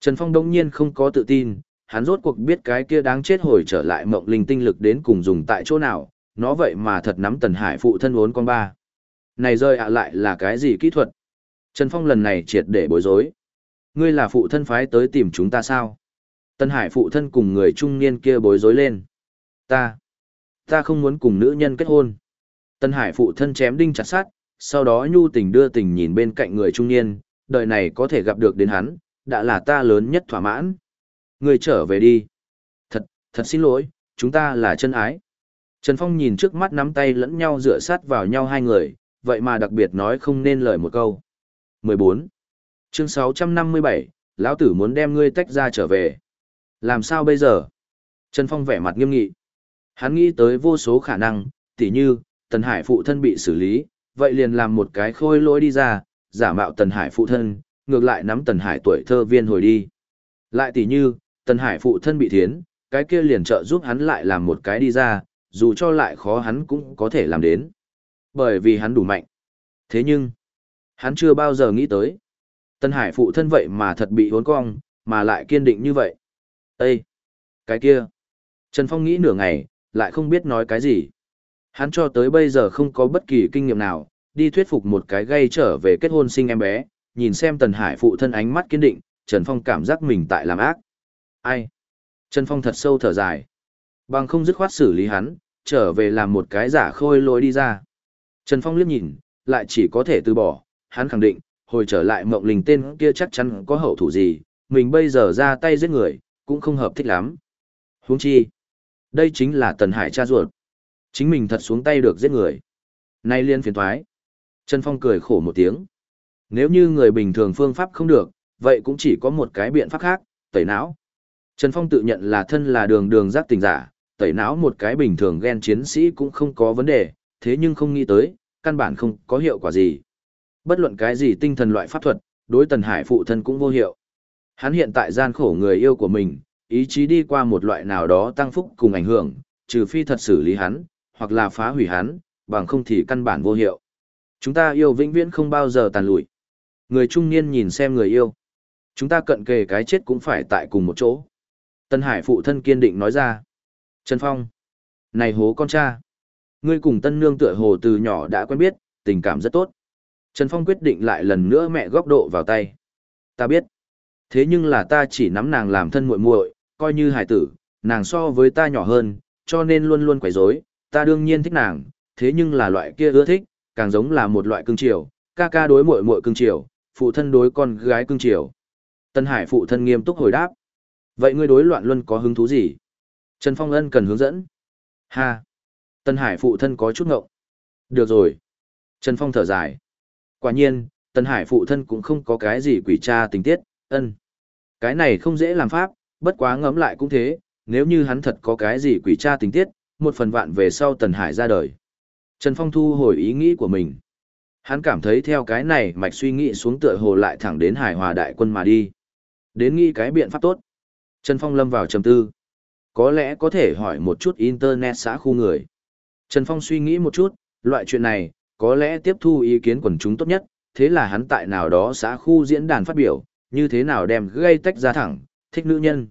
Trần Phong đông nhiên không có tự tin, hắn rốt cuộc biết cái kia đáng chết hồi trở lại mộng linh tinh lực đến cùng dùng tại chỗ nào, nó vậy mà thật nắm Tần Hải phụ thân uốn con ba. Này rơi ạ lại là cái gì kỹ thuật? Trần Phong lần này triệt để bối rối. Ngươi là phụ thân phái tới tìm chúng ta sao? Tần Hải phụ thân cùng người trung niên kia bối rối lên. Ta, ta không muốn cùng nữ nhân kết hôn. Tần Hải phụ thân chém đinh chặt sát, sau đó nhu tình đưa tình nhìn bên cạnh người trung niên, đời này có thể gặp được đến hắn, đã là ta lớn nhất thỏa mãn. Người trở về đi. Thật, thật xin lỗi, chúng ta là chân ái. Trần Phong nhìn trước mắt nắm tay lẫn nhau dựa sát vào nhau hai người, vậy mà đặc biệt nói không nên lời một câu. 14. Chương 657, lão tử muốn đem ngươi tách ra trở về. Làm sao bây giờ? Trần Phong vẻ mặt nghiêm nghị. Hắn nghĩ tới vô số khả năng, tỉ như, Tần Hải phụ thân bị xử lý, vậy liền làm một cái khôi lỗi đi ra, giả mạo Tần Hải phụ thân, ngược lại nắm Tần Hải tuổi thơ viên hồi đi. Lại tỉ như, Tần Hải phụ thân bị thiến, cái kia liền trợ giúp hắn lại làm một cái đi ra, dù cho lại khó hắn cũng có thể làm đến. Bởi vì hắn đủ mạnh. Thế nhưng, hắn chưa bao giờ nghĩ tới. Tần Hải phụ thân vậy mà thật bị hốn cong, mà lại kiên định như vậy. Ê! Cái kia! Trần Phong nghĩ nửa ngày, lại không biết nói cái gì. Hắn cho tới bây giờ không có bất kỳ kinh nghiệm nào, đi thuyết phục một cái gây trở về kết hôn sinh em bé, nhìn xem Tần Hải phụ thân ánh mắt kiên định, Trần Phong cảm giác mình tại làm ác. Ai? Trần Phong thật sâu thở dài. Bằng không dứt khoát xử lý hắn, trở về làm một cái giả khôi lỗi đi ra. Trần Phong liếc nhìn, lại chỉ có thể từ bỏ, hắn khẳng định, hồi trở lại mộng linh tên kia chắc chắn có hậu thủ gì, mình bây giờ ra tay giết người, cũng không hợp thích lắm. Huống chi, đây chính là Tần Hải cha ruột. Chính mình thật xuống tay được giết người. Nay liên phiền thoái. Trần Phong cười khổ một tiếng. Nếu như người bình thường phương pháp không được, vậy cũng chỉ có một cái biện pháp khác, tẩy não. Trần Phong tự nhận là thân là đường đường giác tình giả, tẩy não một cái bình thường ghen chiến sĩ cũng không có vấn đề, thế nhưng không nghĩ tới, căn bản không có hiệu quả gì. Bất luận cái gì tinh thần loại pháp thuật, đối Tần Hải phụ thân cũng vô hiệu. Hắn hiện tại gian khổ người yêu của mình, ý chí đi qua một loại nào đó tăng phúc cùng ảnh hưởng, trừ phi thật xử lý hắn, hoặc là phá hủy hắn, bằng không thì căn bản vô hiệu. Chúng ta yêu vĩnh viễn không bao giờ tàn lụi. Người trung niên nhìn xem người yêu. Chúng ta cận kề cái chết cũng phải tại cùng một chỗ. Tân Hải phụ thân kiên định nói ra. Trần Phong. Này hố con cha. Ngươi cùng tân nương tựa hồ từ nhỏ đã quen biết, tình cảm rất tốt. Trần Phong quyết định lại lần nữa mẹ góc độ vào tay. Ta biết. Thế nhưng là ta chỉ nắm nàng làm thân muội muội, coi như hải tử, nàng so với ta nhỏ hơn, cho nên luôn luôn quấy rối. ta đương nhiên thích nàng, thế nhưng là loại kia ưa thích, càng giống là một loại cương triều, ca ca đối muội muội cương triều, phụ thân đối con gái cương triều. Tân Hải phụ thân nghiêm túc hồi đáp. Vậy ngươi đối loạn luân có hứng thú gì? Trần Phong Ân cần hướng dẫn. Ha! Tân Hải phụ thân có chút ngộng. Được rồi. Trần Phong thở dài. Quả nhiên, Tân Hải phụ thân cũng không có cái gì quỷ tra tình tiết, ân. Cái này không dễ làm pháp, bất quá ngẫm lại cũng thế, nếu như hắn thật có cái gì quỷ tra tình tiết, một phần vạn về sau Tần Hải ra đời. Trần Phong thu hồi ý nghĩ của mình. Hắn cảm thấy theo cái này mạch suy nghĩ xuống tựa hồ lại thẳng đến Hải Hòa đại quân mà đi. Đến nghĩ cái biện pháp tốt. Trần Phong lâm vào trầm tư. Có lẽ có thể hỏi một chút internet xã khu người. Trần Phong suy nghĩ một chút, loại chuyện này, có lẽ tiếp thu ý kiến quần chúng tốt nhất, thế là hắn tại nào đó xã khu diễn đàn phát biểu, như thế nào đem gây tách ra thẳng, thích nữ nhân.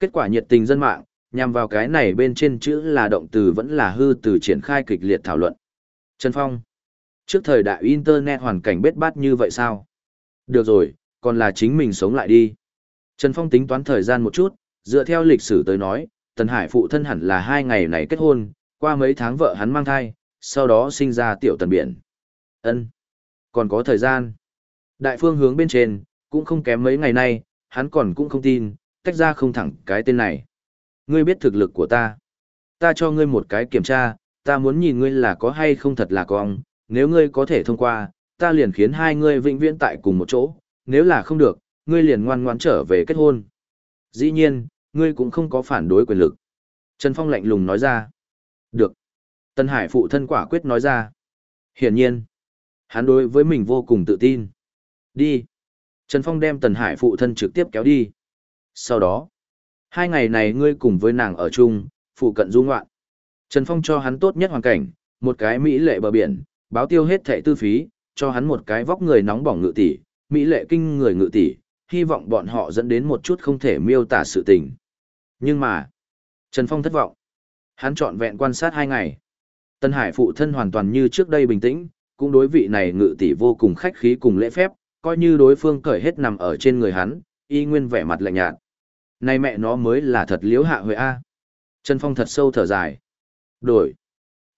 Kết quả nhiệt tình dân mạng, nhằm vào cái này bên trên chữ là động từ vẫn là hư từ triển khai kịch liệt thảo luận. Trần Phong, trước thời đại Internet hoàn cảnh bết bát như vậy sao? Được rồi, còn là chính mình sống lại đi. Trần Phong tính toán thời gian một chút, dựa theo lịch sử tới nói, Tần Hải phụ thân hẳn là hai ngày này kết hôn, qua mấy tháng vợ hắn mang thai, sau đó sinh ra tiểu tần biển. Ân, Còn có thời gian. Đại phương hướng bên trên, cũng không kém mấy ngày nay, hắn còn cũng không tin, tách ra không thẳng cái tên này. Ngươi biết thực lực của ta. Ta cho ngươi một cái kiểm tra, ta muốn nhìn ngươi là có hay không thật là con, nếu ngươi có thể thông qua, ta liền khiến hai ngươi vĩnh viễn tại cùng một chỗ, nếu là không được, ngươi liền ngoan ngoãn trở về kết hôn. Dĩ nhiên, ngươi cũng không có phản đối quyền lực. Trần Phong lạnh lùng nói ra. Được. Tân Hải phụ thân quả quyết nói ra. Hiển nhiên, hắn đối với mình vô cùng tự tin. Đi. Trần Phong đem Tần Hải phụ thân trực tiếp kéo đi. Sau đó, hai ngày này ngươi cùng với nàng ở chung, phụ cận du ngoạn. Trần Phong cho hắn tốt nhất hoàn cảnh, một cái mỹ lệ bờ biển, báo tiêu hết thệ tư phí, cho hắn một cái vóc người nóng bỏng ngự tỷ, mỹ lệ kinh người ngự tỷ, hy vọng bọn họ dẫn đến một chút không thể miêu tả sự tình. Nhưng mà, Trần Phong thất vọng. Hắn trọn vẹn quan sát hai ngày. Tân Hải phụ thân hoàn toàn như trước đây bình tĩnh, cũng đối vị này ngự tỷ vô cùng khách khí cùng lễ phép, coi như đối phương cởi hết nằm ở trên người hắn, y nguyên vẻ mặt lạnh nhạt. Này mẹ nó mới là thật liếu hạ huệ A. Trần Phong thật sâu thở dài. Đổi.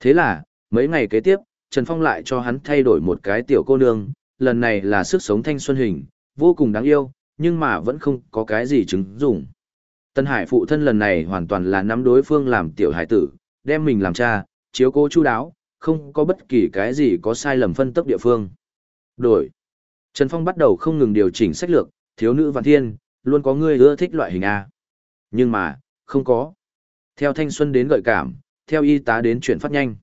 Thế là, mấy ngày kế tiếp, Trần Phong lại cho hắn thay đổi một cái tiểu cô nương, lần này là sức sống thanh xuân hình, vô cùng đáng yêu, nhưng mà vẫn không có cái gì chứng dụng. Tân Hải phụ thân lần này hoàn toàn là nắm đối phương làm tiểu hải tử, đem mình làm cha, chiếu cố chu đáo, không có bất kỳ cái gì có sai lầm phân tốc địa phương. Đổi. Trần Phong bắt đầu không ngừng điều chỉnh sách lược, thiếu nữ vạn thiên, luôn có người ưa thích loại hình A. Nhưng mà, không có. Theo thanh xuân đến gợi cảm, theo y tá đến chuyển phát nhanh.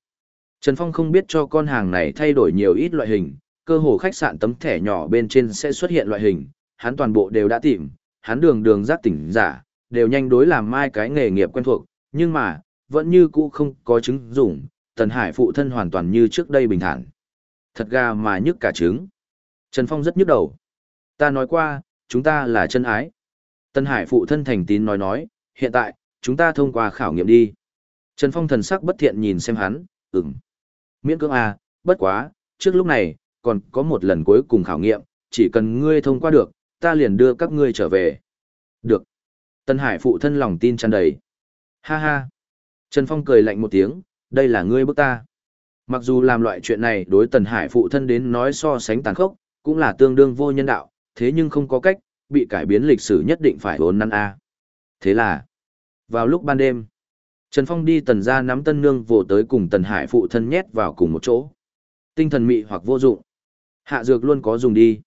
Trần Phong không biết cho con hàng này thay đổi nhiều ít loại hình, cơ hồ khách sạn tấm thẻ nhỏ bên trên sẽ xuất hiện loại hình, hắn toàn bộ đều đã tìm, hắn đường đường giác tỉnh giả, đều nhanh đối làm mai cái nghề nghiệp quen thuộc, nhưng mà, vẫn như cũ không có chứng dụng, Tần Hải phụ thân hoàn toàn như trước đây bình thản. Thật ga mà nhức cả trứng. Trần Phong rất nhức đầu. Ta nói qua, chúng ta là chân ái. Tần Hải phụ thân thành tín nói nói, hiện tại, chúng ta thông qua khảo nghiệm đi. Trần Phong thần sắc bất thiện nhìn xem hắn, ừm. Miễn cưỡng à, bất quá, trước lúc này, còn có một lần cuối cùng khảo nghiệm, chỉ cần ngươi thông qua được, ta liền đưa các ngươi trở về. Được. Tân Hải phụ thân lòng tin tràn đầy. Ha ha. Trần Phong cười lạnh một tiếng, đây là ngươi bức ta. Mặc dù làm loại chuyện này đối Tần Hải phụ thân đến nói so sánh tàn khốc, cũng là tương đương vô nhân đạo, thế nhưng không có cách, bị cải biến lịch sử nhất định phải vốn năn a. Thế là, vào lúc ban đêm, Trần Phong đi tần ra nắm tân nương vồ tới cùng Tần Hải phụ thân nhét vào cùng một chỗ. Tinh thần mị hoặc vô dụng. Hạ dược luôn có dùng đi.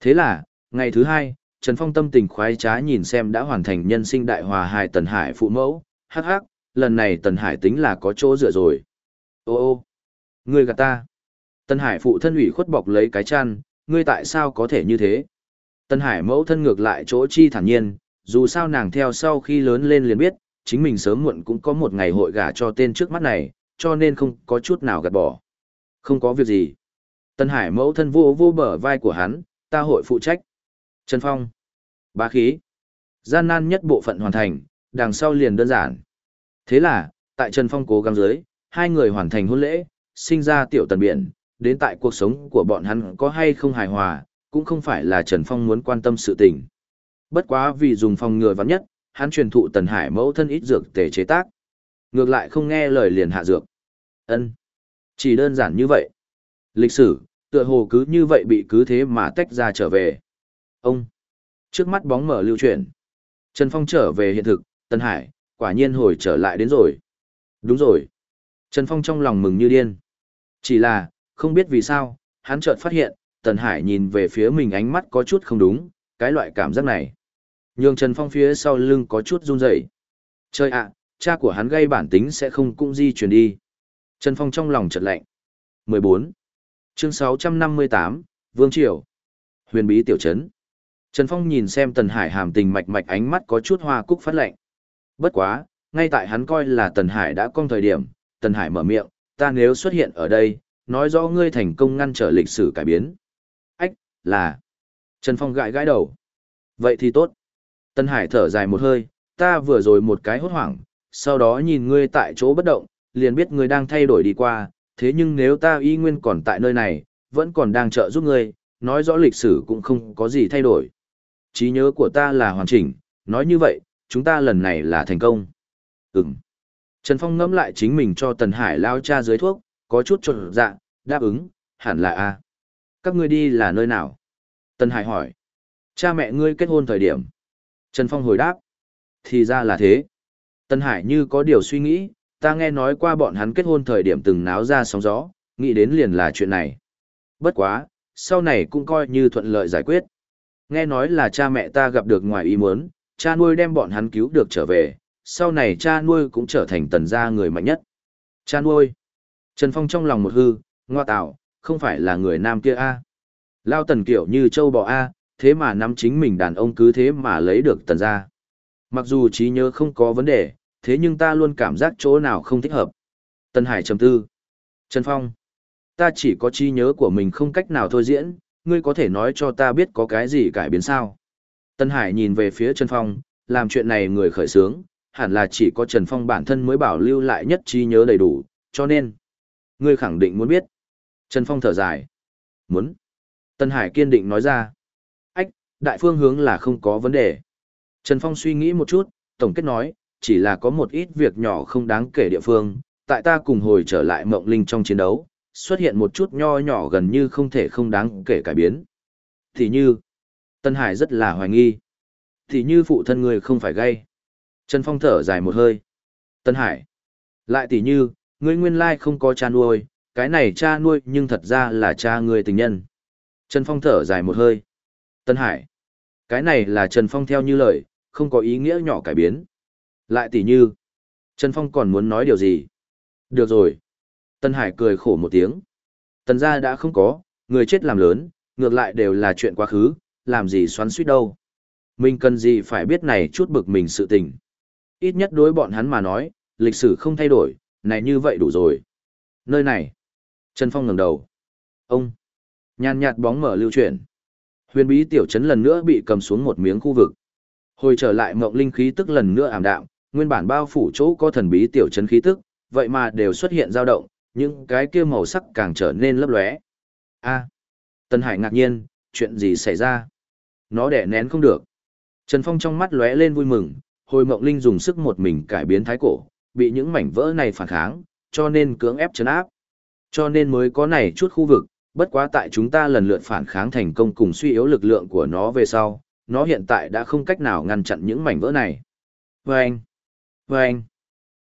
Thế là, ngày thứ hai, Trần Phong tâm tình khoái trá nhìn xem đã hoàn thành nhân sinh đại hòa hài Tần Hải phụ mẫu, hắc hắc, lần này Tần Hải tính là có chỗ dựa rồi. Ô ô, ngươi gạt ta. Tần Hải phụ thân ủy khuất bọc lấy cái chăn, ngươi tại sao có thể như thế? Tần Hải mẫu thân ngược lại chỗ chi thản nhiên, dù sao nàng theo sau khi lớn lên liền biết, chính mình sớm muộn cũng có một ngày hội gả cho tên trước mắt này, cho nên không có chút nào gạt bỏ. Không có việc gì. Tân Hải mẫu thân vô vô bờ vai của hắn, ta hội phụ trách. Trần Phong. Bá khí. Gian nan nhất bộ phận hoàn thành, đằng sau liền đơn giản. Thế là, tại Trần Phong cố gắng dưới, hai người hoàn thành hôn lễ, sinh ra tiểu tần biển, đến tại cuộc sống của bọn hắn có hay không hài hòa, cũng không phải là Trần Phong muốn quan tâm sự tình. Bất quá vì dùng phòng ngừa vắn nhất, hắn truyền thụ Tần Hải mẫu thân ít dược tề chế tác. Ngược lại không nghe lời liền hạ dược. Ân, Chỉ đơn giản như vậy. Lịch sử, tựa hồ cứ như vậy bị cứ thế mà tách ra trở về. Ông. Trước mắt bóng mở lưu chuyển. Trần Phong trở về hiện thực, Tần Hải, quả nhiên hồi trở lại đến rồi. Đúng rồi. Trần Phong trong lòng mừng như điên. Chỉ là, không biết vì sao, hắn chợt phát hiện, Tần Hải nhìn về phía mình ánh mắt có chút không đúng, cái loại cảm giác này. Nhường Trần Phong phía sau lưng có chút run rẩy. trời ạ, cha của hắn gây bản tính sẽ không cũng di chuyển đi. Trần Phong trong lòng chợt lạnh. 14. Chương 658, Vương Triều. Huyền bí tiểu trấn. Trần Phong nhìn xem Tần Hải hàm tình mạch mạch ánh mắt có chút hoa cúc phát lạnh. Bất quá, ngay tại hắn coi là Tần Hải đã cong thời điểm, Tần Hải mở miệng, ta nếu xuất hiện ở đây, nói rõ ngươi thành công ngăn trở lịch sử cải biến. Ách, là. Trần Phong gãi gãi đầu. Vậy thì tốt. Tân Hải thở dài một hơi, ta vừa rồi một cái hốt hoảng, sau đó nhìn ngươi tại chỗ bất động, liền biết ngươi đang thay đổi đi qua, thế nhưng nếu ta y nguyên còn tại nơi này, vẫn còn đang trợ giúp ngươi, nói rõ lịch sử cũng không có gì thay đổi. trí nhớ của ta là hoàn chỉnh, nói như vậy, chúng ta lần này là thành công. Ừm. Trần Phong ngẫm lại chính mình cho Tần Hải lao cha dưới thuốc, có chút trột dạ, đáp ứng, hẳn là A. Các ngươi đi là nơi nào? Tần Hải hỏi. Cha mẹ ngươi kết hôn thời điểm. Trần Phong hồi đáp. Thì ra là thế. Tân Hải như có điều suy nghĩ, ta nghe nói qua bọn hắn kết hôn thời điểm từng náo ra sóng gió, nghĩ đến liền là chuyện này. Bất quá, sau này cũng coi như thuận lợi giải quyết. Nghe nói là cha mẹ ta gặp được ngoài ý muốn, cha nuôi đem bọn hắn cứu được trở về, sau này cha nuôi cũng trở thành tần gia người mạnh nhất. Cha nuôi. Trần Phong trong lòng một hư, ngoa tạo, không phải là người nam kia a Lao tần kiểu như châu bò a thế mà nắm chính mình đàn ông cứ thế mà lấy được tần gia. Mặc dù trí nhớ không có vấn đề, thế nhưng ta luôn cảm giác chỗ nào không thích hợp. Tân Hải trầm tư. Trần Phong. Ta chỉ có trí nhớ của mình không cách nào thôi diễn, ngươi có thể nói cho ta biết có cái gì cải biến sao? Tân Hải nhìn về phía Trần Phong, làm chuyện này người khởi sướng, hẳn là chỉ có Trần Phong bản thân mới bảo lưu lại nhất trí nhớ đầy đủ, cho nên, ngươi khẳng định muốn biết. Trần Phong thở dài. Muốn. Tân Hải kiên định nói ra. Đại phương hướng là không có vấn đề. Trần Phong suy nghĩ một chút, tổng kết nói, chỉ là có một ít việc nhỏ không đáng kể địa phương, tại ta cùng hồi trở lại mộng linh trong chiến đấu, xuất hiện một chút nho nhỏ gần như không thể không đáng kể cải biến. Thì như, Tân Hải rất là hoài nghi. Thì như phụ thân người không phải gay. Trần Phong thở dài một hơi. Tân Hải. Lại tỷ như, ngươi nguyên lai không có cha nuôi, cái này cha nuôi nhưng thật ra là cha ngươi tình nhân. Trần Phong thở dài một hơi. Tân Hải. Cái này là Trần Phong theo như lời, không có ý nghĩa nhỏ cải biến. Lại tỷ như. Trần Phong còn muốn nói điều gì? Được rồi. Tân Hải cười khổ một tiếng. Tần gia đã không có, người chết làm lớn, ngược lại đều là chuyện quá khứ, làm gì xoắn suýt đâu. Mình cần gì phải biết này chút bực mình sự tình. Ít nhất đối bọn hắn mà nói, lịch sử không thay đổi, này như vậy đủ rồi. Nơi này. Trần Phong ngẩng đầu. Ông. Nhàn nhạt bóng mở lưu chuyển. Huyền bí tiểu trấn lần nữa bị cầm xuống một miếng khu vực. Hồi trở lại mộng linh khí tức lần nữa ảm đạm, nguyên bản bao phủ chỗ có thần bí tiểu trấn khí tức, vậy mà đều xuất hiện dao động, những cái kia màu sắc càng trở nên lấp lóe. A. Tân Hải ngạc nhiên, chuyện gì xảy ra? Nó đẻ nén không được. Trần Phong trong mắt lóe lên vui mừng, hồi mộng linh dùng sức một mình cải biến thái cổ, bị những mảnh vỡ này phản kháng, cho nên cưỡng ép chấn áp. Cho nên mới có này chút khu vực, bất quá tại chúng ta lần lượt phản kháng thành công cùng suy yếu lực lượng của nó về sau, nó hiện tại đã không cách nào ngăn chặn những mảnh vỡ này. Vâng! Vâng!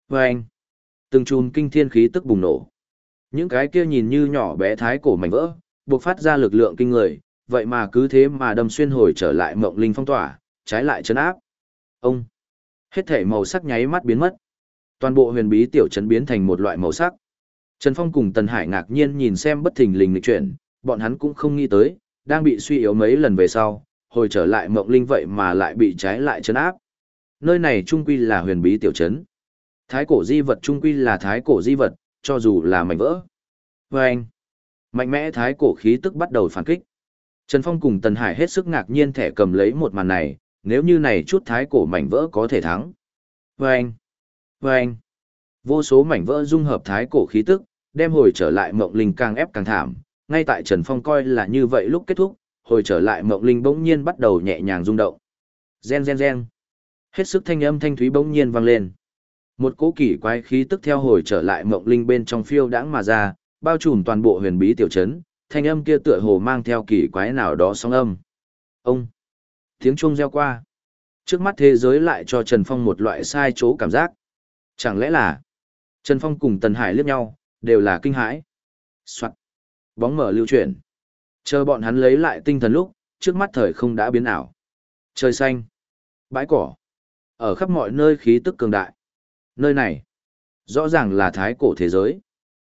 Vâng! Từng chùm kinh thiên khí tức bùng nổ. Những cái kia nhìn như nhỏ bé thái cổ mảnh vỡ, buộc phát ra lực lượng kinh người, vậy mà cứ thế mà đâm xuyên hồi trở lại mộng linh phong tỏa, trái lại chấn áp. Ông! Hết thể màu sắc nháy mắt biến mất. Toàn bộ huyền bí tiểu trấn biến thành một loại màu sắc. Trần Phong cùng Tần Hải ngạc nhiên nhìn xem bất thình lình lịch chuyển, bọn hắn cũng không nghĩ tới, đang bị suy yếu mấy lần về sau, hồi trở lại mộng linh vậy mà lại bị trái lại chấn áp. Nơi này trung quy là huyền bí tiểu trấn. Thái cổ di vật trung quy là thái cổ di vật, cho dù là mảnh vỡ. Và anh, mạnh mẽ thái cổ khí tức bắt đầu phản kích. Trần Phong cùng Tần Hải hết sức ngạc nhiên thẻ cầm lấy một màn này, nếu như này chút thái cổ mảnh vỡ có thể thắng. Và anh, và anh, vô số mảnh vỡ dung hợp thái cổ khí tức, đem hồi trở lại mộng linh càng ép càng thảm. Ngay tại Trần Phong coi là như vậy lúc kết thúc, hồi trở lại mộng linh bỗng nhiên bắt đầu nhẹ nhàng rung động. Gen gen gen. Hết sức thanh âm thanh thúy bỗng nhiên vang lên. Một cỗ kỳ quái khí tức theo hồi trở lại mộng linh bên trong phiêu đãng mà ra, bao trùm toàn bộ huyền bí tiểu trấn, thanh âm kia tựa hồ mang theo kỳ quái nào đó sóng âm. Ông. Tiếng chuông reo qua. Trước mắt thế giới lại cho Trần Phong một loại sai chỗ cảm giác. Chẳng lẽ là Trần Phong cùng Tần Hải liếc nhau, đều là kinh hãi. Soạn. Bóng mở lưu chuyển. Chờ bọn hắn lấy lại tinh thần lúc, trước mắt thời không đã biến ảo. Trời xanh. Bãi cỏ. Ở khắp mọi nơi khí tức cường đại. Nơi này. Rõ ràng là thái cổ thế giới.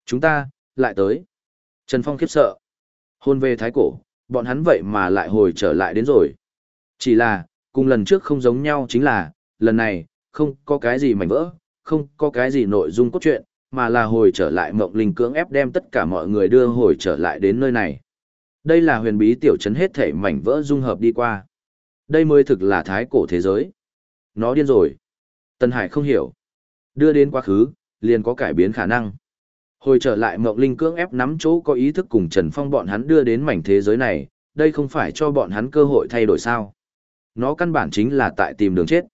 Chúng ta, lại tới. Trần Phong khiếp sợ. Hôn về thái cổ, bọn hắn vậy mà lại hồi trở lại đến rồi. Chỉ là, cùng lần trước không giống nhau chính là, lần này, không có cái gì mảnh vỡ, không có cái gì nội dung cốt truyện, mà là hồi trở lại mộng linh cưỡng ép đem tất cả mọi người đưa hồi trở lại đến nơi này. Đây là huyền bí tiểu trấn hết thể mảnh vỡ dung hợp đi qua. Đây mới thực là thái cổ thế giới. Nó điên rồi. Tân Hải không hiểu. Đưa đến quá khứ, liền có cải biến khả năng. Hồi trở lại mộng linh cưỡng ép nắm chỗ có ý thức cùng Trần Phong bọn hắn đưa đến mảnh thế giới này, đây không phải cho bọn hắn cơ hội thay đổi sao. Nó căn bản chính là tại tìm đường chết.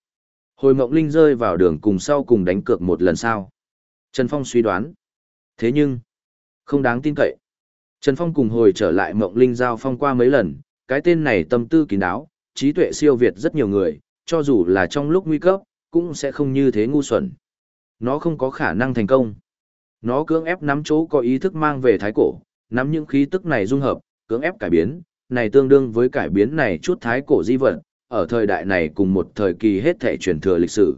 Hồi mộng linh rơi vào đường cùng sau cùng đánh cược một lần sau. Trần Phong suy đoán. Thế nhưng, không đáng tin cậy. Trần Phong cùng hồi trở lại mộng linh giao phong qua mấy lần, cái tên này tâm tư kín đáo, trí tuệ siêu việt rất nhiều người, cho dù là trong lúc nguy cấp, cũng sẽ không như thế ngu xuẩn. Nó không có khả năng thành công. Nó cưỡng ép nắm chỗ có ý thức mang về thái cổ, nắm những khí tức này dung hợp, cưỡng ép cải biến, này tương đương với cải biến này chút thái cổ di vật, ở thời đại này cùng một thời kỳ hết thể truyền thừa lịch sử.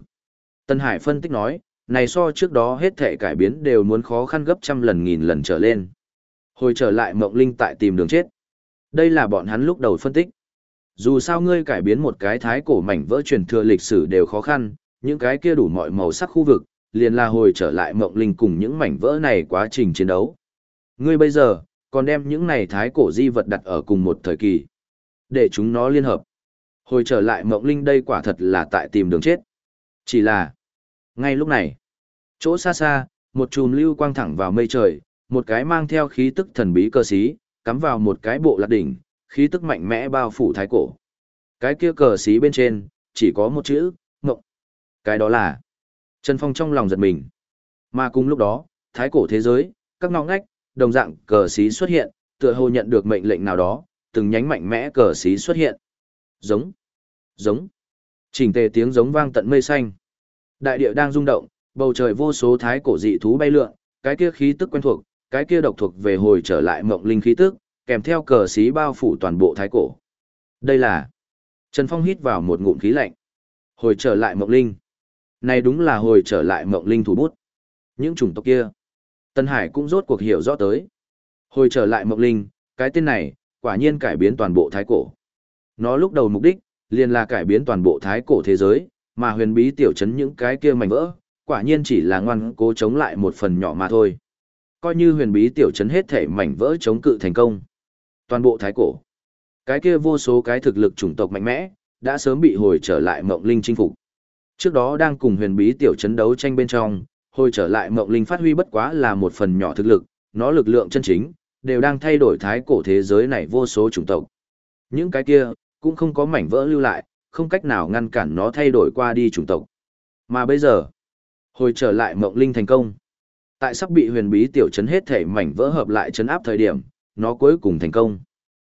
Tân Hải phân tích nói, này so trước đó hết thể cải biến đều muốn khó khăn gấp trăm lần nghìn lần trở lên. Hồi trở lại mộng linh tại tìm đường chết. Đây là bọn hắn lúc đầu phân tích. Dù sao ngươi cải biến một cái thái cổ mảnh vỡ truyền thừa lịch sử đều khó khăn, những cái kia đủ mọi màu sắc khu vực, liền là hồi trở lại mộng linh cùng những mảnh vỡ này quá trình chiến đấu. Ngươi bây giờ, còn đem những này thái cổ di vật đặt ở cùng một thời kỳ. Để chúng nó liên hợp. Hồi trở lại mộng linh đây quả thật là tại tìm đường chết. Chỉ là, ngay lúc này, chỗ xa xa, một chùm lưu quang thẳng vào mây trời, một cái mang theo khí tức thần bí cơ sĩ, cắm vào một cái bộ lạc đỉnh, khí tức mạnh mẽ bao phủ thái cổ. Cái kia cờ xí bên trên, chỉ có một chữ, ngộng. Cái đó là, Trần Phong trong lòng giật mình. Mà cùng lúc đó, thái cổ thế giới, các ngõ ngách, đồng dạng cờ xí xuất hiện, tựa hồ nhận được mệnh lệnh nào đó, từng nhánh mạnh mẽ cờ xí xuất hiện. Giống, giống, chỉnh tề tiếng giống vang tận mây xanh. Đại địa đang rung động, bầu trời vô số thái cổ dị thú bay lượn, cái kia khí tức quen thuộc, cái kia độc thuộc về hồi trở lại mộng linh khí tức, kèm theo cờ xí bao phủ toàn bộ thái cổ. Đây là Trần Phong hít vào một ngụm khí lạnh. Hồi trở lại mộng linh. Này đúng là hồi trở lại mộng linh thủ bút. Những chủng tộc kia. Tân Hải cũng rốt cuộc hiểu rõ tới. Hồi trở lại mộng linh, cái tên này, quả nhiên cải biến toàn bộ thái cổ. Nó lúc đầu mục đích, liền là cải biến toàn bộ thái cổ thế giới, mà huyền bí tiểu chấn những cái kia mảnh vỡ, quả nhiên chỉ là ngoan cố chống lại một phần nhỏ mà thôi. Coi như huyền bí tiểu chấn hết thể mảnh vỡ chống cự thành công. Toàn bộ thái cổ. Cái kia vô số cái thực lực chủng tộc mạnh mẽ, đã sớm bị hồi trở lại mộng linh chinh phục. Trước đó đang cùng huyền bí tiểu chấn đấu tranh bên trong, hồi trở lại mộng linh phát huy bất quá là một phần nhỏ thực lực, nó lực lượng chân chính, đều đang thay đổi thái cổ thế giới này vô số chủng tộc. Những cái kia, cũng không có mảnh vỡ lưu lại, không cách nào ngăn cản nó thay đổi qua đi chủng tộc. Mà bây giờ, hồi trở lại mộng linh thành công. Tại sắp bị huyền bí tiểu chấn hết thể mảnh vỡ hợp lại chấn áp thời điểm, nó cuối cùng thành công.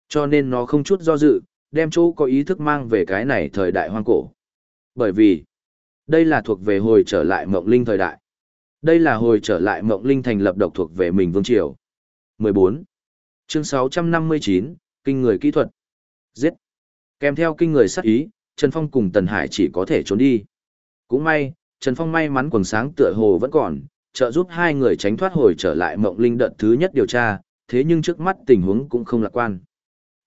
Cho nên nó không chút do dự, đem chỗ có ý thức mang về cái này thời đại hoang cổ. Bởi vì, đây là thuộc về hồi trở lại mộng linh thời đại. Đây là hồi trở lại mộng linh thành lập độc thuộc về mình vương triều. 14. Chương 659, Kinh người kỹ thuật. Giết. Kèm theo kinh người sát ý, Trần Phong cùng Tần Hải chỉ có thể trốn đi. Cũng may, Trần Phong may mắn quần sáng tựa hồ vẫn còn, trợ giúp hai người tránh thoát hồi trở lại mộng linh đợt thứ nhất điều tra, thế nhưng trước mắt tình huống cũng không lạc quan.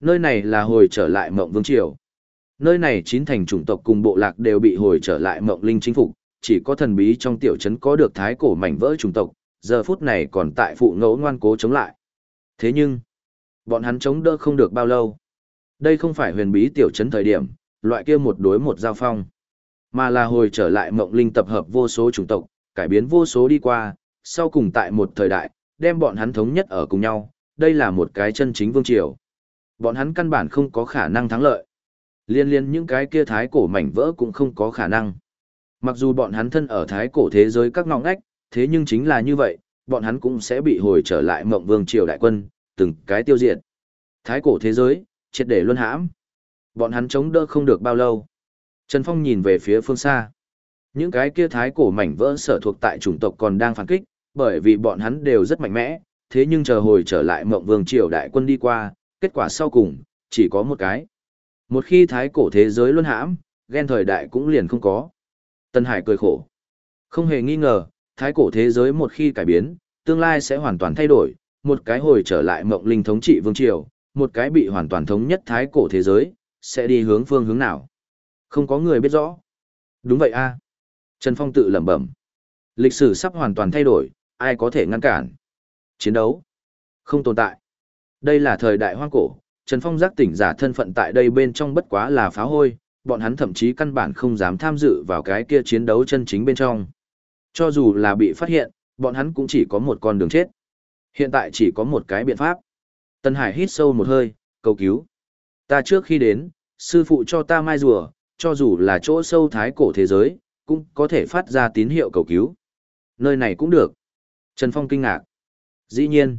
Nơi này là hồi trở lại mộng vương triều. Nơi này chín thành chủng tộc cùng bộ lạc đều bị hồi trở lại mộng linh chính phục, chỉ có thần bí trong tiểu trấn có được thái cổ mảnh vỡ chủng tộc, giờ phút này còn tại phụ ngẫu ngoan cố chống lại. Thế nhưng, bọn hắn chống đỡ không được bao lâu. Đây không phải huyền bí tiểu trấn thời điểm, loại kia một đối một giao phong, mà là hồi trở lại mộng linh tập hợp vô số chủng tộc, cải biến vô số đi qua, sau cùng tại một thời đại, đem bọn hắn thống nhất ở cùng nhau, đây là một cái chân chính vương triều. Bọn hắn căn bản không có khả năng thắng lợi. Liên liên những cái kia thái cổ mảnh vỡ cũng không có khả năng. Mặc dù bọn hắn thân ở thái cổ thế giới các ngọn ngách, thế nhưng chính là như vậy, bọn hắn cũng sẽ bị hồi trở lại mộng vương triều đại quân, từng cái tiêu diệt. Thái cổ thế giới, triệt để luân hãm. Bọn hắn chống đỡ không được bao lâu. Trần Phong nhìn về phía phương xa. Những cái kia thái cổ mảnh vỡ sở thuộc tại chủng tộc còn đang phản kích, bởi vì bọn hắn đều rất mạnh mẽ, thế nhưng chờ hồi trở lại mộng vương triều đại quân đi qua, kết quả sau cùng, chỉ có một cái. Một khi thái cổ thế giới luân hãm, ghen thời đại cũng liền không có. Tân Hải cười khổ. Không hề nghi ngờ, thái cổ thế giới một khi cải biến, tương lai sẽ hoàn toàn thay đổi, một cái hồi trở lại mộng linh thống trị vương triều, một cái bị hoàn toàn thống nhất thái cổ thế giới, sẽ đi hướng phương hướng nào. Không có người biết rõ. Đúng vậy a Trần Phong tự lẩm bẩm. Lịch sử sắp hoàn toàn thay đổi, ai có thể ngăn cản? Chiến đấu. Không tồn tại. Đây là thời đại hoang cổ, Trần Phong giác tỉnh giả thân phận tại đây bên trong bất quá là phá hôi, bọn hắn thậm chí căn bản không dám tham dự vào cái kia chiến đấu chân chính bên trong. Cho dù là bị phát hiện, bọn hắn cũng chỉ có một con đường chết. Hiện tại chỉ có một cái biện pháp. Tân Hải hít sâu một hơi, cầu cứu. Ta trước khi đến, sư phụ cho ta mai rùa, cho dù là chỗ sâu thái cổ thế giới, cũng có thể phát ra tín hiệu cầu cứu. Nơi này cũng được. Trần Phong kinh ngạc. Dĩ nhiên.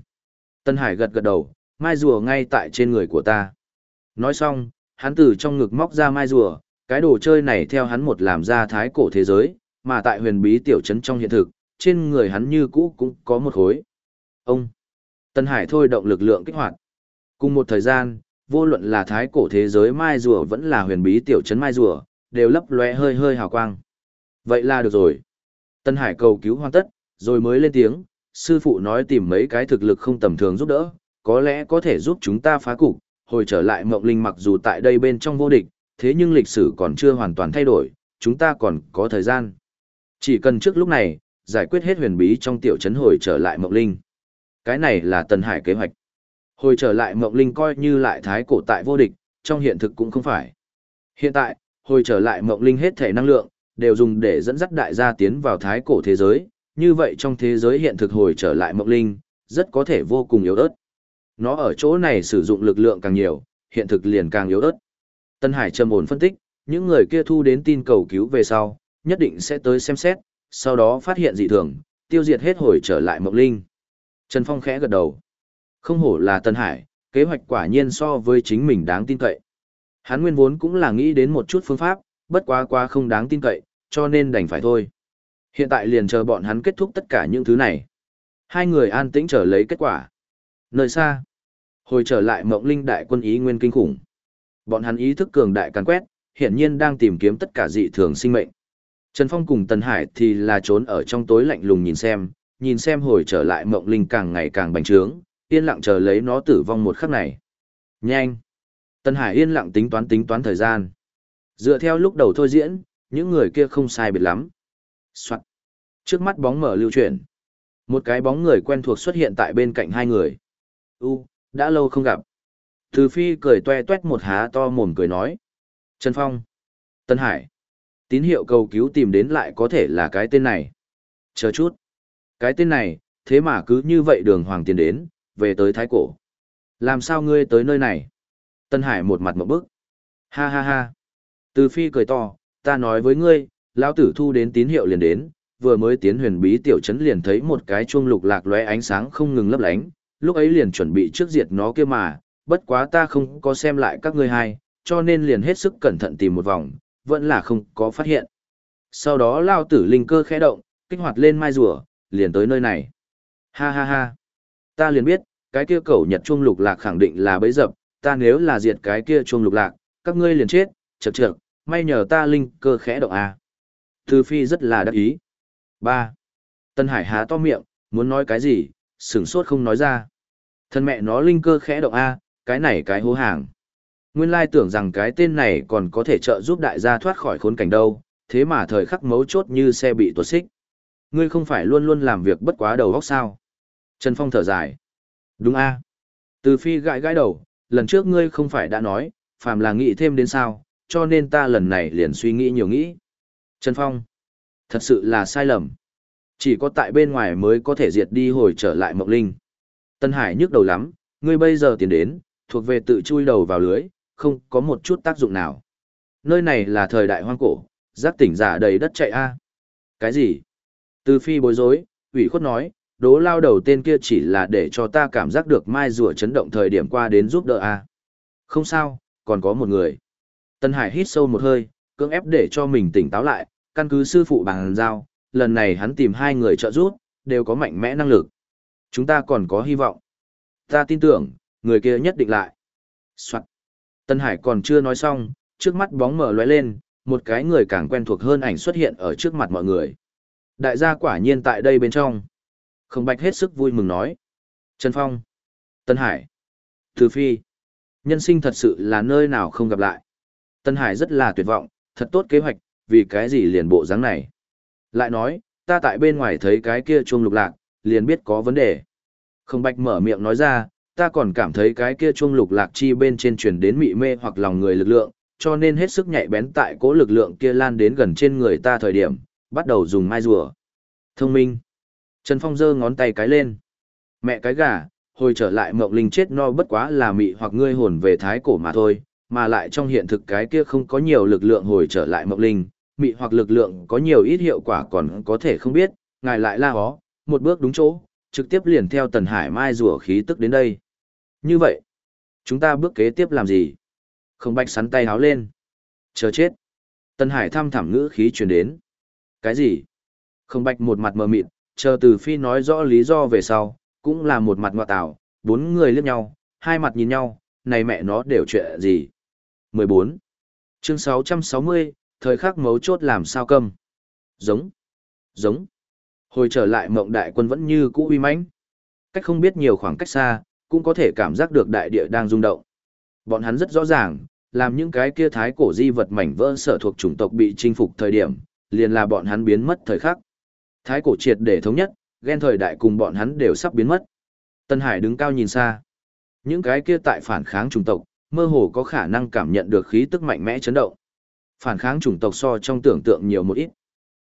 Tân Hải gật gật đầu, mai rùa ngay tại trên người của ta. Nói xong, hắn từ trong ngực móc ra mai rùa, cái đồ chơi này theo hắn một làm ra thái cổ thế giới, mà tại huyền bí tiểu trấn trong hiện thực, trên người hắn như cũ cũng có một khối. Ông. Tân Hải thôi động lực lượng kích hoạt. Cùng một thời gian, vô luận là thái cổ thế giới mai rùa vẫn là huyền bí tiểu trấn mai rùa, đều lấp lóe hơi hơi hào quang. Vậy là được rồi. Tân Hải cầu cứu hoàn tất, rồi mới lên tiếng, sư phụ nói tìm mấy cái thực lực không tầm thường giúp đỡ, có lẽ có thể giúp chúng ta phá cục, hồi trở lại mộng linh mặc dù tại đây bên trong vô địch, thế nhưng lịch sử còn chưa hoàn toàn thay đổi, chúng ta còn có thời gian. Chỉ cần trước lúc này, giải quyết hết huyền bí trong tiểu trấn hồi trở lại mộng linh. Cái này là Tần Hải kế hoạch. Hồi trở lại mộng linh coi như lại thái cổ tại vô địch, trong hiện thực cũng không phải. Hiện tại, hồi trở lại mộng linh hết thể năng lượng, đều dùng để dẫn dắt đại gia tiến vào thái cổ thế giới, như vậy trong thế giới hiện thực hồi trở lại mộng linh, rất có thể vô cùng yếu ớt. Nó ở chỗ này sử dụng lực lượng càng nhiều, hiện thực liền càng yếu ớt. Tân Hải trầm ổn phân tích, những người kia thu đến tin cầu cứu về sau, nhất định sẽ tới xem xét, sau đó phát hiện dị thường, tiêu diệt hết hồi trở lại mộng linh. Trần Phong khẽ gật đầu. Không hổ là Tân Hải, kế hoạch quả nhiên so với chính mình đáng tin cậy. Hắn nguyên vốn cũng là nghĩ đến một chút phương pháp, bất quá quá không đáng tin cậy, cho nên đành phải thôi. Hiện tại liền chờ bọn hắn kết thúc tất cả những thứ này. Hai người an tĩnh chờ lấy kết quả. Nơi xa, hồi trở lại mộng linh đại quân ý nguyên kinh khủng. Bọn hắn ý thức cường đại càn quét, hiển nhiên đang tìm kiếm tất cả dị thường sinh mệnh. Trần Phong cùng Tần Hải thì là trốn ở trong tối lạnh lùng nhìn xem, nhìn xem hồi trở lại mộng linh càng ngày càng bành trướng, yên lặng chờ lấy nó tử vong một khắc này. Nhanh! tân Hải yên lặng tính toán tính toán thời gian. Dựa theo lúc đầu thôi diễn, những người kia không sai biệt lắm. Soạn. Trước mắt bóng mở lưu chuyển. Một cái bóng người quen thuộc xuất hiện tại bên cạnh hai người. U, đã lâu không gặp. Từ phi cười toe toét một há to mồm cười nói. Trần Phong. Tân Hải. Tín hiệu cầu cứu tìm đến lại có thể là cái tên này. Chờ chút. Cái tên này, thế mà cứ như vậy đường hoàng tiền đến, về tới Thái Cổ. Làm sao ngươi tới nơi này? Tân Hải một mặt một bức. Ha ha ha. Từ phi cười to, ta nói với ngươi, lão tử thu đến tín hiệu liền đến, vừa mới tiến huyền bí tiểu trấn liền thấy một cái chuông lục lạc lóe ánh sáng không ngừng lấp lánh, lúc ấy liền chuẩn bị trước diệt nó kia mà, bất quá ta không có xem lại các ngươi hai, cho nên liền hết sức cẩn thận tìm một vòng, vẫn là không có phát hiện. Sau đó lao tử linh cơ khẽ động, kích hoạt lên mai rùa, liền tới nơi này. Ha ha ha. Ta liền biết, cái kia cẩu nhật chuông lục lạc khẳng định là bấy dập, ta nếu là diệt cái kia chuông lục lạc, các ngươi liền chết, chật chật, may nhờ ta linh cơ khẽ động à. Thư Phi rất là đắc ý. ba Tân Hải há to miệng, muốn nói cái gì, sửng sốt không nói ra. Thân mẹ nó linh cơ khẽ động A, cái này cái hố hàng. Nguyên lai tưởng rằng cái tên này còn có thể trợ giúp đại gia thoát khỏi khốn cảnh đâu, thế mà thời khắc mấu chốt như xe bị tuột xích. Ngươi không phải luôn luôn làm việc bất quá đầu óc sao. Trần Phong thở dài. Đúng A. Từ phi gãi gãi đầu, lần trước ngươi không phải đã nói, phàm là nghĩ thêm đến sao, cho nên ta lần này liền suy nghĩ nhiều nghĩ. Trần Phong. Thật sự là sai lầm. Chỉ có tại bên ngoài mới có thể diệt đi hồi trở lại Mộng Linh. Tân Hải nhức đầu lắm, ngươi bây giờ tiến đến, thuộc về tự chui đầu vào lưới, không có một chút tác dụng nào. Nơi này là thời đại hoang cổ, giác tỉnh giả đầy đất chạy a. Cái gì? Từ phi bối rối, ủy khuất nói, đố lao đầu tên kia chỉ là để cho ta cảm giác được mai rùa chấn động thời điểm qua đến giúp đỡ a. Không sao, còn có một người. Tân Hải hít sâu một hơi, cưỡng ép để cho mình tỉnh táo lại, căn cứ sư phụ bằng giao, lần này hắn tìm hai người trợ giúp, đều có mạnh mẽ năng lực. Chúng ta còn có hy vọng. Ta tin tưởng, người kia nhất định lại. Soạn. Tân Hải còn chưa nói xong, trước mắt bóng mở lóe lên, một cái người càng quen thuộc hơn ảnh xuất hiện ở trước mặt mọi người. Đại gia quả nhiên tại đây bên trong. Khổng bạch hết sức vui mừng nói. Trần Phong. Tân Hải. Từ Phi. Nhân sinh thật sự là nơi nào không gặp lại. Tân Hải rất là tuyệt vọng, thật tốt kế hoạch, vì cái gì liền bộ dáng này. Lại nói, ta tại bên ngoài thấy cái kia chuông lục lạc, liền biết có vấn đề. Khổng bạch mở miệng nói ra, ta còn cảm thấy cái kia chuông lục lạc chi bên trên truyền đến mị mê hoặc lòng người lực lượng, cho nên hết sức nhạy bén tại cố lực lượng kia lan đến gần trên người ta thời điểm, bắt đầu dùng mai rùa. Thông minh. Trần Phong giơ ngón tay cái lên. Mẹ cái gà, hồi trở lại mộng linh chết no bất quá là mị hoặc ngươi hồn về thái cổ mà thôi, mà lại trong hiện thực cái kia không có nhiều lực lượng hồi trở lại mộng linh, mị hoặc lực lượng có nhiều ít hiệu quả còn có thể không biết, ngài lại la hó, một bước đúng chỗ, trực tiếp liền theo tần hải mai rùa khí tức đến đây. Như vậy, chúng ta bước kế tiếp làm gì? Không bạch sắn tay háo lên. Chờ chết. Tần hải thăm thẳm ngữ khí truyền đến. Cái gì? Không bạch một mặt mờ mịt, chờ từ phi nói rõ lý do về sau, cũng là một mặt ngoại tảo, bốn người liếc nhau, hai mặt nhìn nhau, này mẹ nó đều chuyện gì? 14. Chương 660, thời khắc mấu chốt làm sao câm. Giống. Giống. Hồi trở lại mộng đại quân vẫn như cũ uy mãnh. Cách không biết nhiều khoảng cách xa, cũng có thể cảm giác được đại địa đang rung động. Bọn hắn rất rõ ràng, làm những cái kia thái cổ di vật mảnh vỡ sở thuộc chủng tộc bị chinh phục thời điểm, liền là bọn hắn biến mất thời khắc. Thái cổ triệt để thống nhất, ghen thời đại cùng bọn hắn đều sắp biến mất. Tân Hải đứng cao nhìn xa. Những cái kia tại phản kháng chủng tộc, mơ hồ có khả năng cảm nhận được khí tức mạnh mẽ chấn động. Phản kháng chủng tộc so trong tưởng tượng nhiều một ít.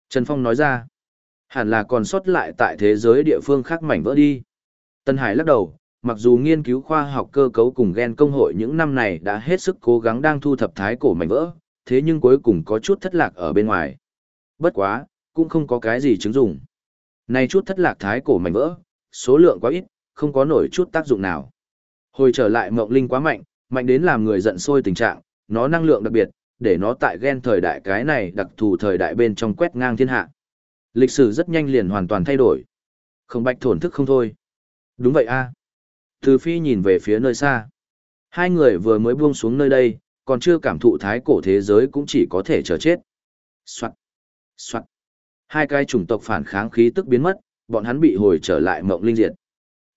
Trần Phong nói ra, hẳn là còn sót lại tại thế giới địa phương khác mảnh vỡ đi. Tân Hải lắc đầu, mặc dù nghiên cứu khoa học cơ cấu cùng gen công hội những năm này đã hết sức cố gắng đang thu thập thái cổ mảnh vỡ, thế nhưng cuối cùng có chút thất lạc ở bên ngoài. Bất quá, cũng không có cái gì chứng dụng. Này chút thất lạc thái cổ mảnh vỡ, số lượng quá ít, không có nổi chút tác dụng nào. Hồi trở lại mộng linh quá mạnh, mạnh đến làm người giận sôi tình trạng, nó năng lượng đặc biệt, để nó tại ghen thời đại cái này đặc thù thời đại bên trong quét ngang thiên hạ. Lịch sử rất nhanh liền hoàn toàn thay đổi. Không bạch thổn thức không thôi. Đúng vậy a. Từ phi nhìn về phía nơi xa. Hai người vừa mới buông xuống nơi đây, còn chưa cảm thụ thái cổ thế giới cũng chỉ có thể chờ chết. Soạn. Soạn. Hai cái chủng tộc phản kháng khí tức biến mất, bọn hắn bị hồi trở lại mộng linh diệt.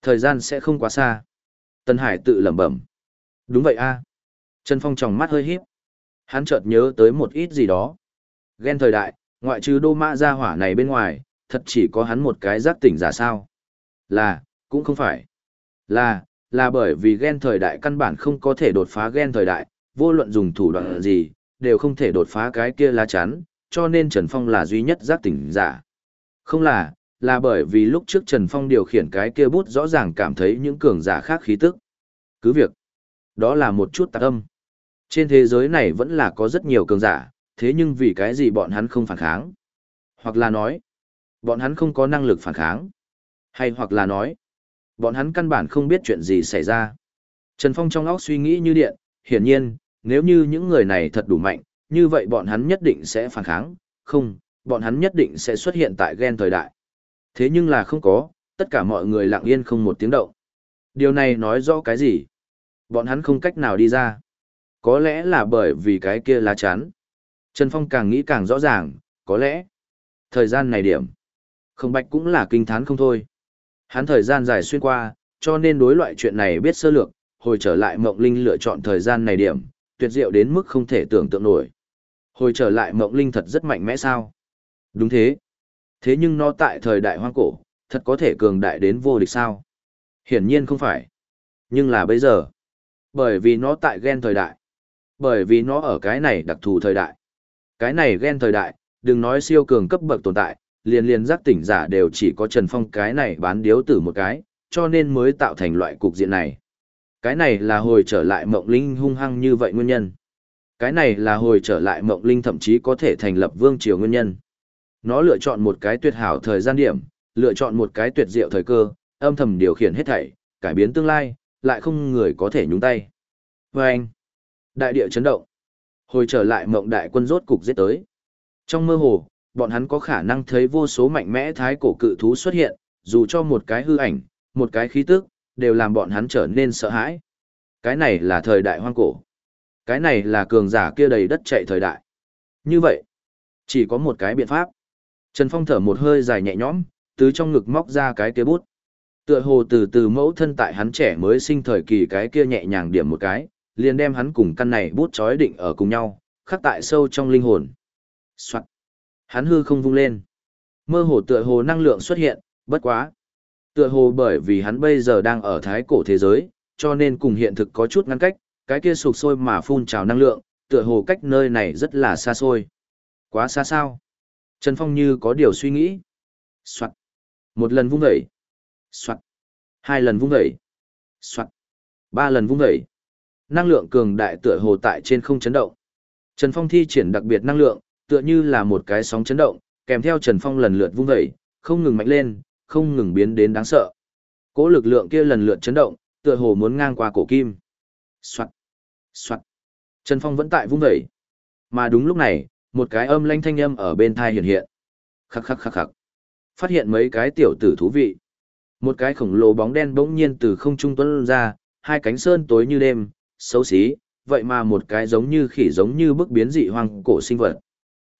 Thời gian sẽ không quá xa. Tân Hải tự lẩm bẩm. Đúng vậy a. Trần Phong tròng mắt hơi híp. Hắn chợt nhớ tới một ít gì đó. Ghen thời đại, ngoại trừ đô mã gia hỏa này bên ngoài, thật chỉ có hắn một cái giác tỉnh giả sao. Là, cũng không phải. Là, là bởi vì ghen thời đại căn bản không có thể đột phá ghen thời đại, vô luận dùng thủ đoạn gì, đều không thể đột phá cái kia lá chắn, cho nên Trần Phong là duy nhất giác tỉnh giả. Không là, là bởi vì lúc trước Trần Phong điều khiển cái kia bút rõ ràng cảm thấy những cường giả khác khí tức. Cứ việc, đó là một chút tạc âm. Trên thế giới này vẫn là có rất nhiều cường giả, thế nhưng vì cái gì bọn hắn không phản kháng? Hoặc là nói, bọn hắn không có năng lực phản kháng. Hay hoặc là nói, bọn hắn căn bản không biết chuyện gì xảy ra. Trần Phong trong óc suy nghĩ như điện, hiển nhiên, nếu như những người này thật đủ mạnh, như vậy bọn hắn nhất định sẽ phản kháng, không, bọn hắn nhất định sẽ xuất hiện tại gen thời đại. Thế nhưng là không có, tất cả mọi người lặng yên không một tiếng động. Điều này nói rõ cái gì? Bọn hắn không cách nào đi ra. Có lẽ là bởi vì cái kia lá chắn. Trần Phong càng nghĩ càng rõ ràng, có lẽ. Thời gian này điểm. Không bạch cũng là kinh thán không thôi. Hắn thời gian dài xuyên qua, cho nên đối loại chuyện này biết sơ lược, hồi trở lại Mộng Linh lựa chọn thời gian này điểm, tuyệt diệu đến mức không thể tưởng tượng nổi. Hồi trở lại Mộng Linh thật rất mạnh mẽ sao? Đúng thế. Thế nhưng nó tại thời đại hoang cổ, thật có thể cường đại đến vô địch sao? Hiển nhiên không phải. Nhưng là bây giờ. Bởi vì nó tại gen thời đại. Bởi vì nó ở cái này đặc thù thời đại. Cái này gen thời đại, đừng nói siêu cường cấp bậc tồn tại, liền liền giác tỉnh giả đều chỉ có Trần Phong cái này bán điếu tử một cái, cho nên mới tạo thành loại cục diện này. Cái này là hồi trở lại mộng linh hung hăng như vậy nguyên nhân. Cái này là hồi trở lại mộng linh thậm chí có thể thành lập vương triều nguyên nhân. Nó lựa chọn một cái tuyệt hảo thời gian điểm, lựa chọn một cái tuyệt diệu thời cơ, âm thầm điều khiển hết thảy, cải biến tương lai, lại không người có thể nhúng tay. vê anh, đại địa chấn động. Hồi trở lại mộng đại quân rốt cục giết tới. Trong mơ hồ, bọn hắn có khả năng thấy vô số mạnh mẽ thái cổ cự thú xuất hiện, dù cho một cái hư ảnh, một cái khí tức, đều làm bọn hắn trở nên sợ hãi. Cái này là thời đại hoang cổ. Cái này là cường giả kia đầy đất chạy thời đại. Như vậy, chỉ có một cái biện pháp. Trần Phong thở một hơi dài nhẹ nhõm, từ trong ngực móc ra cái kia bút. Tựa hồ từ từ mẫu thân tại hắn trẻ mới sinh thời kỳ cái kia nhẹ nhàng điểm một cái, liền đem hắn cùng căn này bút chói định ở cùng nhau, khắc tại sâu trong linh hồn. Soạn. Hắn hư không vung lên. Mơ hồ tựa hồ năng lượng xuất hiện, bất quá. Tựa hồ bởi vì hắn bây giờ đang ở thái cổ thế giới, cho nên cùng hiện thực có chút ngăn cách, cái kia sụp sôi mà phun trào năng lượng, tựa hồ cách nơi này rất là xa xôi. Quá xa sao? Trần Phong như có điều suy nghĩ. Soạn. Một lần vung đẩy, Soạn. Hai lần vung đẩy, Soạn. Ba lần vung đẩy, Năng lượng cường đại tựa hồ tại trên không chấn động. Trần Phong thi triển đặc biệt năng lượng, tựa như là một cái sóng chấn động, kèm theo Trần Phong lần lượt vung đẩy, không ngừng mạnh lên, không ngừng biến đến đáng sợ. Cố lực lượng kia lần lượt chấn động, tựa hồ muốn ngang qua cổ kim. Soạt, soạt. Trần Phong vẫn tại vung dậy. Mà đúng lúc này, một cái âm lanh thanh âm ở bên thai hiện hiện. Khắc khắc khắc khắc. Phát hiện mấy cái tiểu tử thú vị. Một cái khổng lồ bóng đen bỗng nhiên từ không trung tuôn ra, hai cánh sơn tối như đêm, xấu xí, vậy mà một cái giống như khỉ giống như bức biến dị hoang cổ sinh vật.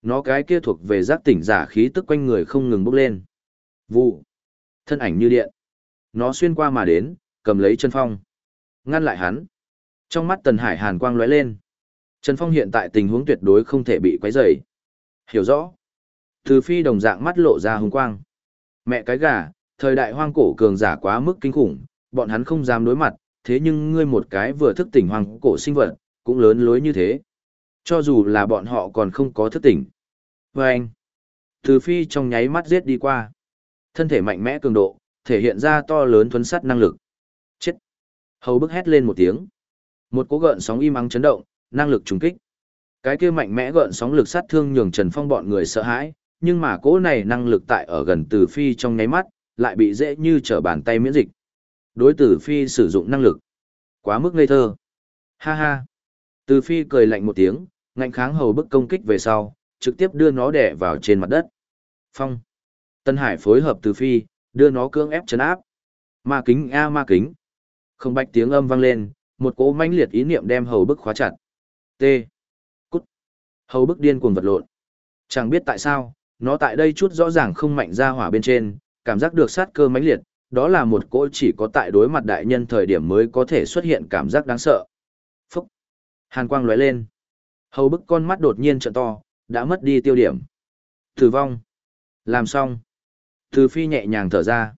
Nó cái kia thuộc về giác tỉnh giả khí tức quanh người không ngừng bốc lên. Vụ. Thân ảnh như điện. Nó xuyên qua mà đến, cầm lấy chân phong. Ngăn lại hắn. Trong mắt Tần Hải hàn quang lóe lên. Trần Phong hiện tại tình huống tuyệt đối không thể bị quấy rầy. Hiểu rõ. Từ phi đồng dạng mắt lộ ra hung quang. Mẹ cái gà, thời đại hoang cổ cường giả quá mức kinh khủng, bọn hắn không dám đối mặt, thế nhưng ngươi một cái vừa thức tỉnh hoang cổ sinh vật, cũng lớn lối như thế. Cho dù là bọn họ còn không có thức tỉnh. Và anh, từ phi trong nháy mắt giết đi qua. Thân thể mạnh mẽ cường độ, thể hiện ra to lớn thuấn sắt năng lực. Chết! Hầu bức hét lên một tiếng. Một cú gợn sóng im ắng chấn động, năng lực trùng kích. Cái kia mạnh mẽ gợn sóng lực sát thương nhường Trần Phong bọn người sợ hãi, nhưng mà cỗ này năng lực tại ở gần Từ Phi trong nháy mắt, lại bị dễ như trở bàn tay miễn dịch. Đối Từ Phi sử dụng năng lực. Quá mức ngây thơ. Ha ha. Từ Phi cười lạnh một tiếng, ngạnh kháng hầu bức công kích về sau, trực tiếp đưa nó đè vào trên mặt đất. Phong. Tân Hải phối hợp Từ Phi, đưa nó cưỡng ép chấn áp. Ma kính a ma kính. Không bạch tiếng âm vang lên, một cỗ mãnh liệt ý niệm đem hầu bức khóa chặt. T. Cút. Hầu bức điên cuồng vật lộn. Chẳng biết tại sao, nó tại đây chút rõ ràng không mạnh ra hỏa bên trên, cảm giác được sát cơ mãnh liệt, đó là một cỗ chỉ có tại đối mặt đại nhân thời điểm mới có thể xuất hiện cảm giác đáng sợ. Phúc! Hàn quang lóe lên. Hầu bức con mắt đột nhiên trợn to, đã mất đi tiêu điểm. Tử vong. Làm xong. Từ phi nhẹ nhàng thở ra.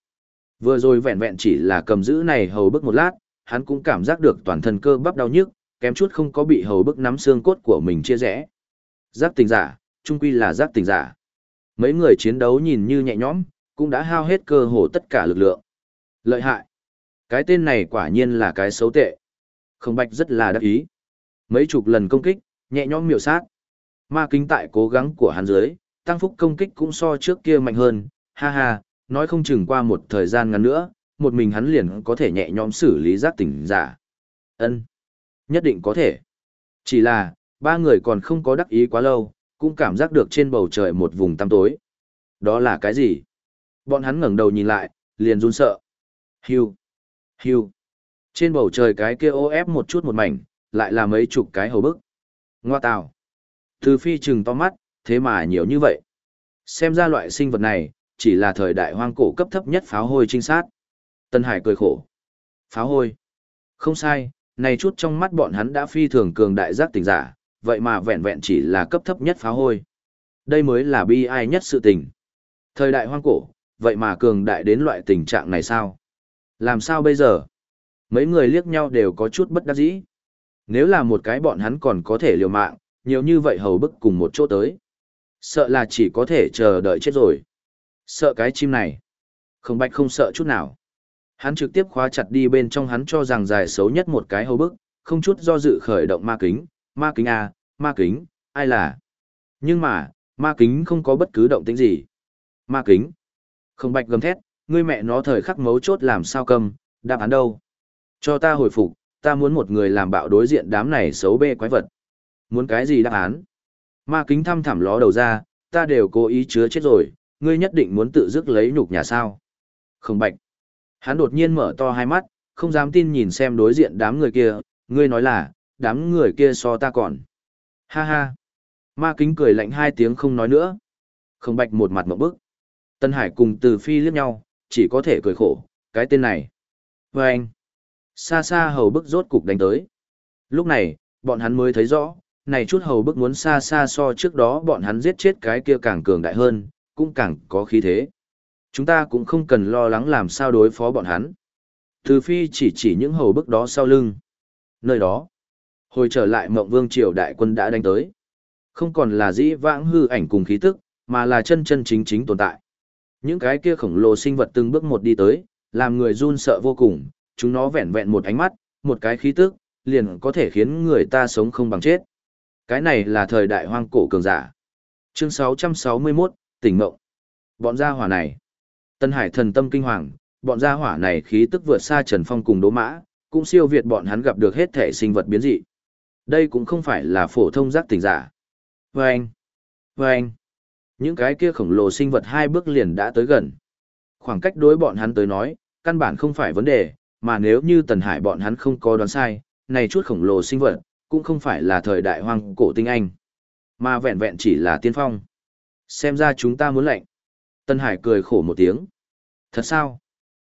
Vừa rồi vẹn vẹn chỉ là cầm giữ này hầu bức một lát, hắn cũng cảm giác được toàn thân cơ bắp đau nhức, kém chút không có bị hầu bức nắm xương cốt của mình chia rẽ. Giác tình giả, trung quy là giác tình giả. Mấy người chiến đấu nhìn như nhẹ nhõm, cũng đã hao hết cơ hồ tất cả lực lượng. Lợi hại. Cái tên này quả nhiên là cái xấu tệ. Không bạch rất là đắc ý. Mấy chục lần công kích, nhẹ nhõm miểu sát. Ma kính tại cố gắng của hắn dưới, tăng phúc công kích cũng so trước kia mạnh hơn. Ha ha, nói không chừng qua một thời gian ngắn nữa, một mình hắn liền có thể nhẹ nhõm xử lý giác tỉnh giả. Ân, Nhất định có thể. Chỉ là, ba người còn không có đắc ý quá lâu, cũng cảm giác được trên bầu trời một vùng tăm tối. Đó là cái gì? Bọn hắn ngẩng đầu nhìn lại, liền run sợ. Hiu, hiu. Trên bầu trời cái kia ô ép một chút một mảnh, lại là mấy chục cái hầu bức. Ngoa tào. Từ phi trừng to mắt, thế mà nhiều như vậy. Xem ra loại sinh vật này, chỉ là thời đại hoang cổ cấp thấp nhất pháo hôi trinh sát. Tân Hải cười khổ. Pháo hôi. Không sai, này chút trong mắt bọn hắn đã phi thường cường đại giác tình giả, vậy mà vẹn vẹn chỉ là cấp thấp nhất pháo hôi. Đây mới là bi ai nhất sự tình. Thời đại hoang cổ, vậy mà cường đại đến loại tình trạng này sao? Làm sao bây giờ? Mấy người liếc nhau đều có chút bất đắc dĩ. Nếu là một cái bọn hắn còn có thể liều mạng, nhiều như vậy hầu bức cùng một chỗ tới. Sợ là chỉ có thể chờ đợi chết rồi. Sợ cái chim này. Không bạch không sợ chút nào. Hắn trực tiếp khóa chặt đi bên trong hắn cho rằng dài xấu nhất một cái hầu bức, không chút do dự khởi động ma kính, ma kính à, ma kính, ai là? Nhưng mà, ma kính không có bất cứ động tĩnh gì. Ma kính. Không bạch gầm thét, ngươi mẹ nó thời khắc mấu chốt làm sao cầm, đáp án đâu? Cho ta hồi phục, ta muốn một người làm bạo đối diện đám này xấu bê quái vật. Muốn cái gì đáp án? Ma kính thăm thẳm ló đầu ra, ta đều cố ý chứa chết rồi, ngươi nhất định muốn tự dứt lấy nhục nhà sao. Không bạch. Hắn đột nhiên mở to hai mắt, không dám tin nhìn xem đối diện đám người kia, ngươi nói là, đám người kia so ta còn. Ha ha. Ma kính cười lạnh hai tiếng không nói nữa. Không bạch một mặt một bức. Tân Hải cùng từ phi liếc nhau, chỉ có thể cười khổ, cái tên này. Và anh. Xa xa hầu bức rốt cục đánh tới. Lúc này, bọn hắn mới thấy rõ, này chút hầu bức muốn xa xa so trước đó bọn hắn giết chết cái kia càng cường đại hơn, cũng càng có khí thế. Chúng ta cũng không cần lo lắng làm sao đối phó bọn hắn. Từ phi chỉ chỉ những hầu bức đó sau lưng. Nơi đó, hồi trở lại mộng vương triều đại quân đã đánh tới. Không còn là dĩ vãng hư ảnh cùng khí tức, mà là chân chân chính chính tồn tại. Những cái kia khổng lồ sinh vật từng bước một đi tới, làm người run sợ vô cùng, chúng nó vẹn vẹn một ánh mắt, một cái khí tức, liền có thể khiến người ta sống không bằng chết. Cái này là thời đại hoang cổ cường giả. Chương 661, tỉnh mộng. Bọn gia hỏa này. Tân Hải thần tâm kinh hoàng, bọn gia hỏa này khí tức vượt xa Trần Phong cùng Đỗ Mã, cũng siêu việt bọn hắn gặp được hết thể sinh vật biến dị. Đây cũng không phải là phổ thông giác tỉnh giả. Vâng! Vâng! Những cái kia khổng lồ sinh vật hai bước liền đã tới gần. Khoảng cách đối bọn hắn tới nói, căn bản không phải vấn đề, mà nếu như Tần Hải bọn hắn không có đoán sai, này chút khổng lồ sinh vật, cũng không phải là thời đại hoang cổ tinh anh, mà vẹn vẹn chỉ là tiên phong. Xem ra chúng ta muốn lệnh. Tân Hải cười khổ một tiếng. Thật sao?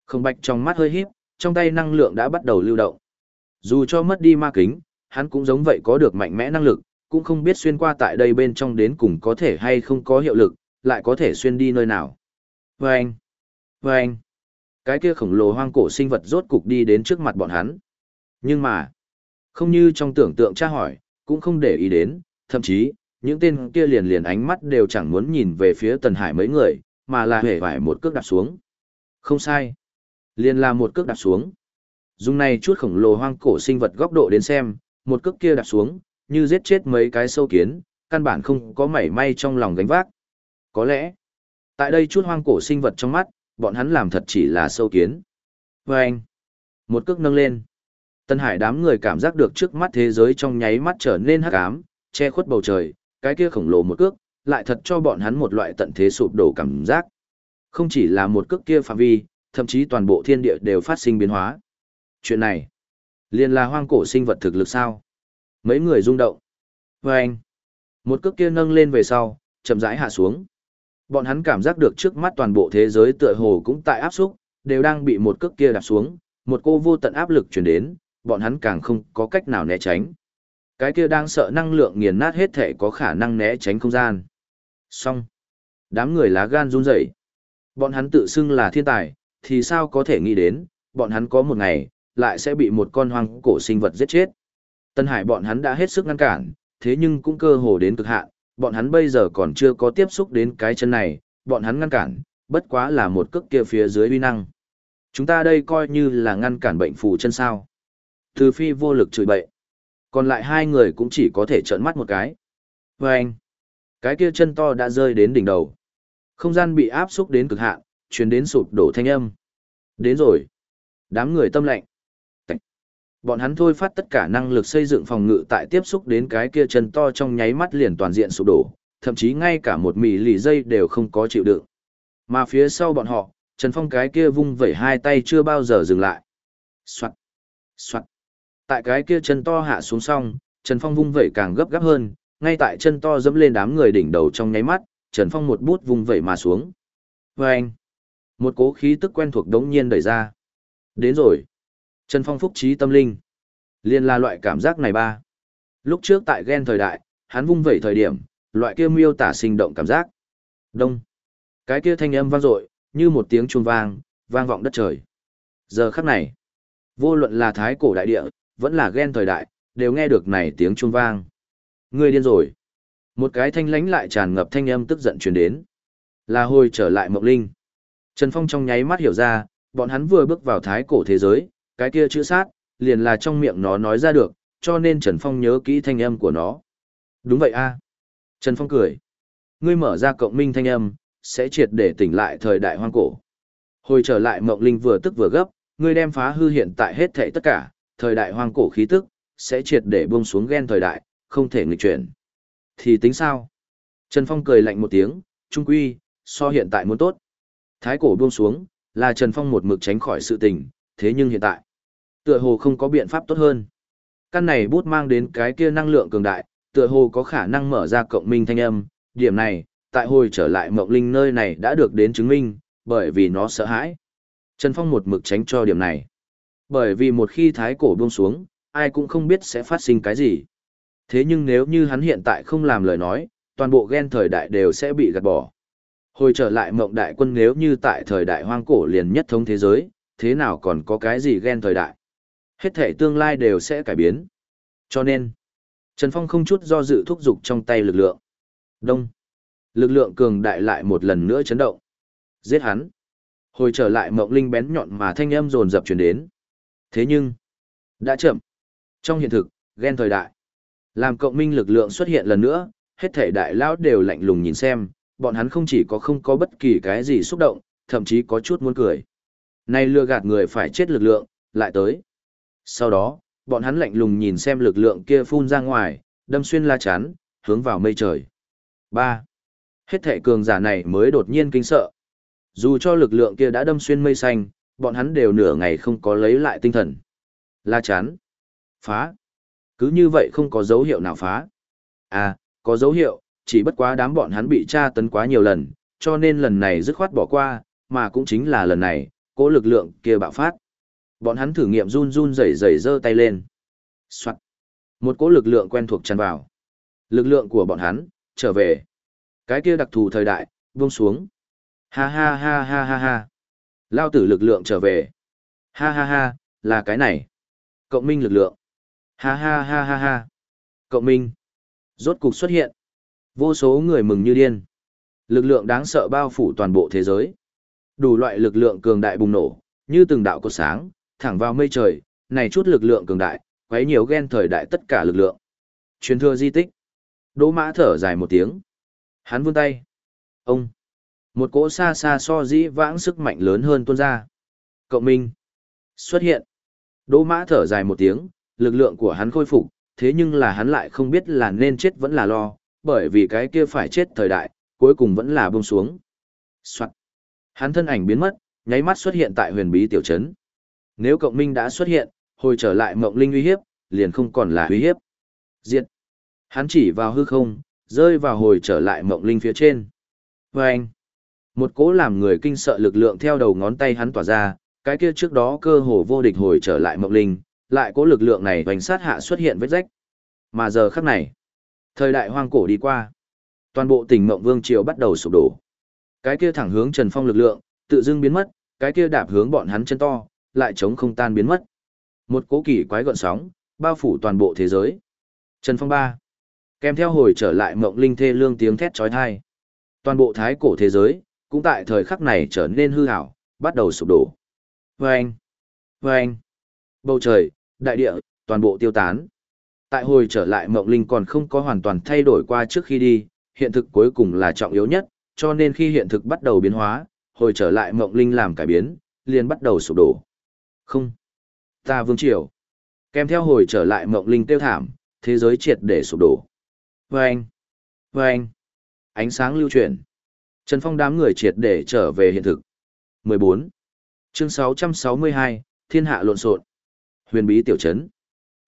Không bạch trong mắt hơi híp, trong tay năng lượng đã bắt đầu lưu động. Dù cho mất đi ma kính, hắn cũng giống vậy có được mạnh mẽ năng lực, cũng không biết xuyên qua tại đây bên trong đến cùng có thể hay không có hiệu lực, lại có thể xuyên đi nơi nào. Vâng! Vâng! Cái kia khổng lồ hoang cổ sinh vật rốt cục đi đến trước mặt bọn hắn. Nhưng mà, không như trong tưởng tượng tra hỏi, cũng không để ý đến, thậm chí, những tên kia liền liền ánh mắt đều chẳng muốn nhìn về phía Tần Hải mấy người, mà là hề vải một cước đạp xuống. Không sai. Liền là một cước đạp xuống. Dùng này chút khổng lồ hoang cổ sinh vật góc độ đến xem, một cước kia đạp xuống, như giết chết mấy cái sâu kiến, căn bản không có mảy may trong lòng gánh vác. Có lẽ, tại đây chút hoang cổ sinh vật trong mắt, bọn hắn làm thật chỉ là sâu kiến. Và anh, một cước nâng lên. Tân Hải đám người cảm giác được trước mắt thế giới trong nháy mắt trở nên hắc ám, che khuất bầu trời, cái kia khổng lồ một cước, lại thật cho bọn hắn một loại tận thế sụp đổ cảm giác. Không chỉ là một cước kia phạm vi, thậm chí toàn bộ thiên địa đều phát sinh biến hóa. Chuyện này, liền là hoang cổ sinh vật thực lực sao? Mấy người rung động. Và anh, một cước kia nâng lên về sau, chậm rãi hạ xuống. Bọn hắn cảm giác được trước mắt toàn bộ thế giới tựa hồ cũng tại áp xúc, đều đang bị một cước kia đạp xuống, một cô vô tận áp lực truyền đến, bọn hắn càng không có cách nào né tránh. Cái kia đang sợ năng lượng nghiền nát hết thể có khả năng né tránh không gian. Xong. Đám người lá gan run rẩy. Bọn hắn tự xưng là thiên tài, thì sao có thể nghĩ đến, bọn hắn có một ngày, lại sẽ bị một con hoang cổ sinh vật giết chết. Tân Hải bọn hắn đã hết sức ngăn cản, thế nhưng cũng cơ hồ đến cực hạn, bọn hắn bây giờ còn chưa có tiếp xúc đến cái chân này, bọn hắn ngăn cản, bất quá là một cước kia phía dưới uy năng. Chúng ta đây coi như là ngăn cản bệnh phù chân sao. Từ phi vô lực chửi bậy. Còn lại hai người cũng chỉ có thể trợn mắt một cái. Và anh, cái kia chân to đã rơi đến đỉnh đầu. Không gian bị áp xúc đến cực hạn, chuyển đến sụp đổ thanh âm. Đến rồi. Đám người tâm lệnh. Bọn hắn thôi phát tất cả năng lực xây dựng phòng ngự tại tiếp xúc đến cái kia chân to trong nháy mắt liền toàn diện sụp đổ, thậm chí ngay cả một mì lì dây đều không có chịu đựng. Mà phía sau bọn họ, Trần Phong cái kia vung vẩy hai tay chưa bao giờ dừng lại. Soạt, soạt. Tại cái kia chân to hạ xuống xong, Trần Phong vung vẩy càng gấp gáp hơn, ngay tại chân to dẫm lên đám người đỉnh đầu trong nháy mắt, Trần Phong một bút vung vẩy mà xuống. Và anh, một cố khí tức quen thuộc đống nhiên đẩy ra. Đến rồi. Trần Phong phúc trí tâm linh. Liên là loại cảm giác này ba. Lúc trước tại ghen thời đại, hắn vung vẩy thời điểm, loại kia miêu tả sinh động cảm giác. Đông. Cái kia thanh âm vang dội, như một tiếng chuông vang, vang vọng đất trời. Giờ khắc này, vô luận là thái cổ đại địa, vẫn là ghen thời đại, đều nghe được này tiếng chuông vang. Ngươi điên rồi. Một cái thanh lánh lại tràn ngập thanh âm tức giận truyền đến. Là hồi trở lại mộng linh. Trần Phong trong nháy mắt hiểu ra, bọn hắn vừa bước vào thái cổ thế giới, cái kia chữ sát, liền là trong miệng nó nói ra được, cho nên Trần Phong nhớ kỹ thanh âm của nó. Đúng vậy a Trần Phong cười. Ngươi mở ra cộng minh thanh âm, sẽ triệt để tỉnh lại thời đại hoang cổ. Hồi trở lại mộng linh vừa tức vừa gấp, ngươi đem phá hư hiện tại hết thảy tất cả, thời đại hoang cổ khí tức, sẽ triệt để buông xuống ghen thời đại, không thể nghịch chuyển. Thì tính sao? Trần Phong cười lạnh một tiếng, trung quy, so hiện tại muốn tốt. Thái cổ buông xuống, là Trần Phong một mực tránh khỏi sự tình, thế nhưng hiện tại, tựa hồ không có biện pháp tốt hơn. Căn này bút mang đến cái kia năng lượng cường đại, tựa hồ có khả năng mở ra cộng minh thanh âm, điểm này, tại hồi trở lại mộng linh nơi này đã được đến chứng minh, bởi vì nó sợ hãi. Trần Phong một mực tránh cho điểm này. Bởi vì một khi thái cổ buông xuống, ai cũng không biết sẽ phát sinh cái gì. Thế nhưng nếu như hắn hiện tại không làm lời nói, toàn bộ ghen thời đại đều sẽ bị gạt bỏ. Hồi trở lại mộng đại quân nếu như tại thời đại hoang cổ liền nhất thống thế giới, thế nào còn có cái gì ghen thời đại. Hết thể tương lai đều sẽ cải biến. Cho nên, Trần Phong không chút do dự thúc giục trong tay lực lượng. Đông. Lực lượng cường đại lại một lần nữa chấn động. Giết hắn. Hồi trở lại mộng linh bén nhọn mà thanh âm rồn dập truyền đến. Thế nhưng, đã chậm. Trong hiện thực, ghen thời đại. Làm cộng minh lực lượng xuất hiện lần nữa, hết thể đại lão đều lạnh lùng nhìn xem, bọn hắn không chỉ có không có bất kỳ cái gì xúc động, thậm chí có chút muốn cười. Nay lừa gạt người phải chết lực lượng, lại tới. Sau đó, bọn hắn lạnh lùng nhìn xem lực lượng kia phun ra ngoài, đâm xuyên la chắn, hướng vào mây trời. 3. Hết thể cường giả này mới đột nhiên kinh sợ. Dù cho lực lượng kia đã đâm xuyên mây xanh, bọn hắn đều nửa ngày không có lấy lại tinh thần. La chán, Phá. Cứ như vậy không có dấu hiệu nào phá. À, có dấu hiệu, chỉ bất quá đám bọn hắn bị tra tấn quá nhiều lần, cho nên lần này dứt khoát bỏ qua, mà cũng chính là lần này, cố lực lượng kia bạo phát. Bọn hắn thử nghiệm run run rẩy rẩy giơ tay lên. Soạn. Một cố lực lượng quen thuộc tràn vào. Lực lượng của bọn hắn, trở về. Cái kia đặc thù thời đại, buông xuống. Ha ha ha ha ha ha. Lao tử lực lượng trở về. Ha ha ha, là cái này. Cộng minh lực lượng. Ha ha ha ha ha. Cộng minh. Rốt cục xuất hiện. Vô số người mừng như điên. Lực lượng đáng sợ bao phủ toàn bộ thế giới. Đủ loại lực lượng cường đại bùng nổ, như từng đạo cột sáng, thẳng vào mây trời, này chút lực lượng cường đại, quấy nhiều ghen thời đại tất cả lực lượng. Truyền thừa di tích. Đỗ mã thở dài một tiếng. Hắn vươn tay. Ông. Một cỗ xa xa so dĩ vãng sức mạnh lớn hơn tuôn ra. Cộng minh. Xuất hiện. Đỗ mã thở dài một tiếng, lực lượng của hắn khôi phục, thế nhưng là hắn lại không biết là nên chết vẫn là lo, bởi vì cái kia phải chết thời đại, cuối cùng vẫn là buông xuống. Soạn. Hắn thân ảnh biến mất, nháy mắt xuất hiện tại huyền bí tiểu trấn. Nếu cộng minh đã xuất hiện, hồi trở lại mộng linh uy hiếp, liền không còn là uy hiếp. Diệt. Hắn chỉ vào hư không, rơi vào hồi trở lại mộng linh phía trên. Và anh. Một cỗ làm người kinh sợ lực lượng theo đầu ngón tay hắn tỏa ra, cái kia trước đó cơ hồ vô địch hồi trở lại mộng linh, lại cỗ lực lượng này hoành sát hạ xuất hiện vết rách. Mà giờ khắc này, thời đại hoang cổ đi qua, toàn bộ tỉnh mộng vương triều bắt đầu sụp đổ. Cái kia thẳng hướng Trần Phong lực lượng, tự dưng biến mất, cái kia đạp hướng bọn hắn chân to, lại chống không tan biến mất. Một cố kỳ quái gợn sóng, bao phủ toàn bộ thế giới. Trần Phong ba Kèm theo hồi trở lại mộng linh thê lương tiếng thét trói thai. Toàn bộ thái cổ thế giới, cũng tại thời khắc này trở nên hư hảo, bắt đầu sụp đổ. Vâng! Vâng! Bầu trời, đại địa, toàn bộ tiêu tán. Tại hồi trở lại mộng linh còn không có hoàn toàn thay đổi qua trước khi đi, hiện thực cuối cùng là trọng yếu nhất, cho nên khi hiện thực bắt đầu biến hóa, hồi trở lại mộng linh làm cải biến, liền bắt đầu sụp đổ. Không. Ta vương triều. Kèm theo hồi trở lại mộng linh tiêu thảm, thế giới triệt để sụp đổ. Vâng. Vâng. Ánh sáng lưu chuyển. Trần Phong đám người triệt để trở về hiện thực. 14. Chương 662, Thiên hạ lộn xộn. Huyền bí tiểu trấn.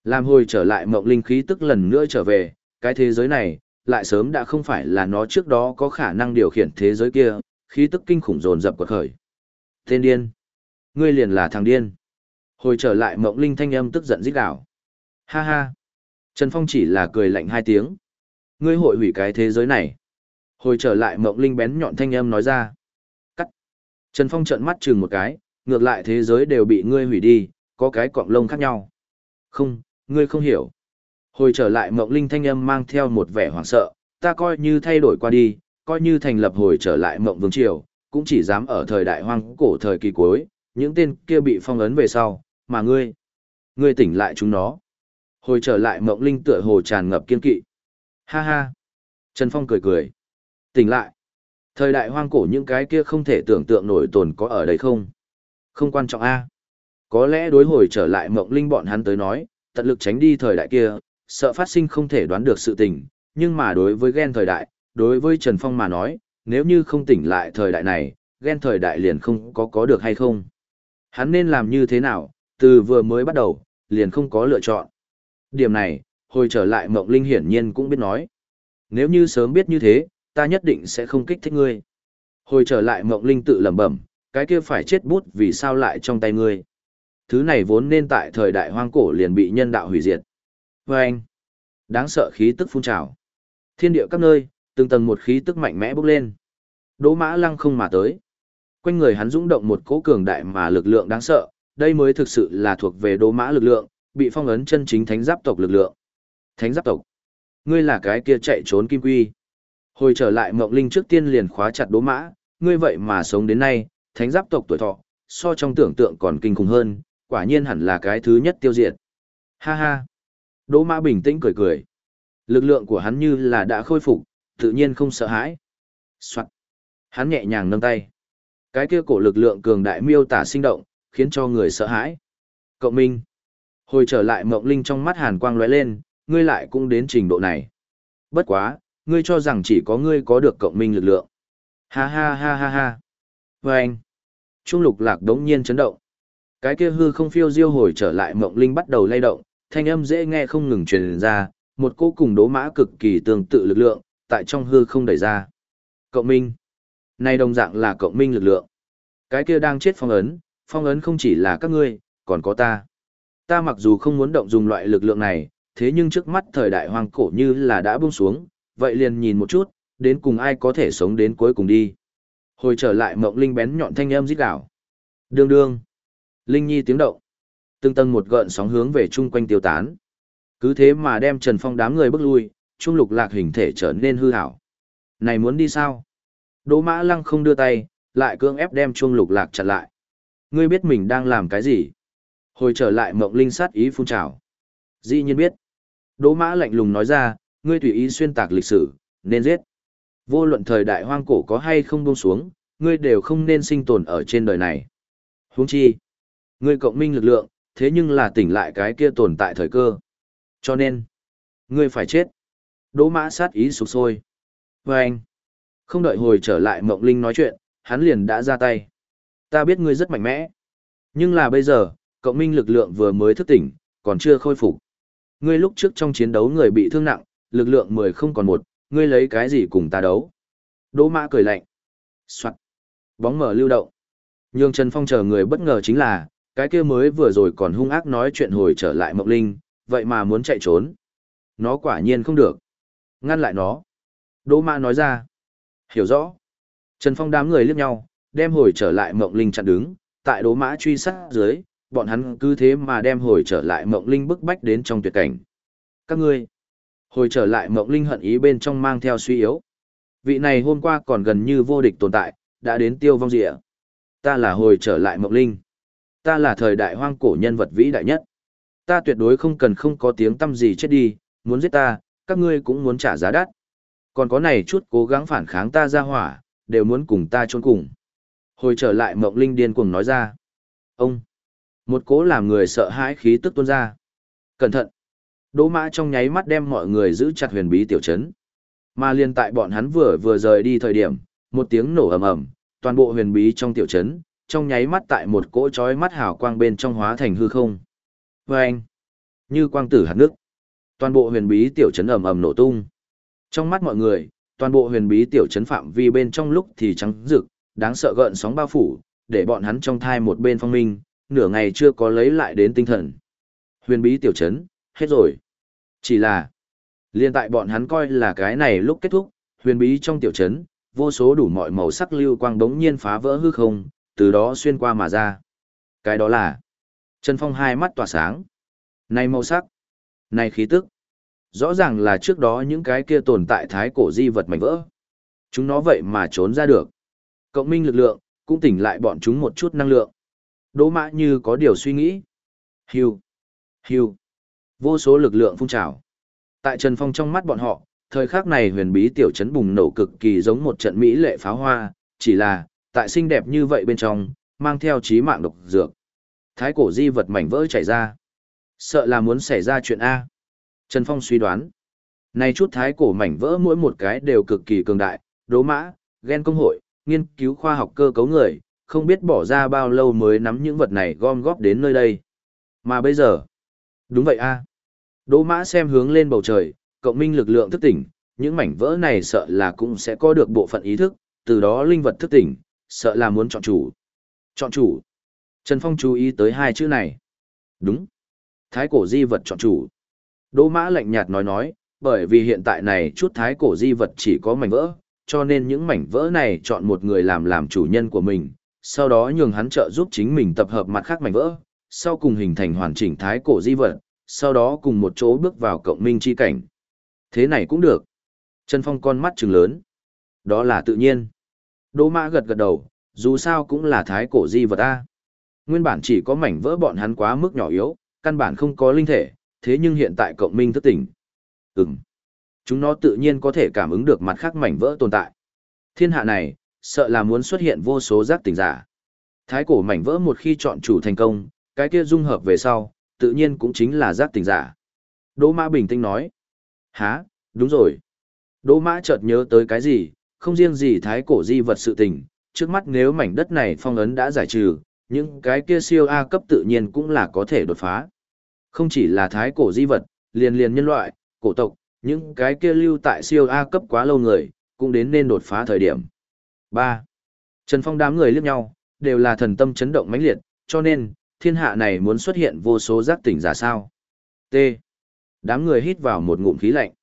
Làm hồi trở lại mộng linh khí tức lần nữa trở về, cái thế giới này, lại sớm đã không phải là nó trước đó có khả năng điều khiển thế giới kia, khí tức kinh khủng dồn dập quật khởi. Tên điên. Ngươi liền là thằng điên. Hồi trở lại mộng linh thanh âm tức giận rít đảo. Ha ha. Trần Phong chỉ là cười lạnh hai tiếng. Ngươi hội hủy cái thế giới này. Hồi trở lại mộng linh bén nhọn thanh âm nói ra. Cắt. Trần Phong trợn mắt chừng một cái, ngược lại thế giới đều bị ngươi hủy đi, có cái cọng lông khác nhau. Không, ngươi không hiểu. Hồi trở lại mộng linh thanh âm mang theo một vẻ hoảng sợ, ta coi như thay đổi qua đi, coi như thành lập hồi trở lại mộng vương triều, cũng chỉ dám ở thời đại hoang cổ thời kỳ cuối, những tên kia bị phong ấn về sau, mà ngươi, ngươi tỉnh lại chúng nó. Hồi trở lại mộng linh tựa hồ tràn ngập kiên kỵ. Ha ha. Trần Phong cười cười. Tỉnh lại. Thời đại hoang cổ những cái kia không thể tưởng tượng nổi tồn có ở đây không? Không quan trọng a. Có lẽ đối hồi trở lại mộng linh bọn hắn tới nói, tận lực tránh đi thời đại kia, sợ phát sinh không thể đoán được sự tình, nhưng mà đối với ghen thời đại, đối với Trần Phong mà nói, nếu như không tỉnh lại thời đại này, ghen thời đại liền không có có được hay không. Hắn nên làm như thế nào, từ vừa mới bắt đầu, liền không có lựa chọn. Điểm này, hồi trở lại mộng linh hiển nhiên cũng biết nói. Nếu như sớm biết như thế, ta nhất định sẽ không kích thích ngươi. Hồi trở lại mộng linh tự lẩm bẩm, cái kia phải chết bút vì sao lại trong tay ngươi. Thứ này vốn nên tại thời đại hoang cổ liền bị nhân đạo hủy diệt. Và anh, đáng sợ khí tức phun trào. Thiên địa các nơi, từng tầng một khí tức mạnh mẽ bốc lên. Đỗ mã lăng không mà tới. Quanh người hắn dũng động một cỗ cường đại mà lực lượng đáng sợ, đây mới thực sự là thuộc về đỗ mã lực lượng, bị phong ấn chân chính thánh giáp tộc lực lượng. Thánh giáp tộc. Ngươi là cái kia chạy trốn kim quy. Hồi trở lại mộng linh trước tiên liền khóa chặt đỗ mã, ngươi vậy mà sống đến nay, thánh giáp tộc tuổi thọ, so trong tưởng tượng còn kinh khủng hơn, quả nhiên hẳn là cái thứ nhất tiêu diệt. Ha ha. Đỗ mã bình tĩnh cười cười. Lực lượng của hắn như là đã khôi phục, tự nhiên không sợ hãi. Soạn. Hắn nhẹ nhàng nâng tay. Cái kia cổ lực lượng cường đại miêu tả sinh động, khiến cho người sợ hãi. Cậu minh. Hồi trở lại mộng linh trong mắt hàn quang lóe lên, ngươi lại cũng đến trình độ này. Bất quá, ngươi cho rằng chỉ có ngươi có được cộng minh lực lượng. Ha ha ha ha ha. Và anh. Trung lục lạc đống nhiên chấn động. Cái kia hư không phiêu diêu hồi trở lại mộng linh bắt đầu lay động, thanh âm dễ nghe không ngừng truyền ra, một cô cùng đố mã cực kỳ tương tự lực lượng, tại trong hư không đẩy ra. Cộng minh. Này đồng dạng là cộng minh lực lượng. Cái kia đang chết phong ấn, phong ấn không chỉ là các ngươi, còn có ta. Ta mặc dù không muốn động dùng loại lực lượng này, thế nhưng trước mắt thời đại hoang cổ như là đã buông xuống, vậy liền nhìn một chút, đến cùng ai có thể sống đến cuối cùng đi. Hồi trở lại mộng linh bén nhọn thanh âm rít đảo. Đương đương. Linh nhi tiếng động. Từng tầng một gợn sóng hướng về chung quanh tiêu tán. Cứ thế mà đem Trần Phong đám người bước lui, trung lục lạc hình thể trở nên hư hảo. Này muốn đi sao? Đỗ Mã Lăng không đưa tay, lại cưỡng ép đem trung lục lạc chặn lại. Ngươi biết mình đang làm cái gì? Hồi trở lại mộng linh sát ý phun trào. Dĩ nhiên biết. Đỗ Mã lạnh lùng nói ra, ngươi tùy ý xuyên tạc lịch sử, nên giết. Vô luận thời đại hoang cổ có hay không buông xuống, ngươi đều không nên sinh tồn ở trên đời này. Huống chi, ngươi cộng minh lực lượng, thế nhưng là tỉnh lại cái kia tồn tại thời cơ. Cho nên, ngươi phải chết. Đỗ mã sát ý sụp sôi. Và anh, không đợi hồi trở lại mộng linh nói chuyện, hắn liền đã ra tay. Ta biết ngươi rất mạnh mẽ. Nhưng là bây giờ, cộng minh lực lượng vừa mới thức tỉnh, còn chưa khôi phục. Ngươi lúc trước trong chiến đấu người bị thương nặng, lực lượng mười không còn một, ngươi lấy cái gì cùng ta đấu? Đỗ mã cười lạnh. Soạn. Bóng mở lưu động. Nhưng Trần Phong chờ người bất ngờ chính là, cái kia mới vừa rồi còn hung ác nói chuyện hồi trở lại Mộng Linh, vậy mà muốn chạy trốn. Nó quả nhiên không được. Ngăn lại nó. Đỗ Mã nói ra. Hiểu rõ. Trần Phong đám người liếc nhau, đem hồi trở lại Mộng Linh chặn đứng, tại Đỗ Mã truy sát dưới, bọn hắn cứ thế mà đem hồi trở lại Mộng Linh bức bách đến trong tuyệt cảnh. Các ngươi. Hồi trở lại Mộng Linh hận ý bên trong mang theo suy yếu. Vị này hôm qua còn gần như vô địch tồn tại, đã đến tiêu vong rịa. Ta là hồi trở lại Mộng Linh. Ta là thời đại hoang cổ nhân vật vĩ đại nhất. Ta tuyệt đối không cần không có tiếng tâm gì chết đi, muốn giết ta, các ngươi cũng muốn trả giá đắt. Còn có này chút cố gắng phản kháng ta ra hỏa, đều muốn cùng ta trốn cùng. Hồi trở lại Mộng Linh điên cuồng nói ra. Ông! Một cố làm người sợ hãi khí tức tuôn ra. Cẩn thận! Đỗ mã trong nháy mắt đem mọi người giữ chặt huyền bí tiểu trấn. Mà liên tại bọn hắn vừa vừa rời đi thời điểm, một tiếng nổ ầm ầm, toàn bộ huyền bí trong tiểu trấn, trong nháy mắt tại một cỗ chói mắt hào quang bên trong hóa thành hư không. Và anh, như quang tử hạt nước, toàn bộ huyền bí tiểu trấn ầm ầm nổ tung. Trong mắt mọi người, toàn bộ huyền bí tiểu trấn phạm vi bên trong lúc thì trắng rực, đáng sợ gợn sóng bao phủ, để bọn hắn trong thai một bên phong minh, nửa ngày chưa có lấy lại đến tinh thần. Huyền bí tiểu trấn, hết rồi. Chỉ là, liên tại bọn hắn coi là cái này lúc kết thúc, huyền bí trong tiểu trấn, vô số đủ mọi màu sắc lưu quang đống nhiên phá vỡ hư không, từ đó xuyên qua mà ra. Cái đó là Trần Phong hai mắt tỏa sáng. Này màu sắc, này khí tức. Rõ ràng là trước đó những cái kia tồn tại thái cổ di vật mảnh vỡ. Chúng nó vậy mà trốn ra được. Cộng minh lực lượng, cũng tỉnh lại bọn chúng một chút năng lượng. Đỗ mã như có điều suy nghĩ. Hiu, hiu. Vô số lực lượng phun trào. Tại Trần Phong trong mắt bọn họ, thời khắc này huyền bí tiểu trấn bùng nổ cực kỳ giống một trận mỹ lệ pháo hoa, chỉ là, tại xinh đẹp như vậy bên trong, mang theo chí mạng độc dược. Thái cổ di vật mảnh vỡ chảy ra. Sợ là muốn xảy ra chuyện A. Trần Phong suy đoán. Này chút thái cổ mảnh vỡ mỗi một cái đều cực kỳ cường đại, đố mã, ghen công hội, nghiên cứu khoa học cơ cấu người, không biết bỏ ra bao lâu mới nắm những vật này gom góp đến nơi đây. Mà bây giờ, đúng vậy a Đỗ mã xem hướng lên bầu trời, cộng minh lực lượng thức tỉnh, những mảnh vỡ này sợ là cũng sẽ có được bộ phận ý thức, từ đó linh vật thức tỉnh, sợ là muốn chọn chủ. Chọn chủ. Trần Phong chú ý tới hai chữ này. Đúng. Thái cổ di vật chọn chủ. Đỗ mã lạnh nhạt nói nói, bởi vì hiện tại này chút thái cổ di vật chỉ có mảnh vỡ, cho nên những mảnh vỡ này chọn một người làm làm chủ nhân của mình, sau đó nhường hắn trợ giúp chính mình tập hợp mặt khác mảnh vỡ, sau cùng hình thành hoàn chỉnh thái cổ di vật, sau đó cùng một chỗ bước vào cộng minh chi cảnh. Thế này cũng được. Trần Phong con mắt trừng lớn. Đó là tự nhiên. Đỗ mã gật gật đầu, dù sao cũng là thái cổ di vật ta Nguyên bản chỉ có mảnh vỡ bọn hắn quá mức nhỏ yếu, căn bản không có linh thể, thế nhưng hiện tại cộng minh thức tỉnh. Ừm. Chúng nó tự nhiên có thể cảm ứng được mặt khác mảnh vỡ tồn tại. Thiên hạ này, sợ là muốn xuất hiện vô số giác tỉnh giả. Thái cổ mảnh vỡ một khi chọn chủ thành công, cái kia dung hợp về sau, tự nhiên cũng chính là giác tỉnh giả. Đỗ Mã bình tĩnh nói. Hả, đúng rồi. Đỗ Mã chợt nhớ tới cái gì, không riêng gì thái cổ di vật sự tình, trước mắt nếu mảnh đất này phong ấn đã giải trừ, những cái kia siêu A cấp tự nhiên cũng là có thể đột phá. Không chỉ là thái cổ di vật, liền liền nhân loại, cổ tộc, những cái kia lưu tại siêu A cấp quá lâu người, cũng đến nên đột phá thời điểm. 3. Trần Phong đám người liếc nhau, đều là thần tâm chấn động mãnh liệt, cho nên, thiên hạ này muốn xuất hiện vô số giác tỉnh giả sao. T. Đám người hít vào một ngụm khí lạnh.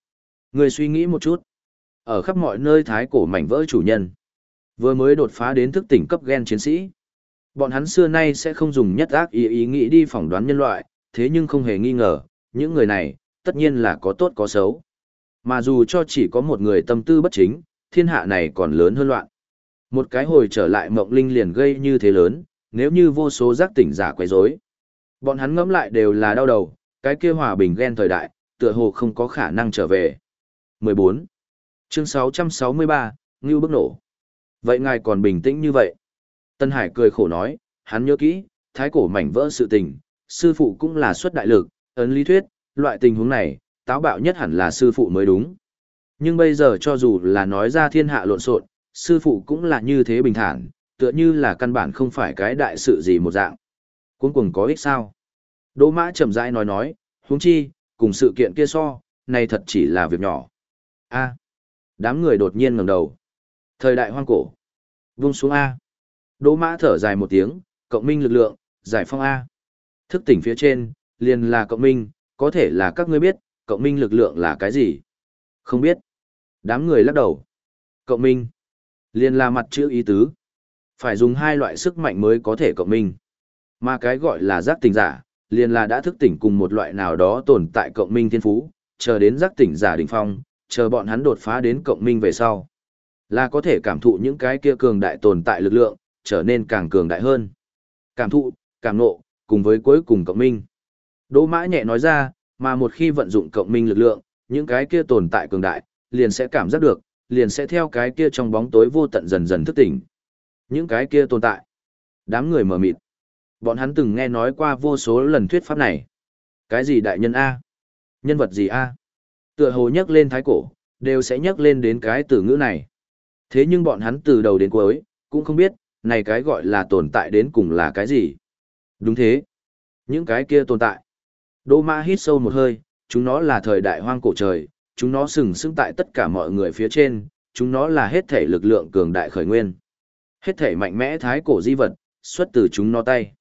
Người suy nghĩ một chút. Ở khắp mọi nơi thái cổ mảnh vỡ chủ nhân. Vừa mới đột phá đến thức tỉnh cấp gen chiến sĩ. Bọn hắn xưa nay sẽ không dùng nhất ác ý ý nghĩ đi phỏng đoán nhân loại, thế nhưng không hề nghi ngờ, những người này, tất nhiên là có tốt có xấu. Mà dù cho chỉ có một người tâm tư bất chính, thiên hạ này còn lớn hơn loạn. Một cái hồi trở lại mộng linh liền gây như thế lớn, nếu như vô số giác tỉnh giả quấy rối. Bọn hắn ngẫm lại đều là đau đầu, cái kia hòa bình ghen thời đại, tựa hồ không có khả năng trở về. 14. Chương 663, Ngưu bức nổ. Vậy ngài còn bình tĩnh như vậy? Tân Hải cười khổ nói, hắn nhớ kỹ, thái cổ mảnh vỡ sự tình, sư phụ cũng là xuất đại lực, ấn lý thuyết, loại tình huống này, táo bạo nhất hẳn là sư phụ mới đúng. Nhưng bây giờ cho dù là nói ra thiên hạ lộn xộn, sư phụ cũng là như thế bình thản, tựa như là căn bản không phải cái đại sự gì một dạng. Cuối cùng có ích sao? Đỗ mã chậm rãi nói nói, huống chi, cùng sự kiện kia so, này thật chỉ là việc nhỏ. A. đám người đột nhiên ngẩng đầu. Thời đại hoang cổ. Vung xuống A. Đỗ mã thở dài một tiếng, cộng minh lực lượng, giải phong A. Thức tỉnh phía trên, liền là cộng minh, có thể là các ngươi biết, cộng minh lực lượng là cái gì? Không biết. Đám người lắc đầu. Cộng minh. Liền là mặt chữ ý tứ. Phải dùng hai loại sức mạnh mới có thể cộng minh. Mà cái gọi là giác tỉnh giả, liền là đã thức tỉnh cùng một loại nào đó tồn tại cộng minh thiên phú, chờ đến giác tỉnh giả đỉnh phong, chờ bọn hắn đột phá đến cộng minh về sau. Là có thể cảm thụ những cái kia cường đại tồn tại lực lượng, trở nên càng cường đại hơn. Cảm thụ, cảm nộ, cùng với cuối cùng cộng minh. Đỗ mã nhẹ nói ra, mà một khi vận dụng cộng minh lực lượng, những cái kia tồn tại cường đại, liền sẽ cảm giác được, liền sẽ theo cái kia trong bóng tối vô tận dần dần thức tỉnh. Những cái kia tồn tại. Đám người mở mịt. Bọn hắn từng nghe nói qua vô số lần thuyết pháp này. Cái gì đại nhân A? Nhân vật gì A? Tựa hồ nhắc lên thái cổ, đều sẽ nhắc lên đến cái từ ngữ này. Thế nhưng bọn hắn từ đầu đến cuối, cũng không biết, này cái gọi là tồn tại đến cùng là cái gì. Đúng thế. Những cái kia tồn tại. Đô Ma hít sâu một hơi, chúng nó là thời đại hoang cổ trời, chúng nó sừng sững tại tất cả mọi người phía trên, chúng nó là hết thể lực lượng cường đại khởi nguyên. Hết thể mạnh mẽ thái cổ di vật, xuất từ chúng nó tay.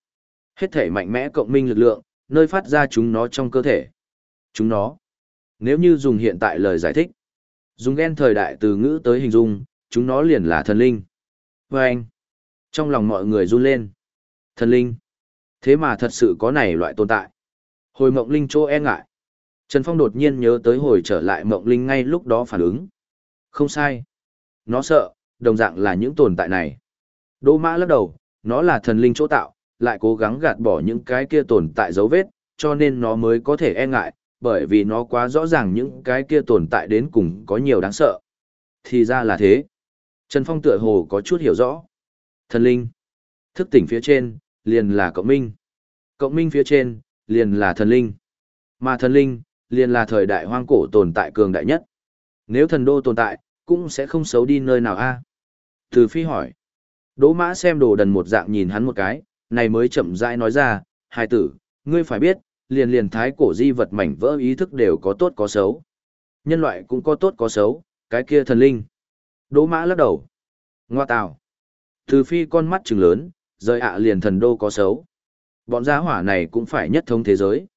Hết thể mạnh mẽ cộng minh lực lượng, nơi phát ra chúng nó trong cơ thể. Chúng nó. Nếu như dùng hiện tại lời giải thích, dùng ghen thời đại từ ngữ tới hình dung, chúng nó liền là thần linh. Và anh, trong lòng mọi người run lên. Thần linh. Thế mà thật sự có này loại tồn tại. Hồi mộng linh chỗ e ngại. Trần Phong đột nhiên nhớ tới hồi trở lại mộng linh ngay lúc đó phản ứng. Không sai. Nó sợ, đồng dạng là những tồn tại này. Đỗ mã lắc đầu, nó là thần linh chỗ tạo, lại cố gắng gạt bỏ những cái kia tồn tại dấu vết, cho nên nó mới có thể e ngại, bởi vì nó quá rõ ràng những cái kia tồn tại đến cùng có nhiều đáng sợ. Thì ra là thế. Trần Phong tựa hồ có chút hiểu rõ. Thần linh. Thức tỉnh phía trên, liền là cộng minh. Cộng minh phía trên, liền là thần linh. Mà thần linh, liền là thời đại hoang cổ tồn tại cường đại nhất. Nếu thần đô tồn tại, cũng sẽ không xấu đi nơi nào a. Từ phi hỏi. Đỗ mã xem đồ đần một dạng nhìn hắn một cái, này mới chậm rãi nói ra, hai tử, ngươi phải biết, liền liền thái cổ di vật mảnh vỡ ý thức đều có tốt có xấu. Nhân loại cũng có tốt có xấu, cái kia thần linh. Đỗ mã lắc đầu. Ngoa tào. Từ phi con mắt trừng lớn, rời ạ liền thần đô có xấu. Bọn gia hỏa này cũng phải nhất thống thế giới.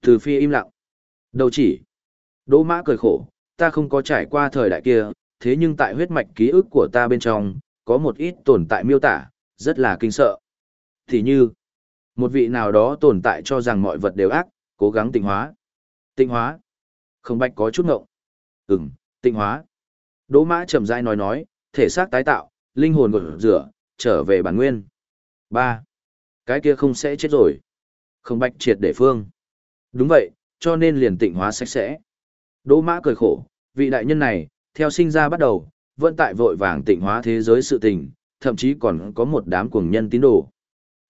Từ phi im lặng. Đâu chỉ. Đỗ mã cười khổ, ta không có trải qua thời đại kia, thế nhưng tại huyết mạch ký ức của ta bên trong, có một ít tồn tại miêu tả, rất là kinh sợ. Thì như, một vị nào đó tồn tại cho rằng mọi vật đều ác, cố gắng tịnh hóa. Tịnh hóa. Không bạch có chút ngộng. Ừm, tịnh hóa. Đỗ mã chậm rãi nói nói, thể xác tái tạo, linh hồn gột rửa, trở về bản nguyên. ba Cái kia không sẽ chết rồi. Không bạch triệt để phương. Đúng vậy, cho nên liền tịnh hóa sạch sẽ. Đỗ mã cười khổ, vị đại nhân này, theo sinh ra bắt đầu, vẫn tại vội vàng tịnh hóa thế giới sự tình, thậm chí còn có một đám cuồng nhân tín đồ.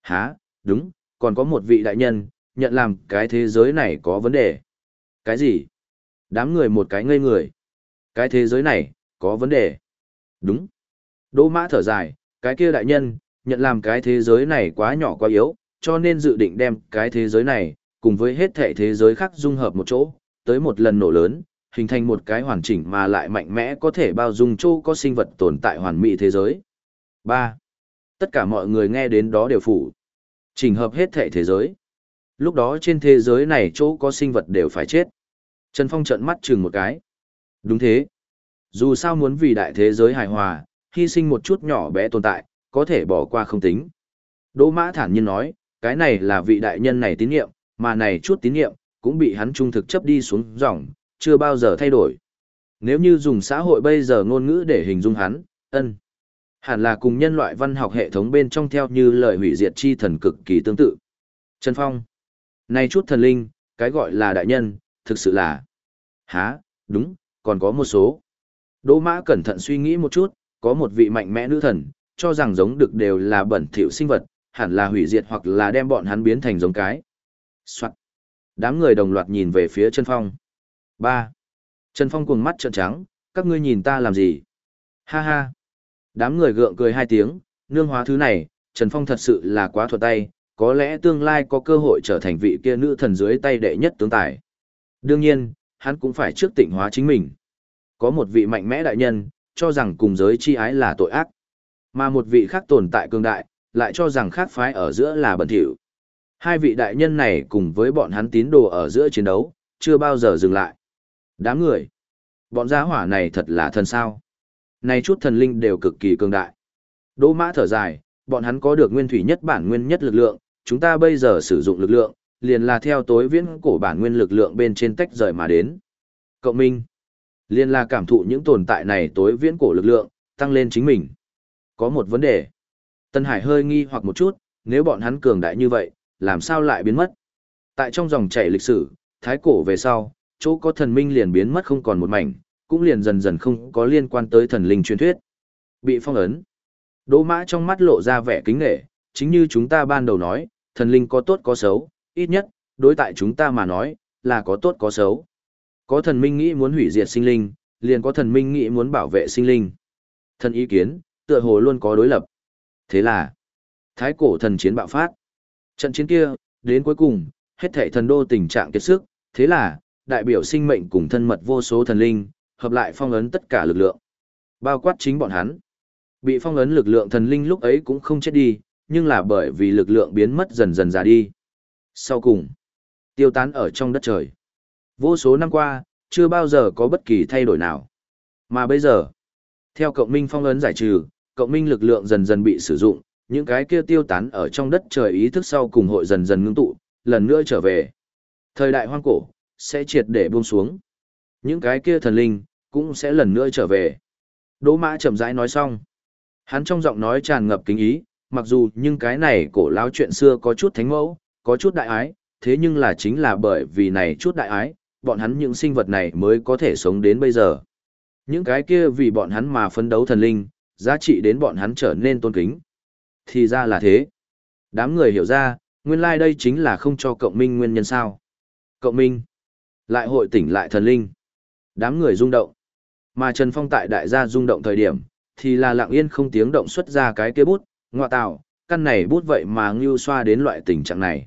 Hả, đúng, còn có một vị đại nhân, nhận làm cái thế giới này có vấn đề. Cái gì? Đám người một cái ngây người. Cái thế giới này, có vấn đề. Đúng. Đỗ mã thở dài, cái kia đại nhân, nhận làm cái thế giới này quá nhỏ quá yếu, cho nên dự định đem cái thế giới này, cùng với hết thể thế giới khác dung hợp một chỗ, tới một lần nổ lớn, hình thành một cái hoàn chỉnh mà lại mạnh mẽ có thể bao dung chỗ có sinh vật tồn tại hoàn mỹ thế giới. 3. Tất cả mọi người nghe đến đó đều phủ. Chỉnh hợp hết thể thế giới. Lúc đó trên thế giới này chỗ có sinh vật đều phải chết. Trần Phong trợn mắt chừng một cái. Đúng thế. Dù sao muốn vì đại thế giới hài hòa, hy sinh một chút nhỏ bé tồn tại, có thể bỏ qua không tính. Đỗ Mã thản nhiên nói, cái này là vị đại nhân này tín nhiệm, mà này chút tín nhiệm, cũng bị hắn trung thực chấp đi xuống dòng, chưa bao giờ thay đổi. Nếu như dùng xã hội bây giờ ngôn ngữ để hình dung hắn, ân. Hẳn là cùng nhân loại văn học hệ thống bên trong theo như lời hủy diệt chi thần cực kỳ tương tự. Trần Phong. Này chút thần linh, cái gọi là đại nhân, thực sự là... Hả, đúng, còn có một số. Đỗ Mã cẩn thận suy nghĩ một chút, có một vị mạnh mẽ nữ thần, cho rằng giống được đều là bẩn thỉu sinh vật, hẳn là hủy diệt hoặc là đem bọn hắn biến thành giống cái. Soạn. Đám người đồng loạt nhìn về phía Trần Phong. Ba, Trần Phong cuồng mắt trợn trắng, các ngươi nhìn ta làm gì? Ha ha. Đám người gượng cười hai tiếng, nương hóa thứ này, Trần Phong thật sự là quá thuật tay, có lẽ tương lai có cơ hội trở thành vị kia nữ thần dưới tay đệ nhất tướng tài. Đương nhiên, hắn cũng phải trước tịnh hóa chính mình. Có một vị mạnh mẽ đại nhân, cho rằng cùng giới chi ái là tội ác. Mà một vị khác tồn tại cường đại, lại cho rằng khác phái ở giữa là bẩn thỉu. Hai vị đại nhân này cùng với bọn hắn tín đồ ở giữa chiến đấu, chưa bao giờ dừng lại. Đám người, bọn gia hỏa này thật là thần sao. Này chút thần linh đều cực kỳ cường đại. Đỗ mã thở dài, bọn hắn có được nguyên thủy nhất bản nguyên nhất lực lượng, chúng ta bây giờ sử dụng lực lượng, liền là theo tối viễn cổ bản nguyên lực lượng bên trên tách rời mà đến. Cộng minh, liền là cảm thụ những tồn tại này tối viễn cổ lực lượng, tăng lên chính mình. Có một vấn đề. Tân Hải hơi nghi hoặc một chút, nếu bọn hắn cường đại như vậy, làm sao lại biến mất? Tại trong dòng chảy lịch sử, thái cổ về sau, chỗ có thần minh liền biến mất không còn một mảnh, cũng liền dần dần không có liên quan tới thần linh truyền thuyết. Bị phong ấn. Đỗ mã trong mắt lộ ra vẻ kính nghệ, chính như chúng ta ban đầu nói, thần linh có tốt có xấu, ít nhất, đối tại chúng ta mà nói, là có tốt có xấu. Có thần minh nghĩ muốn hủy diệt sinh linh, liền có thần minh nghĩ muốn bảo vệ sinh linh. Thần ý kiến, tựa hồ luôn có đối lập. Thế là, thái cổ thần chiến bạo phát. Trận chiến kia, đến cuối cùng, hết thảy thần đô tình trạng kiệt sức, thế là, đại biểu sinh mệnh cùng thân mật vô số thần linh, hợp lại phong ấn tất cả lực lượng. Bao quát chính bọn hắn. Bị phong ấn lực lượng thần linh lúc ấy cũng không chết đi, nhưng là bởi vì lực lượng biến mất dần dần ra đi. Sau cùng, tiêu tán ở trong đất trời. Vô số năm qua, chưa bao giờ có bất kỳ thay đổi nào. Mà bây giờ, theo cộng minh phong ấn giải trừ, cộng minh lực lượng dần dần bị sử dụng, những cái kia tiêu tán ở trong đất trời ý thức sau cùng hội dần dần ngưng tụ, lần nữa trở về. Thời đại hoang cổ, sẽ triệt để buông xuống. Những cái kia thần linh, cũng sẽ lần nữa trở về. Đỗ mã chậm rãi nói xong. Hắn trong giọng nói tràn ngập kính ý, mặc dù nhưng cái này cổ lão chuyện xưa có chút thánh mẫu, có chút đại ái, thế nhưng là chính là bởi vì này chút đại ái, bọn hắn những sinh vật này mới có thể sống đến bây giờ. Những cái kia vì bọn hắn mà phấn đấu thần linh, giá trị đến bọn hắn trở nên tôn kính. Thì ra là thế. Đám người hiểu ra, nguyên lai like đây chính là không cho cộng minh nguyên nhân sao. Cộng minh, lại hội tỉnh lại thần linh. Đám người rung động. Mà Trần Phong tại đại gia rung động thời điểm, thì là lặng yên không tiếng động xuất ra cái kia bút, ngọa tạo, căn này bút vậy mà ngưu xoa đến loại tình trạng này.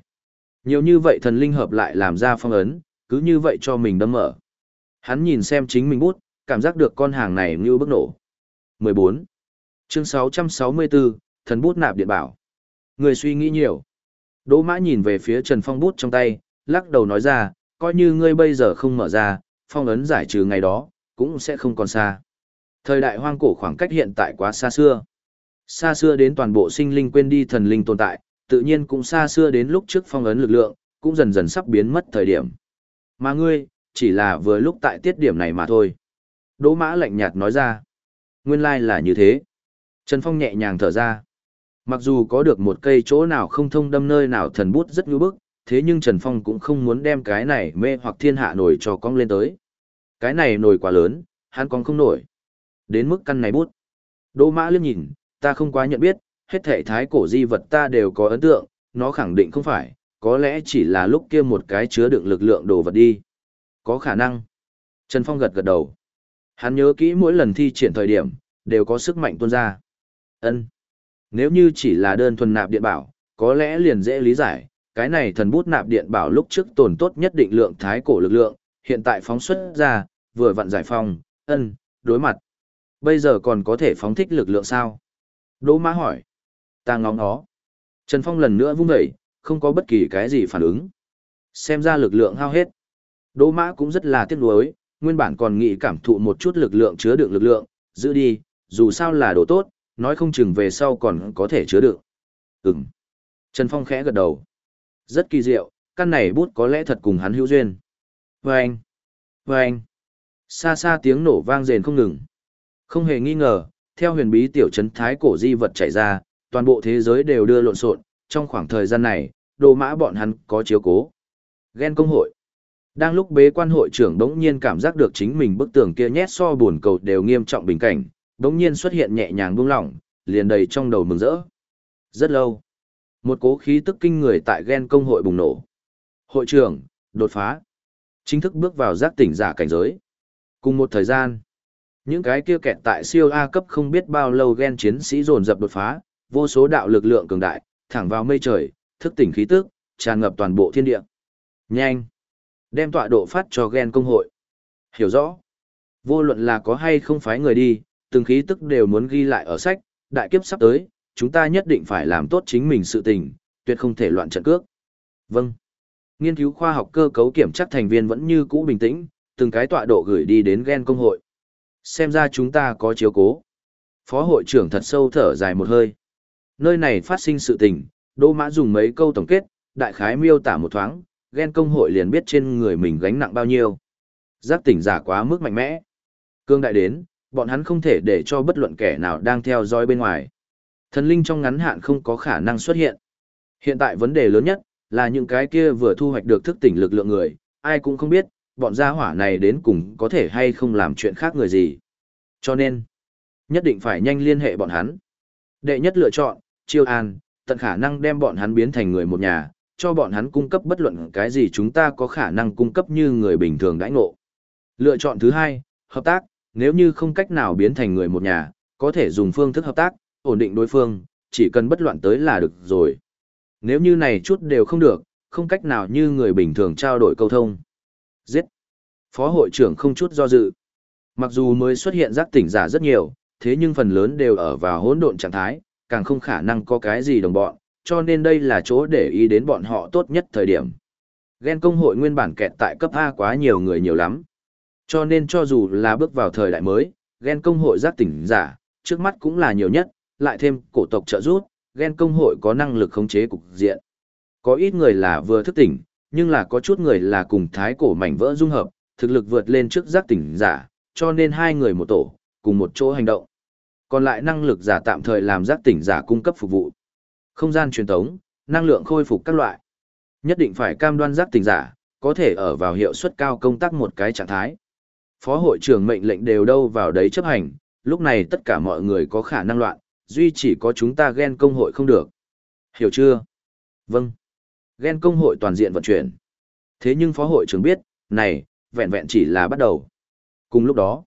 Nhiều như vậy thần linh hợp lại làm ra phong ấn, cứ như vậy cho mình đâm mở. Hắn nhìn xem chính mình bút, cảm giác được con hàng này ngưu bức nổ. 14. Chương 664, thần bút nạp điện bảo. Người suy nghĩ nhiều. Đỗ mã nhìn về phía Trần Phong bút trong tay, lắc đầu nói ra, coi như ngươi bây giờ không mở ra, phong ấn giải trừ ngày đó, cũng sẽ không còn xa. Thời đại hoang cổ khoảng cách hiện tại quá xa xưa. Xa xưa đến toàn bộ sinh linh quên đi thần linh tồn tại, tự nhiên cũng xa xưa đến lúc trước phong ấn lực lượng, cũng dần dần sắp biến mất thời điểm. Mà ngươi, chỉ là vừa lúc tại tiết điểm này mà thôi. Đỗ mã lạnh nhạt nói ra. Nguyên lai là như thế. Trần Phong nhẹ nhàng thở ra. Mặc dù có được một cây chỗ nào không thông đâm nơi nào thần bút rất nhu bức, thế nhưng Trần Phong cũng không muốn đem cái này mê hoặc thiên hạ nổi cho cong lên tới. Cái này nổi quá lớn, hắn còn không nổi. Đến mức căn này bút. Đỗ mã liếc nhìn, ta không quá nhận biết, hết thể thái cổ di vật ta đều có ấn tượng, nó khẳng định không phải, có lẽ chỉ là lúc kia một cái chứa đựng lực lượng đồ vật đi. Có khả năng. Trần Phong gật gật đầu. Hắn nhớ kỹ mỗi lần thi triển thời điểm, đều có sức mạnh tuôn ra. Ân. Nếu như chỉ là đơn thuần nạp điện bảo, có lẽ liền dễ lý giải, cái này thần bút nạp điện bảo lúc trước tồn tốt nhất định lượng thái cổ lực lượng, hiện tại phóng xuất ra, vừa vặn giải phóng ân, đối mặt. Bây giờ còn có thể phóng thích lực lượng sao? Đỗ Mã hỏi. Ta ngóng nó. Trần Phong lần nữa vung dậy, không có bất kỳ cái gì phản ứng. Xem ra lực lượng hao hết. Đỗ Mã cũng rất là tiếc nuối, nguyên bản còn nghĩ cảm thụ một chút lực lượng chứa đựng lực lượng, giữ đi, dù sao là đồ tốt, nói không chừng về sau còn có thể chứa đựng. Ừm. Trần Phong khẽ gật đầu. Rất kỳ diệu, căn này bút có lẽ thật cùng hắn hữu duyên. Vâng! Vâng! Xa xa tiếng nổ vang rền không ngừng. Không hề nghi ngờ, theo huyền bí tiểu trấn thái cổ di vật chảy ra, toàn bộ thế giới đều đưa lộn xộn, trong khoảng thời gian này, đồ mã bọn hắn có chiếu cố. Ghen công hội. Đang lúc bế quan hội trưởng đống nhiên cảm giác được chính mình bức tường kia nhét so buồn cầu đều nghiêm trọng bình cảnh, đống nhiên xuất hiện nhẹ nhàng buông lỏng, liền đầy trong đầu mừng rỡ. Rất lâu, một cố khí tức kinh người tại ghen công hội bùng nổ. Hội trưởng, đột phá. Chính thức bước vào giác tỉnh giả cảnh giới. Cùng một thời gian, những cái kia kẹt tại siêu A cấp không biết bao lâu ghen chiến sĩ dồn dập đột phá, vô số đạo lực lượng cường đại, thẳng vào mây trời, thức tỉnh khí tức, tràn ngập toàn bộ thiên địa. Nhanh! Đem tọa độ phát cho ghen công hội. Hiểu rõ. Vô luận là có hay không phái người đi, từng khí tức đều muốn ghi lại ở sách, đại kiếp sắp tới, chúng ta nhất định phải làm tốt chính mình sự tình, tuyệt không thể loạn trận cước. Vâng. Nghiên cứu khoa học cơ cấu kiểm chắc thành viên vẫn như cũ bình tĩnh, từng cái tọa độ gửi đi đến ghen công hội. Xem ra chúng ta có chiếu cố. Phó hội trưởng thật sâu thở dài một hơi. Nơi này phát sinh sự tình, Đỗ Mã dùng mấy câu tổng kết, đại khái miêu tả một thoáng, ghen công hội liền biết trên người mình gánh nặng bao nhiêu. Giác tỉnh giả quá mức mạnh mẽ. Cương đại đến, bọn hắn không thể để cho bất luận kẻ nào đang theo dõi bên ngoài. Thần linh trong ngắn hạn không có khả năng xuất hiện. Hiện tại vấn đề lớn nhất là những cái kia vừa thu hoạch được thức tỉnh lực lượng người, ai cũng không biết, bọn gia hỏa này đến cùng có thể hay không làm chuyện khác người gì. Cho nên, nhất định phải nhanh liên hệ bọn hắn. Đệ nhất lựa chọn, chiêu an, tận khả năng đem bọn hắn biến thành người một nhà, cho bọn hắn cung cấp bất luận cái gì chúng ta có khả năng cung cấp như người bình thường đãi ngộ. Lựa chọn thứ hai, hợp tác, nếu như không cách nào biến thành người một nhà, có thể dùng phương thức hợp tác, ổn định đối phương, chỉ cần bất loạn tới là được rồi. Nếu như này chút đều không được, không cách nào như người bình thường trao đổi câu thông. Giết. Phó hội trưởng không chút do dự. Mặc dù mới xuất hiện giác tỉnh giả rất nhiều, thế nhưng phần lớn đều ở vào hỗn độn trạng thái, càng không khả năng có cái gì đồng bọn, cho nên đây là chỗ để ý đến bọn họ tốt nhất thời điểm. Ghen công hội nguyên bản kẹt tại cấp A quá nhiều người nhiều lắm. Cho nên cho dù là bước vào thời đại mới, ghen công hội giác tỉnh giả, trước mắt cũng là nhiều nhất, lại thêm cổ tộc trợ giúp, ghen công hội có năng lực khống chế cục diện. Có ít người là vừa thức tỉnh, nhưng là có chút người là cùng thái cổ mảnh vỡ dung hợp, thực lực vượt lên trước giác tỉnh giả, cho nên hai người một tổ, cùng một chỗ hành động. Còn lại năng lực giả tạm thời làm giác tỉnh giả cung cấp phục vụ. Không gian truyền thống, năng lượng khôi phục các loại. Nhất định phải cam đoan giác tỉnh giả, có thể ở vào hiệu suất cao công tác một cái trạng thái. Phó hội trưởng mệnh lệnh đều đâu vào đấy chấp hành, lúc này tất cả mọi người có khả năng loạn, duy chỉ có chúng ta ghen công hội không được. Hiểu chưa? Vâng. Ghen công hội toàn diện vận chuyển. Thế nhưng phó hội trưởng biết, này, vẹn vẹn chỉ là bắt đầu. Cùng lúc đó,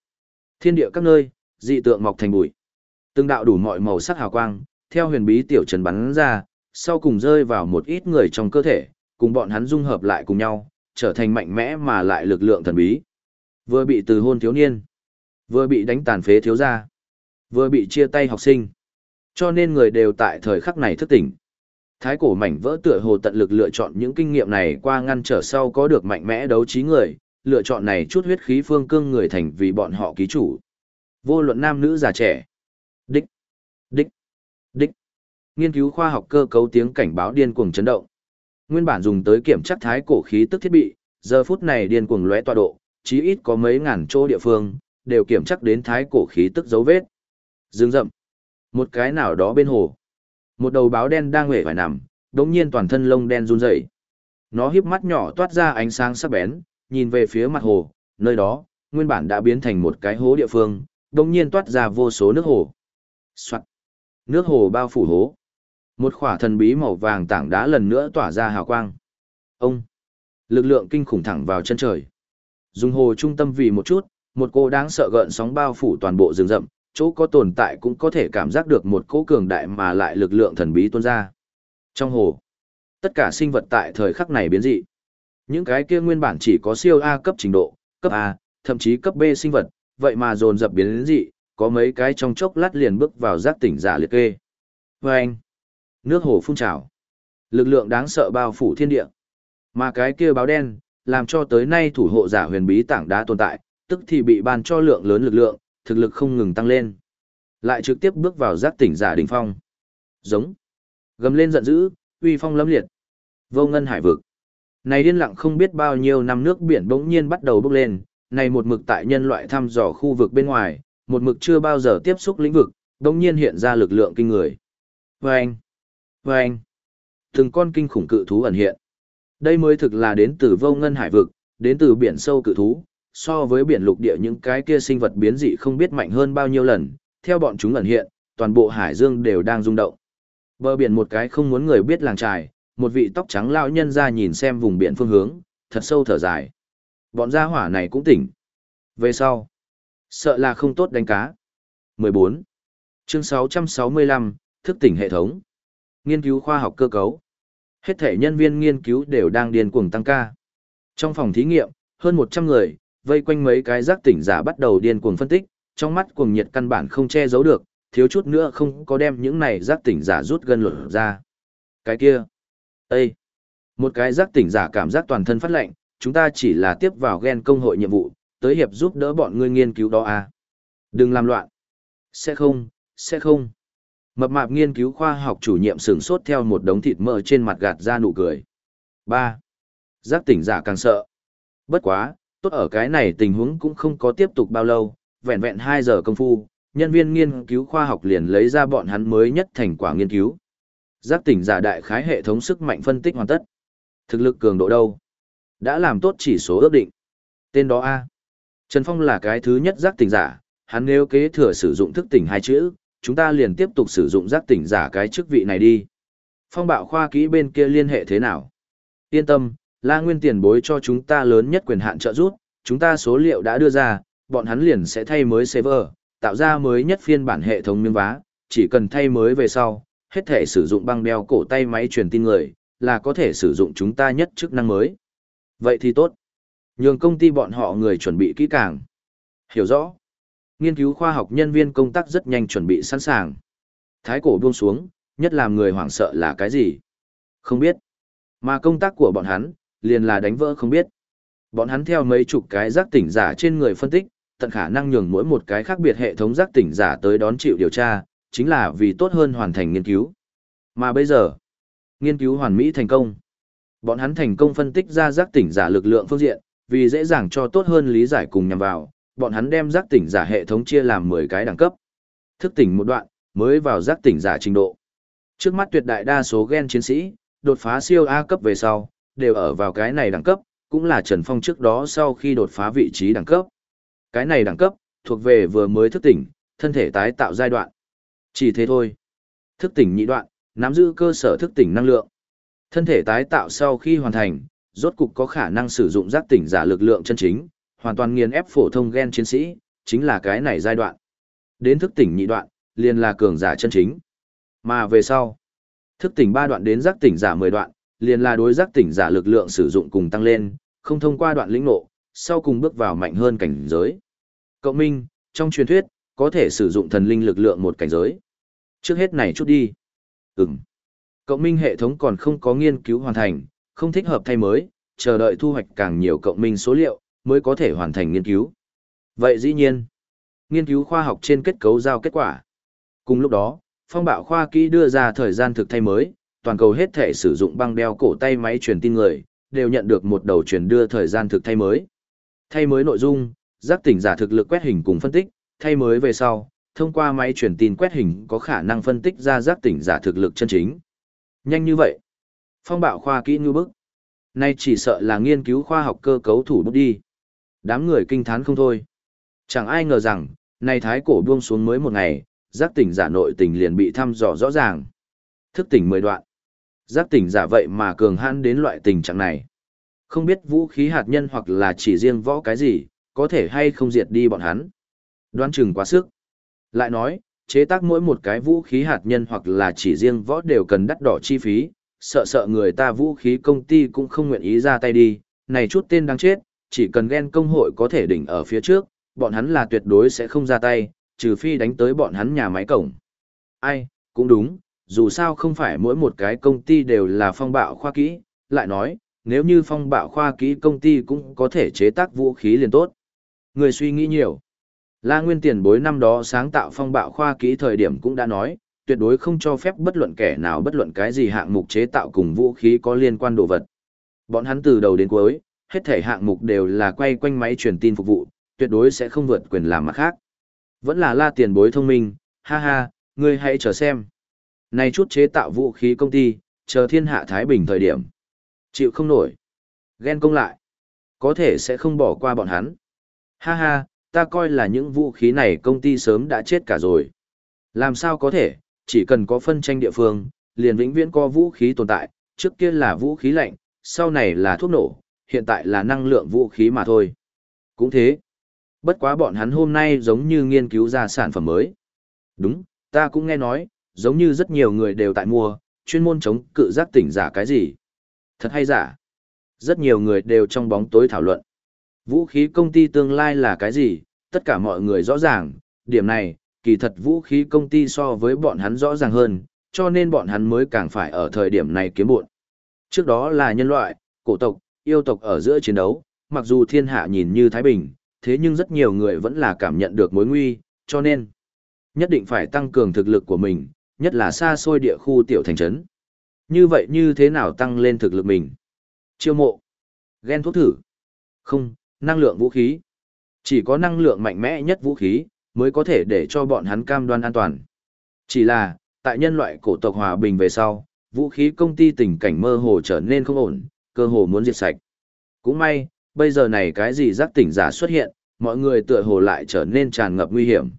thiên địa các nơi, dị tượng mọc thành bụi. Từng đạo đủ mọi màu sắc hào quang, theo huyền bí tiểu trần bắn ra, sau cùng rơi vào một ít người trong cơ thể, cùng bọn hắn dung hợp lại cùng nhau, trở thành mạnh mẽ mà lại lực lượng thần bí. Vừa bị từ hôn thiếu niên, vừa bị đánh tàn phế thiếu gia, vừa bị chia tay học sinh. Cho nên người đều tại thời khắc này thức tỉnh. Thái cổ mảnh vỡ tựa hồ tận lực lựa chọn những kinh nghiệm này qua ngăn trở sau có được mạnh mẽ đấu trí người, lựa chọn này chút huyết khí phương cương người thành vì bọn họ ký chủ. Vô luận nam nữ già trẻ. Đích. Đích. Đích. Nghiên cứu khoa học cơ cấu tiếng cảnh báo điên cuồng chấn động. Nguyên bản dùng tới kiểm tra thái cổ khí tức thiết bị, giờ phút này điên cuồng lóe tọa độ, chí ít có mấy ngàn chỗ địa phương, đều kiểm chắc đến thái cổ khí tức dấu vết. Dương rậm. Một cái nào đó bên hồ. Một đầu báo đen đang hề phải nằm, đống nhiên toàn thân lông đen run rẩy. Nó híp mắt nhỏ toát ra ánh sáng sắc bén, nhìn về phía mặt hồ, nơi đó, nguyên bản đã biến thành một cái hố địa phương, đống nhiên toát ra vô số nước hồ. Soạt. Nước hồ bao phủ hố. Một khỏa thần bí màu vàng tảng đá lần nữa tỏa ra hào quang. Ông. Lực lượng kinh khủng thẳng vào chân trời. Dùng hồ trung tâm vì một chút, một cô đáng sợ gợn sóng bao phủ toàn bộ rừng rậm, chỗ có tồn tại cũng có thể cảm giác được một cỗ cường đại mà lại lực lượng thần bí tuôn ra. Trong hồ, tất cả sinh vật tại thời khắc này biến dị. Những cái kia nguyên bản chỉ có siêu A cấp trình độ, cấp A, thậm chí cấp B sinh vật, vậy mà dồn dập biến dị, có mấy cái trong chốc lát liền bước vào giác tỉnh giả liệt kê. Vâng! anh, nước hồ phun trào, lực lượng đáng sợ bao phủ thiên địa. Mà cái kia báo đen, làm cho tới nay thủ hộ giả huyền bí tảng đá tồn tại, tức thì bị ban cho lượng lớn lực lượng, thực lực không ngừng tăng lên. Lại trực tiếp bước vào giác tỉnh giả đỉnh phong. Giống. Gầm lên giận dữ, uy phong lấm liệt. Vô ngân hải vực. Này điên lặng không biết bao nhiêu năm nước biển bỗng nhiên bắt đầu bốc lên, này một mực tại nhân loại thăm dò khu vực bên ngoài, một mực chưa bao giờ tiếp xúc lĩnh vực, bỗng nhiên hiện ra lực lượng kinh người. Vâng! Vâng! Từng con kinh khủng cự thú ẩn hiện. Đây mới thực là đến từ vô ngân hải vực, đến từ biển sâu cự thú, so với biển lục địa những cái kia sinh vật biến dị không biết mạnh hơn bao nhiêu lần, theo bọn chúng ẩn hiện, toàn bộ hải dương đều đang rung động. Bờ biển một cái không muốn người biết làng trài, một vị tóc trắng lão nhân ra nhìn xem vùng biển phương hướng, thật sâu thở dài. Bọn gia hỏa này cũng tỉnh. Về sau, sợ là không tốt đánh cá. 14. Chương 665, thức tỉnh hệ thống. Nghiên cứu khoa học cơ cấu. Hết thể nhân viên nghiên cứu đều đang điên cuồng tăng ca. Trong phòng thí nghiệm, hơn 100 người, vây quanh mấy cái giác tỉnh giả bắt đầu điên cuồng phân tích, trong mắt cuồng nhiệt căn bản không che giấu được, thiếu chút nữa không có đem những này giác tỉnh giả rút gần luận ra. Cái kia, Ê! Một cái giác tỉnh giả cảm giác toàn thân phát lệnh, chúng ta chỉ là tiếp vào ghen công hội nhiệm vụ, tới hiệp giúp đỡ bọn ngươi nghiên cứu đó à. Đừng làm loạn. Sẽ không, sẽ không. Mập mạp nghiên cứu khoa học chủ nhiệm sửng sốt theo một đống thịt mỡ trên mặt gạt ra nụ cười. 3. Giác tỉnh giả càng sợ. Bất quá, tốt ở cái này tình huống cũng không có tiếp tục bao lâu, vẹn vẹn 2 giờ công phu, nhân viên nghiên cứu khoa học liền lấy ra bọn hắn mới nhất thành quả nghiên cứu. Giác tỉnh giả đại khái hệ thống sức mạnh phân tích hoàn tất. Thực lực cường độ đâu? Đã làm tốt chỉ số ước định. Tên đó A. Trần Phong là cái thứ nhất giác tỉnh giả, hắn nếu kế thừa sử dụng thức tỉnh hai chữ, chúng ta liền tiếp tục sử dụng giác tỉnh giả cái chức vị này đi. Phong bạo khoa kỹ bên kia liên hệ thế nào? Yên tâm, La Nguyên tiền bối cho chúng ta lớn nhất quyền hạn trợ giúp, chúng ta số liệu đã đưa ra, bọn hắn liền sẽ thay mới server, tạo ra mới nhất phiên bản hệ thống miếng vá, chỉ cần thay mới về sau, hết thể sử dụng băng đeo cổ tay máy truyền tin người, là có thể sử dụng chúng ta nhất chức năng mới. Vậy thì tốt. Nhường công ty bọn họ người chuẩn bị kỹ càng. Hiểu rõ. Nghiên cứu khoa học nhân viên công tác rất nhanh chuẩn bị sẵn sàng. Thái cổ buông xuống, nhất làm người hoảng sợ là cái gì? Không biết. Mà công tác của bọn hắn, liền là đánh vỡ không biết. Bọn hắn theo mấy chục cái giác tỉnh giả trên người phân tích, tận khả năng nhường mỗi một cái khác biệt hệ thống giác tỉnh giả tới đón chịu điều tra, chính là vì tốt hơn hoàn thành nghiên cứu. Mà bây giờ, nghiên cứu hoàn mỹ thành công. Bọn hắn thành công phân tích ra giác tỉnh giả lực lượng phương diện, vì dễ dàng cho tốt hơn lý giải cùng nhằm vào, bọn hắn đem giác tỉnh giả hệ thống chia làm 10 cái đẳng cấp. Thức tỉnh một đoạn, mới vào giác tỉnh giả trình độ. Trước mắt tuyệt đại đa số gen chiến sĩ, đột phá siêu A cấp về sau, đều ở vào cái này đẳng cấp, cũng là Trần Phong trước đó sau khi đột phá vị trí đẳng cấp. Cái này đẳng cấp, thuộc về vừa mới thức tỉnh, thân thể tái tạo giai đoạn. Chỉ thế thôi. Thức tỉnh nhị đoạn, nắm giữ cơ sở thức tỉnh năng lượng. Thân thể tái tạo sau khi hoàn thành, rốt cục có khả năng sử dụng giác tỉnh giả lực lượng chân chính, hoàn toàn nghiền ép phổ thông gen chiến sĩ, chính là cái này giai đoạn. Đến thức tỉnh nhị đoạn, liền là cường giả chân chính. Mà về sau, thức tỉnh ba đoạn đến giác tỉnh giả 10 đoạn, liền là đối giác tỉnh giả lực lượng sử dụng cùng tăng lên, không thông qua đoạn lĩnh ngộ, sau cùng bước vào mạnh hơn cảnh giới. Cộng minh, trong truyền thuyết, có thể sử dụng thần linh lực lượng một cảnh giới. Trước hết này chút đi. Ừm. Cộng minh hệ thống còn không có nghiên cứu hoàn thành, không thích hợp thay mới, chờ đợi thu hoạch càng nhiều cộng minh số liệu, mới có thể hoàn thành nghiên cứu. Vậy dĩ nhiên, nghiên cứu khoa học trên kết cấu giao kết quả. Cùng lúc đó, phong bạo khoa kỹ đưa ra thời gian thực thay mới, toàn cầu hết thể sử dụng băng đeo cổ tay máy truyền tin người, đều nhận được một đầu truyền đưa thời gian thực thay mới. Thay mới nội dung, giác tỉnh giả thực lực quét hình cùng phân tích, thay mới về sau, thông qua máy truyền tin quét hình có khả năng phân tích ra giác tỉnh giả thực lực chân chính. Nhanh như vậy. Phong bạo khoa kỹ như bức. Nay chỉ sợ là nghiên cứu khoa học cơ cấu thủ bút đi. Đám người kinh thán không thôi. Chẳng ai ngờ rằng, nay thái cổ buông xuống mới một ngày, giác tỉnh giả nội tình liền bị thăm dò rõ ràng. Thức tỉnh mười đoạn. Giác tỉnh giả vậy mà cường hãn đến loại tình trạng này. Không biết vũ khí hạt nhân hoặc là chỉ riêng võ cái gì, có thể hay không diệt đi bọn hắn. Đoán chừng quá sức. Lại nói, chế tác mỗi một cái vũ khí hạt nhân hoặc là chỉ riêng võ đều cần đắt đỏ chi phí, sợ sợ người ta vũ khí công ty cũng không nguyện ý ra tay đi, này chút tên đang chết, chỉ cần ghen công hội có thể đỉnh ở phía trước, bọn hắn là tuyệt đối sẽ không ra tay, trừ phi đánh tới bọn hắn nhà máy cổng. Ai, cũng đúng, dù sao không phải mỗi một cái công ty đều là phong bạo khoa kỹ, lại nói, nếu như phong bạo khoa kỹ công ty cũng có thể chế tác vũ khí liền tốt. Người suy nghĩ nhiều. La Nguyên tiền bối năm đó sáng tạo phong bạo khoa kỹ thời điểm cũng đã nói, tuyệt đối không cho phép bất luận kẻ nào bất luận cái gì hạng mục chế tạo cùng vũ khí có liên quan đồ vật. Bọn hắn từ đầu đến cuối, hết thể hạng mục đều là quay quanh máy truyền tin phục vụ, tuyệt đối sẽ không vượt quyền làm mặt khác. Vẫn là la tiền bối thông minh, ha ha, ngươi hãy chờ xem. Này chút chế tạo vũ khí công ty, chờ thiên hạ Thái Bình thời điểm. Chịu không nổi. Ghen công lại. Có thể sẽ không bỏ qua bọn hắn. Ha ha, ta coi là những vũ khí này công ty sớm đã chết cả rồi. Làm sao có thể, chỉ cần có phân tranh địa phương, liền vĩnh viễn có vũ khí tồn tại, trước kia là vũ khí lạnh, sau này là thuốc nổ, hiện tại là năng lượng vũ khí mà thôi. Cũng thế. Bất quá bọn hắn hôm nay giống như nghiên cứu ra sản phẩm mới. Đúng, ta cũng nghe nói, giống như rất nhiều người đều tại mua, chuyên môn chống cự giác tỉnh giả cái gì. Thật hay giả? Rất nhiều người đều trong bóng tối thảo luận. Vũ khí công ty tương lai là cái gì? Tất cả mọi người rõ ràng, điểm này, kỳ thật vũ khí công ty so với bọn hắn rõ ràng hơn, cho nên bọn hắn mới càng phải ở thời điểm này kiếm buộn. Trước đó là nhân loại, cổ tộc, yêu tộc ở giữa chiến đấu, mặc dù thiên hạ nhìn như Thái Bình, thế nhưng rất nhiều người vẫn là cảm nhận được mối nguy, cho nên nhất định phải tăng cường thực lực của mình, nhất là xa xôi địa khu tiểu thành trấn. Như vậy như thế nào tăng lên thực lực mình? Chiêu mộ, ghen thuốc thử, không, năng lượng vũ khí. Chỉ có năng lượng mạnh mẽ nhất vũ khí, mới có thể để cho bọn hắn cam đoan an toàn. Chỉ là, tại nhân loại cổ tộc hòa bình về sau, vũ khí công ty tình cảnh mơ hồ trở nên không ổn, cơ hồ muốn diệt sạch. Cũng may, bây giờ này cái gì giác tỉnh giả xuất hiện, mọi người tựa hồ lại trở nên tràn ngập nguy hiểm.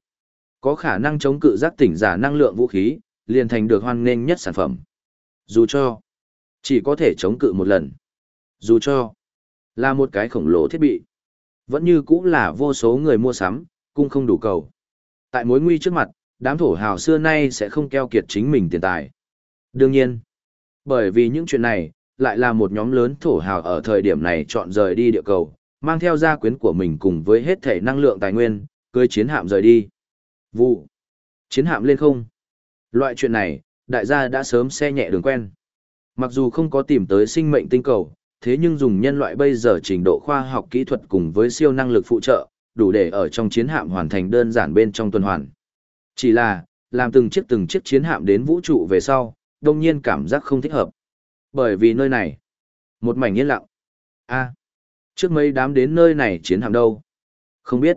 Có khả năng chống cự giác tỉnh giả năng lượng vũ khí, liền thành được hoan nghênh nhất sản phẩm. Dù cho chỉ có thể chống cự một lần. Dù cho là một cái khổng lồ thiết bị, vẫn như cũng là vô số người mua sắm, cung không đủ cầu. Tại mối nguy trước mặt, đám thổ hào xưa nay sẽ không keo kiệt chính mình tiền tài. Đương nhiên, bởi vì những chuyện này, lại là một nhóm lớn thổ hào ở thời điểm này chọn rời đi địa cầu, mang theo gia quyến của mình cùng với hết thể năng lượng tài nguyên, cưới chiến hạm rời đi. Vụ. Chiến hạm lên không. Loại chuyện này, đại gia đã sớm xe nhẹ đường quen. Mặc dù không có tìm tới sinh mệnh tinh cầu, thế nhưng dùng nhân loại bây giờ trình độ khoa học kỹ thuật cùng với siêu năng lực phụ trợ, đủ để ở trong chiến hạm hoàn thành đơn giản bên trong tuần hoàn. Chỉ là, làm từng chiếc từng chiếc chiến hạm đến vũ trụ về sau, đông nhiên cảm giác không thích hợp. Bởi vì nơi này, một mảnh yên lặng. a trước mấy đám đến nơi này chiến hạm đâu? Không biết.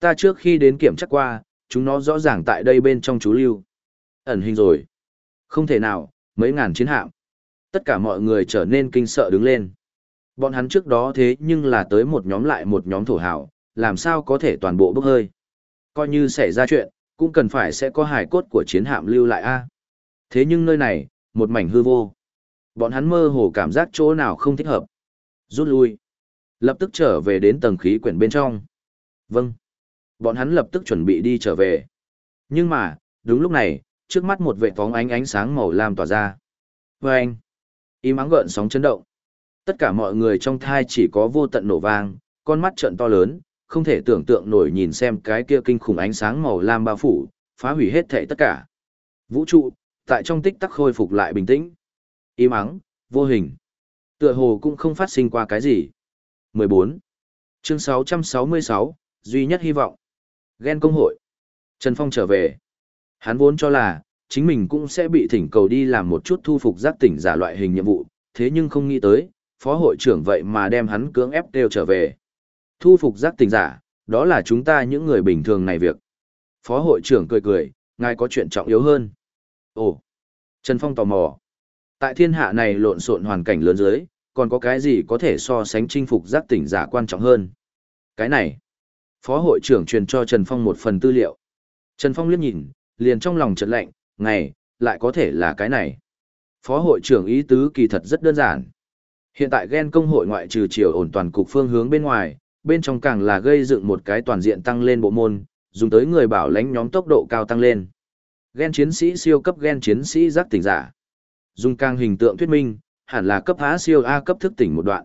Ta trước khi đến kiểm tra qua, chúng nó rõ ràng tại đây bên trong chú lưu. Ẩn hình rồi. Không thể nào, mấy ngàn chiến hạm. Tất cả mọi người trở nên kinh sợ đứng lên. Bọn hắn trước đó thế nhưng là tới một nhóm lại một nhóm thổ hảo, làm sao có thể toàn bộ bốc hơi. Coi như xảy ra chuyện, cũng cần phải sẽ có hài cốt của chiến hạm lưu lại a. Thế nhưng nơi này, một mảnh hư vô. Bọn hắn mơ hồ cảm giác chỗ nào không thích hợp. Rút lui. Lập tức trở về đến tầng khí quyển bên trong. Vâng. Bọn hắn lập tức chuẩn bị đi trở về. Nhưng mà, đúng lúc này, trước mắt một vệ phóng ánh ánh sáng màu lam tỏa ra. Và anh. Im ắng gợn sóng chấn động. Tất cả mọi người trong thai chỉ có vô tận nổ vang, con mắt trợn to lớn, không thể tưởng tượng nổi nhìn xem cái kia kinh khủng ánh sáng màu lam bao phủ, phá hủy hết thảy tất cả. Vũ trụ, tại trong tích tắc khôi phục lại bình tĩnh. Im ắng, vô hình. Tựa hồ cũng không phát sinh qua cái gì. 14. Chương 666, duy nhất hy vọng. Ghen công hội. Trần Phong trở về. Hắn vốn cho là, chính mình cũng sẽ bị thỉnh cầu đi làm một chút thu phục giác tỉnh giả loại hình nhiệm vụ, thế nhưng không nghĩ tới, phó hội trưởng vậy mà đem hắn cưỡng ép đều trở về. Thu phục giác tỉnh giả, đó là chúng ta những người bình thường này việc. Phó hội trưởng cười cười, ngài có chuyện trọng yếu hơn. Ồ, Trần Phong tò mò. Tại thiên hạ này lộn xộn hoàn cảnh lớn dưới, còn có cái gì có thể so sánh chinh phục giác tỉnh giả quan trọng hơn? Cái này, Phó hội trưởng truyền cho Trần Phong một phần tư liệu. Trần Phong liếc nhìn, liền trong lòng chợt lạnh, ngày, lại có thể là cái này. Phó hội trưởng ý tứ kỳ thật rất đơn giản. Hiện tại ghen công hội ngoại trừ chiều ổn toàn cục phương hướng bên ngoài, bên trong càng là gây dựng một cái toàn diện tăng lên bộ môn, dùng tới người bảo lãnh nhóm tốc độ cao tăng lên. Gen chiến sĩ siêu cấp gen chiến sĩ giác tỉnh giả. Dùng càng hình tượng thuyết minh, hẳn là cấp A siêu A cấp thức tỉnh một đoạn.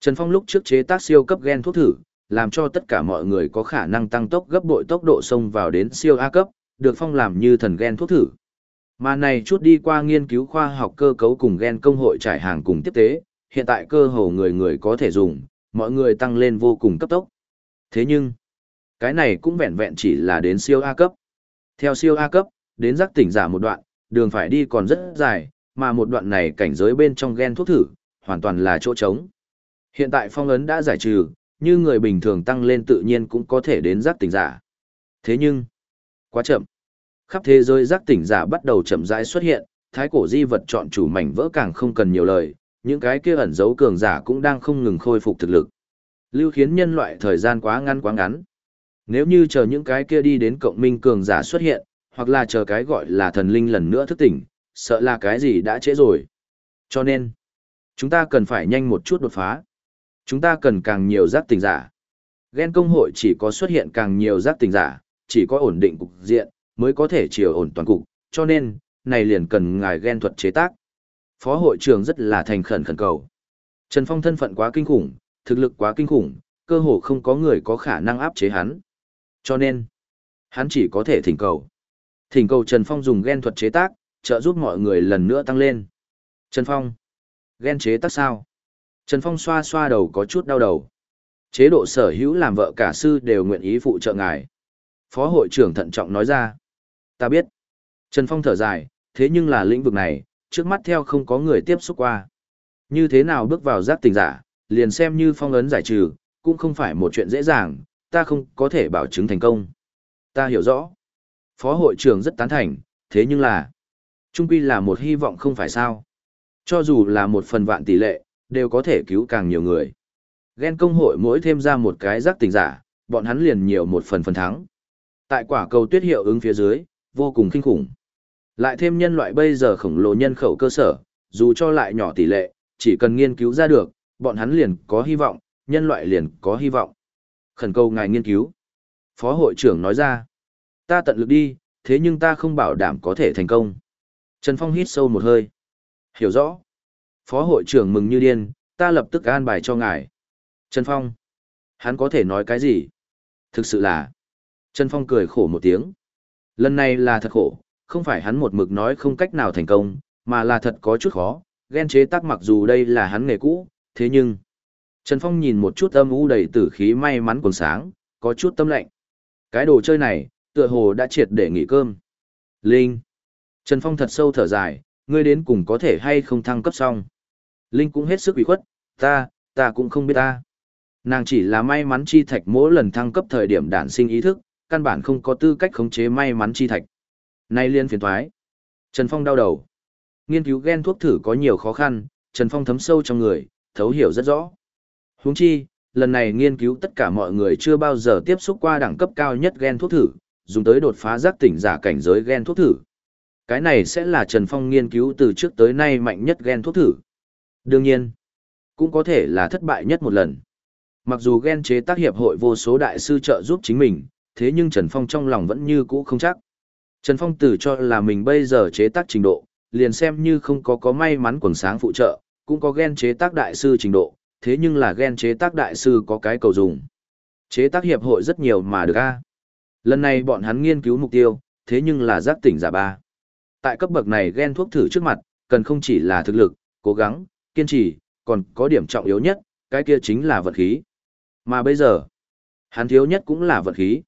Trần Phong lúc trước chế tác siêu cấp gen thuốc thử, làm cho tất cả mọi người có khả năng tăng tốc gấp bội tốc độ xông vào đến siêu A cấp, được phong làm như thần gen thuốc thử. Mà này chút đi qua nghiên cứu khoa học cơ cấu cùng gen công hội trải hàng cùng tiếp tế, hiện tại cơ hồ người người có thể dùng, mọi người tăng lên vô cùng cấp tốc. Thế nhưng, cái này cũng vẹn vẹn chỉ là đến siêu A cấp. Theo siêu A cấp, đến giác tỉnh giả một đoạn, đường phải đi còn rất dài, mà một đoạn này cảnh giới bên trong gen thuốc thử, hoàn toàn là chỗ trống. Hiện tại phong ấn đã giải trừ, như người bình thường tăng lên tự nhiên cũng có thể đến giác tỉnh giả. Thế nhưng, quá chậm. Khắp thế giới giác tỉnh giả bắt đầu chậm rãi xuất hiện, thái cổ di vật chọn chủ mảnh vỡ càng không cần nhiều lời, những cái kia ẩn giấu cường giả cũng đang không ngừng khôi phục thực lực. Lưu khiến nhân loại thời gian quá ngắn quá ngắn. Nếu như chờ những cái kia đi đến cộng minh cường giả xuất hiện, hoặc là chờ cái gọi là thần linh lần nữa thức tỉnh, sợ là cái gì đã trễ rồi. Cho nên, chúng ta cần phải nhanh một chút đột phá. Chúng ta cần càng nhiều giác tỉnh giả. Ghen công hội chỉ có xuất hiện càng nhiều giác tỉnh giả, chỉ có ổn định cục diện, mới có thể chiều ổn toàn cục, cho nên, này liền cần ngài ghen thuật chế tác. Phó hội trưởng rất là thành khẩn khẩn cầu. Trần Phong thân phận quá kinh khủng, thực lực quá kinh khủng, cơ hồ không có người có khả năng áp chế hắn. Cho nên, hắn chỉ có thể thỉnh cầu. Thỉnh cầu Trần Phong dùng ghen thuật chế tác, trợ giúp mọi người lần nữa tăng lên. Trần Phong, ghen chế tác sao? Trần Phong xoa xoa đầu có chút đau đầu. Chế độ sở hữu làm vợ cả sư đều nguyện ý phụ trợ ngài. Phó hội trưởng thận trọng nói ra. Ta biết. Trần Phong thở dài, thế nhưng là lĩnh vực này, trước mắt theo không có người tiếp xúc qua. Như thế nào bước vào giác tình giả, liền xem như phong ấn giải trừ, cũng không phải một chuyện dễ dàng, ta không có thể bảo chứng thành công. Ta hiểu rõ. Phó hội trưởng rất tán thành, thế nhưng là, trung quy là một hy vọng không phải sao. Cho dù là một phần vạn tỷ lệ, đều có thể cứu càng nhiều người. Ghen công hội mỗi thêm ra một cái giác tình giả, bọn hắn liền nhiều một phần phần thắng. Tại quả cầu tuyết hiệu ứng phía dưới, vô cùng kinh khủng. Lại thêm nhân loại bây giờ khổng lồ nhân khẩu cơ sở, dù cho lại nhỏ tỷ lệ, chỉ cần nghiên cứu ra được, bọn hắn liền có hy vọng, nhân loại liền có hy vọng. Khẩn cầu ngài nghiên cứu. Phó hội trưởng nói ra, ta tận lực đi, thế nhưng ta không bảo đảm có thể thành công. Trần Phong hít sâu một hơi. Hiểu rõ. Phó hội trưởng mừng như điên, ta lập tức an bài cho ngài. Trần Phong. Hắn có thể nói cái gì? Thực sự là. Trần Phong cười khổ một tiếng. Lần này là thật khổ, không phải hắn một mực nói không cách nào thành công, mà là thật có chút khó, ghen chế tác mặc dù đây là hắn nghề cũ, thế nhưng... Trần Phong nhìn một chút âm u đầy tử khí may mắn còn sáng, có chút tâm lạnh. Cái đồ chơi này, tựa hồ đã triệt để nghỉ cơm. Linh. Trần Phong thật sâu thở dài, ngươi đến cùng có thể hay không thăng cấp xong. Linh cũng hết sức ủy khuất, ta, ta cũng không biết ta. Nàng chỉ là may mắn chi thạch mỗi lần thăng cấp thời điểm đản sinh ý thức, căn bản không có tư cách khống chế may mắn chi thạch. Nay liên phiền thoái. Trần Phong đau đầu. Nghiên cứu gen thuốc thử có nhiều khó khăn, Trần Phong thấm sâu trong người, thấu hiểu rất rõ. Huống chi, lần này nghiên cứu tất cả mọi người chưa bao giờ tiếp xúc qua đẳng cấp cao nhất gen thuốc thử, dùng tới đột phá giác tỉnh giả cảnh giới gen thuốc thử. Cái này sẽ là Trần Phong nghiên cứu từ trước tới nay mạnh nhất gen thuốc thử. Đương nhiên, cũng có thể là thất bại nhất một lần. Mặc dù gen chế tác hiệp hội vô số đại sư trợ giúp chính mình, thế nhưng Trần Phong trong lòng vẫn như cũ không chắc. Trần Phong tự cho là mình bây giờ chế tác trình độ, liền xem như không có có may mắn quần sáng phụ trợ, cũng có gen chế tác đại sư trình độ, thế nhưng là gen chế tác đại sư có cái cầu dùng. Chế tác hiệp hội rất nhiều mà được a. Lần này bọn hắn nghiên cứu mục tiêu, thế nhưng là giác tỉnh giả ba. Tại cấp bậc này gen thuốc thử trước mặt, cần không chỉ là thực lực, cố gắng, kiên trì, còn có điểm trọng yếu nhất, cái kia chính là vật khí. Mà bây giờ, hắn thiếu nhất cũng là vật khí.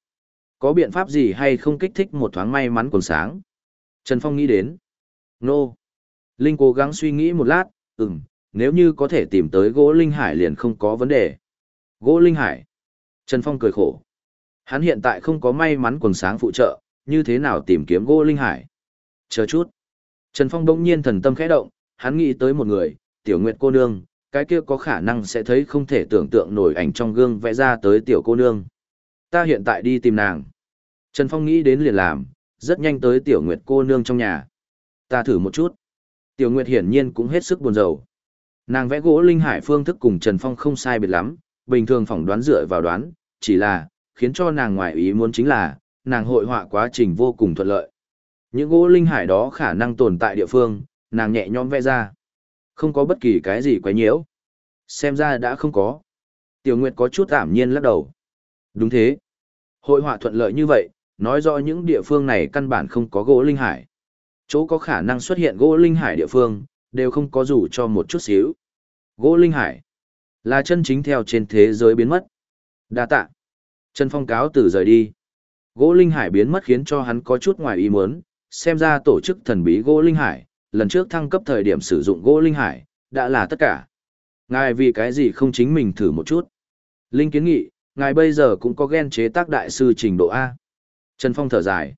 Có biện pháp gì hay không kích thích một thoáng may mắn còn sáng? Trần Phong nghĩ đến. Nô. Linh cố gắng suy nghĩ một lát, ừm, nếu như có thể tìm tới gỗ Linh Hải liền không có vấn đề. Gỗ Linh Hải. Trần Phong cười khổ. Hắn hiện tại không có may mắn quần sáng phụ trợ, như thế nào tìm kiếm gỗ Linh Hải? Chờ chút. Trần Phong bỗng nhiên thần tâm khẽ động, hắn nghĩ tới một người, tiểu nguyệt cô nương, cái kia có khả năng sẽ thấy không thể tưởng tượng nổi ảnh trong gương vẽ ra tới tiểu cô nương. Ta hiện tại đi tìm nàng. Trần Phong nghĩ đến liền làm, rất nhanh tới tiểu nguyệt cô nương trong nhà. Ta thử một chút. Tiểu nguyệt hiển nhiên cũng hết sức buồn rầu. Nàng vẽ gỗ linh hải phương thức cùng Trần Phong không sai biệt lắm, bình thường phỏng đoán dựa vào đoán, chỉ là, khiến cho nàng ngoại ý muốn chính là, nàng hội họa quá trình vô cùng thuận lợi. Những gỗ linh hải đó khả năng tồn tại địa phương, nàng nhẹ nhõm vẽ ra. Không có bất kỳ cái gì quấy nhiễu. Xem ra đã không có. Tiểu Nguyệt có chút ảm nhiên lắc đầu. Đúng thế. Hội họa thuận lợi như vậy, nói rõ những địa phương này căn bản không có gỗ linh hải. Chỗ có khả năng xuất hiện gỗ linh hải địa phương, đều không có dù cho một chút xíu. Gỗ linh hải là chân chính theo trên thế giới biến mất. Đa tạ. Trần Phong cáo từ rời đi. Gỗ linh hải biến mất khiến cho hắn có chút ngoài ý muốn, xem ra tổ chức thần bí gỗ linh hải, lần trước thăng cấp thời điểm sử dụng gỗ linh hải, đã là tất cả. Ngài vì cái gì không chính mình thử một chút? Linh kiến nghị, ngài bây giờ cũng có ghen chế tác đại sư trình độ A. Trần Phong thở dài.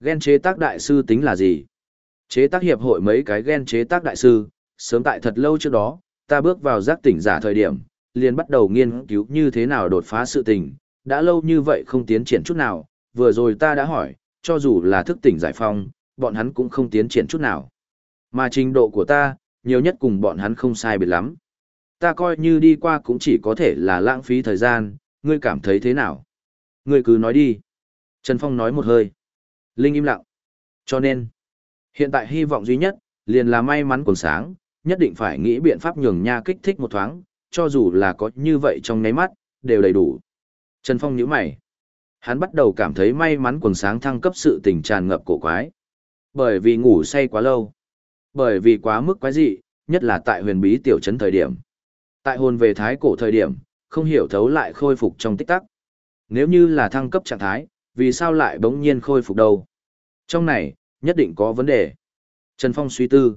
Ghen chế tác đại sư tính là gì? Chế tác hiệp hội mấy cái ghen chế tác đại sư, sớm tại thật lâu trước đó, ta bước vào giác tỉnh giả thời điểm, liền bắt đầu nghiên cứu như thế nào đột phá sự tình, đã lâu như vậy không tiến triển chút nào, vừa rồi ta đã hỏi, cho dù là thức tỉnh giải phong, bọn hắn cũng không tiến triển chút nào. Mà trình độ của ta, nhiều nhất cùng bọn hắn không sai biệt lắm. Ta coi như đi qua cũng chỉ có thể là lãng phí thời gian, ngươi cảm thấy thế nào? Ngươi cứ nói đi. Trần Phong nói một hơi. Linh im lặng. Cho nên, hiện tại hy vọng duy nhất, liền là may mắn còn sáng, nhất định phải nghĩ biện pháp nhường nha kích thích một thoáng, cho dù là có như vậy trong ngáy mắt, đều đầy đủ. Trần Phong nhíu mày. Hắn bắt đầu cảm thấy may mắn quần sáng thăng cấp sự tình tràn ngập cổ quái. Bởi vì ngủ say quá lâu. Bởi vì quá mức quái dị, nhất là tại huyền bí tiểu trấn thời điểm. Tại hồn về thái cổ thời điểm, không hiểu thấu lại khôi phục trong tích tắc. Nếu như là thăng cấp trạng thái, vì sao lại bỗng nhiên khôi phục đâu? Trong này, nhất định có vấn đề. Trần Phong suy tư.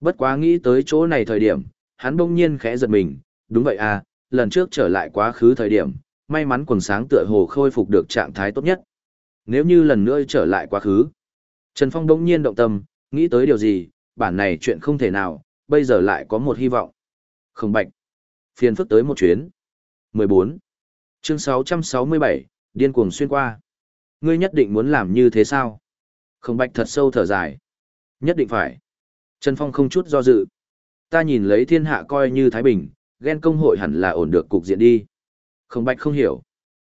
Bất quá nghĩ tới chỗ này thời điểm, hắn bỗng nhiên khẽ giật mình, đúng vậy à, lần trước trở lại quá khứ thời điểm, may mắn quần sáng tựa hồ khôi phục được trạng thái tốt nhất. Nếu như lần nữa trở lại quá khứ, Trần Phong bỗng nhiên động tâm, nghĩ tới điều gì, bản này chuyện không thể nào, bây giờ lại có một hy vọng. Không bạch. Phiền phức tới một chuyến. 14. Chương 667, điên cuồng xuyên qua. Ngươi nhất định muốn làm như thế sao? Không bạch thật sâu thở dài. Nhất định phải. Trần Phong không chút do dự. Ta nhìn lấy thiên hạ coi như Thái Bình, ghen công hội hẳn là ổn được cục diện đi. Không bạch không hiểu.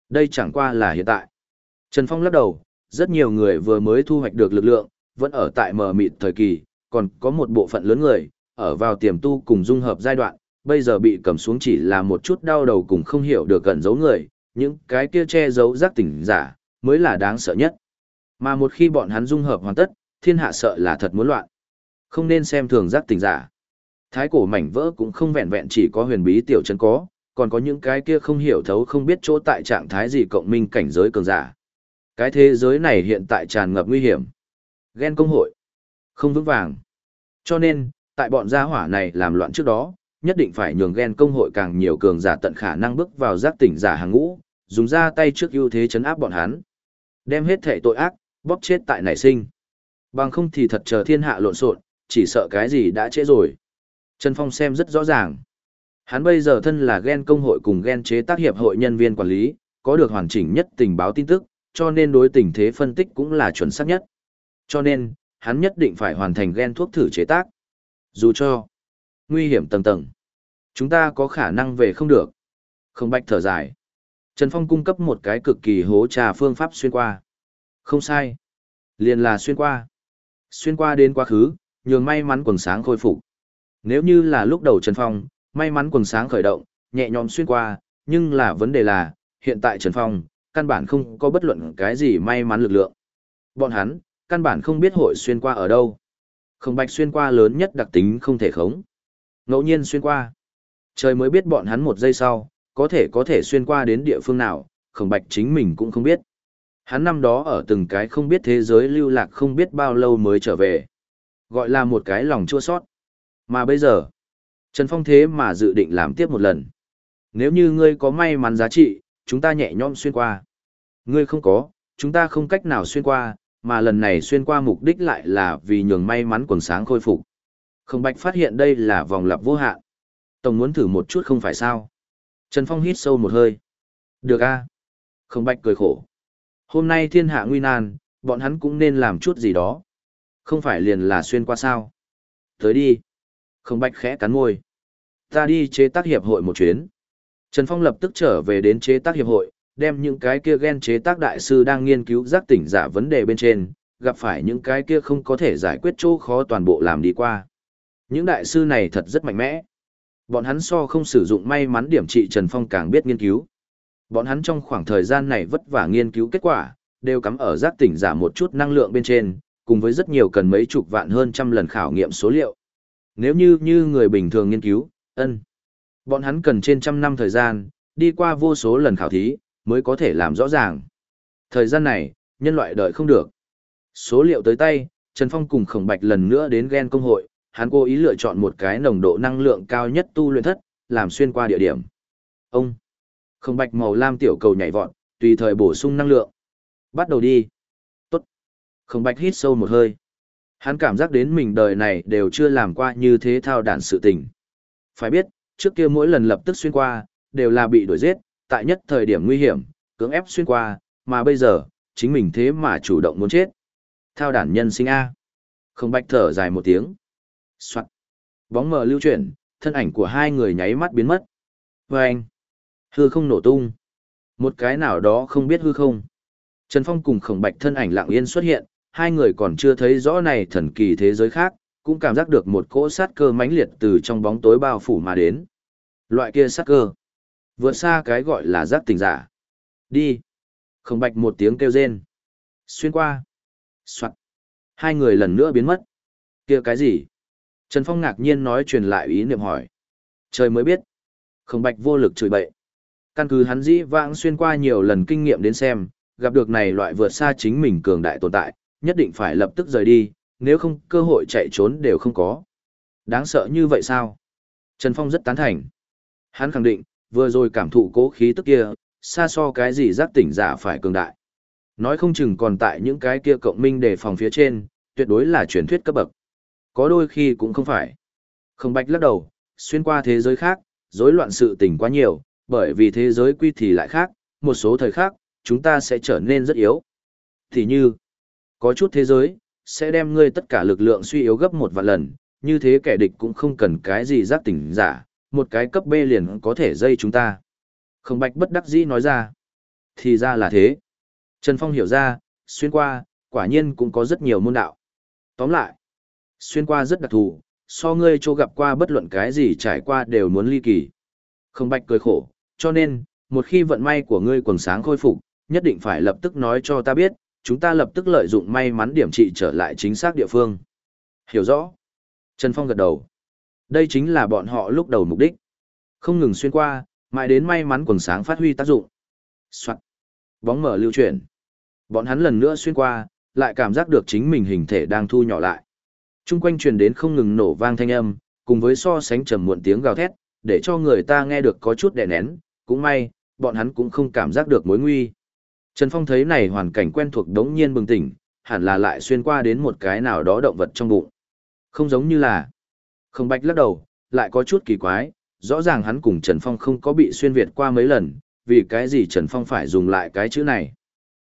Đây chẳng qua là hiện tại. Trần Phong lắc đầu, rất nhiều người vừa mới thu hoạch được lực lượng, vẫn ở tại mờ mịt thời kỳ, còn có một bộ phận lớn người, ở vào tiềm tu cùng dung hợp giai đoạn, bây giờ bị cầm xuống chỉ là một chút đau đầu cùng không hiểu được gần giấu người, những cái kia che giấu giác tỉnh giả, mới là đáng sợ nhất. Mà một khi bọn hắn dung hợp hoàn tất, thiên hạ sợ là thật muốn loạn. Không nên xem thường giác tỉnh giả. Thái cổ mảnh vỡ cũng không vẹn vẹn chỉ có huyền bí tiểu chân có, còn có những cái kia không hiểu thấu không biết chỗ tại trạng thái gì cộng minh cảnh giới cường giả. Cái thế giới này hiện tại tràn ngập nguy hiểm. Ghen công hội. Không vững vàng. Cho nên, tại bọn gia hỏa này làm loạn trước đó, nhất định phải nhường ghen công hội càng nhiều cường giả tận khả năng bước vào giác tỉnh giả hàng ngũ, dùng ra tay trước ưu thế chấn áp bọn hắn. Đem hết thể tội ác, bóp chết tại nảy sinh. Bằng không thì thật chờ thiên hạ lộn xộn, chỉ sợ cái gì đã trễ rồi. Trần Phong xem rất rõ ràng. Hắn bây giờ thân là ghen công hội cùng ghen chế tác hiệp hội nhân viên quản lý, có được hoàn chỉnh nhất tình báo tin tức, cho nên đối tình thế phân tích cũng là chuẩn xác nhất. Cho nên, hắn nhất định phải hoàn thành ghen thuốc thử chế tác. Dù cho nguy hiểm tầng tầng, chúng ta có khả năng về không được. Không bạch thở dài. Trần Phong cung cấp một cái cực kỳ hố trà phương pháp xuyên qua. Không sai. Liền là xuyên qua. Xuyên qua đến quá khứ, nhường may mắn quần sáng khôi phục. Nếu như là lúc đầu Trần Phong, may mắn quần sáng khởi động, nhẹ nhõm xuyên qua, nhưng là vấn đề là, hiện tại Trần Phong, căn bản không có bất luận cái gì may mắn lực lượng. Bọn hắn, căn bản không biết hội xuyên qua ở đâu. Không bạch xuyên qua lớn nhất đặc tính không thể khống. Ngẫu nhiên xuyên qua. Trời mới biết bọn hắn một giây sau, có thể có thể xuyên qua đến địa phương nào, khổng bạch chính mình cũng không biết. Hắn năm đó ở từng cái không biết thế giới lưu lạc không biết bao lâu mới trở về. Gọi là một cái lòng chua sót. Mà bây giờ, Trần Phong thế mà dự định làm tiếp một lần. Nếu như ngươi có may mắn giá trị, chúng ta nhẹ nhõm xuyên qua. Ngươi không có, chúng ta không cách nào xuyên qua, mà lần này xuyên qua mục đích lại là vì nhường may mắn quần sáng khôi phục. Không bạch phát hiện đây là vòng lặp vô hạn. Tổng muốn thử một chút không phải sao. Trần Phong hít sâu một hơi. Được a. Không bạch cười khổ. Hôm nay thiên hạ nguy nan, bọn hắn cũng nên làm chút gì đó. Không phải liền là xuyên qua sao. Tới đi. Không bạch khẽ cắn môi. Ta đi chế tác hiệp hội một chuyến. Trần Phong lập tức trở về đến chế tác hiệp hội, đem những cái kia ghen chế tác đại sư đang nghiên cứu giác tỉnh giả vấn đề bên trên, gặp phải những cái kia không có thể giải quyết chỗ khó toàn bộ làm đi qua. Những đại sư này thật rất mạnh mẽ. Bọn hắn so không sử dụng may mắn điểm trị Trần Phong càng biết nghiên cứu. Bọn hắn trong khoảng thời gian này vất vả nghiên cứu kết quả, đều cắm ở giác tỉnh giả một chút năng lượng bên trên, cùng với rất nhiều cần mấy chục vạn hơn trăm lần khảo nghiệm số liệu. Nếu như như người bình thường nghiên cứu, ân. Bọn hắn cần trên trăm năm thời gian, đi qua vô số lần khảo thí, mới có thể làm rõ ràng. Thời gian này, nhân loại đợi không được. Số liệu tới tay, Trần Phong cùng Khổng Bạch lần nữa đến gen công hội, hắn cố ý lựa chọn một cái nồng độ năng lượng cao nhất tu luyện thất, làm xuyên qua địa điểm. Ông, không bạch màu lam tiểu cầu nhảy vọt, tùy thời bổ sung năng lượng. Bắt đầu đi. Tốt. Không bạch hít sâu một hơi. Hắn cảm giác đến mình đời này đều chưa làm qua như thế thao đản sự tình. Phải biết, trước kia mỗi lần lập tức xuyên qua, đều là bị đuổi giết, tại nhất thời điểm nguy hiểm, cưỡng ép xuyên qua, mà bây giờ, chính mình thế mà chủ động muốn chết. Thao đản nhân sinh A. Không bạch thở dài một tiếng. Soạn. Bóng mờ lưu chuyển, thân ảnh của hai người nháy mắt biến mất. Và anh. Hư không nổ tung. Một cái nào đó không biết hư không. Trần Phong cùng khổng bạch thân ảnh lặng yên xuất hiện, hai người còn chưa thấy rõ này thần kỳ thế giới khác, cũng cảm giác được một cỗ sát cơ mãnh liệt từ trong bóng tối bao phủ mà đến. Loại kia sát cơ. Vượt xa cái gọi là giác tình giả. Đi. Khổng bạch một tiếng kêu rên. Xuyên qua. Soạn. Hai người lần nữa biến mất. kia cái gì? Trần Phong ngạc nhiên nói truyền lại ý niệm hỏi. Trời mới biết. Khổng bạch vô lực chửi bậy. Căn cứ hắn dĩ vãng xuyên qua nhiều lần kinh nghiệm đến xem, gặp được này loại vượt xa chính mình cường đại tồn tại, nhất định phải lập tức rời đi, nếu không cơ hội chạy trốn đều không có. Đáng sợ như vậy sao? Trần Phong rất tán thành. Hắn khẳng định, vừa rồi cảm thụ cố khí tức kia, xa so cái gì giác tỉnh giả phải cường đại. Nói không chừng còn tại những cái kia cộng minh đề phòng phía trên, tuyệt đối là truyền thuyết cấp bậc. Có đôi khi cũng không phải. Không bạch lắc đầu, xuyên qua thế giới khác, rối loạn sự tình quá nhiều, bởi vì thế giới quy thì lại khác, một số thời khác, chúng ta sẽ trở nên rất yếu. Thì như, có chút thế giới, sẽ đem ngươi tất cả lực lượng suy yếu gấp một vạn lần, như thế kẻ địch cũng không cần cái gì giác tỉnh giả, một cái cấp B liền có thể dây chúng ta. Không bạch bất đắc dĩ nói ra. Thì ra là thế. Trần Phong hiểu ra, xuyên qua, quả nhiên cũng có rất nhiều môn đạo. Tóm lại, xuyên qua rất đặc thù, so ngươi cho gặp qua bất luận cái gì trải qua đều muốn ly kỳ. Không bạch cười khổ, cho nên, một khi vận may của ngươi quần sáng khôi phục, nhất định phải lập tức nói cho ta biết, chúng ta lập tức lợi dụng may mắn điểm trị trở lại chính xác địa phương. Hiểu rõ. Trần Phong gật đầu. Đây chính là bọn họ lúc đầu mục đích. Không ngừng xuyên qua, mãi đến may mắn quần sáng phát huy tác dụng. Soạn. Bóng mở lưu chuyển. Bọn hắn lần nữa xuyên qua, lại cảm giác được chính mình hình thể đang thu nhỏ lại. Trung quanh truyền đến không ngừng nổ vang thanh âm, cùng với so sánh trầm muộn tiếng gào thét, để cho người ta nghe được có chút đè nén, cũng may, bọn hắn cũng không cảm giác được mối nguy. Trần Phong thấy này hoàn cảnh quen thuộc đống nhiên bừng tỉnh, hẳn là lại xuyên qua đến một cái nào đó động vật trong bụng. Không giống như là. Không bạch lắc đầu, lại có chút kỳ quái, rõ ràng hắn cùng Trần Phong không có bị xuyên Việt qua mấy lần, vì cái gì Trần Phong phải dùng lại cái chữ này.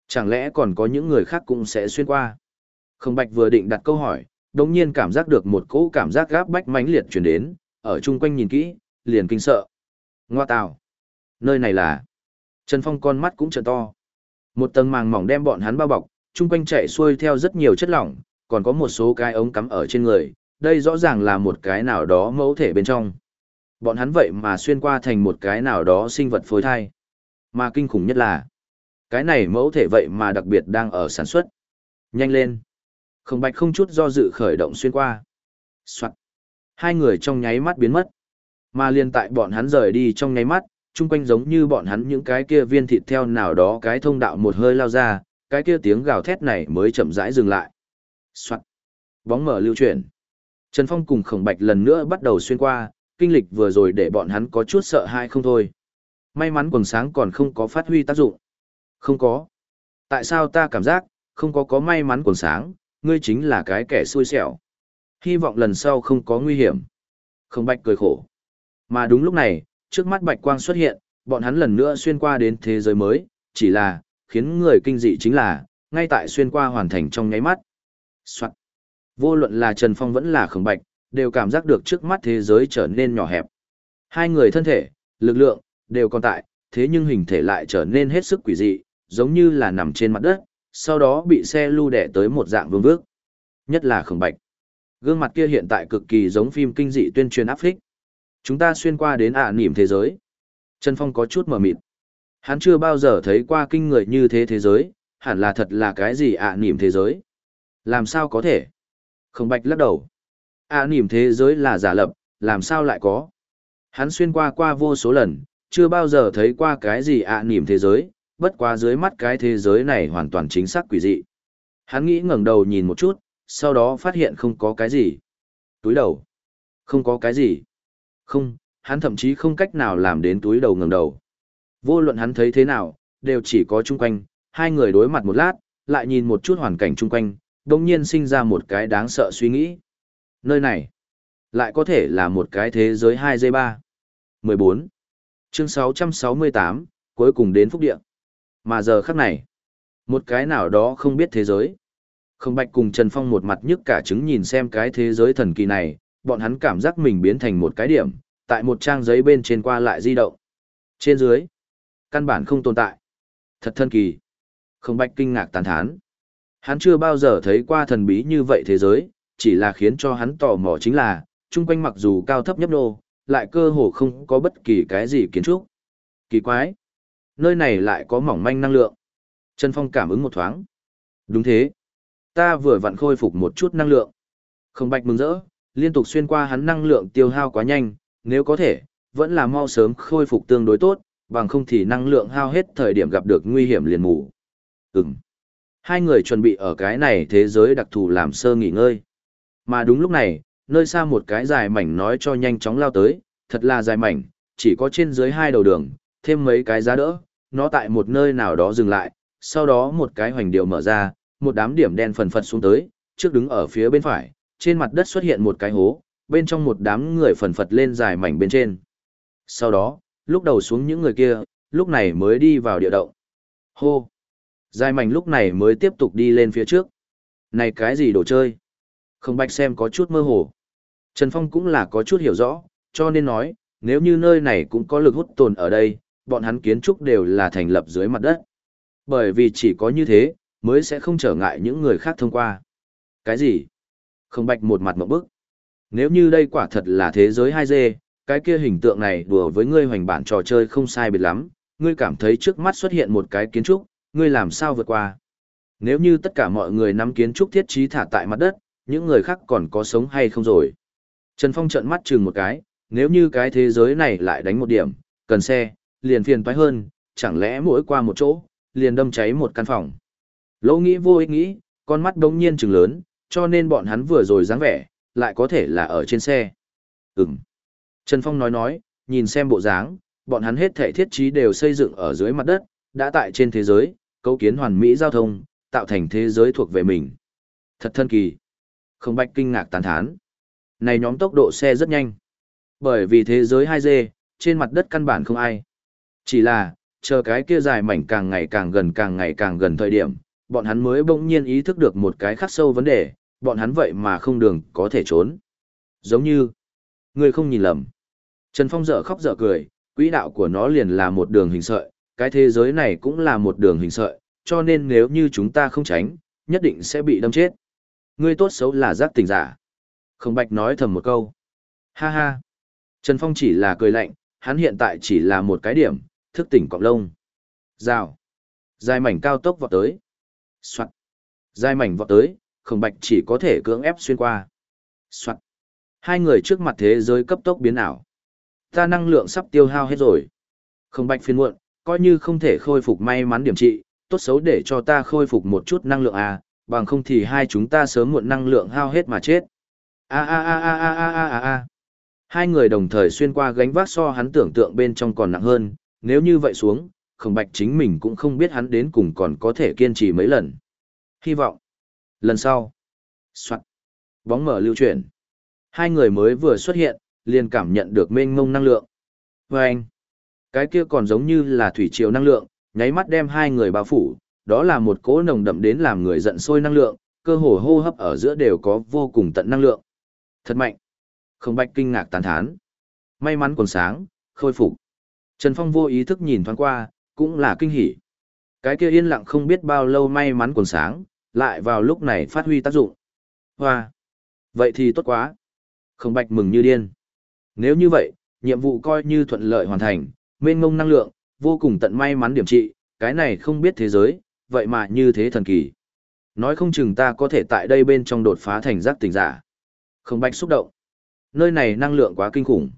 Chẳng lẽ còn có những người khác cũng sẽ xuyên qua? Không bạch vừa định đặt câu hỏi, đồng nhiên cảm giác được một cỗ cảm giác gáp bách mãnh liệt truyền đến, ở chung quanh nhìn kỹ, liền kinh sợ. Ngoa tào. Nơi này là... Trần Phong con mắt cũng trợ to. Một tầng màng mỏng đem bọn hắn bao bọc, chung quanh chạy xuôi theo rất nhiều chất lỏng, còn có một số cái ống cắm ở trên người, đây rõ ràng là một cái nào đó mẫu thể bên trong. Bọn hắn vậy mà xuyên qua thành một cái nào đó sinh vật phôi thai. Mà kinh khủng nhất là, cái này mẫu thể vậy mà đặc biệt đang ở sản xuất. Nhanh lên. Không bạch không chút do dự khởi động xuyên qua. Soạn. Hai người trong nháy mắt biến mất. Mà liên tại bọn hắn rời đi trong nháy mắt, chung quanh giống như bọn hắn những cái kia viên thịt theo nào đó cái thông đạo một hơi lao ra, cái kia tiếng gào thét này mới chậm rãi dừng lại. Soạn. Bóng mở lưu chuyển. Trần Phong cùng Khổng Bạch lần nữa bắt đầu xuyên qua, kinh lịch vừa rồi để bọn hắn có chút sợ hãi không thôi. May mắn quần sáng còn không có phát huy tác dụng. Không có. Tại sao ta cảm giác, không có có may mắn quần sáng, ngươi chính là cái kẻ xui xẻo. Hy vọng lần sau không có nguy hiểm. không Bạch cười khổ. Mà đúng lúc này, trước mắt bạch quang xuất hiện, bọn hắn lần nữa xuyên qua đến thế giới mới, chỉ là, khiến người kinh dị chính là, ngay tại xuyên qua hoàn thành trong nháy mắt. Soạn. Vô luận là Trần Phong vẫn là khổng bạch, đều cảm giác được trước mắt thế giới trở nên nhỏ hẹp. Hai người thân thể, lực lượng, đều còn tại, thế nhưng hình thể lại trở nên hết sức quỷ dị, giống như là nằm trên mặt đất, sau đó bị xe lưu đẻ tới một dạng vương vước. Nhất là khổng bạch. Gương mặt kia hiện tại cực kỳ giống phim kinh dị tuyên truyền áp phích. Chúng ta xuyên qua đến ạ à nỉm thế giới. Trần Phong có chút mờ mịt. Hắn chưa bao giờ thấy qua kinh người như thế thế giới, hẳn là thật là cái gì ạ à nỉm thế giới. Làm sao có thể? Khổng bạch lắc đầu. ạ à nỉm thế giới là giả lập, làm sao lại có? Hắn xuyên qua qua vô số lần, chưa bao giờ thấy qua cái gì ạ nỉm thế giới, bất quá dưới mắt cái thế giới này hoàn toàn chính xác quỷ dị. Hắn nghĩ ngẩng đầu nhìn một chút, sau đó phát hiện không có cái gì. Túi đầu. Không có cái gì. Không, hắn thậm chí không cách nào làm đến túi đầu ngẩng đầu. Vô luận hắn thấy thế nào, đều chỉ có chung quanh, hai người đối mặt một lát, lại nhìn một chút hoàn cảnh chung quanh, đồng nhiên sinh ra một cái đáng sợ suy nghĩ. Nơi này, lại có thể là một cái thế giới 2G3. 14. Chương 668, cuối cùng đến phúc địa. Mà giờ khắc này, một cái nào đó không biết thế giới. Không bạch cùng Trần Phong một mặt nhức cả trứng nhìn xem cái thế giới thần kỳ này, bọn hắn cảm giác mình biến thành một cái điểm, tại một trang giấy bên trên qua lại di động. Trên dưới, căn bản không tồn tại. Thật thần kỳ. Không bạch kinh ngạc tán thán. Hắn chưa bao giờ thấy qua thần bí như vậy thế giới, chỉ là khiến cho hắn tò mò chính là, chung quanh mặc dù cao thấp nhấp nô, lại cơ hồ không có bất kỳ cái gì kiến trúc. Kỳ quái. Nơi này lại có mỏng manh năng lượng. Trần Phong cảm ứng một thoáng. Đúng thế. Ta vừa vặn khôi phục một chút năng lượng. Không bạch mừng rỡ, liên tục xuyên qua hắn năng lượng tiêu hao quá nhanh, nếu có thể, vẫn là mau sớm khôi phục tương đối tốt, bằng không thì năng lượng hao hết thời điểm gặp được nguy hiểm liền mù. Ừm. Hai người chuẩn bị ở cái này thế giới đặc thù làm sơ nghỉ ngơi. Mà đúng lúc này, nơi xa một cái dài mảnh nói cho nhanh chóng lao tới, thật là dài mảnh, chỉ có trên dưới hai đầu đường, thêm mấy cái giá đỡ, nó tại một nơi nào đó dừng lại, sau đó một cái hoành điều mở ra, một đám điểm đen phần phật xuống tới, trước đứng ở phía bên phải, trên mặt đất xuất hiện một cái hố, bên trong một đám người phần phật lên dài mảnh bên trên. Sau đó, lúc đầu xuống những người kia, lúc này mới đi vào địa động. Hô! Dài mảnh lúc này mới tiếp tục đi lên phía trước. Này cái gì đồ chơi? Không bạch xem có chút mơ hồ. Trần Phong cũng là có chút hiểu rõ, cho nên nói, nếu như nơi này cũng có lực hút tồn ở đây, bọn hắn kiến trúc đều là thành lập dưới mặt đất. Bởi vì chỉ có như thế, mới sẽ không trở ngại những người khác thông qua. Cái gì? Không bạch một mặt một bức. Nếu như đây quả thật là thế giới 2D, cái kia hình tượng này đùa với ngươi hoành bản trò chơi không sai biệt lắm, ngươi cảm thấy trước mắt xuất hiện một cái kiến trúc, ngươi làm sao vượt qua. Nếu như tất cả mọi người nắm kiến trúc thiết trí thả tại mặt đất, những người khác còn có sống hay không rồi. Trần Phong trợn mắt chừng một cái, nếu như cái thế giới này lại đánh một điểm, cần xe, liền phiền toái hơn, chẳng lẽ mỗi qua một chỗ, liền đâm cháy một căn phòng. Lỗ nghĩ vô ích nghĩ, con mắt đống nhiên trừng lớn, cho nên bọn hắn vừa rồi dáng vẻ, lại có thể là ở trên xe. Ừm. Trần Phong nói nói, nhìn xem bộ dáng, bọn hắn hết thể thiết trí đều xây dựng ở dưới mặt đất, đã tại trên thế giới, cấu kiến hoàn mỹ giao thông, tạo thành thế giới thuộc về mình. Thật thân kỳ. Không bạch kinh ngạc tán thán. Này nhóm tốc độ xe rất nhanh. Bởi vì thế giới 2G, trên mặt đất căn bản không ai. Chỉ là, chờ cái kia dài mảnh càng ngày càng gần càng ngày càng gần thời điểm, bọn hắn mới bỗng nhiên ý thức được một cái khắc sâu vấn đề, bọn hắn vậy mà không đường có thể trốn. Giống như, người không nhìn lầm. Trần Phong dở khóc dở cười, quỹ đạo của nó liền là một đường hình sợi, cái thế giới này cũng là một đường hình sợi, cho nên nếu như chúng ta không tránh, nhất định sẽ bị đâm chết. Ngươi tốt xấu là giác tình giả. Không bạch nói thầm một câu. Ha ha. Trần Phong chỉ là cười lạnh, hắn hiện tại chỉ là một cái điểm, thức tỉnh cọng lông. Rào. Dài mảnh cao tốc vọt tới. Soạn. Dài mảnh vọt tới, khổng bạch chỉ có thể cưỡng ép xuyên qua. Soạn. Hai người trước mặt thế giới cấp tốc biến ảo. Ta năng lượng sắp tiêu hao hết rồi. Khổng bạch phiền muộn, coi như không thể khôi phục may mắn điểm trị, tốt xấu để cho ta khôi phục một chút năng lượng à, bằng không thì hai chúng ta sớm muộn năng lượng hao hết mà chết. A a a a a a a a. Hai người đồng thời xuyên qua gánh vác so hắn tưởng tượng bên trong còn nặng hơn, nếu như vậy xuống, khổng bạch chính mình cũng không biết hắn đến cùng còn có thể kiên trì mấy lần. Hy vọng. Lần sau. Soạn. Bóng mở lưu chuyển. Hai người mới vừa xuất hiện, liền cảm nhận được mênh mông năng lượng. Và anh. Cái kia còn giống như là thủy triều năng lượng, nháy mắt đem hai người bao phủ, đó là một cỗ nồng đậm đến làm người giận sôi năng lượng, cơ hồ hô hấp ở giữa đều có vô cùng tận năng lượng. Thật mạnh. Không bạch kinh ngạc tán thán. May mắn còn sáng, khôi phục. Trần Phong vô ý thức nhìn thoáng qua, cũng là kinh hỉ. Cái kia yên lặng không biết bao lâu may mắn còn sáng, lại vào lúc này phát huy tác dụng. Hoa! Vậy thì tốt quá. Không bạch mừng như điên. Nếu như vậy, nhiệm vụ coi như thuận lợi hoàn thành, mênh mông năng lượng, vô cùng tận may mắn điểm trị, cái này không biết thế giới, vậy mà như thế thần kỳ. Nói không chừng ta có thể tại đây bên trong đột phá thành giác tỉnh giả. Không bạch xúc động. Nơi này năng lượng quá kinh khủng.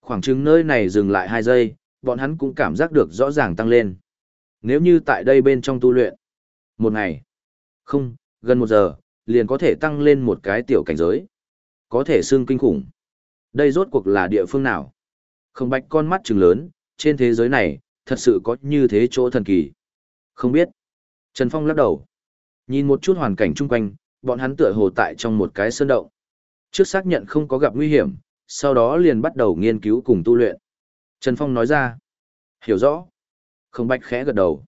Khoảng chừng nơi này dừng lại 2 giây, bọn hắn cũng cảm giác được rõ ràng tăng lên. Nếu như tại đây bên trong tu luyện, một ngày, không, gần một giờ, liền có thể tăng lên một cái tiểu cảnh giới. Có thể xương kinh khủng. Đây rốt cuộc là địa phương nào? Không bạch con mắt trừng lớn, trên thế giới này, thật sự có như thế chỗ thần kỳ. Không biết. Trần Phong lắc đầu. Nhìn một chút hoàn cảnh chung quanh, bọn hắn tựa hồ tại trong một cái sơn động. Trước xác nhận không có gặp nguy hiểm, sau đó liền bắt đầu nghiên cứu cùng tu luyện. Trần Phong nói ra. Hiểu rõ. Không bạch khẽ gật đầu.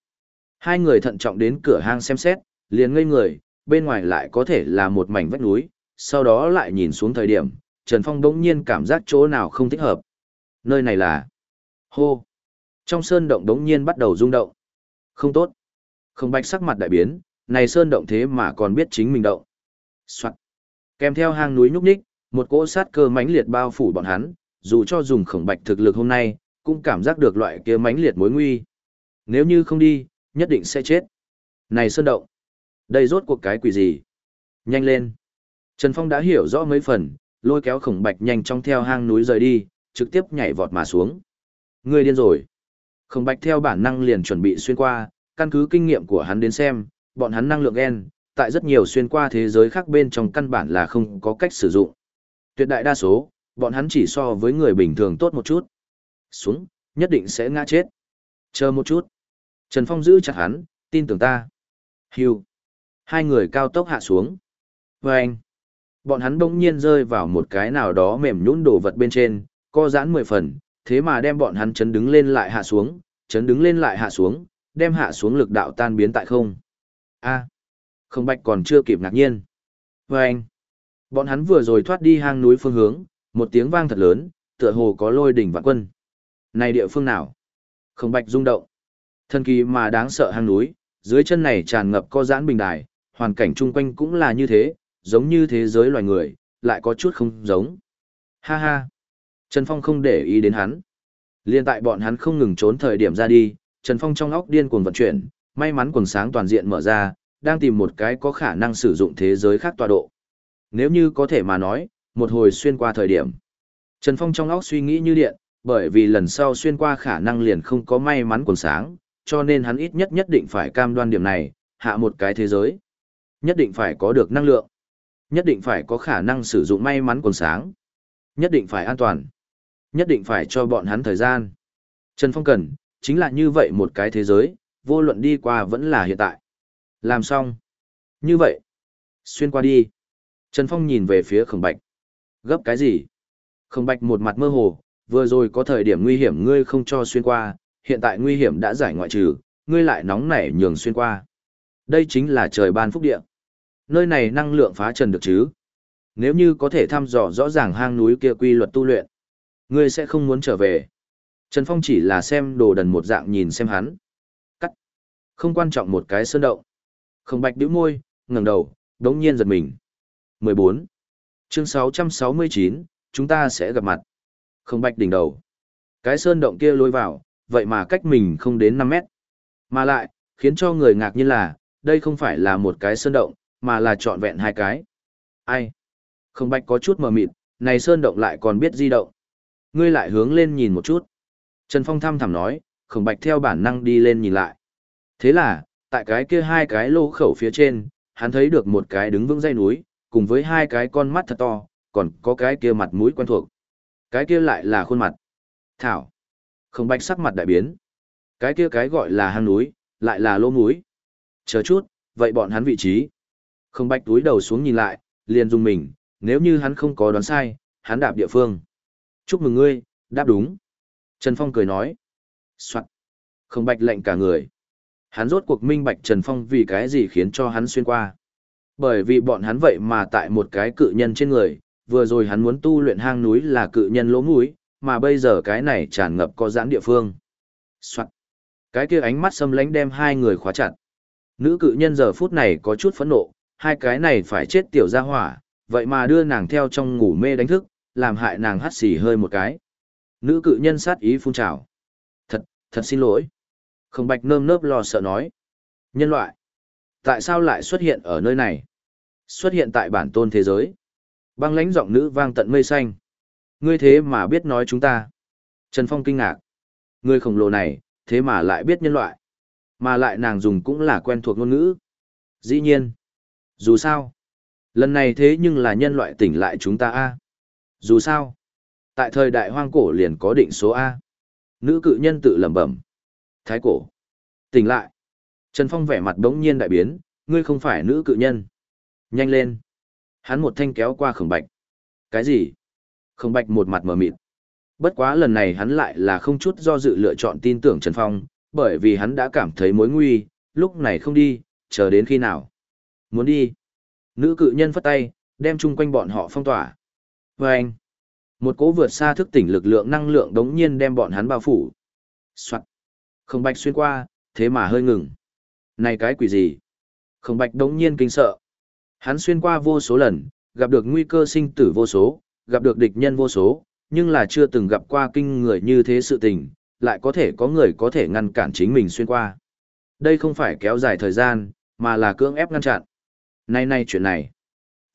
Hai người thận trọng đến cửa hang xem xét, liền ngây người, bên ngoài lại có thể là một mảnh vách núi, sau đó lại nhìn xuống thời điểm, Trần Phong bỗng nhiên cảm giác chỗ nào không thích hợp. Nơi này là... Hô! Trong sơn động đống nhiên bắt đầu rung động. Không tốt. Không bạch sắc mặt đại biến, này sơn động thế mà còn biết chính mình động. Soạn. Kèm theo hang núi nhúc nhích, một cỗ sát cơ mãnh liệt bao phủ bọn hắn, dù cho dùng khổng bạch thực lực hôm nay, cũng cảm giác được loại kia mãnh liệt mối nguy. Nếu như không đi, nhất định sẽ chết. Này sơn động, đây rốt cuộc cái quỷ gì? Nhanh lên. Trần Phong đã hiểu rõ mấy phần, lôi kéo khổng bạch nhanh trong theo hang núi rời đi, trực tiếp nhảy vọt mà xuống. người điên rồi. Khổng bạch theo bản năng liền chuẩn bị xuyên qua, căn cứ kinh nghiệm của hắn đến xem, bọn hắn năng lượng gen, tại rất nhiều xuyên qua thế giới khác bên trong căn bản là không có cách sử dụng. Tuyệt đại đa số, bọn hắn chỉ so với người bình thường tốt một chút. Xuống, nhất định sẽ ngã chết. Chờ một chút. Trần Phong giữ chặt hắn, tin tưởng ta. Hưu. Hai người cao tốc hạ xuống. Và anh. Bọn hắn đông nhiên rơi vào một cái nào đó mềm nhũn đổ vật bên trên, co giãn mười phần, thế mà đem bọn hắn chấn đứng lên lại hạ xuống, chấn đứng lên lại hạ xuống, đem hạ xuống lực đạo tan biến tại không. A. Không bạch còn chưa kịp ngạc nhiên. Và anh. Bọn hắn vừa rồi thoát đi hang núi phương hướng, một tiếng vang thật lớn, tựa hồ có lôi đỉnh vạn quân. Này địa phương nào? Không bạch rung động. Thần kỳ mà đáng sợ hang núi, dưới chân này tràn ngập co giãn bình đài, hoàn cảnh chung quanh cũng là như thế, giống như thế giới loài người, lại có chút không giống. Ha ha. Trần Phong không để ý đến hắn. Liên tại bọn hắn không ngừng trốn thời điểm ra đi, Trần Phong trong óc điên cuồng vận chuyển, may mắn quần sáng toàn diện mở ra, đang tìm một cái có khả năng sử dụng thế giới khác tọa độ. Nếu như có thể mà nói, một hồi xuyên qua thời điểm. Trần Phong trong óc suy nghĩ như điện, bởi vì lần sau xuyên qua khả năng liền không có may mắn quần sáng, cho nên hắn ít nhất nhất định phải cam đoan điểm này, hạ một cái thế giới. Nhất định phải có được năng lượng. Nhất định phải có khả năng sử dụng may mắn quần sáng. Nhất định phải an toàn. Nhất định phải cho bọn hắn thời gian. Trần Phong cần, chính là như vậy một cái thế giới, vô luận đi qua vẫn là hiện tại. Làm xong. Như vậy. Xuyên qua đi. Trần Phong nhìn về phía khổng bạch. Gấp cái gì? Khổng bạch một mặt mơ hồ, vừa rồi có thời điểm nguy hiểm ngươi không cho xuyên qua, hiện tại nguy hiểm đã giải ngoại trừ, ngươi lại nóng nảy nhường xuyên qua. Đây chính là trời ban phúc địa. Nơi này năng lượng phá trần được chứ? Nếu như có thể thăm dò rõ ràng hang núi kia quy luật tu luyện, ngươi sẽ không muốn trở về. Trần Phong chỉ là xem đồ đần một dạng nhìn xem hắn. Cắt. Không quan trọng một cái sơn động. Không bạch đĩu môi, ngẩng đầu, đống nhiên giật mình. 14. Chương 669, chúng ta sẽ gặp mặt. Không bạch đỉnh đầu. Cái sơn động kia lôi vào, vậy mà cách mình không đến 5 mét. Mà lại, khiến cho người ngạc nhiên là, đây không phải là một cái sơn động, mà là trọn vẹn hai cái. Ai? Không bạch có chút mờ mịt, này sơn động lại còn biết di động. Ngươi lại hướng lên nhìn một chút. Trần Phong thăm thẳm nói, khổng bạch theo bản năng đi lên nhìn lại. Thế là, tại cái kia hai cái lô khẩu phía trên, hắn thấy được một cái đứng vững dây núi, cùng với hai cái con mắt thật to, còn có cái kia mặt mũi quen thuộc. Cái kia lại là khuôn mặt. Thảo. không bạch sắc mặt đại biến. Cái kia cái gọi là hang núi, lại là lỗ núi. Chờ chút, vậy bọn hắn vị trí. không bạch túi đầu xuống nhìn lại, liền dùng mình, nếu như hắn không có đoán sai, hắn đạp địa phương. Chúc mừng ngươi, đáp đúng. Trần Phong cười nói. Soạn. Không bạch lệnh cả người. Hắn rốt cuộc minh bạch Trần Phong vì cái gì khiến cho hắn xuyên qua. Bởi vì bọn hắn vậy mà tại một cái cự nhân trên người, vừa rồi hắn muốn tu luyện hang núi là cự nhân lỗ mũi, mà bây giờ cái này tràn ngập có giãn địa phương. Soạn. Cái kia ánh mắt xâm lánh đem hai người khóa chặt. Nữ cự nhân giờ phút này có chút phẫn nộ, hai cái này phải chết tiểu gia hỏa, vậy mà đưa nàng theo trong ngủ mê đánh thức, làm hại nàng hắt xì hơi một cái. Nữ cự nhân sát ý phun trào. Thật, thật xin lỗi. Không bạch nơm nớp lo sợ nói. Nhân loại. Tại sao lại xuất hiện ở nơi này? Xuất hiện tại bản tôn thế giới. Băng lãnh giọng nữ vang tận mây xanh. Ngươi thế mà biết nói chúng ta. Trần Phong kinh ngạc. Ngươi khổng lồ này, thế mà lại biết nhân loại. Mà lại nàng dùng cũng là quen thuộc ngôn ngữ. Dĩ nhiên. Dù sao. Lần này thế nhưng là nhân loại tỉnh lại chúng ta a Dù sao. Tại thời đại hoang cổ liền có định số A. Nữ cự nhân tự lẩm bẩm. Thái cổ. Tỉnh lại. Trần Phong vẻ mặt đống nhiên đại biến, ngươi không phải nữ cự nhân. Nhanh lên. Hắn một thanh kéo qua khổng bạch. Cái gì? Khổng bạch một mặt mở mịt. Bất quá lần này hắn lại là không chút do dự lựa chọn tin tưởng Trần Phong, bởi vì hắn đã cảm thấy mối nguy, lúc này không đi, chờ đến khi nào. Muốn đi. Nữ cự nhân phất tay, đem chung quanh bọn họ phong tỏa. Và anh. Một cỗ vượt xa thức tỉnh lực lượng năng lượng đống nhiên đem bọn hắn bao phủ. Soạn. Không bạch xuyên qua, thế mà hơi ngừng. Này cái quỷ gì? Không bạch đống nhiên kinh sợ. Hắn xuyên qua vô số lần, gặp được nguy cơ sinh tử vô số, gặp được địch nhân vô số, nhưng là chưa từng gặp qua kinh người như thế sự tình, lại có thể có người có thể ngăn cản chính mình xuyên qua. Đây không phải kéo dài thời gian, mà là cưỡng ép ngăn chặn. Nay nay chuyện này,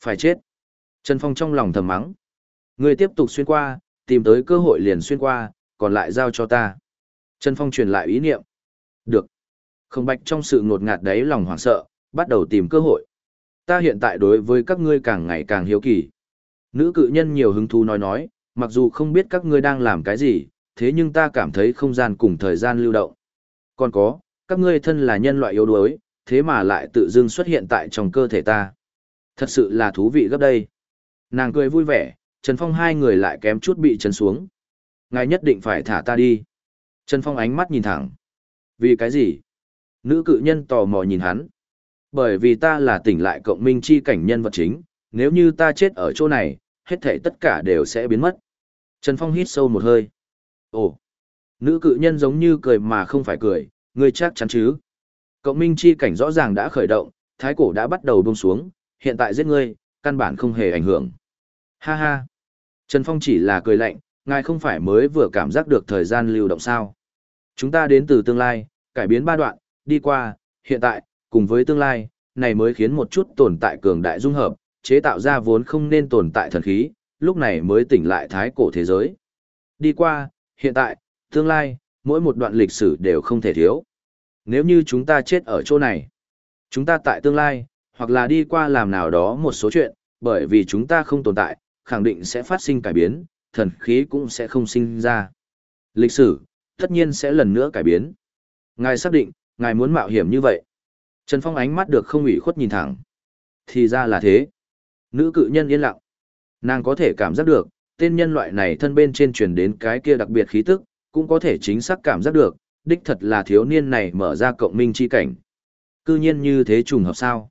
phải chết. Trần Phong trong lòng thầm mắng. Người tiếp tục xuyên qua, tìm tới cơ hội liền xuyên qua, còn lại giao cho ta. Trần Phong truyền lại ý niệm. Được. Không bạch trong sự ngột ngạt đấy lòng hoảng sợ, bắt đầu tìm cơ hội. Ta hiện tại đối với các ngươi càng ngày càng hiếu kỳ. Nữ cự nhân nhiều hứng thú nói nói, mặc dù không biết các ngươi đang làm cái gì, thế nhưng ta cảm thấy không gian cùng thời gian lưu động. Còn có, các ngươi thân là nhân loại yếu đuối, thế mà lại tự dưng xuất hiện tại trong cơ thể ta. Thật sự là thú vị gấp đây. Nàng cười vui vẻ, Trần Phong hai người lại kém chút bị chấn xuống. Ngài nhất định phải thả ta đi. Trần Phong ánh mắt nhìn thẳng. Vì cái gì? Nữ cự nhân tò mò nhìn hắn. Bởi vì ta là tỉnh lại cộng minh chi cảnh nhân vật chính, nếu như ta chết ở chỗ này, hết thảy tất cả đều sẽ biến mất. Trần Phong hít sâu một hơi. Ồ, nữ cự nhân giống như cười mà không phải cười, ngươi chắc chắn chứ. Cộng minh chi cảnh rõ ràng đã khởi động, thái cổ đã bắt đầu buông xuống, hiện tại giết ngươi, căn bản không hề ảnh hưởng. Ha ha. Trần Phong chỉ là cười lạnh, ngài không phải mới vừa cảm giác được thời gian lưu động sao. Chúng ta đến từ tương lai, cải biến ba đoạn, đi qua, hiện tại, cùng với tương lai, này mới khiến một chút tồn tại cường đại dung hợp, chế tạo ra vốn không nên tồn tại thần khí, lúc này mới tỉnh lại thái cổ thế giới. Đi qua, hiện tại, tương lai, mỗi một đoạn lịch sử đều không thể thiếu. Nếu như chúng ta chết ở chỗ này, chúng ta tại tương lai, hoặc là đi qua làm nào đó một số chuyện, bởi vì chúng ta không tồn tại, khẳng định sẽ phát sinh cải biến, thần khí cũng sẽ không sinh ra. Lịch sử, tất nhiên sẽ lần nữa cải biến. Ngài xác định, ngài muốn mạo hiểm như vậy. Trần Phong ánh mắt được không ủy khuất nhìn thẳng. Thì ra là thế. Nữ cự nhân yên lặng. Nàng có thể cảm giác được, tên nhân loại này thân bên trên truyền đến cái kia đặc biệt khí tức, cũng có thể chính xác cảm giác được, đích thật là thiếu niên này mở ra cộng minh chi cảnh. Cư nhiên như thế trùng hợp sao?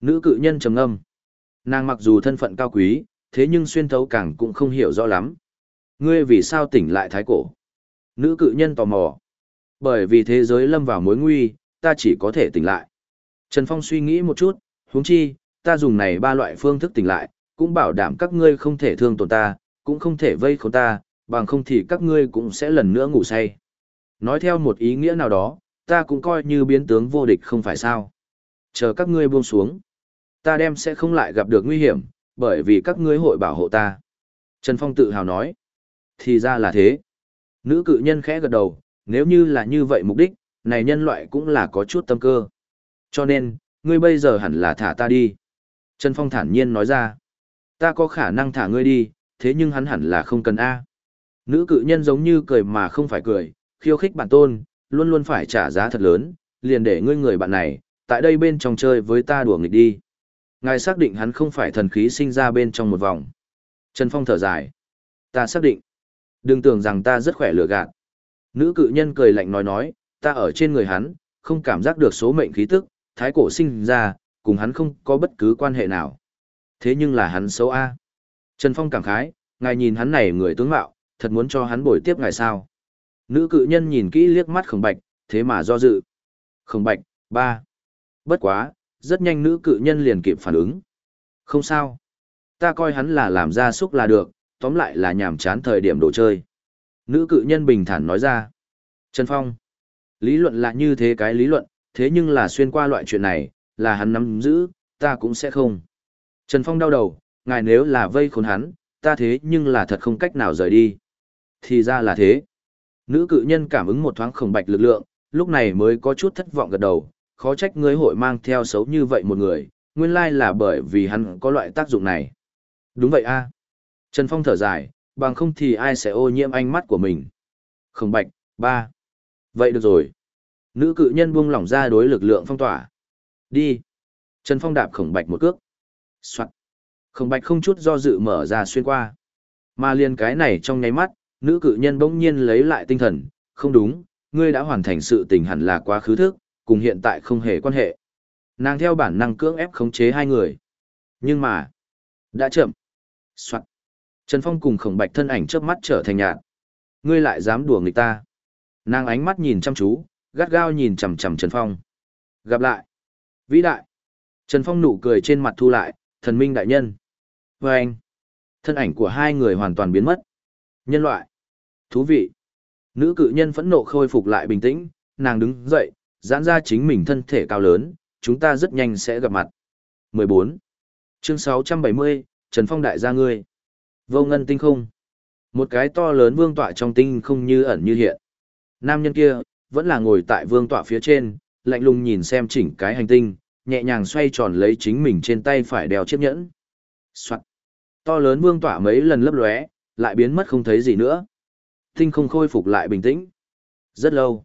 Nữ cự nhân trầm ngâm. Nàng mặc dù thân phận cao quý, thế nhưng xuyên thấu càng cũng không hiểu rõ lắm. Ngươi vì sao tỉnh lại thái cổ? Nữ cự nhân tò mò. Bởi vì thế giới lâm vào mối nguy, ta chỉ có thể tỉnh lại. Trần Phong suy nghĩ một chút, huống chi, ta dùng này ba loại phương thức tỉnh lại, cũng bảo đảm các ngươi không thể thương tổn ta, cũng không thể vây khốn ta, bằng không thì các ngươi cũng sẽ lần nữa ngủ say. Nói theo một ý nghĩa nào đó, ta cũng coi như biến tướng vô địch không phải sao. Chờ các ngươi buông xuống. Ta đem sẽ không lại gặp được nguy hiểm, bởi vì các ngươi hội bảo hộ ta. Trần Phong tự hào nói. Thì ra là thế. Nữ cự nhân khẽ gật đầu, nếu như là như vậy mục đích, này nhân loại cũng là có chút tâm cơ. Cho nên, ngươi bây giờ hẳn là thả ta đi. Trần Phong thản nhiên nói ra. Ta có khả năng thả ngươi đi, thế nhưng hắn hẳn là không cần A. Nữ cự nhân giống như cười mà không phải cười, khiêu khích bản tôn, luôn luôn phải trả giá thật lớn, liền để ngươi người bạn này, tại đây bên trong chơi với ta đùa nghịch đi. Ngài xác định hắn không phải thần khí sinh ra bên trong một vòng. Trần Phong thở dài. Ta xác định. Đừng tưởng rằng ta rất khỏe lừa gạt. Nữ cự nhân cười lạnh nói nói, ta ở trên người hắn, không cảm giác được số mệnh khí tức, thái cổ sinh ra, cùng hắn không có bất cứ quan hệ nào. Thế nhưng là hắn xấu A. Trần Phong cảm khái, ngài nhìn hắn này người tướng mạo, thật muốn cho hắn bồi tiếp ngài sao. Nữ cự nhân nhìn kỹ liếc mắt khổng bạch, thế mà do dự. Khổng bạch, ba. Bất quá, rất nhanh nữ cự nhân liền kịp phản ứng. Không sao. Ta coi hắn là làm ra xúc là được, tóm lại là nhàm chán thời điểm đồ chơi. Nữ cự nhân bình thản nói ra. Trần Phong. Lý luận là như thế cái lý luận, thế nhưng là xuyên qua loại chuyện này, là hắn nắm giữ, ta cũng sẽ không. Trần Phong đau đầu, ngài nếu là vây khốn hắn, ta thế nhưng là thật không cách nào rời đi. Thì ra là thế. Nữ cự nhân cảm ứng một thoáng khổng bạch lực lượng, lúc này mới có chút thất vọng gật đầu, khó trách ngươi hội mang theo xấu như vậy một người, nguyên lai là bởi vì hắn có loại tác dụng này. Đúng vậy a. Trần Phong thở dài, bằng không thì ai sẽ ô nhiễm ánh mắt của mình. Khổng bạch, ba. Vậy được rồi. Nữ cự nhân buông lỏng ra đối lực lượng phong tỏa. Đi. Trần Phong đạp khổng bạch một cước. Soạn. Khổng bạch không chút do dự mở ra xuyên qua. Mà liền cái này trong nháy mắt, nữ cự nhân bỗng nhiên lấy lại tinh thần. Không đúng, ngươi đã hoàn thành sự tình hẳn là quá khứ thức, cùng hiện tại không hề quan hệ. Nàng theo bản năng cưỡng ép khống chế hai người. Nhưng mà, đã chậm. Soạn. Trần Phong cùng khổng bạch thân ảnh trước mắt trở thành nhạt. Ngươi lại dám đùa người ta. Nàng ánh mắt nhìn chăm chú, gắt gao nhìn chằm chằm Trần Phong. Gặp lại. Vĩ đại. Trần Phong nụ cười trên mặt thu lại, thần minh đại nhân. Và anh. Thân ảnh của hai người hoàn toàn biến mất. Nhân loại. Thú vị. Nữ cự nhân phẫn nộ khôi phục lại bình tĩnh, nàng đứng dậy, giãn ra chính mình thân thể cao lớn, chúng ta rất nhanh sẽ gặp mặt. 14. Chương 670, Trần Phong đại gia ngươi. Vô ngân tinh không. Một cái to lớn vương tọa trong tinh không như ẩn như hiện. Nam nhân kia, vẫn là ngồi tại vương tọa phía trên, lạnh lùng nhìn xem chỉnh cái hành tinh, nhẹ nhàng xoay tròn lấy chính mình trên tay phải đeo chiếc nhẫn. Soạn. To lớn vương tọa mấy lần lấp lóe, lại biến mất không thấy gì nữa. Tinh không khôi phục lại bình tĩnh. Rất lâu.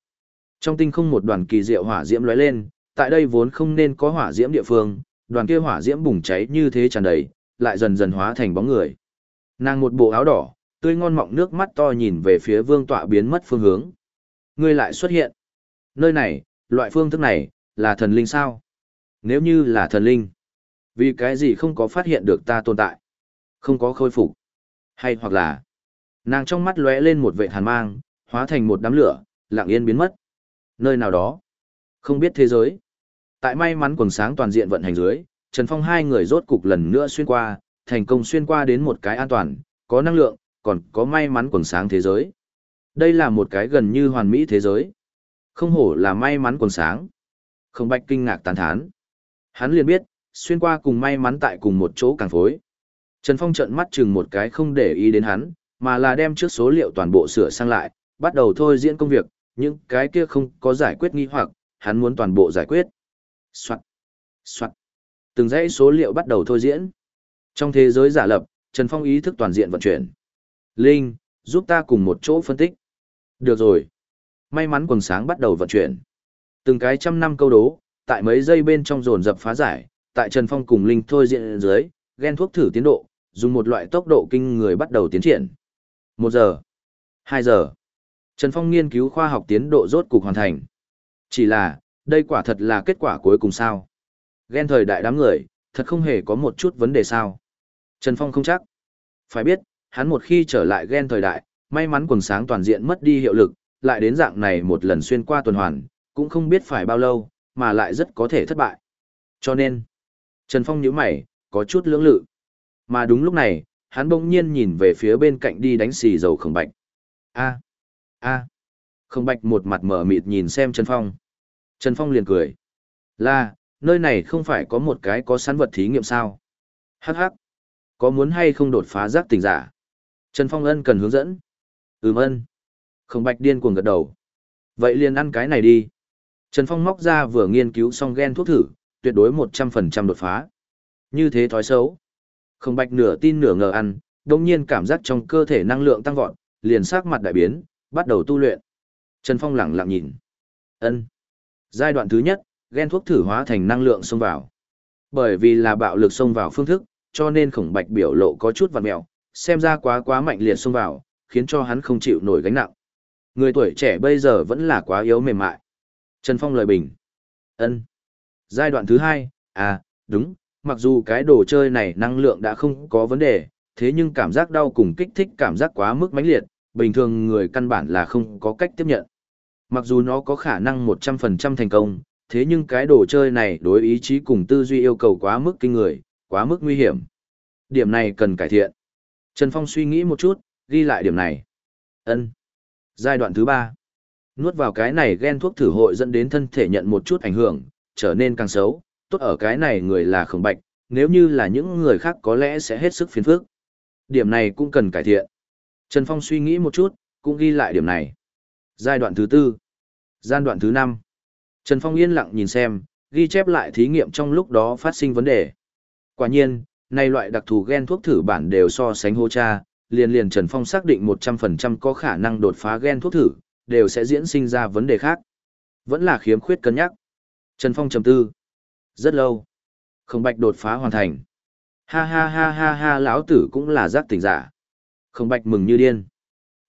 Trong tinh không một đoàn kỳ diệu hỏa diễm lóe lên, tại đây vốn không nên có hỏa diễm địa phương, đoàn kia hỏa diễm bùng cháy như thế tràn đầy, lại dần dần hóa thành bóng người. Nàng một bộ áo đỏ, tươi ngon mọng nước mắt to nhìn về phía vương tọa biến mất phương hướng. Ngươi lại xuất hiện. Nơi này, loại phương thức này, là thần linh sao? Nếu như là thần linh, vì cái gì không có phát hiện được ta tồn tại? Không có khôi phục. Hay hoặc là, nàng trong mắt lóe lên một vệ hàn mang, hóa thành một đám lửa, lặng yên biến mất. Nơi nào đó, không biết thế giới. Tại may mắn quần sáng toàn diện vận hành dưới, Trần Phong hai người rốt cục lần nữa xuyên qua, thành công xuyên qua đến một cái an toàn, có năng lượng, còn có may mắn quần sáng thế giới. Đây là một cái gần như hoàn mỹ thế giới. Không hổ là may mắn còn sáng. Không bạch kinh ngạc tán thán. Hắn liền biết, xuyên qua cùng may mắn tại cùng một chỗ càng phối. Trần Phong trợn mắt chừng một cái không để ý đến hắn, mà là đem trước số liệu toàn bộ sửa sang lại, bắt đầu thôi diễn công việc, những cái kia không có giải quyết nghi hoặc, hắn muốn toàn bộ giải quyết. Soạn, soạn. Từng dãy số liệu bắt đầu thôi diễn. Trong thế giới giả lập, Trần Phong ý thức toàn diện vận chuyển. Linh, giúp ta cùng một chỗ phân tích. Được rồi. May mắn quần sáng bắt đầu vận chuyển. Từng cái trăm năm câu đố, tại mấy giây bên trong dồn dập phá giải, tại Trần Phong cùng Linh thôi diện dưới, ghen thuốc thử tiến độ, dùng một loại tốc độ kinh người bắt đầu tiến triển. Một giờ. Hai giờ. Trần Phong nghiên cứu khoa học tiến độ rốt cục hoàn thành. Chỉ là, đây quả thật là kết quả cuối cùng sao. Ghen thời đại đám người, thật không hề có một chút vấn đề sao. Trần Phong không chắc. Phải biết, hắn một khi trở lại ghen thời đại, may mắn quần sáng toàn diện mất đi hiệu lực, lại đến dạng này một lần xuyên qua tuần hoàn, cũng không biết phải bao lâu, mà lại rất có thể thất bại. Cho nên, Trần Phong nhíu mày, có chút lưỡng lự. Mà đúng lúc này, hắn bỗng nhiên nhìn về phía bên cạnh đi đánh xì dầu khổng bạch. A, a. Khổng bạch một mặt mở mịt nhìn xem Trần Phong. Trần Phong liền cười. Là, nơi này không phải có một cái có sẵn vật thí nghiệm sao? Hắc hắc. Có muốn hay không đột phá giác tỉnh giả? Trần Phong ân cần hướng dẫn. Ừm ân. Khổng bạch điên cuồng gật đầu. Vậy liền ăn cái này đi. Trần Phong móc ra vừa nghiên cứu xong gen thuốc thử, tuyệt đối 100% đột phá. Như thế thói xấu. Khổng bạch nửa tin nửa ngờ ăn, đồng nhiên cảm giác trong cơ thể năng lượng tăng vọt, liền sắc mặt đại biến, bắt đầu tu luyện. Trần Phong lẳng lặng nhìn. ân Giai đoạn thứ nhất, gen thuốc thử hóa thành năng lượng xông vào. Bởi vì là bạo lực xông vào phương thức, cho nên khổng bạch biểu lộ có chút vằn mẹo, xem ra quá quá mạnh liệt xông vào, khiến cho hắn không chịu nổi gánh nặng. Người tuổi trẻ bây giờ vẫn là quá yếu mềm mại. Trần Phong lời bình. ân Giai đoạn thứ hai, à, đúng, mặc dù cái đồ chơi này năng lượng đã không có vấn đề, thế nhưng cảm giác đau cùng kích thích cảm giác quá mức mãnh liệt, bình thường người căn bản là không có cách tiếp nhận. Mặc dù nó có khả năng 100% thành công, thế nhưng cái đồ chơi này đối ý chí cùng tư duy yêu cầu quá mức kinh người, quá mức nguy hiểm. Điểm này cần cải thiện. Trần Phong suy nghĩ một chút, ghi lại điểm này. Ân. Giai đoạn thứ ba. Nuốt vào cái này ghen thuốc thử hội dẫn đến thân thể nhận một chút ảnh hưởng, trở nên càng xấu, tốt ở cái này người là khổng bạch, nếu như là những người khác có lẽ sẽ hết sức phiền phức. Điểm này cũng cần cải thiện. Trần Phong suy nghĩ một chút, cũng ghi lại điểm này. Giai đoạn thứ tư. Giai đoạn thứ năm. Trần Phong yên lặng nhìn xem, ghi chép lại thí nghiệm trong lúc đó phát sinh vấn đề. Quả nhiên, này loại đặc thù gen thuốc thử bản đều so sánh hô cha, liền liền Trần Phong xác định 100% có khả năng đột phá gen thuốc thử, đều sẽ diễn sinh ra vấn đề khác. Vẫn là khiếm khuyết cân nhắc. Trần Phong trầm tư. Rất lâu. Không bạch đột phá hoàn thành. Ha ha ha ha ha lão tử cũng là giác tỉnh giả. Không bạch mừng như điên.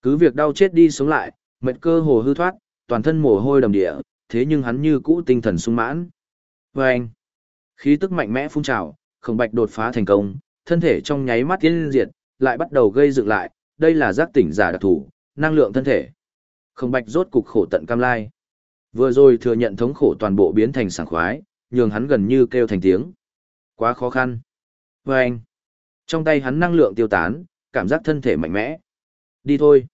Cứ việc đau chết đi sống lại, mệt cơ hồ hư thoát, toàn thân mồ hôi đầm địa, thế nhưng hắn như cũ tinh thần sung mãn. Và anh, khí tức mạnh mẽ phun trào, không bạch đột phá thành công, thân thể trong nháy mắt tiến diệt, lại bắt đầu gây dựng lại, đây là giác tỉnh giả đặc thủ, năng lượng thân thể. Không bạch rốt cục khổ tận cam lai. Vừa rồi thừa nhận thống khổ toàn bộ biến thành sảng khoái, nhường hắn gần như kêu thành tiếng. Quá khó khăn. Và anh, trong tay hắn năng lượng tiêu tán, cảm giác thân thể mạnh mẽ. Đi thôi.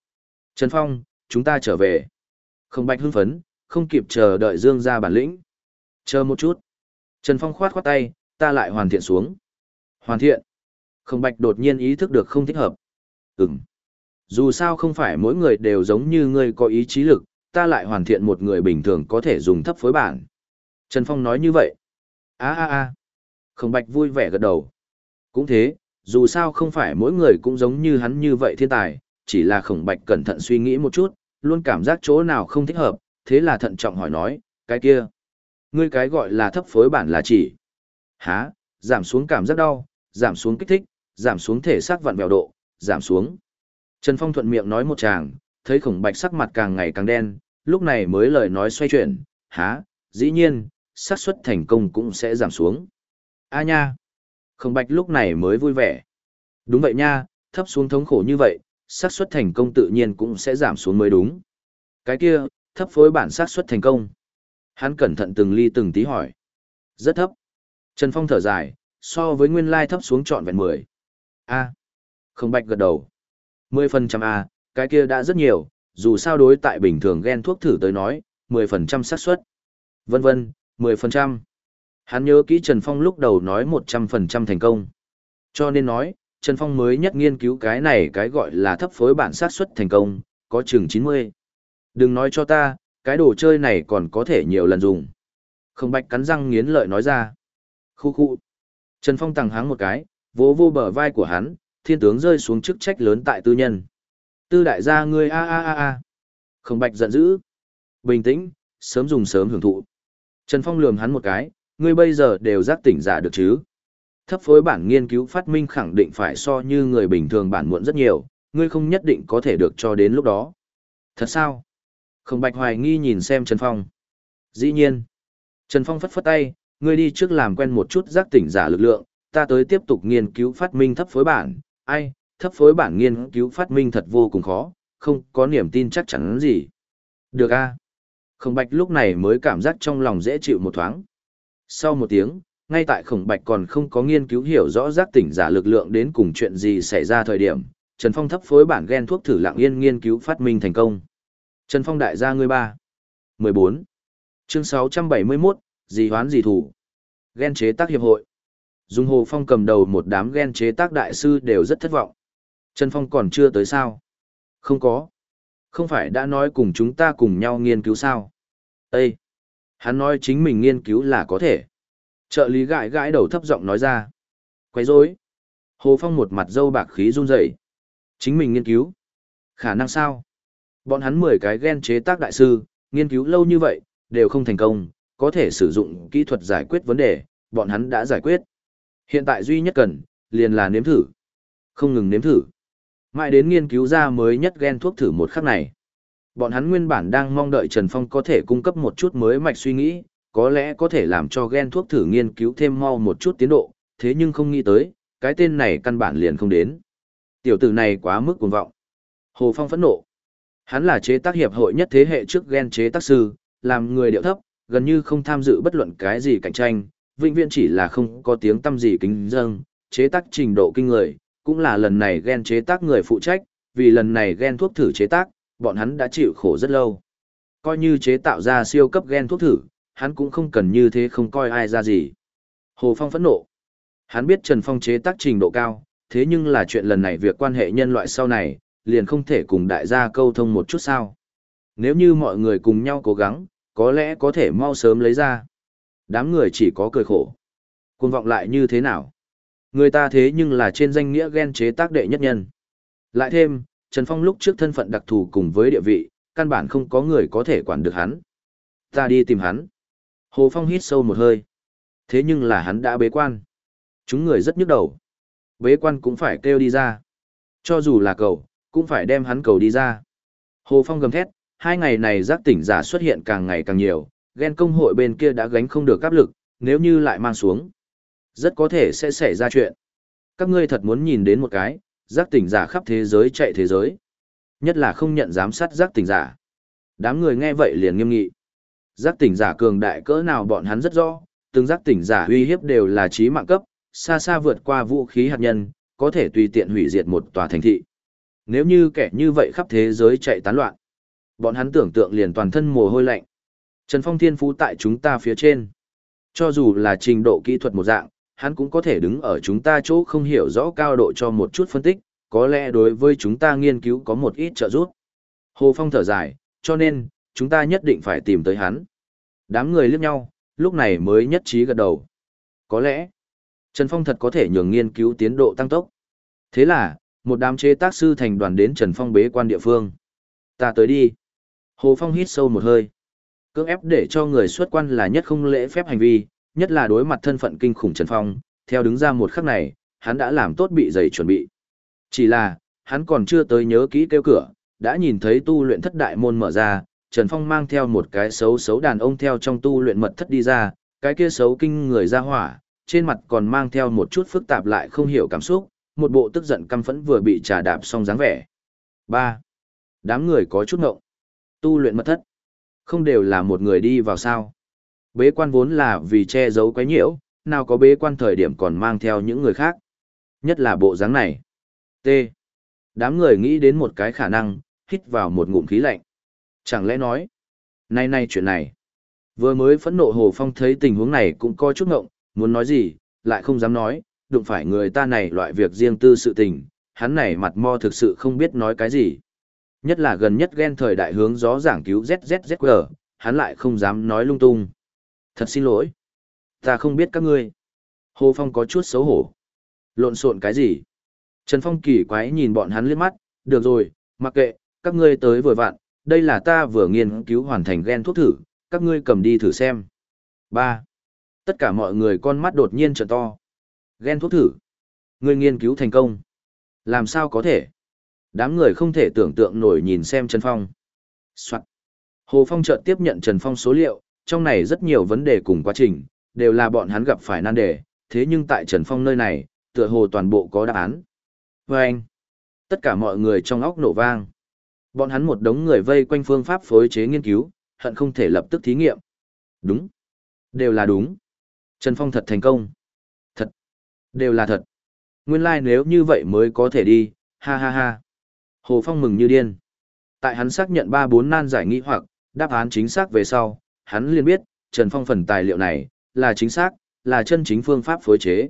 Trần Phong, chúng ta trở về. Không bạch hưng phấn, không kịp chờ đợi Dương ra bản lĩnh. Chờ một chút. Trần Phong khoát khoát tay, ta lại hoàn thiện xuống. Hoàn thiện. Không bạch đột nhiên ý thức được không thích hợp. Ừm. Dù sao không phải mỗi người đều giống như ngươi có ý chí lực, ta lại hoàn thiện một người bình thường có thể dùng thấp phối bản. Trần Phong nói như vậy. a a a Không bạch vui vẻ gật đầu. Cũng thế, dù sao không phải mỗi người cũng giống như hắn như vậy thiên tài, chỉ là khổng bạch cẩn thận suy nghĩ một chút, luôn cảm giác chỗ nào không thích hợp, thế là thận trọng hỏi nói, cái kia. Ngươi cái gọi là thấp phối bản là chỉ. Há, giảm xuống cảm giác đau, giảm xuống kích thích, giảm xuống thể xác vặn vẹo độ, giảm xuống. Trần Phong thuận miệng nói một tràng, thấy khổng bạch sắc mặt càng ngày càng đen, lúc này mới lời nói xoay chuyển, há, dĩ nhiên, xác suất thành công cũng sẽ giảm xuống. A nha! Khổng bạch lúc này mới vui vẻ. Đúng vậy nha, thấp xuống thống khổ như vậy, xác suất thành công tự nhiên cũng sẽ giảm xuống mới đúng. Cái kia, thấp phối bản xác suất thành công. Hắn cẩn thận từng ly từng tí hỏi. Rất thấp. Trần Phong thở dài, so với nguyên lai thấp xuống trọn vẹn 10. A. Không bạch gật đầu. 10% A, cái kia đã rất nhiều, dù sao đối tại bình thường ghen thuốc thử tới nói, 10% xác suất. Vân vân, 10%. Hắn nhớ kỹ Trần Phong lúc đầu nói 100% thành công. Cho nên nói, Trần Phong mới nhất nghiên cứu cái này cái gọi là thấp phối bản xác suất thành công, có chừng 90. Đừng nói cho ta, cái đồ chơi này còn có thể nhiều lần dùng. Không bạch cắn răng nghiến lợi nói ra. Khu khu. Trần Phong tằng háng một cái, vỗ vô bờ vai của hắn, thiên tướng rơi xuống chức trách lớn tại tư nhân. Tư đại gia ngươi a a a a. Không bạch giận dữ. Bình tĩnh, sớm dùng sớm hưởng thụ. Trần Phong lườm hắn một cái, ngươi bây giờ đều giác tỉnh giả được chứ. Thấp phối bản nghiên cứu phát minh khẳng định phải so như người bình thường bản muộn rất nhiều, ngươi không nhất định có thể được cho đến lúc đó. Thật sao? Không bạch hoài nghi nhìn xem Trần Phong. Dĩ nhiên. Trần Phong phất phất tay, ngươi đi trước làm quen một chút giác tỉnh giả lực lượng, ta tới tiếp tục nghiên cứu phát minh thấp phối bản. Ai, thấp phối bản nghiên cứu phát minh thật vô cùng khó, không có niềm tin chắc chắn gì. Được a. Khổng bạch lúc này mới cảm giác trong lòng dễ chịu một thoáng. Sau một tiếng, ngay tại khổng bạch còn không có nghiên cứu hiểu rõ giác tỉnh giả lực lượng đến cùng chuyện gì xảy ra thời điểm, Trần Phong thấp phối bản gen thuốc thử lặng yên nghiên cứu phát minh thành công. Trần Phong đại gia ngươi ba. 14. Chương 671, gì hoán gì thủ. Gen chế tác hiệp hội. Dung Hồ Phong cầm đầu một đám gen chế tác đại sư đều rất thất vọng. Trần Phong còn chưa tới sao? Không có. Không phải đã nói cùng chúng ta cùng nhau nghiên cứu sao? Ê! Hắn nói chính mình nghiên cứu là có thể. Trợ lý gãi gãi đầu thấp giọng nói ra. Quấy rối. Hồ Phong một mặt dâu bạc khí run rẩy. Chính mình nghiên cứu. Khả năng sao? Bọn hắn 10 cái gen chế tác đại sư, nghiên cứu lâu như vậy, đều không thành công, có thể sử dụng kỹ thuật giải quyết vấn đề, bọn hắn đã giải quyết. Hiện tại duy nhất cần, liền là nếm thử. Không ngừng nếm thử. Mãi đến nghiên cứu ra mới nhất gen thuốc thử một khắc này. Bọn hắn nguyên bản đang mong đợi Trần Phong có thể cung cấp một chút mới mạch suy nghĩ, có lẽ có thể làm cho gen thuốc thử nghiên cứu thêm mau một chút tiến độ, thế nhưng không nghĩ tới, cái tên này căn bản liền không đến. Tiểu tử này quá mức cuồng vọng. Hồ Phong phẫn nộ. Hắn là chế tác hiệp hội nhất thế hệ trước gen chế tác sư, làm người điệu thấp, gần như không tham dự bất luận cái gì cạnh tranh, vĩnh viễn chỉ là không có tiếng tâm gì kính dâng, chế tác trình độ kinh người, cũng là lần này gen chế tác người phụ trách, vì lần này gen thuốc thử chế tác, bọn hắn đã chịu khổ rất lâu. Coi như chế tạo ra siêu cấp gen thuốc thử, hắn cũng không cần như thế không coi ai ra gì. Hồ Phong phẫn nộ. Hắn biết Trần Phong chế tác trình độ cao, thế nhưng là chuyện lần này việc quan hệ nhân loại sau này, liền không thể cùng đại gia câu thông một chút sao. Nếu như mọi người cùng nhau cố gắng, có lẽ có thể mau sớm lấy ra. Đám người chỉ có cười khổ. Cuồng vọng lại như thế nào? Người ta thế nhưng là trên danh nghĩa ghen chế tác đệ nhất nhân. Lại thêm, Trần Phong lúc trước thân phận đặc thù cùng với địa vị, căn bản không có người có thể quản được hắn. Ta đi tìm hắn. Hồ Phong hít sâu một hơi. Thế nhưng là hắn đã bế quan. Chúng người rất nhức đầu. Bế quan cũng phải kêu đi ra. Cho dù là cầu, cũng phải đem hắn cầu đi ra. Hồ Phong gầm thét, hai ngày này giác tỉnh giả xuất hiện càng ngày càng nhiều, ghen công hội bên kia đã gánh không được áp lực, nếu như lại mang xuống. Rất có thể sẽ xảy ra chuyện. Các ngươi thật muốn nhìn đến một cái, giác tỉnh giả khắp thế giới chạy thế giới. Nhất là không nhận giám sát giác tỉnh giả. Đám người nghe vậy liền nghiêm nghị. Giác tỉnh giả cường đại cỡ nào bọn hắn rất rõ, từng giác tỉnh giả uy hiếp đều là trí mạng cấp, xa xa vượt qua vũ khí hạt nhân, có thể tùy tiện hủy diệt một tòa thành thị. Nếu như kẻ như vậy khắp thế giới chạy tán loạn, bọn hắn tưởng tượng liền toàn thân mồ hôi lạnh. Trần Phong thiên phú tại chúng ta phía trên. Cho dù là trình độ kỹ thuật một dạng, hắn cũng có thể đứng ở chúng ta chỗ không hiểu rõ cao độ cho một chút phân tích, có lẽ đối với chúng ta nghiên cứu có một ít trợ giúp. Hồ Phong thở dài, cho nên, chúng ta nhất định phải tìm tới hắn. Đám người liếc nhau, lúc này mới nhất trí gật đầu. Có lẽ, Trần Phong thật có thể nhường nghiên cứu tiến độ tăng tốc. Thế là, một đám chế tác sư thành đoàn đến Trần Phong bế quan địa phương. Ta tới đi. Hồ Phong hít sâu một hơi. Cưỡng ép để cho người xuất quan là nhất không lễ phép hành vi, nhất là đối mặt thân phận kinh khủng Trần Phong, theo đứng ra một khắc này, hắn đã làm tốt bị giày chuẩn bị. Chỉ là, hắn còn chưa tới nhớ kỹ kêu cửa, đã nhìn thấy tu luyện thất đại môn mở ra, Trần Phong mang theo một cái xấu xấu đàn ông theo trong tu luyện mật thất đi ra, cái kia xấu kinh người ra hỏa, trên mặt còn mang theo một chút phức tạp lại không hiểu cảm xúc, một bộ tức giận căm phẫn vừa bị trà đạp xong dáng vẻ. 3. Đám người có chút ngộng. Tu luyện mật thất. Không đều là một người đi vào sao. Bế quan vốn là vì che giấu quái nhiễu, nào có bế quan thời điểm còn mang theo những người khác. Nhất là bộ dáng này. T. Đám người nghĩ đến một cái khả năng, hít vào một ngụm khí lạnh. Chẳng lẽ nói, nay nay chuyện này. Vừa mới phẫn nộ Hồ Phong thấy tình huống này cũng có chút ngộng, muốn nói gì, lại không dám nói, đụng phải người ta này loại việc riêng tư sự tình, hắn này mặt mo thực sự không biết nói cái gì. Nhất là gần nhất ghen thời đại hướng gió giảng cứu ZZZQ, hắn lại không dám nói lung tung. Thật xin lỗi. Ta không biết các ngươi. Hồ Phong có chút xấu hổ. Lộn xộn cái gì? Trần Phong kỳ quái nhìn bọn hắn liếc mắt, được rồi, mặc kệ, các ngươi tới vừa vặn, đây là ta vừa nghiên cứu hoàn thành gen thuốc thử, các ngươi cầm đi thử xem. 3. Tất cả mọi người con mắt đột nhiên trở to. Gen thuốc thử. Ngươi nghiên cứu thành công. Làm sao có thể? Đám người không thể tưởng tượng nổi nhìn xem Trần Phong. Soạn. Hồ Phong chợt tiếp nhận Trần Phong số liệu, trong này rất nhiều vấn đề cùng quá trình, đều là bọn hắn gặp phải nan đề, thế nhưng tại Trần Phong nơi này, tựa hồ toàn bộ có đáp án. Và anh, tất cả mọi người trong óc nổ vang. Bọn hắn một đống người vây quanh phương pháp phối chế nghiên cứu, hận không thể lập tức thí nghiệm. Đúng. Đều là đúng. Trần Phong thật thành công. Thật. Đều là thật. Nguyên lai like nếu như vậy mới có thể đi, ha ha ha. Hồ Phong mừng như điên. Tại hắn xác nhận ba bốn nan giải nghi hoặc, đáp án chính xác về sau, hắn liền biết, Trần Phong phần tài liệu này, là chính xác, là chân chính phương pháp phối chế.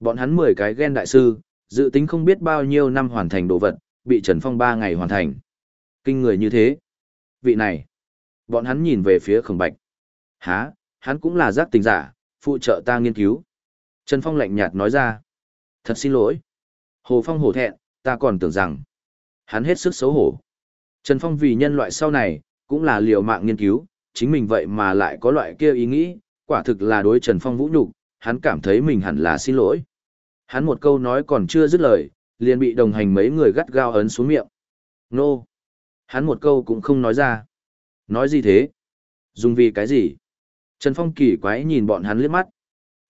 Bọn hắn 10 cái gen đại sư, dự tính không biết bao nhiêu năm hoàn thành đồ vật, bị Trần Phong 3 ngày hoàn thành. Kinh người như thế. Vị này. Bọn hắn nhìn về phía khổng bạch. Há, hắn cũng là giác tình giả, phụ trợ ta nghiên cứu. Trần Phong lạnh nhạt nói ra. Thật xin lỗi. Hồ Phong hổ thẹn, ta còn tưởng rằng. Hắn hết sức xấu hổ. Trần Phong vì nhân loại sau này, cũng là liều mạng nghiên cứu, chính mình vậy mà lại có loại kia ý nghĩ, quả thực là đối Trần Phong vũ nhục, hắn cảm thấy mình hẳn là xin lỗi. Hắn một câu nói còn chưa dứt lời, liền bị đồng hành mấy người gắt gao ấn xuống miệng. Nô! Hắn một câu cũng không nói ra. Nói gì thế? Dùng vì cái gì? Trần Phong kỳ quái nhìn bọn hắn liếc mắt.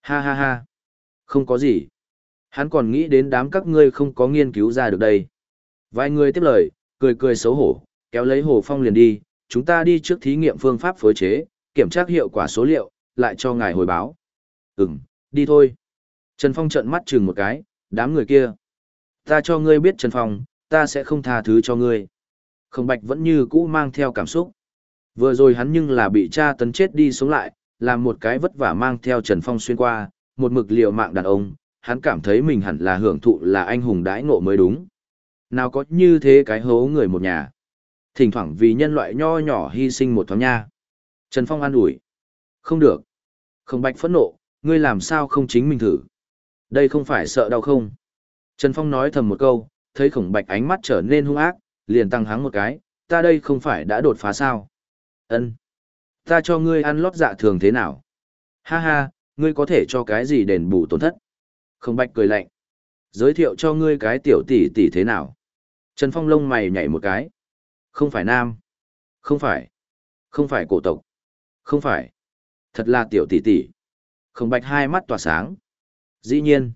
Ha ha ha! Không có gì. Hắn còn nghĩ đến đám các ngươi không có nghiên cứu ra được đây. Vài người tiếp lời, cười cười xấu hổ, kéo lấy Hồ Phong liền đi, chúng ta đi trước thí nghiệm phương pháp phối chế, kiểm tra hiệu quả số liệu, lại cho ngài hồi báo. Ừm, đi thôi. Trần Phong trợn mắt chừng một cái, đám người kia. Ta cho ngươi biết Trần Phong, ta sẽ không tha thứ cho ngươi. Không bạch vẫn như cũ mang theo cảm xúc. Vừa rồi hắn nhưng là bị cha tấn chết đi sống lại, làm một cái vất vả mang theo Trần Phong xuyên qua, một mực liều mạng đàn ông, hắn cảm thấy mình hẳn là hưởng thụ là anh hùng đãi ngộ mới đúng. Nào có như thế cái hố người một nhà. Thỉnh thoảng vì nhân loại nho nhỏ hy sinh một thoáng nha. Trần Phong an ủi. Không được. Không bạch phẫn nộ, ngươi làm sao không chính mình thử. Đây không phải sợ đau không? Trần Phong nói thầm một câu, thấy khổng bạch ánh mắt trở nên hung ác, liền tăng hắng một cái, ta đây không phải đã đột phá sao? Ân, Ta cho ngươi ăn lót dạ thường thế nào? Ha ha, ngươi có thể cho cái gì đền bù tổn thất? Khổng bạch cười lạnh. Giới thiệu cho ngươi cái tiểu tỷ tỷ thế nào? Trần Phong lông mày nhảy một cái. Không phải nam. Không phải. Không phải cổ tộc. Không phải. Thật là tiểu tỷ tỷ. Khổng bạch hai mắt tỏa sáng. Dĩ nhiên.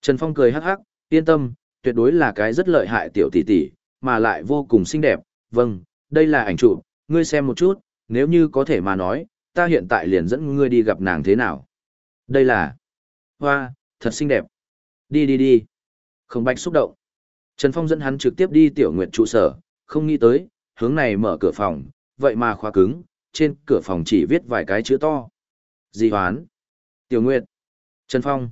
Trần Phong cười hắc hắc, yên tâm, tuyệt đối là cái rất lợi hại tiểu tỷ tỷ, mà lại vô cùng xinh đẹp. Vâng, đây là ảnh chụp, ngươi xem một chút, nếu như có thể mà nói, ta hiện tại liền dẫn ngươi đi gặp nàng thế nào. Đây là... Hoa, thật xinh đẹp. Đi đi đi. Khổng bạch xúc động. Trần Phong dẫn hắn trực tiếp đi tiểu nguyệt trụ sở, không nghĩ tới, hướng này mở cửa phòng, vậy mà khóa cứng, trên cửa phòng chỉ viết vài cái chữ to. Di hoán. Tiểu Nguyệt. Trần Phong.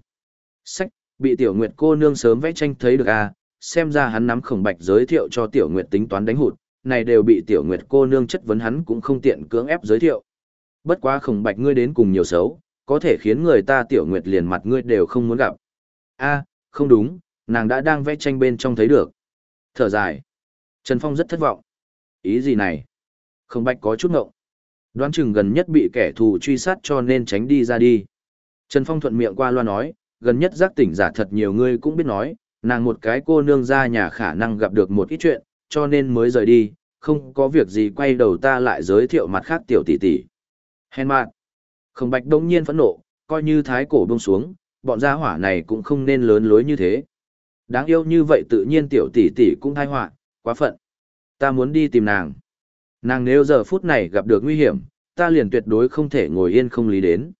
Sách, bị Tiểu Nguyệt cô nương sớm vẽ tranh thấy được à, xem ra hắn nắm khổng bạch giới thiệu cho Tiểu Nguyệt tính toán đánh hụt, này đều bị Tiểu Nguyệt cô nương chất vấn hắn cũng không tiện cưỡng ép giới thiệu. Bất quá khổng bạch ngươi đến cùng nhiều xấu, có thể khiến người ta Tiểu Nguyệt liền mặt ngươi đều không muốn gặp a không đúng, nàng đã đang vẽ tranh bên trong thấy được. Thở dài. Trần Phong rất thất vọng. Ý gì này? Không bạch có chút ngộng. Đoán chừng gần nhất bị kẻ thù truy sát cho nên tránh đi ra đi. Trần Phong thuận miệng qua loa nói, gần nhất giác tỉnh giả thật nhiều người cũng biết nói, nàng một cái cô nương ra nhà khả năng gặp được một ít chuyện, cho nên mới rời đi, không có việc gì quay đầu ta lại giới thiệu mặt khác tiểu tỷ tỷ. Hèn mạn. Khổng bạch đông nhiên phẫn nộ, coi như thái cổ bông xuống, bọn gia hỏa này cũng không nên lớn lối như thế. Đáng yêu như vậy tự nhiên tiểu tỷ tỷ cũng thai họa, quá phận. Ta muốn đi tìm nàng. Nàng nếu giờ phút này gặp được nguy hiểm, ta liền tuyệt đối không thể ngồi yên không lý đến.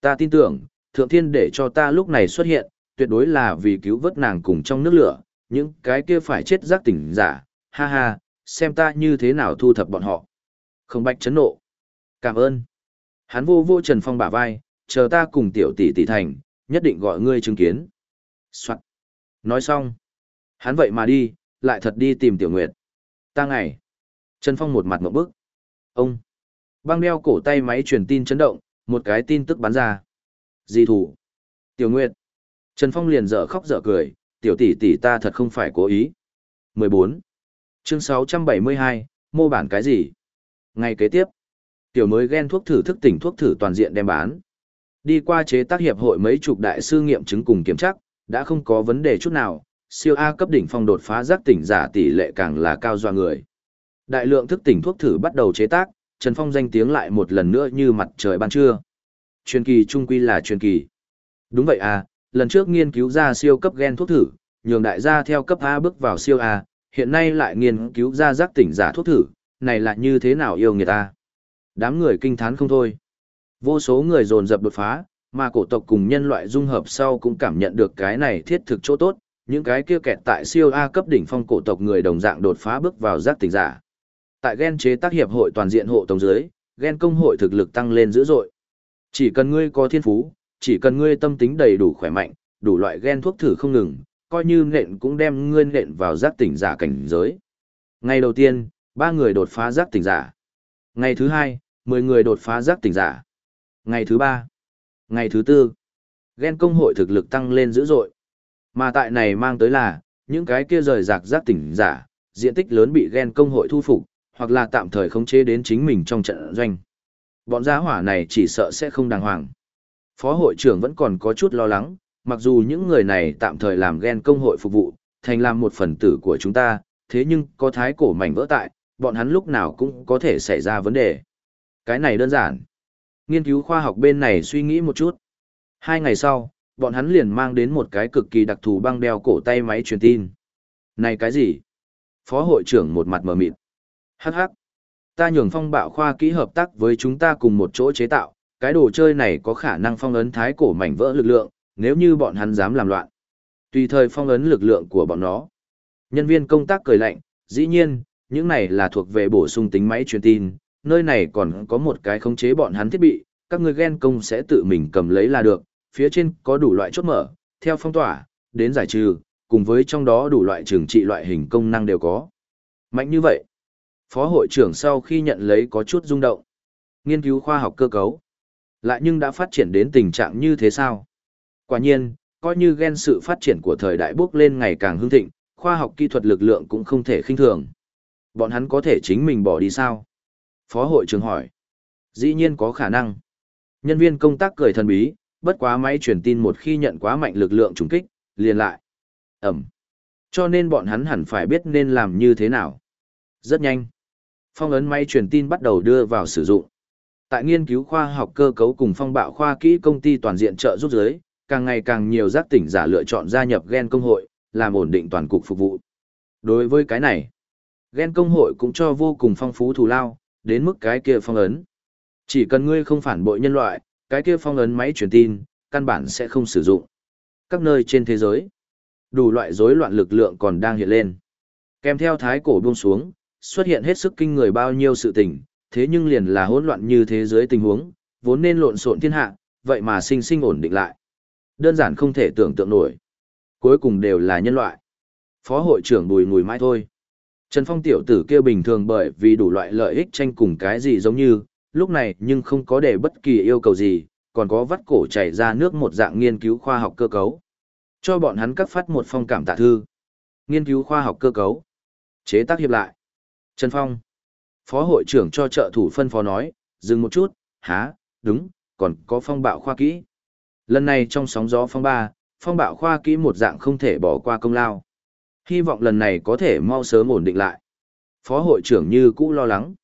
Ta tin tưởng, Thượng Thiên để cho ta lúc này xuất hiện, tuyệt đối là vì cứu vớt nàng cùng trong nước lửa, những cái kia phải chết giác tỉnh giả, ha ha, xem ta như thế nào thu thập bọn họ. Không bạch chấn nộ. Cảm ơn. Hắn vô vô Trần Phong bả vai, chờ ta cùng tiểu tỷ tỷ thành, nhất định gọi ngươi chứng kiến. Soạn. Nói xong. Hắn vậy mà đi, lại thật đi tìm tiểu nguyệt. Ta ngày. Trần Phong một mặt một bức. Ông. Băng đeo cổ tay máy truyền tin chấn động, một cái tin tức bắn ra. Di thủ. Tiểu Nguyệt. Trần Phong liền dở khóc dở cười, tiểu tỷ tỷ ta thật không phải cố ý. 14. Chương 672, mô bản cái gì? Ngày kế tiếp, tiểu mới ghen thuốc thử thức tỉnh thuốc thử toàn diện đem bán. Đi qua chế tác hiệp hội mấy chục đại sư nghiệm chứng cùng kiểm chắc, đã không có vấn đề chút nào, siêu A cấp đỉnh phong đột phá giác tỉnh giả tỷ lệ càng là cao doa người. Đại lượng thức tỉnh thuốc thử bắt đầu chế tác, Trần Phong danh tiếng lại một lần nữa như mặt trời ban trưa. Truyền kỳ trung quy là truyền kỳ. Đúng vậy à, lần trước nghiên cứu ra siêu cấp gen thuốc thử, nhường đại gia theo cấp A bước vào siêu A, hiện nay lại nghiên cứu ra giác tỉnh giả thuốc thử, này là như thế nào yêu người ta. Đám người kinh thán không thôi. Vô số người dồn dập đột phá, mà cổ tộc cùng nhân loại dung hợp sau cũng cảm nhận được cái này thiết thực chỗ tốt, những cái kia kẹt tại siêu A cấp đỉnh phong cổ tộc người đồng dạng đột phá bước vào giác tỉnh giả tại gen chế tác hiệp hội toàn diện hộ tổng dưới, gen công hội thực lực tăng lên dữ dội. Chỉ cần ngươi có thiên phú, chỉ cần ngươi tâm tính đầy đủ khỏe mạnh, đủ loại gen thuốc thử không ngừng, coi như nện cũng đem ngươi nện vào giác tỉnh giả cảnh giới. Ngày đầu tiên, ba người đột phá giác tỉnh giả. Ngày thứ hai, mười người đột phá giác tỉnh giả. Ngày thứ ba, ngày thứ tư, gen công hội thực lực tăng lên dữ dội. Mà tại này mang tới là, những cái kia rời rạc giác tỉnh giả, diện tích lớn bị gen công hội thu phục, hoặc là tạm thời khống chế đến chính mình trong trận doanh. Bọn giá hỏa này chỉ sợ sẽ không đàng hoàng. Phó hội trưởng vẫn còn có chút lo lắng, mặc dù những người này tạm thời làm ghen công hội phục vụ, thành làm một phần tử của chúng ta, thế nhưng có thái cổ mảnh vỡ tại, bọn hắn lúc nào cũng có thể xảy ra vấn đề. Cái này đơn giản. Nghiên cứu khoa học bên này suy nghĩ một chút. Hai ngày sau, bọn hắn liền mang đến một cái cực kỳ đặc thù băng đeo cổ tay máy truyền tin. Này cái gì? Phó hội trưởng một mặt mở mịt. Hắc hắc. Ta nhường phong bạo khoa kỹ hợp tác với chúng ta cùng một chỗ chế tạo, cái đồ chơi này có khả năng phong ấn thái cổ mảnh vỡ lực lượng, nếu như bọn hắn dám làm loạn. Tùy thời phong ấn lực lượng của bọn nó. Nhân viên công tác cười lạnh, dĩ nhiên, những này là thuộc về bổ sung tính máy truyền tin, nơi này còn có một cái khống chế bọn hắn thiết bị, các người ghen công sẽ tự mình cầm lấy là được, phía trên có đủ loại chốt mở, theo phong tỏa, đến giải trừ, cùng với trong đó đủ loại trừng trị loại hình công năng đều có. Mạnh như vậy, Phó hội trưởng sau khi nhận lấy có chút rung động. Nghiên cứu khoa học cơ cấu. Lại nhưng đã phát triển đến tình trạng như thế sao? Quả nhiên, coi như ghen sự phát triển của thời đại bước lên ngày càng hưng thịnh, khoa học kỹ thuật lực lượng cũng không thể khinh thường. Bọn hắn có thể chính mình bỏ đi sao? Phó hội trưởng hỏi. Dĩ nhiên có khả năng. Nhân viên công tác cười thần bí, bất quá máy truyền tin một khi nhận quá mạnh lực lượng trùng kích, liền lại. Ẩm. Cho nên bọn hắn hẳn phải biết nên làm như thế nào. Rất nhanh. Phong ấn máy truyền tin bắt đầu đưa vào sử dụng. Tại nghiên cứu khoa học cơ cấu cùng phong bạo khoa kỹ công ty toàn diện trợ giúp giới, càng ngày càng nhiều giác tỉnh giả lựa chọn gia nhập gen công hội, làm ổn định toàn cục phục vụ. Đối với cái này, gen công hội cũng cho vô cùng phong phú thù lao, đến mức cái kia phong ấn. Chỉ cần ngươi không phản bội nhân loại, cái kia phong ấn máy truyền tin, căn bản sẽ không sử dụng. Các nơi trên thế giới, đủ loại rối loạn lực lượng còn đang hiện lên. Kèm theo thái cổ buông xuống, xuất hiện hết sức kinh người bao nhiêu sự tình, thế nhưng liền là hỗn loạn như thế giới tình huống, vốn nên lộn xộn thiên hạ, vậy mà sinh sinh ổn định lại. Đơn giản không thể tưởng tượng nổi. Cuối cùng đều là nhân loại. Phó hội trưởng bùi ngùi mãi thôi. Trần Phong tiểu tử kia bình thường bởi vì đủ loại lợi ích tranh cùng cái gì giống như, lúc này nhưng không có để bất kỳ yêu cầu gì, còn có vắt cổ chảy ra nước một dạng nghiên cứu khoa học cơ cấu. Cho bọn hắn cấp phát một phong cảm tạ thư. Nghiên cứu khoa học cơ cấu. Chế tác hiệp lại. Trần Phong. Phó hội trưởng cho trợ thủ phân phó nói, dừng một chút, há, đúng, còn có phong bạo khoa kỹ. Lần này trong sóng gió phong ba, phong bạo khoa kỹ một dạng không thể bỏ qua công lao. Hy vọng lần này có thể mau sớm ổn định lại. Phó hội trưởng như cũ lo lắng.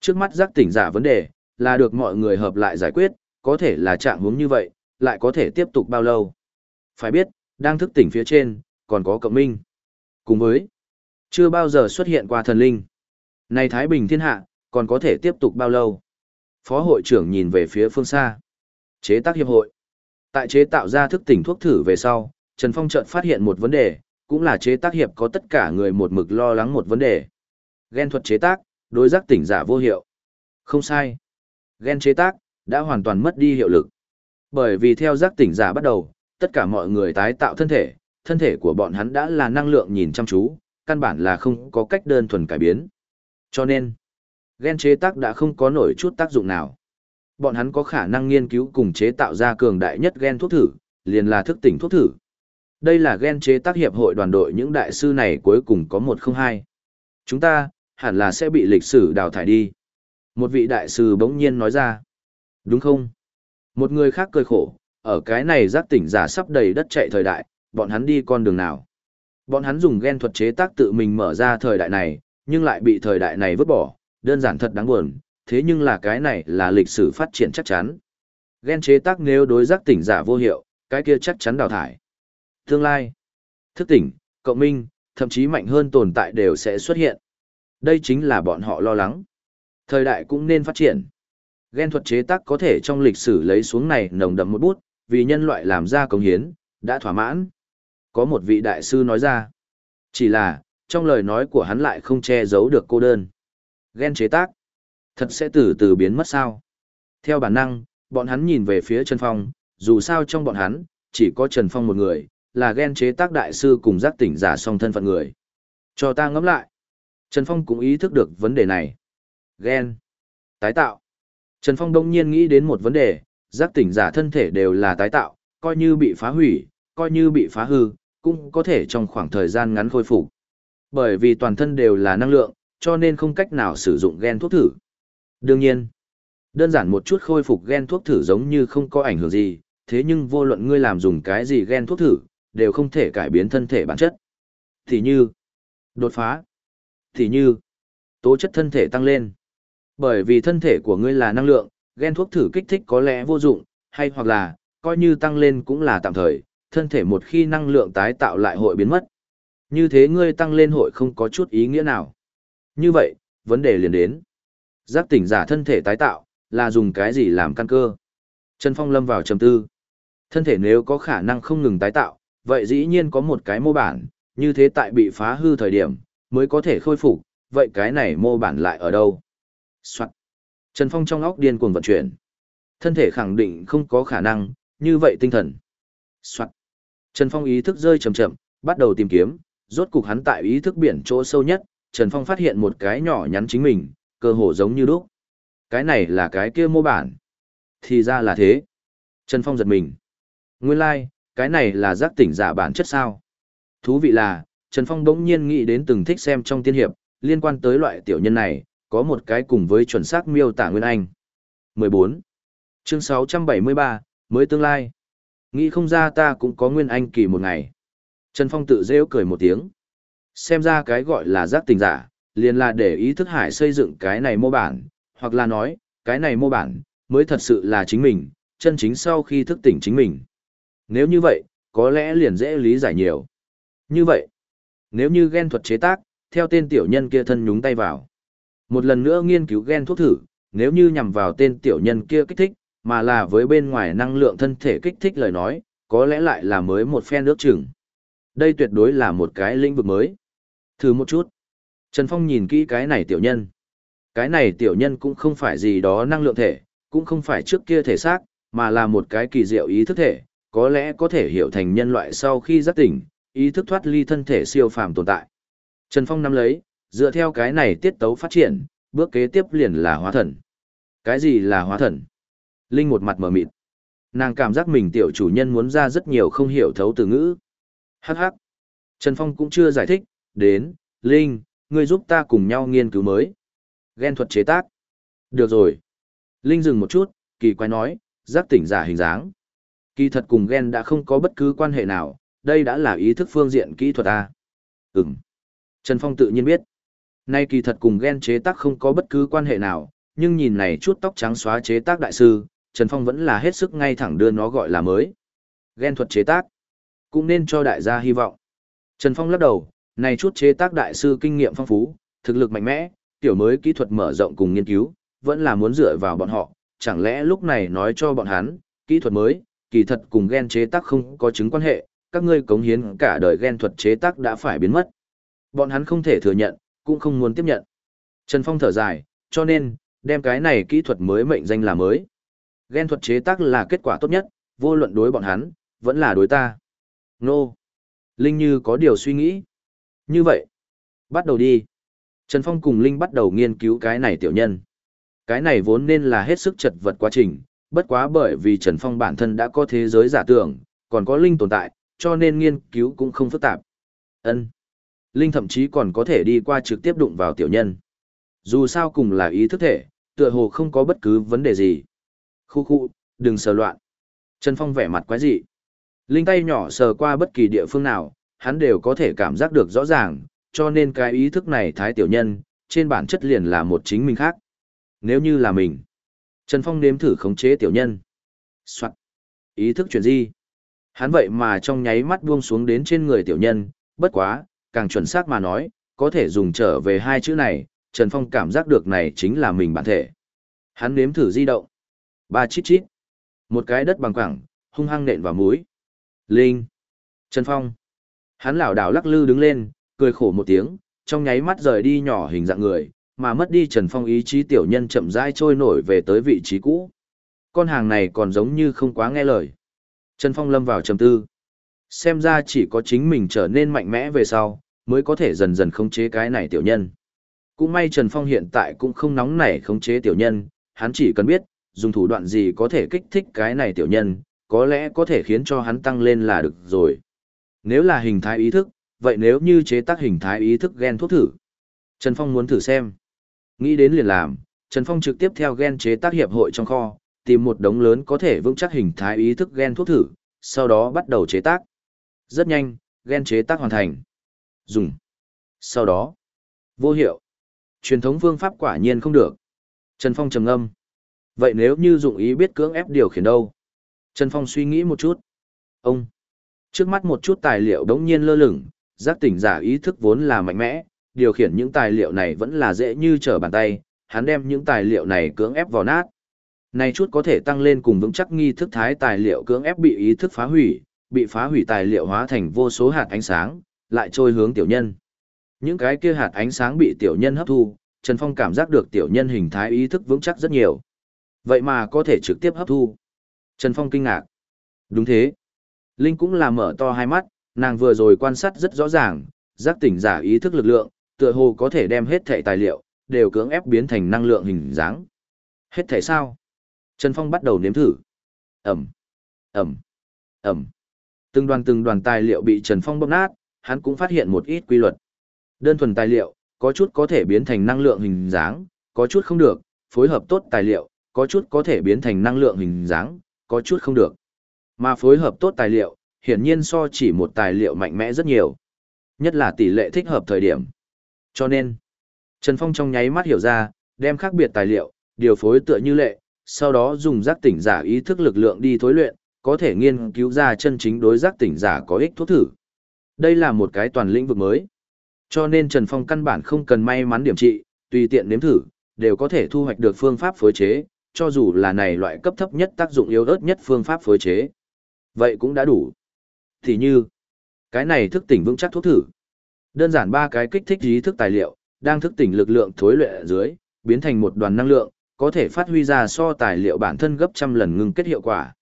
Trước mắt giác tỉnh giả vấn đề, là được mọi người hợp lại giải quyết, có thể là trạng hướng như vậy, lại có thể tiếp tục bao lâu. Phải biết, đang thức tỉnh phía trên, còn có cộng minh. Cùng với, chưa bao giờ xuất hiện qua thần linh. Này Thái Bình thiên hạ, còn có thể tiếp tục bao lâu? Phó hội trưởng nhìn về phía phương xa. Chế tác hiệp hội. Tại chế tạo ra thức tỉnh thuốc thử về sau, Trần Phong chợt phát hiện một vấn đề, cũng là chế tác hiệp có tất cả người một mực lo lắng một vấn đề. Gen thuật chế tác, đối giác tỉnh giả vô hiệu. Không sai. Gen chế tác, đã hoàn toàn mất đi hiệu lực. Bởi vì theo giác tỉnh giả bắt đầu, tất cả mọi người tái tạo thân thể, thân thể của bọn hắn đã là năng lượng nhìn chăm chú, căn bản là không có cách đơn thuần cải biến. Cho nên, gen chế tác đã không có nổi chút tác dụng nào. Bọn hắn có khả năng nghiên cứu cùng chế tạo ra cường đại nhất gen thuốc thử, liền là thức tỉnh thuốc thử. Đây là gen chế tác hiệp hội đoàn đội những đại sư này cuối cùng có một không hai. Chúng ta, hẳn là sẽ bị lịch sử đào thải đi. Một vị đại sư bỗng nhiên nói ra. Đúng không? Một người khác cười khổ, ở cái này giác tỉnh giả sắp đầy đất chạy thời đại, bọn hắn đi con đường nào? Bọn hắn dùng gen thuật chế tác tự mình mở ra thời đại này, nhưng lại bị thời đại này vứt bỏ, đơn giản thật đáng buồn, thế nhưng là cái này là lịch sử phát triển chắc chắn. Gen chế tác nếu đối giác tỉnh giả vô hiệu, cái kia chắc chắn đào thải. Tương lai, thức tỉnh, cộng minh, thậm chí mạnh hơn tồn tại đều sẽ xuất hiện. Đây chính là bọn họ lo lắng. Thời đại cũng nên phát triển. Gen thuật chế tác có thể trong lịch sử lấy xuống này nồng đậm một bút, vì nhân loại làm ra công hiến, đã thỏa mãn. Có một vị đại sư nói ra. Chỉ là, trong lời nói của hắn lại không che giấu được cô đơn. Gen chế tác. Thật sẽ từ từ biến mất sao. Theo bản năng, bọn hắn nhìn về phía Trần Phong, dù sao trong bọn hắn, chỉ có Trần Phong một người, là gen chế tác đại sư cùng giác tỉnh giả song thân phận người. Cho ta ngẫm lại. Trần Phong cũng ý thức được vấn đề này. Gen. Tái tạo. Trần Phong đông nhiên nghĩ đến một vấn đề, giác tỉnh giả thân thể đều là tái tạo, coi như bị phá hủy, coi như bị phá hư, cũng có thể trong khoảng thời gian ngắn khôi phục. Bởi vì toàn thân đều là năng lượng, cho nên không cách nào sử dụng gen thuốc thử. Đương nhiên, đơn giản một chút khôi phục gen thuốc thử giống như không có ảnh hưởng gì, thế nhưng vô luận ngươi làm dùng cái gì gen thuốc thử, đều không thể cải biến thân thể bản chất. Thì như, đột phá, thì như, tố chất thân thể tăng lên. Bởi vì thân thể của ngươi là năng lượng, gen thuốc thử kích thích có lẽ vô dụng, hay hoặc là, coi như tăng lên cũng là tạm thời, thân thể một khi năng lượng tái tạo lại hội biến mất. Như thế ngươi tăng lên hội không có chút ý nghĩa nào. Như vậy, vấn đề liền đến. Giác tỉnh giả thân thể tái tạo, là dùng cái gì làm căn cơ? Trần Phong lâm vào trầm tư. Thân thể nếu có khả năng không ngừng tái tạo, vậy dĩ nhiên có một cái mô bản, như thế tại bị phá hư thời điểm, mới có thể khôi phục, vậy cái này mô bản lại ở đâu? Soạn. Trần Phong trong óc điên cuồng vận chuyển. Thân thể khẳng định không có khả năng, như vậy tinh thần. Soạn. Trần Phong ý thức rơi chậm chậm, bắt đầu tìm kiếm, rốt cục hắn tại ý thức biển chỗ sâu nhất, Trần Phong phát hiện một cái nhỏ nhắn chính mình, cơ hồ giống như lúc. Cái này là cái kia mô bản. Thì ra là thế. Trần Phong giật mình. Nguyên lai, like, cái này là giác tỉnh giả bản chất sao. Thú vị là, Trần Phong bỗng nhiên nghĩ đến từng thích xem trong tiên hiệp, liên quan tới loại tiểu nhân này, có một cái cùng với chuẩn xác miêu tả Nguyên Anh. 14. Chương 673, mới tương lai. Nghĩ không ra ta cũng có Nguyên Anh kỳ một ngày. Trần Phong tự rêu cười một tiếng. Xem ra cái gọi là giác tình giả, liền là để ý thức hải xây dựng cái này mô bản, hoặc là nói, cái này mô bản, mới thật sự là chính mình, chân chính sau khi thức tỉnh chính mình. Nếu như vậy, có lẽ liền dễ lý giải nhiều. Như vậy, nếu như gen thuật chế tác, theo tên tiểu nhân kia thân nhúng tay vào. Một lần nữa nghiên cứu gen thuốc thử, nếu như nhằm vào tên tiểu nhân kia kích thích, mà là với bên ngoài năng lượng thân thể kích thích lời nói, có lẽ lại là mới một phen nước chừng. Đây tuyệt đối là một cái lĩnh vực mới. Thử một chút. Trần Phong nhìn kỹ cái này tiểu nhân. Cái này tiểu nhân cũng không phải gì đó năng lượng thể, cũng không phải trước kia thể xác, mà là một cái kỳ diệu ý thức thể, có lẽ có thể hiểu thành nhân loại sau khi giác tỉnh, ý thức thoát ly thân thể siêu phàm tồn tại. Trần Phong nắm lấy, dựa theo cái này tiết tấu phát triển, bước kế tiếp liền là hóa thần. Cái gì là hóa thần? Linh một mặt mở mịt. Nàng cảm giác mình tiểu chủ nhân muốn ra rất nhiều không hiểu thấu từ ngữ. Hắc hắc. Trần Phong cũng chưa giải thích, đến, Linh, ngươi giúp ta cùng nhau nghiên cứu mới. Ghen thuật chế tác. Được rồi. Linh dừng một chút, kỳ quái nói, giác tỉnh giả hình dáng. Kỳ thật cùng ghen đã không có bất cứ quan hệ nào, đây đã là ý thức phương diện kỹ thuật A. Ừm. Trần Phong tự nhiên biết. Nay kỳ thật cùng ghen chế tác không có bất cứ quan hệ nào, nhưng nhìn này chút tóc trắng xóa chế tác đại sư, Trần Phong vẫn là hết sức ngay thẳng đưa nó gọi là mới. Ghen thuật chế tác, cũng nên cho đại gia hy vọng. Trần Phong lắc đầu, này chút chế tác đại sư kinh nghiệm phong phú, thực lực mạnh mẽ, tiểu mới kỹ thuật mở rộng cùng nghiên cứu, vẫn là muốn dựa vào bọn họ, chẳng lẽ lúc này nói cho bọn hắn, kỹ thuật mới, kỳ thật cùng gen chế tác không có chứng quan hệ, các ngươi cống hiến cả đời gen thuật chế tác đã phải biến mất. Bọn hắn không thể thừa nhận, cũng không muốn tiếp nhận. Trần Phong thở dài, cho nên, đem cái này kỹ thuật mới mệnh danh là mới. Gen thuật chế tác là kết quả tốt nhất, vô luận đối bọn hắn, vẫn là đối ta. Nô. Linh Như có điều suy nghĩ. Như vậy, bắt đầu đi. Trần Phong cùng Linh bắt đầu nghiên cứu cái này tiểu nhân. Cái này vốn nên là hết sức chật vật quá trình, bất quá bởi vì Trần Phong bản thân đã có thế giới giả tưởng, còn có Linh tồn tại, cho nên nghiên cứu cũng không phức tạp. Ân. Linh thậm chí còn có thể đi qua trực tiếp đụng vào tiểu nhân. Dù sao cùng là ý thức thể, tựa hồ không có bất cứ vấn đề gì. Khu khu, đừng sờ loạn. Trần Phong vẻ mặt quái dị. Linh tay nhỏ sờ qua bất kỳ địa phương nào, hắn đều có thể cảm giác được rõ ràng, cho nên cái ý thức này thái tiểu nhân, trên bản chất liền là một chính mình khác. Nếu như là mình, Trần Phong nếm thử khống chế tiểu nhân. Soạn. Ý thức chuyển di. Hắn vậy mà trong nháy mắt buông xuống đến trên người tiểu nhân, bất quá, càng chuẩn xác mà nói, có thể dùng trở về hai chữ này, Trần Phong cảm giác được này chính là mình bản thể. Hắn nếm thử di động. Ba chít chít. Một cái đất bằng quảng, hung hăng nện vào mũi. Linh. Trần Phong. Hắn lảo đảo lắc lư đứng lên, cười khổ một tiếng, trong nháy mắt rời đi nhỏ hình dạng người, mà mất đi Trần Phong ý chí tiểu nhân chậm rãi trôi nổi về tới vị trí cũ. Con hàng này còn giống như không quá nghe lời. Trần Phong lâm vào trầm tư. Xem ra chỉ có chính mình trở nên mạnh mẽ về sau, mới có thể dần dần khống chế cái này tiểu nhân. Cũng may Trần Phong hiện tại cũng không nóng nảy khống chế tiểu nhân, hắn chỉ cần biết, dùng thủ đoạn gì có thể kích thích cái này tiểu nhân, có lẽ có thể khiến cho hắn tăng lên là được rồi. Nếu là hình thái ý thức, vậy nếu như chế tác hình thái ý thức gen thuốc thử, Trần Phong muốn thử xem. Nghĩ đến liền làm, Trần Phong trực tiếp theo gen chế tác hiệp hội trong kho, tìm một đống lớn có thể vững chắc hình thái ý thức gen thuốc thử, sau đó bắt đầu chế tác. Rất nhanh, gen chế tác hoàn thành. Dùng. Sau đó, vô hiệu. Truyền thống phương pháp quả nhiên không được. Trần Phong trầm ngâm. Vậy nếu như dụng ý biết cưỡng ép điều khiển đâu? Trần Phong suy nghĩ một chút. Ông. Trước mắt một chút tài liệu đống nhiên lơ lửng, giác tỉnh giả ý thức vốn là mạnh mẽ, điều khiển những tài liệu này vẫn là dễ như trở bàn tay, hắn đem những tài liệu này cưỡng ép vào nát. Này chút có thể tăng lên cùng vững chắc nghi thức thái tài liệu cưỡng ép bị ý thức phá hủy, bị phá hủy tài liệu hóa thành vô số hạt ánh sáng, lại trôi hướng tiểu nhân. Những cái kia hạt ánh sáng bị tiểu nhân hấp thu, Trần Phong cảm giác được tiểu nhân hình thái ý thức vững chắc rất nhiều. Vậy mà có thể trực tiếp hấp thu. Trần Phong kinh ngạc. Đúng thế. Linh cũng là mở to hai mắt, nàng vừa rồi quan sát rất rõ ràng, giác tỉnh giả ý thức lực lượng, tựa hồ có thể đem hết thể tài liệu, đều cưỡng ép biến thành năng lượng hình dáng. Hết thể sao? Trần Phong bắt đầu nếm thử. Ẩm, Ẩm, Ẩm. Từng đoàn từng đoàn tài liệu bị Trần Phong bóp nát, hắn cũng phát hiện một ít quy luật. Đơn thuần tài liệu, có chút có thể biến thành năng lượng hình dáng, có chút không được, phối hợp tốt tài liệu, có chút có thể biến thành năng lượng hình dáng, có chút không được. Mà phối hợp tốt tài liệu, hiển nhiên so chỉ một tài liệu mạnh mẽ rất nhiều. Nhất là tỷ lệ thích hợp thời điểm. Cho nên, Trần Phong trong nháy mắt hiểu ra, đem khác biệt tài liệu, điều phối tựa như lệ, sau đó dùng giác tỉnh giả ý thức lực lượng đi thối luyện, có thể nghiên cứu ra chân chính đối giác tỉnh giả có ích thuốc thử. Đây là một cái toàn lĩnh vực mới. Cho nên Trần Phong căn bản không cần may mắn điểm trị, tùy tiện nếm thử, đều có thể thu hoạch được phương pháp phối chế, cho dù là này loại cấp thấp nhất tác dụng yếu ớt nhất phương pháp phối chế. Vậy cũng đã đủ. Thì như, cái này thức tỉnh vững chắc thuốc thử. Đơn giản ba cái kích thích ý thức tài liệu, đang thức tỉnh lực lượng thối luyện ở dưới, biến thành một đoàn năng lượng, có thể phát huy ra so tài liệu bản thân gấp trăm lần ngưng kết hiệu quả.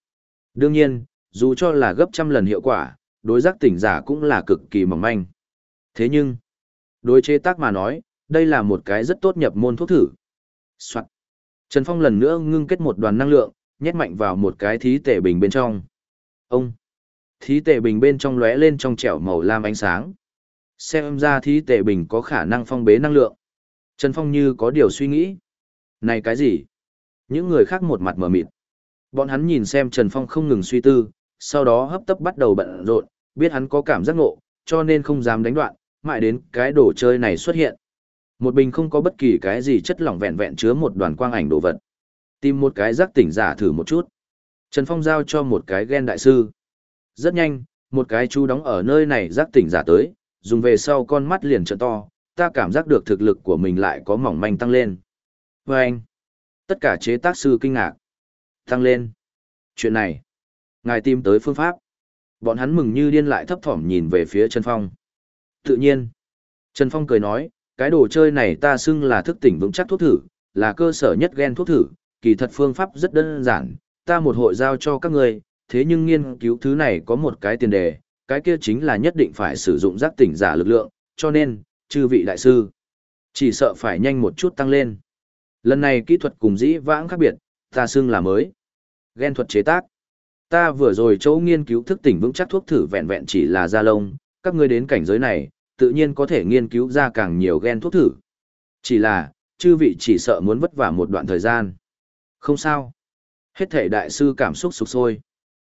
Đương nhiên, dù cho là gấp trăm lần hiệu quả, đối giác tỉnh giả cũng là cực kỳ mỏng manh. Thế nhưng, đối chế tác mà nói, đây là một cái rất tốt nhập môn thuốc thử. Soạn. Trần Phong lần nữa ngưng kết một đoàn năng lượng, nhét mạnh vào một cái thí tể bình bên trong. Ông. Thí tể bình bên trong lóe lên trong trẻo màu lam ánh sáng. Xem ra thí tệ bình có khả năng phong bế năng lượng. Trần Phong như có điều suy nghĩ. Này cái gì? Những người khác một mặt mở mịt. Bọn hắn nhìn xem Trần Phong không ngừng suy tư, sau đó hấp tấp bắt đầu bận rộn, biết hắn có cảm giác ngộ, cho nên không dám đánh đoạn, mãi đến cái đồ chơi này xuất hiện. Một bình không có bất kỳ cái gì chất lỏng vẹn vẹn chứa một đoàn quang ảnh đồ vật. Tìm một cái giác tỉnh giả thử một chút. Trần Phong giao cho một cái gen đại sư. Rất nhanh, một cái chú đóng ở nơi này giác tỉnh giả tới, dùng về sau con mắt liền trợ to, ta cảm giác được thực lực của mình lại có mỏng manh tăng lên. Và anh, tất cả chế tác sư kinh ngạc. Tăng lên. Chuyện này, ngài tìm tới phương pháp. Bọn hắn mừng như điên lại thấp thỏm nhìn về phía Trần Phong. Tự nhiên, Trần Phong cười nói, cái đồ chơi này ta xưng là thức tỉnh vững chắc thuốc thử, là cơ sở nhất gen thuốc thử, kỳ thật phương pháp rất đơn giản, ta một hội giao cho các người, thế nhưng nghiên cứu thứ này có một cái tiền đề, cái kia chính là nhất định phải sử dụng giác tỉnh giả lực lượng, cho nên, chư vị đại sư, chỉ sợ phải nhanh một chút tăng lên. Lần này kỹ thuật cùng dĩ vãng khác biệt, ta xưng là mới. Gen thuật chế tác. Ta vừa rồi chỗ nghiên cứu thức tỉnh vững chắc thuốc thử vẹn vẹn chỉ là da lông, các ngươi đến cảnh giới này, tự nhiên có thể nghiên cứu ra càng nhiều gen thuốc thử. Chỉ là, chư vị chỉ sợ muốn vất vả một đoạn thời gian. Không sao. Hết thể đại sư cảm xúc sụp sôi.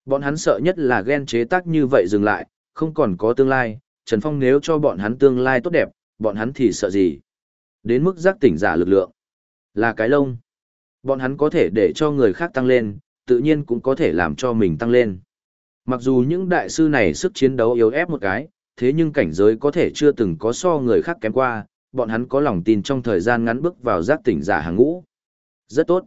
Bọn hắn sợ nhất là gen chế tác như vậy dừng lại, không còn có tương lai, Trần Phong nếu cho bọn hắn tương lai tốt đẹp, bọn hắn thì sợ gì? Đến mức giác tỉnh giả lực lượng. Là cái lông. Bọn hắn có thể để cho người khác tăng lên, tự nhiên cũng có thể làm cho mình tăng lên. Mặc dù những đại sư này sức chiến đấu yếu ép một cái, thế nhưng cảnh giới có thể chưa từng có so người khác kém qua, bọn hắn có lòng tin trong thời gian ngắn bước vào giác tỉnh giả hàng ngũ. Rất tốt.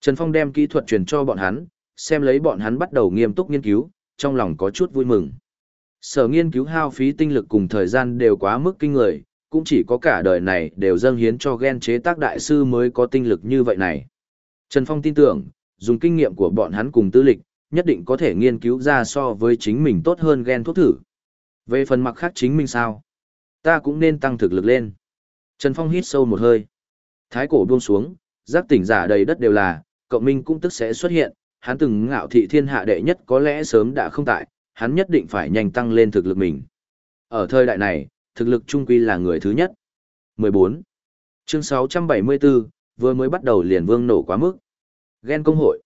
Trần Phong đem kỹ thuật truyền cho bọn hắn, xem lấy bọn hắn bắt đầu nghiêm túc nghiên cứu, trong lòng có chút vui mừng. Sở nghiên cứu hao phí tinh lực cùng thời gian đều quá mức kinh người, cũng chỉ có cả đời này đều dâng hiến cho gen chế tác đại sư mới có tinh lực như vậy này. Trần Phong tin tưởng, dùng kinh nghiệm của bọn hắn cùng tư lịch, nhất định có thể nghiên cứu ra so với chính mình tốt hơn gen thuốc thử. Về phần mặc khác chính mình sao? Ta cũng nên tăng thực lực lên. Trần Phong hít sâu một hơi. Thái cổ buông xuống, giác tỉnh giả đầy đất đều là, cộng minh cũng tức sẽ xuất hiện, hắn từng ngạo thị thiên hạ đệ nhất có lẽ sớm đã không tại, hắn nhất định phải nhanh tăng lên thực lực mình. Ở thời đại này, thực lực trung quy là người thứ nhất. 14. Chương 674, vừa mới bắt đầu liền vương nổ quá mức. Ghen công hội.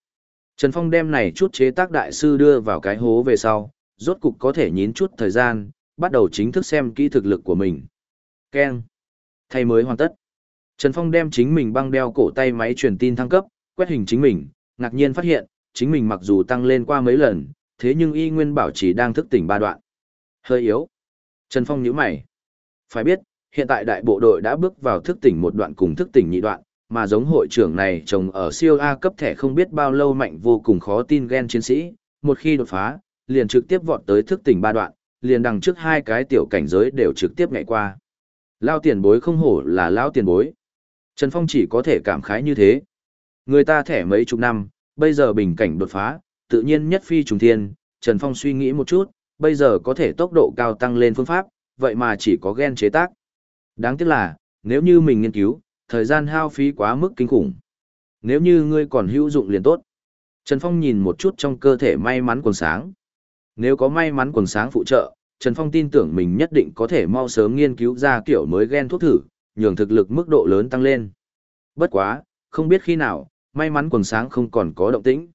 Trần Phong đem này chút chế tác đại sư đưa vào cái hố về sau, rốt cục có thể nhín chút thời gian, bắt đầu chính thức xem kỹ thực lực của mình. Ken. Thay mới hoàn tất. Trần Phong đem chính mình băng đeo cổ tay máy truyền tin thăng cấp, quét hình chính mình, ngạc nhiên phát hiện, chính mình mặc dù tăng lên qua mấy lần, thế nhưng y nguyên bảo chỉ đang thức tỉnh ba đoạn. Hơi yếu. Trần Phong nhíu mày. Phải biết, hiện tại đại bộ đội đã bước vào thức tỉnh một đoạn cùng thức tỉnh nhị đoạn, mà giống hội trưởng này trồng ở siêu A cấp thẻ không biết bao lâu mạnh vô cùng khó tin gen chiến sĩ, một khi đột phá, liền trực tiếp vọt tới thức tỉnh ba đoạn, liền đằng trước hai cái tiểu cảnh giới đều trực tiếp nhảy qua. Lao tiền bối không hổ là lao tiền bối. Trần Phong chỉ có thể cảm khái như thế. Người ta thẻ mấy chục năm, bây giờ bình cảnh đột phá, tự nhiên nhất phi trùng thiên, Trần Phong suy nghĩ một chút, bây giờ có thể tốc độ cao tăng lên phương pháp, vậy mà chỉ có gen chế tác. Đáng tiếc là, nếu như mình nghiên cứu, thời gian hao phí quá mức kinh khủng. Nếu như ngươi còn hữu dụng liền tốt. Trần Phong nhìn một chút trong cơ thể may mắn quần sáng. Nếu có may mắn quần sáng phụ trợ, Trần Phong tin tưởng mình nhất định có thể mau sớm nghiên cứu ra kiểu mới gen thuốc thử, nhường thực lực mức độ lớn tăng lên. Bất quá, không biết khi nào, may mắn quần sáng không còn có động tĩnh.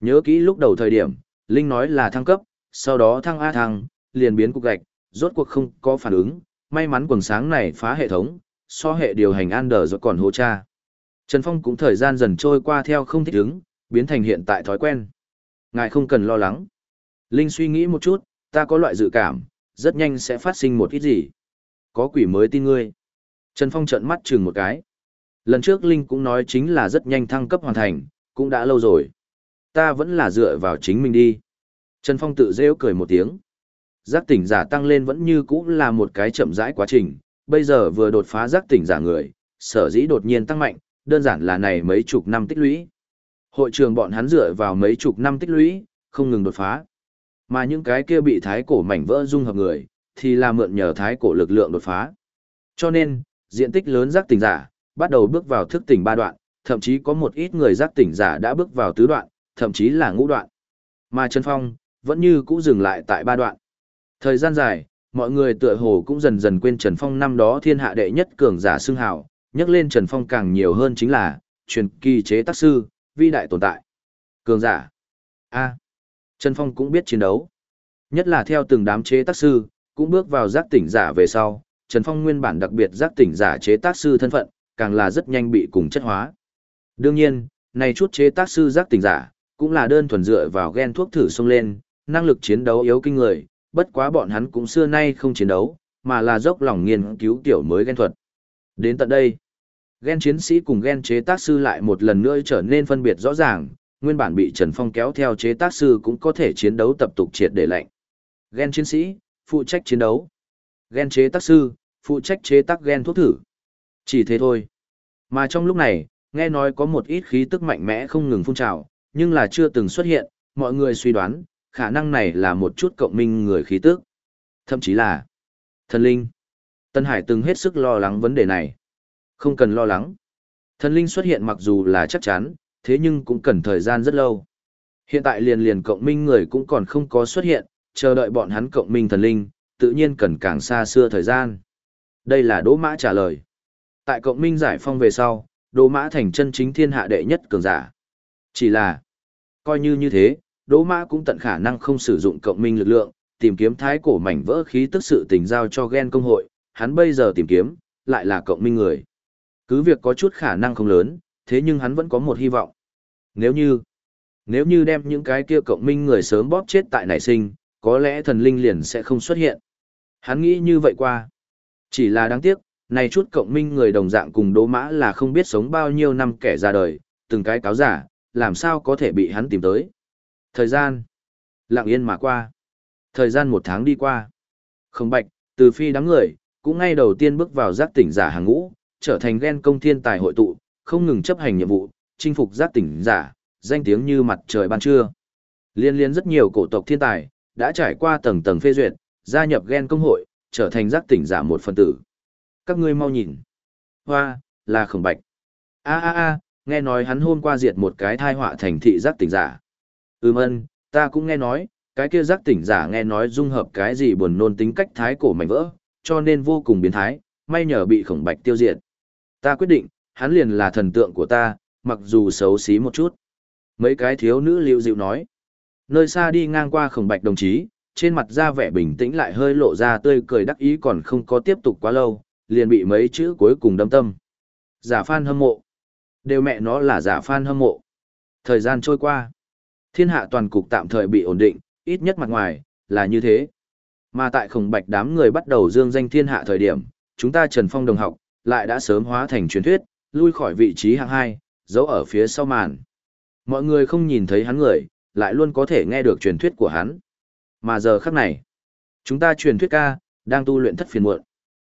Nhớ kỹ lúc đầu thời điểm, Linh nói là thăng cấp, sau đó thăng A thăng, liền biến cục gạch, rốt cuộc không có phản ứng, may mắn quần sáng này phá hệ thống, so hệ điều hành Ander rồi còn hô cha. Trần Phong cũng thời gian dần trôi qua theo không thích ứng, biến thành hiện tại thói quen. Ngài không cần lo lắng. Linh suy nghĩ một chút, ta có loại dự cảm, rất nhanh sẽ phát sinh một ít gì. Có quỷ mới tin ngươi. Trần Phong trợn mắt chừng một cái. Lần trước Linh cũng nói chính là rất nhanh thăng cấp hoàn thành, cũng đã lâu rồi. Ta vẫn là dựa vào chính mình đi. Trần Phong tự rêu cười một tiếng. Giác tỉnh giả tăng lên vẫn như cũ là một cái chậm rãi quá trình, bây giờ vừa đột phá giác tỉnh giả người, sở dĩ đột nhiên tăng mạnh, đơn giản là này mấy chục năm tích lũy. Hội trường bọn hắn dựa vào mấy chục năm tích lũy, không ngừng đột phá. Mà những cái kia bị thái cổ mảnh vỡ dung hợp người, thì là mượn nhờ thái cổ lực lượng đột phá. Cho nên, diện tích lớn giác tỉnh giả, bắt đầu bước vào thức tỉnh ba đoạn, thậm chí có một ít người giác tỉnh giả đã bước vào tứ đoạn, thậm chí là ngũ đoạn. Mà Trần Phong, vẫn như cũ dừng lại tại ba đoạn. Thời gian dài, mọi người tựa hồ cũng dần dần quên Trần Phong năm đó thiên hạ đệ nhất cường giả xưng hào, nhắc lên Trần Phong càng nhiều hơn chính là, truyền kỳ chế tác sư, vi đại tồn tại. Cường giả. A. Trần Phong cũng biết chiến đấu. Nhất là theo từng đám chế tác sư, cũng bước vào giác tỉnh giả về sau, Trần Phong nguyên bản đặc biệt giác tỉnh giả chế tác sư thân phận, càng là rất nhanh bị cùng chất hóa. Đương nhiên, này chút chế tác sư giác tỉnh giả, cũng là đơn thuần dựa vào gen thuốc thử xông lên, năng lực chiến đấu yếu kinh người, bất quá bọn hắn cũng xưa nay không chiến đấu, mà là dốc lòng nghiên cứu tiểu mới gen thuật. Đến tận đây, gen chiến sĩ cùng gen chế tác sư lại một lần nữa trở nên phân biệt rõ ràng, nguyên bản bị Trần Phong kéo theo chế tác sư cũng có thể chiến đấu tập tục triệt để lạnh. Gen chiến sĩ, phụ trách chiến đấu. Gen chế tác sư, phụ trách chế tác gen thuốc thử. Chỉ thế thôi. Mà trong lúc này, nghe nói có một ít khí tức mạnh mẽ không ngừng phun trào, nhưng là chưa từng xuất hiện, mọi người suy đoán, khả năng này là một chút cộng minh người khí tức. Thậm chí là thần linh. Tân Hải từng hết sức lo lắng vấn đề này. Không cần lo lắng. Thần linh xuất hiện mặc dù là chắc chắn, thế nhưng cũng cần thời gian rất lâu. Hiện tại liền liền cộng minh người cũng còn không có xuất hiện, chờ đợi bọn hắn cộng minh thần linh, tự nhiên cần càng xa xưa thời gian. Đây là Đỗ Mã trả lời. Tại cộng minh giải phong về sau, Đỗ Mã thành chân chính thiên hạ đệ nhất cường giả. Chỉ là, coi như như thế, Đỗ Mã cũng tận khả năng không sử dụng cộng minh lực lượng, tìm kiếm thái cổ mảnh vỡ khí tức sự tình giao cho gen công hội, hắn bây giờ tìm kiếm, lại là cộng minh người. Cứ việc có chút khả năng không lớn, thế nhưng hắn vẫn có một hy vọng. Nếu như, nếu như đem những cái kia cộng minh người sớm bóp chết tại nảy sinh, có lẽ thần linh liền sẽ không xuất hiện. Hắn nghĩ như vậy qua. Chỉ là đáng tiếc, này chút cộng minh người đồng dạng cùng đố mã là không biết sống bao nhiêu năm kẻ ra đời, từng cái cáo giả, làm sao có thể bị hắn tìm tới. Thời gian, lặng yên mà qua. Thời gian một tháng đi qua. Không bạch, từ phi đám người, cũng ngay đầu tiên bước vào giác tỉnh giả hàng ngũ, trở thành ghen công thiên tài hội tụ, không ngừng chấp hành nhiệm vụ, chinh phục giác tỉnh giả, danh tiếng như mặt trời ban trưa. Liên liên rất nhiều cổ tộc thiên tài, đã trải qua tầng tầng phê duyệt, gia nhập ghen công hội, trở thành giác tỉnh giả một phần tử. Các ngươi mau nhìn. Hoa, là khổng bạch. a a a nghe nói hắn hôm qua diệt một cái thai họa thành thị giác tỉnh giả. Ừm ân, ta cũng nghe nói, cái kia giác tỉnh giả nghe nói dung hợp cái gì buồn nôn tính cách thái cổ mảnh vỡ, cho nên vô cùng biến thái, may nhờ bị khổng bạch tiêu diệt. Ta quyết định, hắn liền là thần tượng của ta, mặc dù xấu xí một chút. Mấy cái thiếu nữ liêu dịu nói. Nơi xa đi ngang qua khổng bạch đồng chí, trên mặt ra vẻ bình tĩnh lại hơi lộ ra tươi cười đắc ý còn không có tiếp tục quá lâu, liền bị mấy chữ cuối cùng đâm tâm. Giả phan hâm mộ. Đều mẹ nó là giả phan hâm mộ. Thời gian trôi qua. Thiên hạ toàn cục tạm thời bị ổn định, ít nhất mặt ngoài, là như thế. Mà tại khổng bạch đám người bắt đầu dương danh thiên hạ thời điểm, chúng ta Trần Phong đồng học, lại đã sớm hóa thành truyền thuyết, lui khỏi vị trí hạng hai, giấu ở phía sau màn. Mọi người không nhìn thấy hắn người, lại luôn có thể nghe được truyền thuyết của hắn. Mà giờ khắc này, chúng ta truyền thuyết ca, đang tu luyện thất phiền muộn.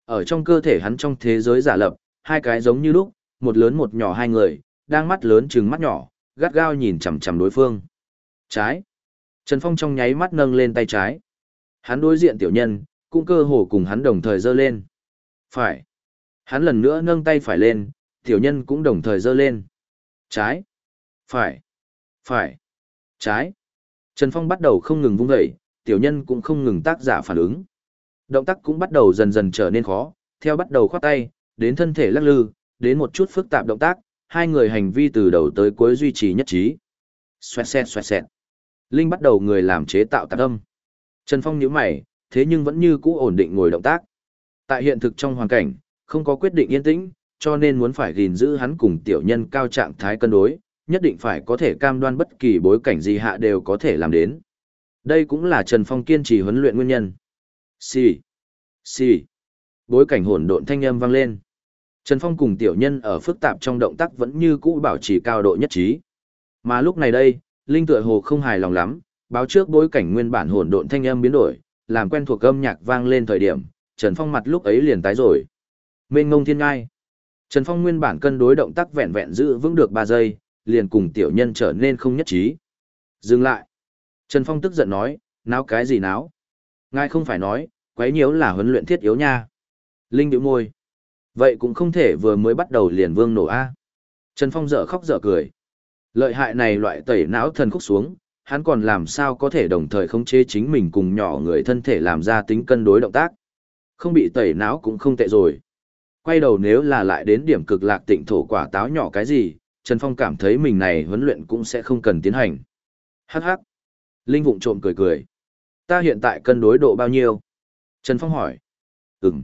Ở trong cơ thể hắn trong thế giới giả lập, hai cái giống như lúc, một lớn một nhỏ hai người, đang mắt lớn trừng mắt nhỏ, gắt gao nhìn chằm chằm đối phương. Trái. Trần Phong trong nháy mắt nâng lên tay trái. Hắn đối diện tiểu nhân, cũng cơ hồ cùng hắn đồng thời giơ lên. Phải. Hắn lần nữa nâng tay phải lên, tiểu nhân cũng đồng thời giơ lên. Trái. Phải. Phải. Trái. Trần Phong bắt đầu không ngừng vung dậy, tiểu nhân cũng không ngừng tác giả phản ứng. Động tác cũng bắt đầu dần dần trở nên khó, theo bắt đầu khoát tay, đến thân thể lắc lư, đến một chút phức tạp động tác, hai người hành vi từ đầu tới cuối duy trì nhất trí. Xoẹt xẹt xoẹt xẹt. Linh bắt đầu người làm chế tạo tạc âm. Trần Phong nhíu mày, thế nhưng vẫn như cũ ổn định ngồi động tác. Tại hiện thực trong hoàn cảnh, không có quyết định yên tĩnh, cho nên muốn phải gìn giữ hắn cùng tiểu nhân cao trạng thái cân đối, nhất định phải có thể cam đoan bất kỳ bối cảnh gì hạ đều có thể làm đến. Đây cũng là Trần Phong kiên trì huấn luyện nguyên nhân. Xì, xì, bối cảnh hỗn độn thanh âm vang lên. Trần Phong cùng tiểu nhân ở phức tạp trong động tác vẫn như cũ bảo trì cao độ nhất trí. Mà lúc này đây, Linh tựa hồ không hài lòng lắm, báo trước bối cảnh nguyên bản hỗn độn thanh âm biến đổi, làm quen thuộc âm nhạc vang lên thời điểm, Trần Phong mặt lúc ấy liền tái rồi. Mênh ngông thiên ngai. Trần Phong nguyên bản cân đối động tác vẹn vẹn giữ vững được 3 giây, liền cùng tiểu nhân trở nên không nhất trí. Dừng lại. Trần Phong tức giận nói, náo cái gì náo? Ngài không phải nói, quấy nhiễu là huấn luyện thiết yếu nha. Linh điệu môi. Vậy cũng không thể vừa mới bắt đầu liền vương nổ A. Trần Phong dở khóc dở cười. Lợi hại này loại tẩy não thần khúc xuống, hắn còn làm sao có thể đồng thời khống chế chính mình cùng nhỏ người thân thể làm ra tính cân đối động tác. Không bị tẩy não cũng không tệ rồi. Quay đầu nếu là lại đến điểm cực lạc tịnh thổ quả táo nhỏ cái gì, Trần Phong cảm thấy mình này huấn luyện cũng sẽ không cần tiến hành. Hắc hắc. Linh vụng trộm cười cười. Ta hiện tại cân đối độ bao nhiêu? Trần Phong hỏi. Ừm.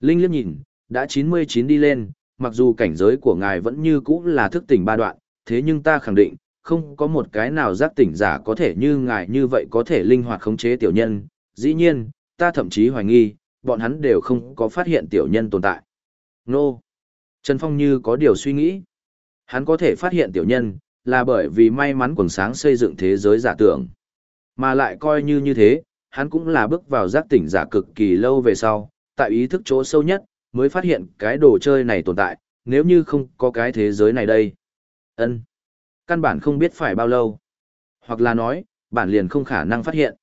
Linh liếc nhìn, đã 99 đi lên, mặc dù cảnh giới của ngài vẫn như cũ là thức tỉnh ba đoạn, thế nhưng ta khẳng định, không có một cái nào giác tỉnh giả có thể như ngài như vậy có thể linh hoạt khống chế tiểu nhân. Dĩ nhiên, ta thậm chí hoài nghi, bọn hắn đều không có phát hiện tiểu nhân tồn tại. Nô! Trần Phong như có điều suy nghĩ. Hắn có thể phát hiện tiểu nhân, là bởi vì may mắn quần sáng xây dựng thế giới giả tưởng. Mà lại coi như như thế, hắn cũng là bước vào giác tỉnh giả cực kỳ lâu về sau, tại ý thức chỗ sâu nhất, mới phát hiện cái đồ chơi này tồn tại, nếu như không có cái thế giới này đây. ân Căn bản không biết phải bao lâu. Hoặc là nói, bản liền không khả năng phát hiện.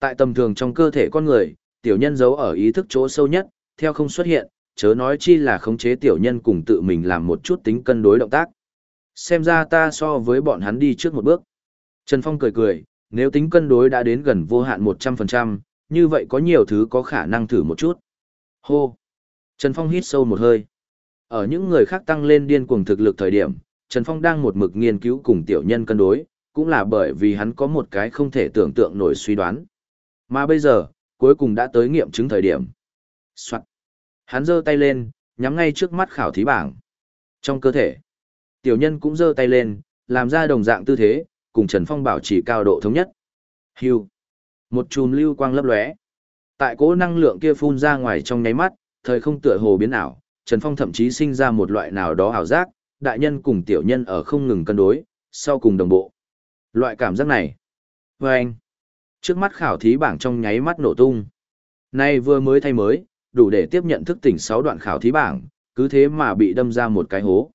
Tại tầm thường trong cơ thể con người, tiểu nhân giấu ở ý thức chỗ sâu nhất, theo không xuất hiện, chớ nói chi là khống chế tiểu nhân cùng tự mình làm một chút tính cân đối động tác. Xem ra ta so với bọn hắn đi trước một bước. Trần Phong cười cười, nếu tính cân đối đã đến gần vô hạn 100%, như vậy có nhiều thứ có khả năng thử một chút. Hô! Trần Phong hít sâu một hơi. Ở những người khác tăng lên điên cuồng thực lực thời điểm, Trần Phong đang một mực nghiên cứu cùng tiểu nhân cân đối, cũng là bởi vì hắn có một cái không thể tưởng tượng nổi suy đoán. Mà bây giờ, cuối cùng đã tới nghiệm chứng thời điểm. Soạn. Hắn giơ tay lên, nhắm ngay trước mắt khảo thí bảng. Trong cơ thể, tiểu nhân cũng giơ tay lên, làm ra đồng dạng tư thế, cùng Trần Phong bảo trì cao độ thống nhất. Hưu. Một chùm lưu quang lấp lóe. Tại cố năng lượng kia phun ra ngoài trong nháy mắt, thời không tựa hồ biến ảo, Trần Phong thậm chí sinh ra một loại nào đó ảo giác, đại nhân cùng tiểu nhân ở không ngừng cân đối, sau cùng đồng bộ. Loại cảm giác này. Và anh. Trước mắt khảo thí bảng trong nháy mắt nổ tung. Nay vừa mới thay mới, đủ để tiếp nhận thức tỉnh 6 đoạn khảo thí bảng, cứ thế mà bị đâm ra một cái hố.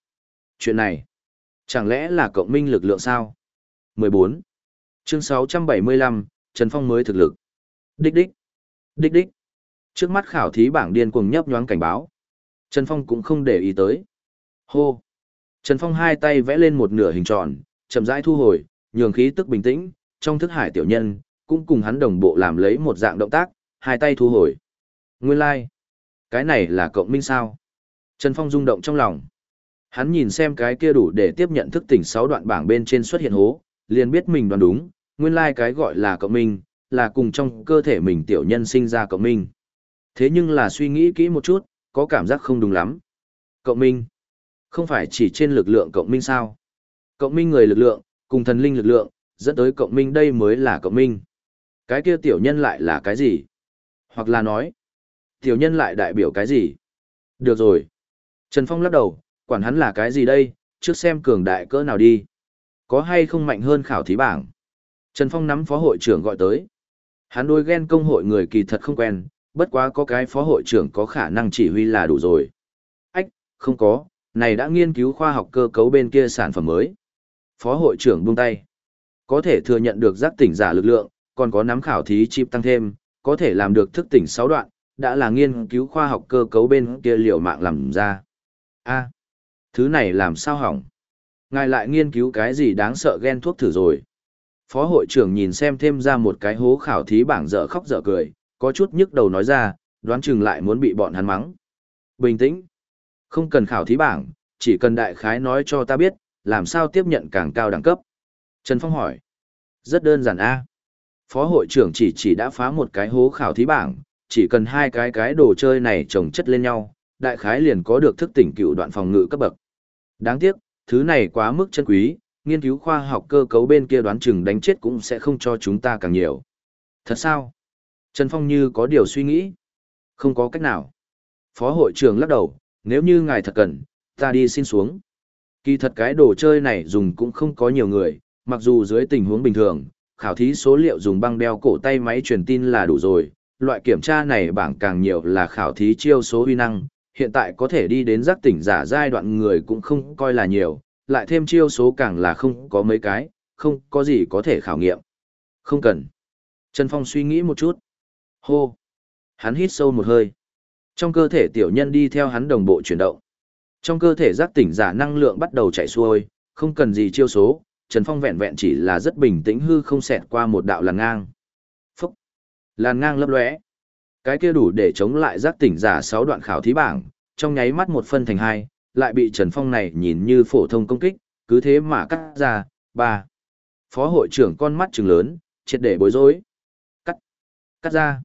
Chuyện này, chẳng lẽ là cộng minh lực lượng sao? 14. Chương 675, Trần Phong mới thực lực. Đích đích. Đích đích. Trước mắt khảo thí bảng điên cuồng nhấp nhoáng cảnh báo. Trần Phong cũng không để ý tới. Hô. Trần Phong hai tay vẽ lên một nửa hình tròn, chậm rãi thu hồi, nhường khí tức bình tĩnh, trong thức hải tiểu nhân, cũng cùng hắn đồng bộ làm lấy một dạng động tác, hai tay thu hồi. Nguyên lai, like. cái này là cộng minh sao? Trần Phong rung động trong lòng. Hắn nhìn xem cái kia đủ để tiếp nhận thức tỉnh 6 đoạn bảng bên trên xuất hiện hố, liền biết mình đoán đúng, nguyên lai like cái gọi là cộng minh, là cùng trong cơ thể mình tiểu nhân sinh ra cộng minh. Thế nhưng là suy nghĩ kỹ một chút, có cảm giác không đúng lắm. Cộng minh, không phải chỉ trên lực lượng cộng minh sao? Cộng minh người lực lượng, cùng thần linh lực lượng, dẫn tới cộng minh đây mới là cộng minh. Cái kia tiểu nhân lại là cái gì? Hoặc là nói, tiểu nhân lại đại biểu cái gì? Được rồi. Trần Phong lắc đầu, quản hắn là cái gì đây, trước xem cường đại cỡ nào đi. Có hay không mạnh hơn khảo thí bảng? Trần Phong nắm phó hội trưởng gọi tới. Hắn đôi ghen công hội người kỳ thật không quen, bất quá có cái phó hội trưởng có khả năng chỉ huy là đủ rồi. Ách, không có, này đã nghiên cứu khoa học cơ cấu bên kia sản phẩm mới. Phó hội trưởng buông tay. Có thể thừa nhận được giác tỉnh giả lực lượng, còn có nắm khảo thí chip tăng thêm, có thể làm được thức tỉnh 6 đoạn, đã là nghiên cứu khoa học cơ cấu bên kia liệu mạng làm ra. a thứ này làm sao hỏng? Ngài lại nghiên cứu cái gì đáng sợ ghen thuốc thử rồi. Phó hội trưởng nhìn xem thêm ra một cái hố khảo thí bảng dở khóc dở cười, có chút nhức đầu nói ra, đoán chừng lại muốn bị bọn hắn mắng. Bình tĩnh. Không cần khảo thí bảng, chỉ cần đại khái nói cho ta biết, làm sao tiếp nhận càng cao đẳng cấp. Trần Phong hỏi. Rất đơn giản a. Phó hội trưởng chỉ chỉ đã phá một cái hố khảo thí bảng, chỉ cần hai cái cái đồ chơi này chồng chất lên nhau, đại khái liền có được thức tỉnh cựu đoạn phòng ngự cấp bậc. Đáng tiếc, thứ này quá mức chân quý, nghiên cứu khoa học cơ cấu bên kia đoán chừng đánh chết cũng sẽ không cho chúng ta càng nhiều. Thật sao? Trần Phong như có điều suy nghĩ. Không có cách nào. Phó hội trưởng lắc đầu, nếu như ngài thật cần, ta đi xin xuống. Kỳ thật cái đồ chơi này dùng cũng không có nhiều người, mặc dù dưới tình huống bình thường, khảo thí số liệu dùng băng đeo cổ tay máy truyền tin là đủ rồi, loại kiểm tra này bảng càng nhiều là khảo thí chiêu số uy năng, hiện tại có thể đi đến giác tỉnh giả giai đoạn người cũng không coi là nhiều, lại thêm chiêu số càng là không có mấy cái, không có gì có thể khảo nghiệm. Không cần. Trần Phong suy nghĩ một chút. Hô. Hắn hít sâu một hơi. Trong cơ thể tiểu nhân đi theo hắn đồng bộ chuyển động. Trong cơ thể giác tỉnh giả năng lượng bắt đầu chạy xuôi, không cần gì chiêu số, Trần Phong vẹn vẹn chỉ là rất bình tĩnh hư không xẹt qua một đạo làn ngang. Phúc! Làn ngang lấp lóe. Cái kia đủ để chống lại giác tỉnh giả 6 đoạn khảo thí bảng, trong nháy mắt một phân thành hai, lại bị Trần Phong này nhìn như phổ thông công kích, cứ thế mà cắt ra, ba. Phó hội trưởng con mắt trừng lớn, triệt để bối rối. Cắt, cắt ra.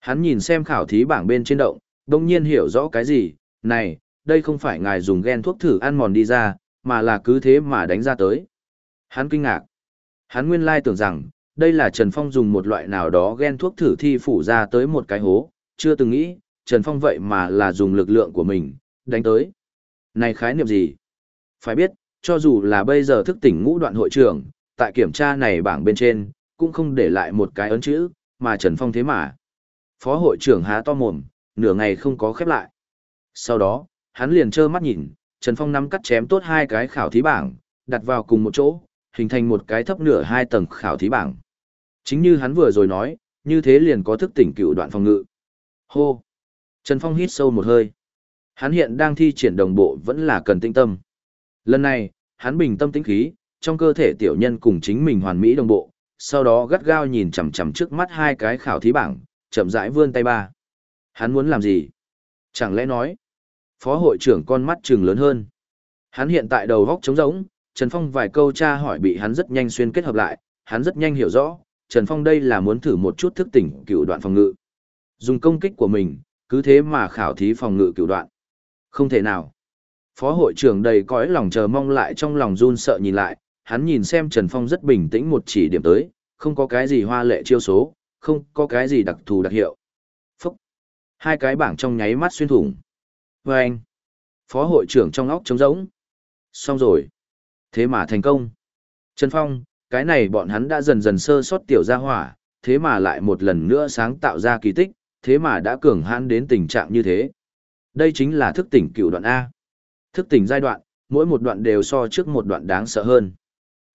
Hắn nhìn xem khảo thí bảng bên trên động, đồng nhiên hiểu rõ cái gì, này, đây không phải ngài dùng gen thuốc thử ăn mòn đi ra, mà là cứ thế mà đánh ra tới. Hắn kinh ngạc. Hắn nguyên lai tưởng rằng, đây là Trần Phong dùng một loại nào đó ghen thuốc thử thi phủ ra tới một cái hố, chưa từng nghĩ, Trần Phong vậy mà là dùng lực lượng của mình, đánh tới. Này khái niệm gì? Phải biết, cho dù là bây giờ thức tỉnh ngũ đoạn hội trưởng, tại kiểm tra này bảng bên trên, cũng không để lại một cái ấn chữ, mà Trần Phong thế mà. Phó hội trưởng há to mồm, nửa ngày không có khép lại. Sau đó, hắn liền trơ mắt nhìn, Trần Phong nắm cắt chém tốt hai cái khảo thí bảng, đặt vào cùng một chỗ, hình thành một cái thấp nửa hai tầng khảo thí bảng. Chính như hắn vừa rồi nói, như thế liền có thức tỉnh cựu đoạn phòng ngự. Hô! Trần Phong hít sâu một hơi. Hắn hiện đang thi triển đồng bộ vẫn là cần tinh tâm. Lần này, hắn bình tâm tĩnh khí, trong cơ thể tiểu nhân cùng chính mình hoàn mỹ đồng bộ, sau đó gắt gao nhìn chằm chằm trước mắt hai cái khảo thí bảng, chậm rãi vươn tay ba. Hắn muốn làm gì? Chẳng lẽ nói, phó hội trưởng con mắt trừng lớn hơn. Hắn hiện tại đầu góc trống rỗng, Trần Phong vài câu tra hỏi bị hắn rất nhanh xuyên kết hợp lại, hắn rất nhanh hiểu rõ, Trần Phong đây là muốn thử một chút thức tỉnh cựu đoạn phòng ngự. Dùng công kích của mình, cứ thế mà khảo thí phòng ngự cựu đoạn. Không thể nào. Phó hội trưởng đầy cõi lòng chờ mong lại trong lòng run sợ nhìn lại, hắn nhìn xem Trần Phong rất bình tĩnh một chỉ điểm tới, không có cái gì hoa lệ chiêu số, không có cái gì đặc thù đặc hiệu. Phúc! Hai cái bảng trong nháy mắt xuyên thủng. Và anh! Phó hội trưởng trong óc trống rỗng. Xong rồi. Thế mà thành công. Trần Phong, cái này bọn hắn đã dần dần sơ sót tiểu gia hỏa, thế mà lại một lần nữa sáng tạo ra kỳ tích, thế mà đã cường hãn đến tình trạng như thế. Đây chính là thức tỉnh cựu đoạn A. Thức tỉnh giai đoạn, mỗi một đoạn đều so trước một đoạn đáng sợ hơn.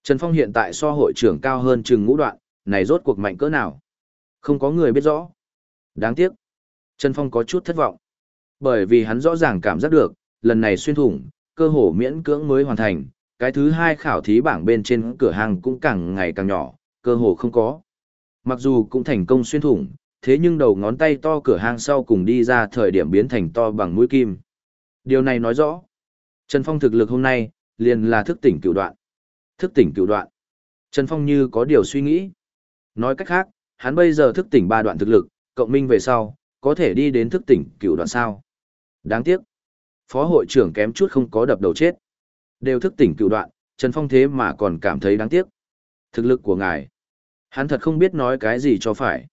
Trần Phong hiện tại so hội trưởng cao hơn chừng ngũ đoạn, này rốt cuộc mạnh cỡ nào? Không có người biết rõ. Đáng tiếc. Trần Phong có chút thất vọng. Bởi vì hắn rõ ràng cảm giác được, lần này xuyên thủng, cơ hồ miễn cưỡng mới hoàn thành, cái thứ hai khảo thí bảng bên trên cửa hàng cũng càng ngày càng nhỏ, cơ hồ không có. Mặc dù cũng thành công xuyên thủng, thế nhưng đầu ngón tay to cửa hàng sau cùng đi ra thời điểm biến thành to bằng mũi kim. Điều này nói rõ, Trần Phong thực lực hôm nay, liền là thức tỉnh cựu đoạn. Thức tỉnh cựu đoạn. Trần Phong như có điều suy nghĩ. Nói cách khác, hắn bây giờ thức tỉnh ba đoạn thực lực, cộng minh về sau, có thể đi đến thức tỉnh cựu đoạn sao. Đáng tiếc. Phó hội trưởng kém chút không có đập đầu chết. Đều thức tỉnh cựu đoạn, Trần Phong thế mà còn cảm thấy đáng tiếc. Thực lực của ngài. Hắn thật không biết nói cái gì cho phải.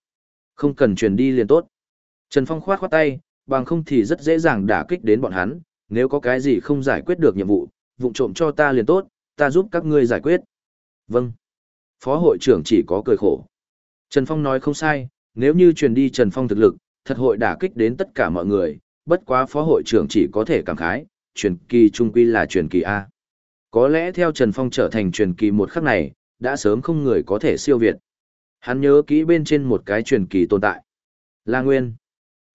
Không cần truyền đi liền tốt. Trần Phong khoát khoát tay, bằng không thì rất dễ dàng đả kích đến bọn hắn, nếu có cái gì không giải quyết được nhiệm vụ, vụng trộm cho ta liền tốt, ta giúp các ngươi giải quyết. Vâng. Phó hội trưởng chỉ có cười khổ. Trần Phong nói không sai, nếu như truyền đi Trần Phong thực lực, thật hội đả kích đến tất cả mọi người, bất quá phó hội trưởng chỉ có thể cảm khái, truyền kỳ trung quy là truyền kỳ A. Có lẽ theo Trần Phong trở thành truyền kỳ một khắc này, đã sớm không người có thể siêu việt. Hắn nhớ kỹ bên trên một cái truyền kỳ tồn tại. La Nguyên.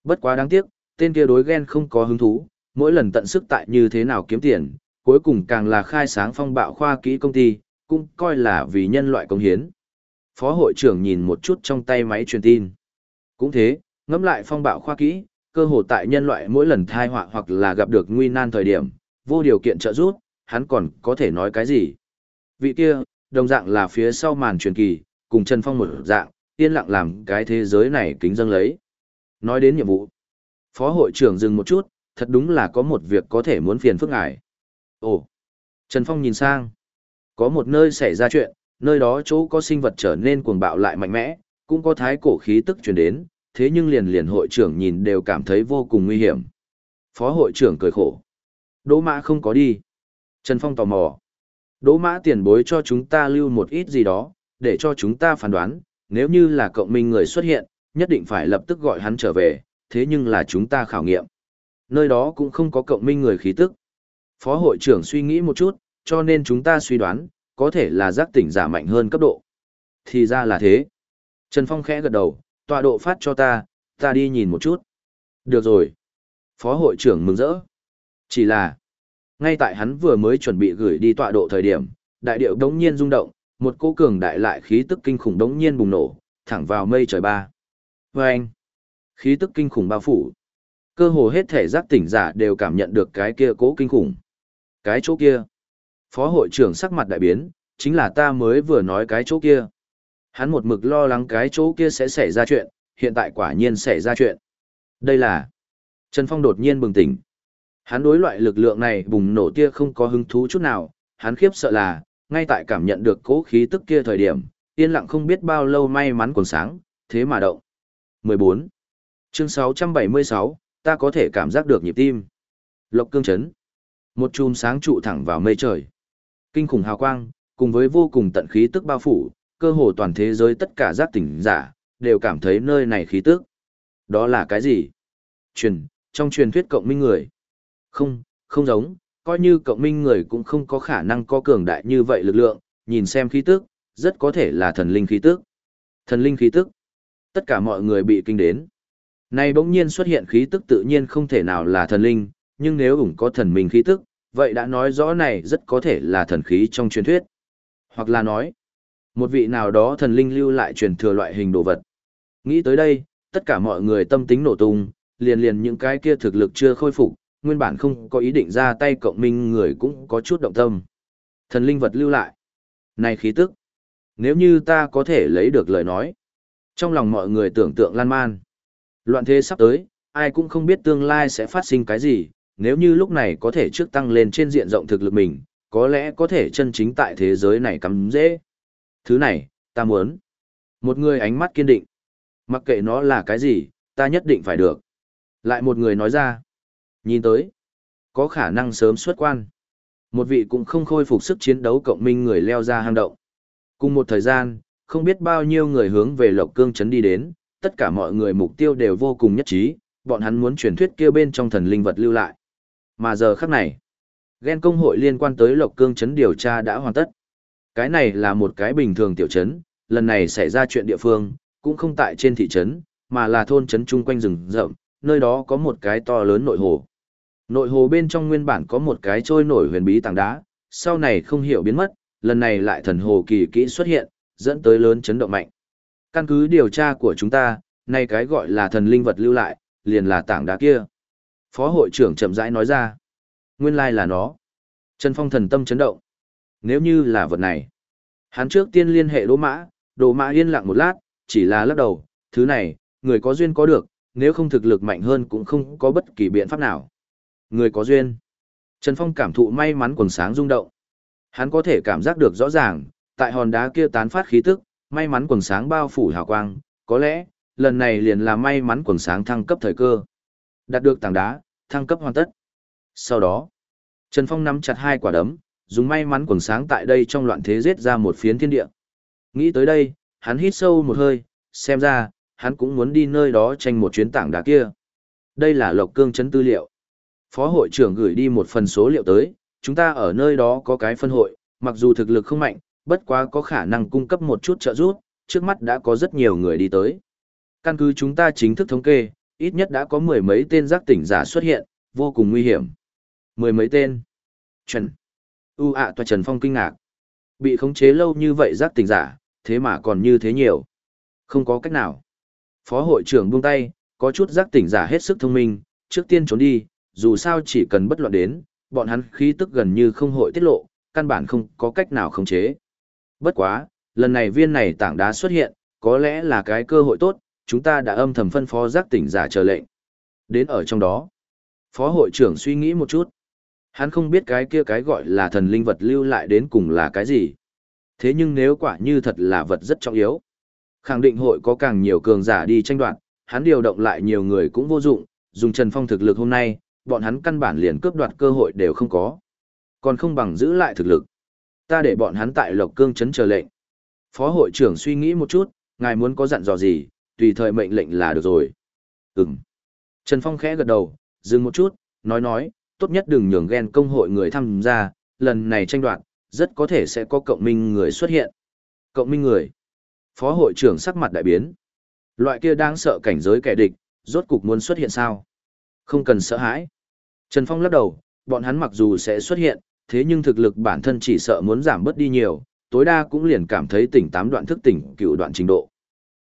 Bất quá đáng tiếc, tên kia đối ghen không có hứng thú, mỗi lần tận sức tại như thế nào kiếm tiền, cuối cùng càng là khai sáng phong bạo khoa kỹ công ty, cũng coi là vì nhân loại công hiến. Phó hội trưởng nhìn một chút trong tay máy truyền tin. Cũng thế, ngẫm lại phong bạo khoa kỹ, cơ hội tại nhân loại mỗi lần thai họa hoặc là gặp được nguy nan thời điểm, vô điều kiện trợ giúp, hắn còn có thể nói cái gì. Vị kia, đồng dạng là phía sau màn truyền kỳ, cùng Trần Phong một dạng, yên lặng làm cái thế giới này kính dâng lấy. Nói đến nhiệm vụ, phó hội trưởng dừng một chút, thật đúng là có một việc có thể muốn phiền phức ngài. Ồ, Trần Phong nhìn sang, có một nơi xảy ra chuyện, nơi đó chỗ có sinh vật trở nên cuồng bạo lại mạnh mẽ, cũng có thái cổ khí tức truyền đến, thế nhưng liền liền hội trưởng nhìn đều cảm thấy vô cùng nguy hiểm. Phó hội trưởng cười khổ. Đỗ mã không có đi. Trần Phong tò mò. Đỗ mã tiền bối cho chúng ta lưu một ít gì đó, để cho chúng ta phán đoán, nếu như là cộng minh người xuất hiện, nhất định phải lập tức gọi hắn trở về, thế nhưng là chúng ta khảo nghiệm. Nơi đó cũng không có cộng minh người khí tức. Phó hội trưởng suy nghĩ một chút, cho nên chúng ta suy đoán, có thể là giác tỉnh giả mạnh hơn cấp độ. Thì ra là thế. Trần Phong khẽ gật đầu, tọa độ phát cho ta, ta đi nhìn một chút. Được rồi. Phó hội trưởng mừng rỡ. Chỉ là, ngay tại hắn vừa mới chuẩn bị gửi đi tọa độ thời điểm, đại điệu đống nhiên rung động, một cỗ cường đại lại khí tức kinh khủng đống nhiên bùng nổ, thẳng vào mây trời ba. Và anh, khí tức kinh khủng bao phủ. Cơ hồ hết thể giác tỉnh giả đều cảm nhận được cái kia cỗ kinh khủng. Cái chỗ kia. Phó hội trưởng sắc mặt đại biến, chính là ta mới vừa nói cái chỗ kia. Hắn một mực lo lắng cái chỗ kia sẽ xảy ra chuyện, hiện tại quả nhiên xảy ra chuyện. Đây là... Trần Phong đột nhiên bừng tỉnh. Hắn đối loại lực lượng này bùng nổ tia không có hứng thú chút nào, hắn khiếp sợ là, ngay tại cảm nhận được cố khí tức kia thời điểm, yên lặng không biết bao lâu may mắn còn sáng, thế mà động. 14. Chương 676, ta có thể cảm giác được nhịp tim. Lộc cương chấn. Một chùm sáng trụ thẳng vào mây trời. Kinh khủng hào quang, cùng với vô cùng tận khí tức bao phủ, cơ hồ toàn thế giới tất cả giác tỉnh giả, đều cảm thấy nơi này khí tức. Đó là cái gì? Truyền, trong truyền thuyết cộng minh người. Không, không giống, coi như cộng minh người cũng không có khả năng có cường đại như vậy lực lượng, nhìn xem khí tức, rất có thể là thần linh khí tức. Thần linh khí tức. Tất cả mọi người bị kinh đến. Nay bỗng nhiên xuất hiện khí tức tự nhiên không thể nào là thần linh, nhưng nếu ủng có thần minh khí tức, vậy đã nói rõ này rất có thể là thần khí trong truyền thuyết. Hoặc là nói, một vị nào đó thần linh lưu lại truyền thừa loại hình đồ vật. Nghĩ tới đây, tất cả mọi người tâm tính nổ tung, liền liền những cái kia thực lực chưa khôi phục, nguyên bản không có ý định ra tay cộng minh người cũng có chút động tâm. Thần linh vật lưu lại. Này khí tức. Nếu như ta có thể lấy được lời nói. Trong lòng mọi người tưởng tượng lan man. Loạn thế sắp tới, ai cũng không biết tương lai sẽ phát sinh cái gì. Nếu như lúc này có thể trước tăng lên trên diện rộng thực lực mình, có lẽ có thể chân chính tại thế giới này cắm dễ. Thứ này, ta muốn. Một người ánh mắt kiên định. Mặc kệ nó là cái gì, ta nhất định phải được. Lại một người nói ra. Nhìn tới, có khả năng sớm xuất quan. Một vị cũng không khôi phục sức chiến đấu cộng minh người leo ra hang động. Cùng một thời gian, không biết bao nhiêu người hướng về Lộc Cương Trấn đi đến, tất cả mọi người mục tiêu đều vô cùng nhất trí, bọn hắn muốn truyền thuyết kia bên trong thần linh vật lưu lại. Mà giờ khắc này, ghen công hội liên quan tới Lộc Cương Trấn điều tra đã hoàn tất. Cái này là một cái bình thường tiểu trấn, lần này xảy ra chuyện địa phương, cũng không tại trên thị trấn, mà là thôn trấn chung quanh rừng rậm, nơi đó có một cái to lớn nội hồ. Nội hồ bên trong nguyên bản có một cái trôi nổi huyền bí tảng đá, sau này không hiểu biến mất, lần này lại thần hồ kỳ kỹ xuất hiện, dẫn tới lớn chấn động mạnh. Căn cứ điều tra của chúng ta, nay cái gọi là thần linh vật lưu lại, liền là tảng đá kia. Phó hội trưởng chậm rãi nói ra. Nguyên lai là nó. Trần Phong thần tâm chấn động. Nếu như là vật này. Hắn trước tiên liên hệ đỗ mã, đỗ mã yên lặng một lát, chỉ là lắc đầu, thứ này, người có duyên có được, nếu không thực lực mạnh hơn cũng không có bất kỳ biện pháp nào. Người có duyên. Trần Phong cảm thụ may mắn quần sáng rung động. Hắn có thể cảm giác được rõ ràng, tại hòn đá kia tán phát khí tức, may mắn quần sáng bao phủ hào quang, có lẽ, lần này liền là may mắn quần sáng thăng cấp thời cơ. Đạt được tảng đá, thăng cấp hoàn tất. Sau đó, Trần Phong nắm chặt hai quả đấm, dùng may mắn quần sáng tại đây trong loạn thế giết ra một phiến thiên địa. Nghĩ tới đây, hắn hít sâu một hơi, xem ra, hắn cũng muốn đi nơi đó tranh một chuyến tảng đá kia. Đây là lộc cương chấn tư liệu. Phó hội trưởng gửi đi một phần số liệu tới, chúng ta ở nơi đó có cái phân hội, mặc dù thực lực không mạnh, bất quá có khả năng cung cấp một chút trợ giúp, trước mắt đã có rất nhiều người đi tới. Căn cứ chúng ta chính thức thống kê, ít nhất đã có mười mấy tên giác tỉnh giả xuất hiện, vô cùng nguy hiểm. Mười mấy tên. Trần. U ạ à, Trần Phong kinh ngạc. Bị khống chế lâu như vậy giác tỉnh giả, thế mà còn như thế nhiều. Không có cách nào. Phó hội trưởng buông tay, có chút giác tỉnh giả hết sức thông minh, trước tiên trốn đi, dù sao chỉ cần bất loạn đến, bọn hắn khí tức gần như không hội tiết lộ, căn bản không có cách nào khống chế. Bất quá, lần này viên này tảng đá xuất hiện, có lẽ là cái cơ hội tốt, chúng ta đã âm thầm phân phó giác tỉnh giả chờ lệnh. Đến ở trong đó, phó hội trưởng suy nghĩ một chút. Hắn không biết cái kia cái gọi là thần linh vật lưu lại đến cùng là cái gì. Thế nhưng nếu quả như thật là vật rất trọng yếu, khẳng định hội có càng nhiều cường giả đi tranh đoạt, hắn điều động lại nhiều người cũng vô dụng, dùng Trần Phong thực lực hôm nay, bọn hắn căn bản liền cướp đoạt cơ hội đều không có. Còn không bằng giữ lại thực lực. Ta để bọn hắn tại Lộc Cương chấn chờ lệnh. Phó hội trưởng suy nghĩ một chút, ngài muốn có dặn dò gì, tùy thời mệnh lệnh là được rồi. Ừm. Trần Phong khẽ gật đầu, dừng một chút, nói nói, tốt nhất đừng nhường ghen công hội người tham gia, lần này tranh đoạt, rất có thể sẽ có cộng minh người xuất hiện. Cộng minh người. Phó hội trưởng sắc mặt đại biến. Loại kia đang sợ cảnh giới kẻ địch, rốt cục muốn xuất hiện sao? Không cần sợ hãi. Trần Phong lắc đầu, bọn hắn mặc dù sẽ xuất hiện, thế nhưng thực lực bản thân chỉ sợ muốn giảm bớt đi nhiều, tối đa cũng liền cảm thấy tỉnh tám đoạn thức tỉnh cựu đoạn trình độ.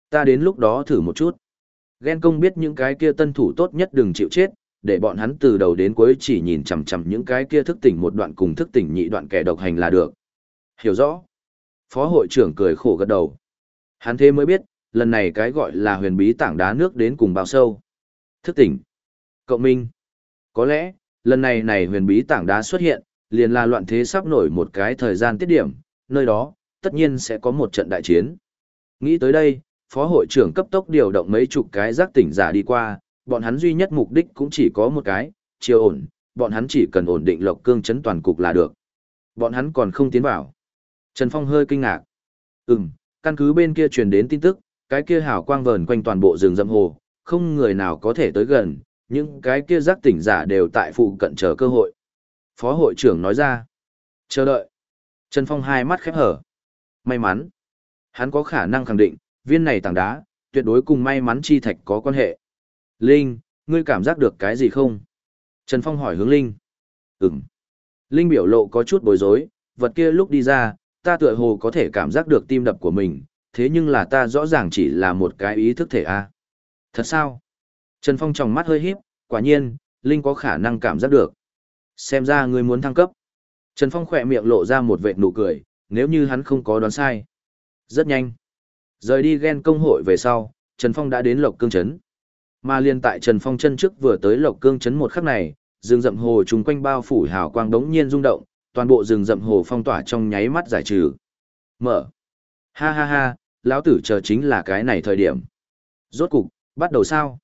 Ta đến lúc đó thử một chút. Ghen công biết những cái kia tân thủ tốt nhất đừng chịu chết, để bọn hắn từ đầu đến cuối chỉ nhìn chằm chằm những cái kia thức tỉnh một đoạn cùng thức tỉnh nhị đoạn kẻ độc hành là được. Hiểu rõ. Phó hội trưởng cười khổ gật đầu. Hắn thế mới biết, lần này cái gọi là huyền bí tảng đá nước đến cùng bao sâu. Thức tỉnh. Cộng minh. Có lẽ, lần này này huyền bí tảng đá xuất hiện, liền là loạn thế sắp nổi một cái thời gian tiết điểm, nơi đó, tất nhiên sẽ có một trận đại chiến. Nghĩ tới đây, phó hội trưởng cấp tốc điều động mấy chục cái giác tỉnh giả đi qua, bọn hắn duy nhất mục đích cũng chỉ có một cái, chiều ổn, bọn hắn chỉ cần ổn định lộc cương chấn toàn cục là được. Bọn hắn còn không tiến vào. Trần Phong hơi kinh ngạc. Ừm, căn cứ bên kia truyền đến tin tức, cái kia hào quang vờn quanh toàn bộ rừng rậm hồ, không người nào có thể tới gần, những cái kia giác tỉnh giả đều tại phụ cận chờ cơ hội. Phó hội trưởng nói ra. Chờ đợi. Trần Phong hai mắt khép hở. May mắn. Hắn có khả năng khẳng định, viên này tảng đá, tuyệt đối cùng may mắn chi thạch có quan hệ. Linh, ngươi cảm giác được cái gì không? Trần Phong hỏi hướng Linh. Ừm. Linh biểu lộ có chút bối rối, vật kia lúc đi ra, ta tựa hồ có thể cảm giác được tim đập của mình, thế nhưng là ta rõ ràng chỉ là một cái ý thức thể a. Thật sao? Trần Phong tròng mắt hơi híp, quả nhiên, Linh có khả năng cảm giác được. Xem ra ngươi muốn thăng cấp. Trần Phong khỏe miệng lộ ra một vệt nụ cười, nếu như hắn không có đoán sai. Rất nhanh. Rời đi ghen công hội về sau, Trần Phong đã đến Lộc Cương Trấn. Mà liên tại Trần Phong chân trước vừa tới Lộc Cương Trấn một khắc này, rừng rậm hồ trùng quanh bao phủ hào quang đống nhiên rung động, toàn bộ rừng rậm hồ phong tỏa trong nháy mắt giải trừ. Mở. Ha ha ha, lão tử chờ chính là cái này thời điểm. Rốt cục, bắt đầu sao?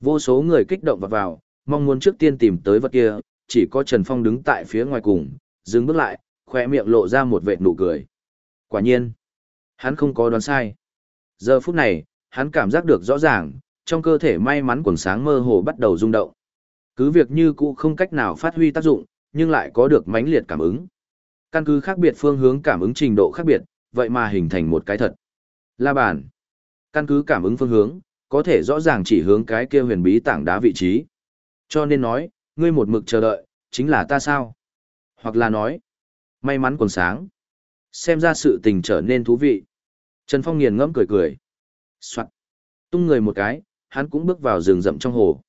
Vô số người kích động vào vào, mong muốn trước tiên tìm tới vật kia, chỉ có Trần Phong đứng tại phía ngoài cùng, dừng bước lại, khỏe miệng lộ ra một vệt nụ cười. Quả nhiên, hắn không có đoán sai. Giờ phút này, hắn cảm giác được rõ ràng, trong cơ thể may mắn quần sáng mơ hồ bắt đầu rung động. Cứ việc như cũ không cách nào phát huy tác dụng, nhưng lại có được mãnh liệt cảm ứng. Căn cứ khác biệt phương hướng cảm ứng trình độ khác biệt, vậy mà hình thành một cái thật. La bàn. Căn cứ cảm ứng phương hướng, có thể rõ ràng chỉ hướng cái kia huyền bí tảng đá vị trí. Cho nên nói, ngươi một mực chờ đợi, chính là ta sao? Hoặc là nói, may mắn còn sáng. Xem ra sự tình trở nên thú vị. Trần Phong nghiền ngẫm cười cười. Soạn. Tung người một cái, hắn cũng bước vào rừng rậm trong hồ.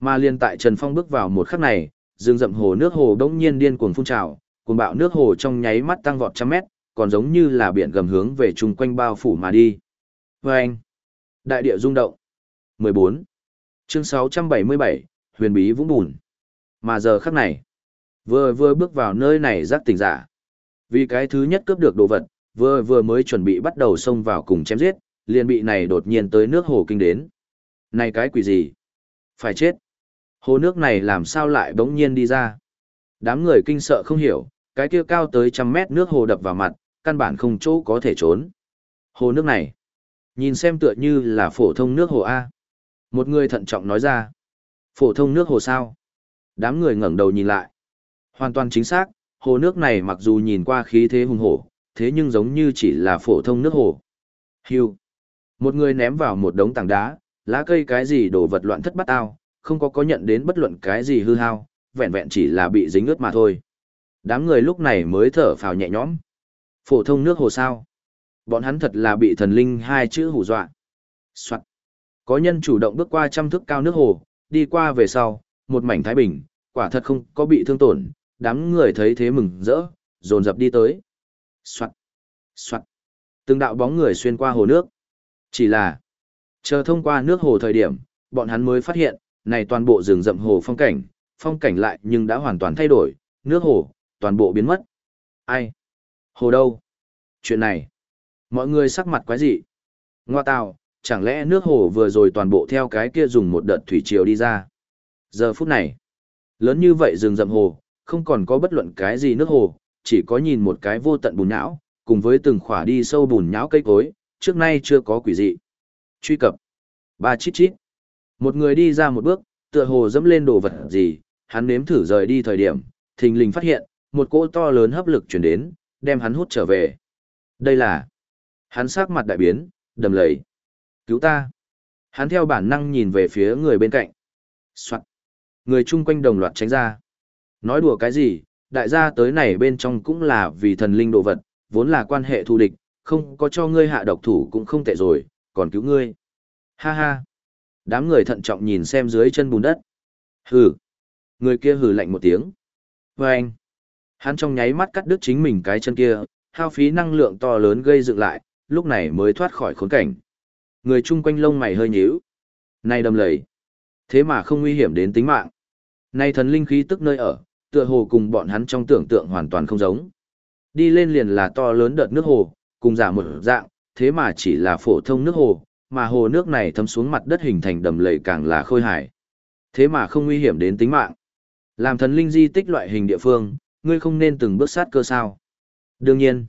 Mà liên tại Trần Phong bước vào một khắc này, rừng rậm hồ nước hồ đông nhiên điên cuồng phun trào, cuồng bạo nước hồ trong nháy mắt tăng vọt trăm mét, còn giống như là biển gầm hướng về chung quanh bao phủ mà đi. Vâng! Đại địa rung động. 14. Chương 677, huyền bí vũng bùn. Mà giờ khắc này, vừa vừa bước vào nơi này giác tỉnh giả. Vì cái thứ nhất cướp được đồ vật, vừa vừa mới chuẩn bị bắt đầu xông vào cùng chém giết, liền bị này đột nhiên tới nước hồ kinh đến. Này cái quỷ gì? Phải chết. Hồ nước này làm sao lại bỗng nhiên đi ra? Đám người kinh sợ không hiểu, cái kia cao tới trăm mét nước hồ đập vào mặt, căn bản không chỗ có thể trốn. Hồ nước này, nhìn xem tựa như là phổ thông nước hồ A. Một người thận trọng nói ra. Phổ thông nước hồ sao? Đám người ngẩng đầu nhìn lại. Hoàn toàn chính xác, hồ nước này mặc dù nhìn qua khí thế hùng hổ, thế nhưng giống như chỉ là phổ thông nước hồ. Hưu. Một người ném vào một đống tảng đá, lá cây cái gì đổ vật loạn thất bát ao, không có có nhận đến bất luận cái gì hư hao, vẹn vẹn chỉ là bị dính ướt mà thôi. Đám người lúc này mới thở phào nhẹ nhõm. Phổ thông nước hồ sao? Bọn hắn thật là bị thần linh hai chữ hù dọa. Soạn. Có nhân chủ động bước qua trăm thước cao nước hồ, đi qua về sau, một mảnh thái bình, quả thật không có bị thương tổn, đám người thấy thế mừng rỡ, dồn dập đi tới. Soạn. Soạn. Từng đạo bóng người xuyên qua hồ nước. Chỉ là, chờ thông qua nước hồ thời điểm, bọn hắn mới phát hiện, này toàn bộ rừng rậm hồ phong cảnh, phong cảnh lại nhưng đã hoàn toàn thay đổi, nước hồ, toàn bộ biến mất. Ai? Hồ đâu? Chuyện này. Mọi người sắc mặt quái dị. Ngoa tào, chẳng lẽ nước hồ vừa rồi toàn bộ theo cái kia dùng một đợt thủy triều đi ra. Giờ phút này, lớn như vậy rừng rậm hồ, không còn có bất luận cái gì nước hồ, chỉ có nhìn một cái vô tận bùn nhão, cùng với từng khỏa đi sâu bùn nhão cây cối, trước nay chưa có quỷ dị. Truy cập. Ba chít chít. Một người đi ra một bước, tựa hồ dẫm lên đồ vật gì, hắn nếm thử rời đi thời điểm, thình lình phát hiện, một cỗ to lớn hấp lực chuyển đến, đem hắn hút trở về. Đây là... Hắn sắc mặt đại biến, đầm lầy. Cứu ta. Hắn theo bản năng nhìn về phía người bên cạnh. Soạn. Người chung quanh đồng loạt tránh ra. Nói đùa cái gì, đại gia tới này bên trong cũng là vì thần linh đồ vật, vốn là quan hệ thù địch, không có cho ngươi hạ độc thủ cũng không tệ rồi, còn cứu ngươi. Ha ha. Đám người thận trọng nhìn xem dưới chân bùn đất. Hừ. Người kia hừ lạnh một tiếng. Và anh. Hắn trong nháy mắt cắt đứt chính mình cái chân kia, hao phí năng lượng to lớn gây dựng lại, lúc này mới thoát khỏi khốn cảnh. Người chung quanh lông mày hơi nhíu. Này đầm lầy. Thế mà không nguy hiểm đến tính mạng. Này thần linh khí tức nơi ở, tựa hồ cùng bọn hắn trong tưởng tượng hoàn toàn không giống. Đi lên liền là to lớn đợt nước hồ, cùng giả một dạng, thế mà chỉ là phổ thông nước hồ, mà hồ nước này thấm xuống mặt đất hình thành đầm lầy càng là khôi hài. Thế mà không nguy hiểm đến tính mạng. Làm thần linh di tích loại hình địa phương, ngươi không nên từng bước sát cơ sao. Đương nhiên,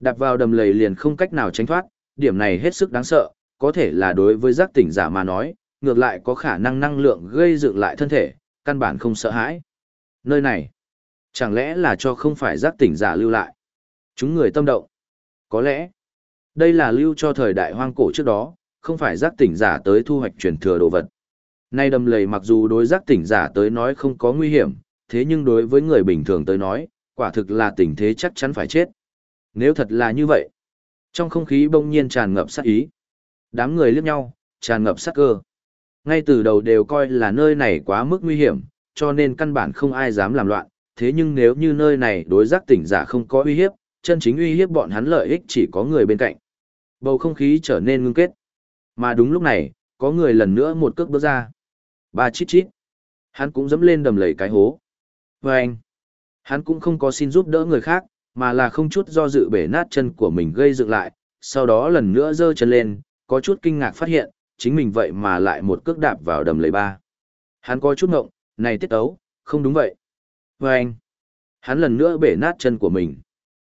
đạp vào đầm lầy liền không cách nào tránh thoát, điểm này hết sức đáng sợ, có thể là đối với giác tỉnh giả mà nói, ngược lại có khả năng năng lượng gây dựng lại thân thể, căn bản không sợ hãi. Nơi này, chẳng lẽ là cho không phải giác tỉnh giả lưu lại? Chúng người tâm động. Có lẽ, đây là lưu cho thời đại hoang cổ trước đó, không phải giác tỉnh giả tới thu hoạch truyền thừa đồ vật. Nay đầm lầy mặc dù đối giác tỉnh giả tới nói không có nguy hiểm, thế nhưng đối với người bình thường tới nói, quả thực là tình thế chắc chắn phải chết. Nếu thật là như vậy, trong không khí bỗng nhiên tràn ngập sát ý. Đám người liếc nhau, tràn ngập sát cơ. Ngay từ đầu đều coi là nơi này quá mức nguy hiểm, cho nên căn bản không ai dám làm loạn, thế nhưng nếu như nơi này đối giác tỉnh giả không có uy hiếp, chân chính uy hiếp bọn hắn lợi ích chỉ có người bên cạnh. Bầu không khí trở nên ngưng kết. Mà đúng lúc này, có người lần nữa một cước bước ra. Ba chít chít. Hắn cũng dẫm lên đầm lầy cái hố. Và anh. Hắn cũng không có xin giúp đỡ người khác, mà là không chút do dự bể nát chân của mình gây dựng lại, sau đó lần nữa giơ chân lên, có chút kinh ngạc phát hiện, chính mình vậy mà lại một cước đạp vào đầm lầy ba. Hắn có chút ngộng, này tiết ấu, không đúng vậy. Và anh. Hắn lần nữa bể nát chân của mình.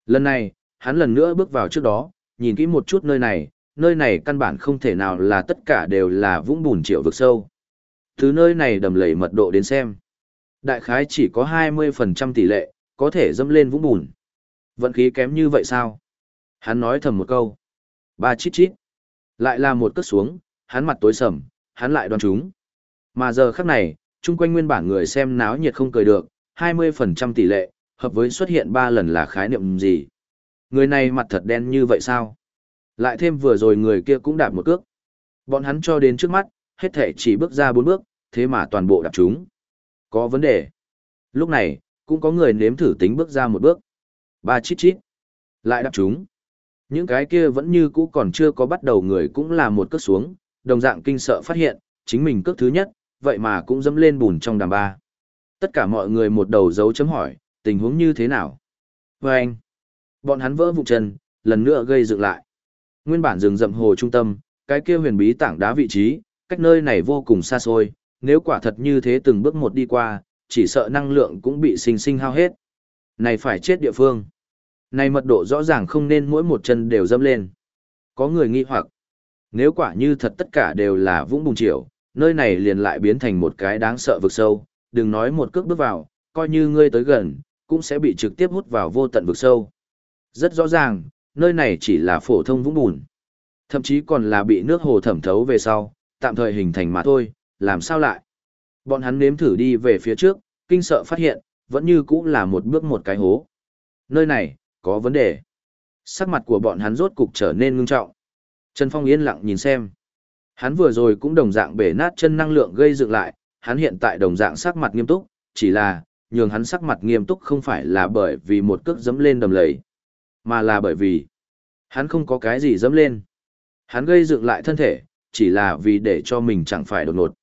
Lần này, hắn lần nữa bước vào trước đó, nhìn kỹ một chút nơi này, nơi này căn bản không thể nào là tất cả đều là vũng bùn triệu vực sâu. Từ nơi này đầm lầy mật độ đến xem. Đại khái chỉ có 20% tỷ lệ, có thể dâm lên vũng bùn. Vận khí kém như vậy sao? Hắn nói thầm một câu. Ba chít chít. Lại là một cất xuống, hắn mặt tối sầm, hắn lại đoán chúng. Mà giờ khắc này, chung quanh nguyên bản người xem náo nhiệt không cười được, 20% tỷ lệ, hợp với xuất hiện 3 lần là khái niệm gì. Người này mặt thật đen như vậy sao? Lại thêm vừa rồi người kia cũng đạp một cước. Bọn hắn cho đến trước mắt, hết thể chỉ bước ra bốn bước, thế mà toàn bộ đạp chúng. Có vấn đề. Lúc này, cũng có người nếm thử tính bước ra một bước. Ba chít chít. Lại đạp chúng. Những cái kia vẫn như cũ còn chưa có bắt đầu người cũng là một cước xuống, đồng dạng kinh sợ phát hiện, chính mình cước thứ nhất, vậy mà cũng dẫm lên bùn trong đàm ba. Tất cả mọi người một đầu dấu chấm hỏi, tình huống như thế nào? Và anh, bọn hắn vỡ vụ chân, lần nữa gây dựng lại. Nguyên bản rừng rậm hồ trung tâm, cái kia huyền bí tảng đá vị trí, cách nơi này vô cùng xa xôi, nếu quả thật như thế từng bước một đi qua, chỉ sợ năng lượng cũng bị sinh sinh hao hết. Này phải chết địa phương. Này mật độ rõ ràng không nên mỗi một chân đều dâm lên. Có người nghi hoặc, nếu quả như thật tất cả đều là vũng bùng chiều, nơi này liền lại biến thành một cái đáng sợ vực sâu, đừng nói một cước bước vào, coi như ngươi tới gần, cũng sẽ bị trực tiếp hút vào vô tận vực sâu. Rất rõ ràng, nơi này chỉ là phổ thông vũng bùn. Thậm chí còn là bị nước hồ thẩm thấu về sau, tạm thời hình thành mà thôi, làm sao lại. Bọn hắn nếm thử đi về phía trước, kinh sợ phát hiện, vẫn như cũ là một bước một cái hố. Nơi này, có vấn đề. Sắc mặt của bọn hắn rốt cục trở nên ngưng trọng. Trần Phong yên lặng nhìn xem. Hắn vừa rồi cũng đồng dạng bể nát chân năng lượng gây dựng lại, hắn hiện tại đồng dạng sắc mặt nghiêm túc, chỉ là, nhường hắn sắc mặt nghiêm túc không phải là bởi vì một cước dẫm lên đầm lầy, mà là bởi vì hắn không có cái gì dẫm lên. Hắn gây dựng lại thân thể, chỉ là vì để cho mình chẳng phải đột ngột.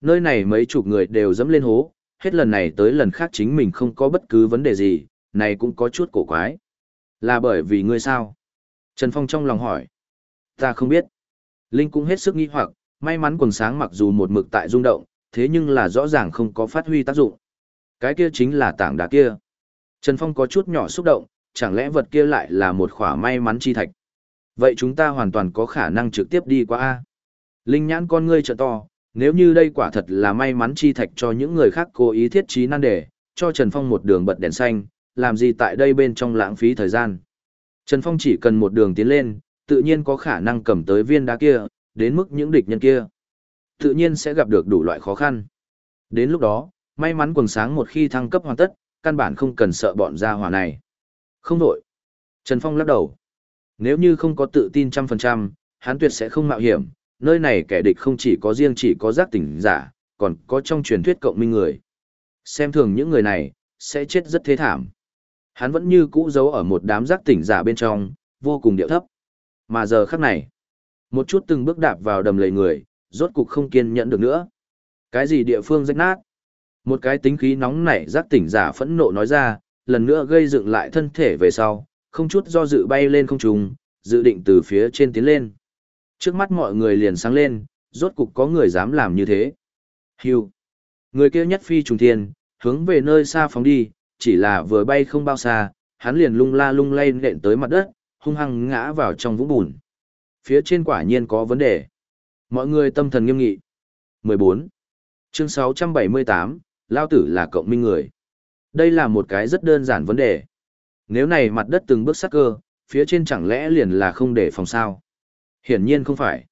Nơi này mấy chục người đều dẫm lên hố, hết lần này tới lần khác chính mình không có bất cứ vấn đề gì, này cũng có chút cổ quái. Là bởi vì ngươi sao? Trần Phong trong lòng hỏi. Ta không biết. Linh cũng hết sức nghi hoặc, may mắn quần sáng mặc dù một mực tại rung động, thế nhưng là rõ ràng không có phát huy tác dụng. Cái kia chính là tảng đá kia. Trần Phong có chút nhỏ xúc động, chẳng lẽ vật kia lại là một khỏa may mắn chi thạch. Vậy chúng ta hoàn toàn có khả năng trực tiếp đi qua A. Linh nhãn con ngươi trợ to, nếu như đây quả thật là may mắn chi thạch cho những người khác cố ý thiết trí nan đề, cho Trần Phong một đường bật đèn xanh, làm gì tại đây bên trong lãng phí thời gian. Trần Phong chỉ cần một đường tiến lên, tự nhiên có khả năng cầm tới viên đá kia, đến mức những địch nhân kia. Tự nhiên sẽ gặp được đủ loại khó khăn. Đến lúc đó, may mắn quần sáng một khi thăng cấp hoàn tất, căn bản không cần sợ bọn gia hỏa này. Không đổi. Trần Phong lắc đầu. Nếu như không có tự tin trăm phần trăm, hắn tuyệt sẽ không mạo hiểm, nơi này kẻ địch không chỉ có riêng chỉ có giác tỉnh giả, còn có trong truyền thuyết cộng minh người. Xem thường những người này, sẽ chết rất thế thảm. Hắn vẫn như cũ giấu ở một đám giác tỉnh giả bên trong, vô cùng điệu thấp. Mà giờ khắc này, một chút từng bước đạp vào đầm lầy người, rốt cục không kiên nhẫn được nữa. Cái gì địa phương rách nát? Một cái tính khí nóng nảy giác tỉnh giả phẫn nộ nói ra, lần nữa gây dựng lại thân thể về sau, không chút do dự bay lên không trung, dự định từ phía trên tiến lên. Trước mắt mọi người liền sáng lên, rốt cục có người dám làm như thế. Hưu. Người kia nhất phi trùng thiên, hướng về nơi xa phóng đi, chỉ là vừa bay không bao xa, hắn liền lung la lung lay nện tới mặt đất, hung hăng ngã vào trong vũng bùn. Phía trên quả nhiên có vấn đề. Mọi người tâm thần nghiêm nghị. 14. Chương 678, Lao tử là cộng minh người. Đây là một cái rất đơn giản vấn đề. Nếu này mặt đất từng bước sắc cơ, phía trên chẳng lẽ liền là không để phòng sao? Hiển nhiên không phải.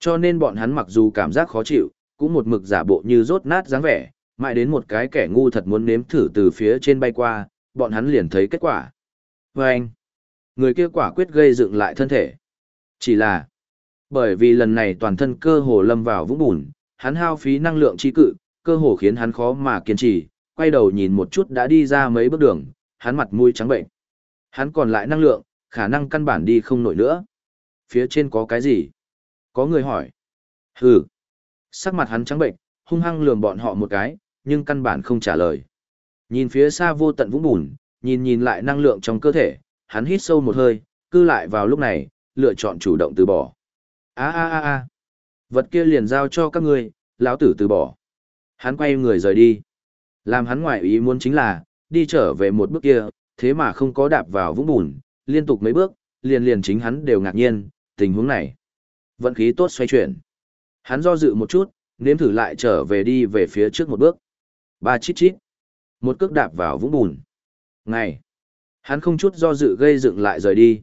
Cho nên bọn hắn mặc dù cảm giác khó chịu, cũng một mực giả bộ như rốt nát dáng vẻ, mãi đến một cái kẻ ngu thật muốn nếm thử từ phía trên bay qua, bọn hắn liền thấy kết quả. Và anh, người kia quả quyết gây dựng lại thân thể. Chỉ là, bởi vì lần này toàn thân cơ hồ lâm vào vũng bùn, hắn hao phí năng lượng chi cự, cơ hồ khiến hắn khó mà kiên trì, quay đầu nhìn một chút đã đi ra mấy bước đường, hắn mặt mũi trắng bệnh. Hắn còn lại năng lượng, khả năng căn bản đi không nổi nữa. Phía trên có cái gì? Có người hỏi. Hừ. Sắc mặt hắn trắng bệnh, hung hăng lườm bọn họ một cái, nhưng căn bản không trả lời. Nhìn phía xa vô tận vũng bùn, nhìn nhìn lại năng lượng trong cơ thể, hắn hít sâu một hơi, cư lại vào lúc này, lựa chọn chủ động từ bỏ. A a a a. Vật kia liền giao cho các ngươi, lão tử từ bỏ. Hắn quay người rời đi. Làm hắn ngoại ý muốn chính là, đi trở về một bước kia, thế mà không có đạp vào vũng bùn, liên tục mấy bước, liền liền chính hắn đều ngạc nhiên, tình huống này. Vận khí tốt xoay chuyển. Hắn do dự một chút, nếm thử lại trở về đi về phía trước một bước. Ba chít chít. Một cước đạp vào vũng bùn. Ngày. Hắn không chút do dự gây dựng lại rời đi.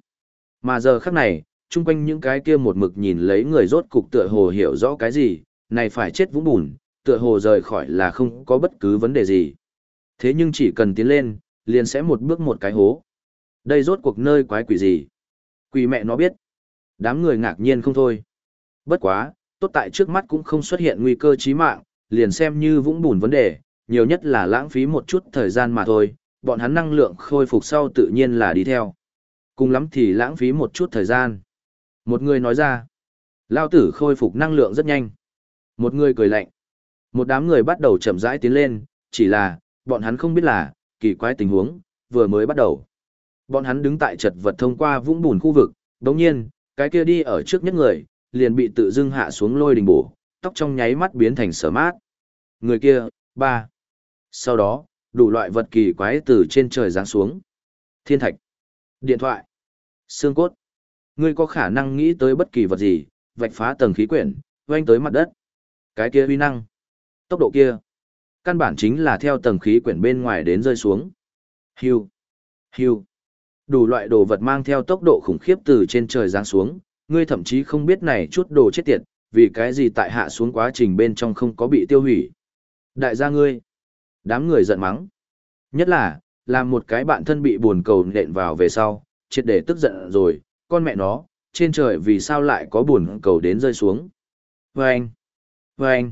Mà giờ khắc này, chung quanh những cái kia một mực nhìn lấy người rốt cục tựa hồ hiểu rõ cái gì, này phải chết vũng bùn, tựa hồ rời khỏi là không có bất cứ vấn đề gì. Thế nhưng chỉ cần tiến lên, liền sẽ một bước một cái hố. Đây rốt cuộc nơi quái quỷ gì? Quỷ mẹ nó biết. Đám người ngạc nhiên không thôi. Bất quá, tốt tại trước mắt cũng không xuất hiện nguy cơ chí mạng, liền xem như vũng bùn vấn đề, nhiều nhất là lãng phí một chút thời gian mà thôi, bọn hắn năng lượng khôi phục sau tự nhiên là đi theo. Cùng lắm thì lãng phí một chút thời gian. Một người nói ra, lao tử khôi phục năng lượng rất nhanh. Một người cười lạnh. Một đám người bắt đầu chậm rãi tiến lên, chỉ là, bọn hắn không biết là, kỳ quái tình huống, vừa mới bắt đầu. Bọn hắn đứng tại chật vật thông qua vũng bùn khu vực, đồng nhiên, cái kia đi ở trước nhất người, liền bị tự dưng hạ xuống lôi đình bổ, tóc trong nháy mắt biến thành sở mát. Người kia, ba. Sau đó, đủ loại vật kỳ quái từ trên trời giáng xuống. Thiên thạch, điện thoại, xương cốt. Ngươi có khả năng nghĩ tới bất kỳ vật gì, vạch phá tầng khí quyển, vanh tới mặt đất. Cái kia uy năng, tốc độ kia, căn bản chính là theo tầng khí quyển bên ngoài đến rơi xuống. Hưu, hưu. Đủ loại đồ vật mang theo tốc độ khủng khiếp từ trên trời giáng xuống, ngươi thậm chí không biết này chút đồ chết tiệt, vì cái gì tại hạ xuống quá trình bên trong không có bị tiêu hủy. Đại gia ngươi, đám người giận mắng. Nhất là, làm một cái bạn thân bị buồn cầu nện vào về sau, triệt để tức giận rồi, con mẹ nó, trên trời vì sao lại có buồn cầu đến rơi xuống. Vâng! Vâng!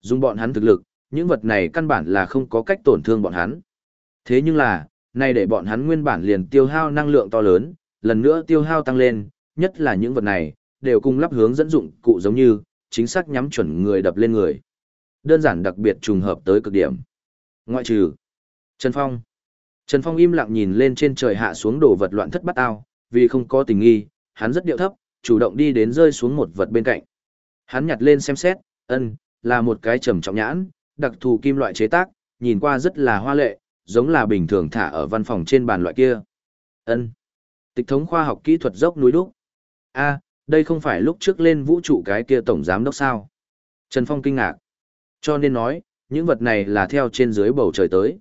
Dùng bọn hắn thực lực, những vật này căn bản là không có cách tổn thương bọn hắn. Thế nhưng là, nay để bọn hắn nguyên bản liền tiêu hao năng lượng to lớn, lần nữa tiêu hao tăng lên, nhất là những vật này, đều cùng lắp hướng dẫn dụng cụ giống như, chính xác nhắm chuẩn người đập lên người. Đơn giản đặc biệt trùng hợp tới cực điểm. Ngoại trừ Trần Phong. Trần Phong im lặng nhìn lên trên trời hạ xuống đổ vật loạn thất bắt ao, vì không có tình nghi, hắn rất điệu thấp, chủ động đi đến rơi xuống một vật bên cạnh. Hắn nhặt lên xem xét, ân, là một cái trầm trọng nhãn, đặc thù kim loại chế tác, nhìn qua rất là hoa lệ, giống là bình thường thả ở văn phòng trên bàn loại kia. Ân. Tịch thống khoa học kỹ thuật dốc núi đúc. A, đây không phải lúc trước lên vũ trụ cái kia tổng giám đốc sao? Trần Phong kinh ngạc. Cho nên nói, những vật này là theo trên dưới bầu trời tới.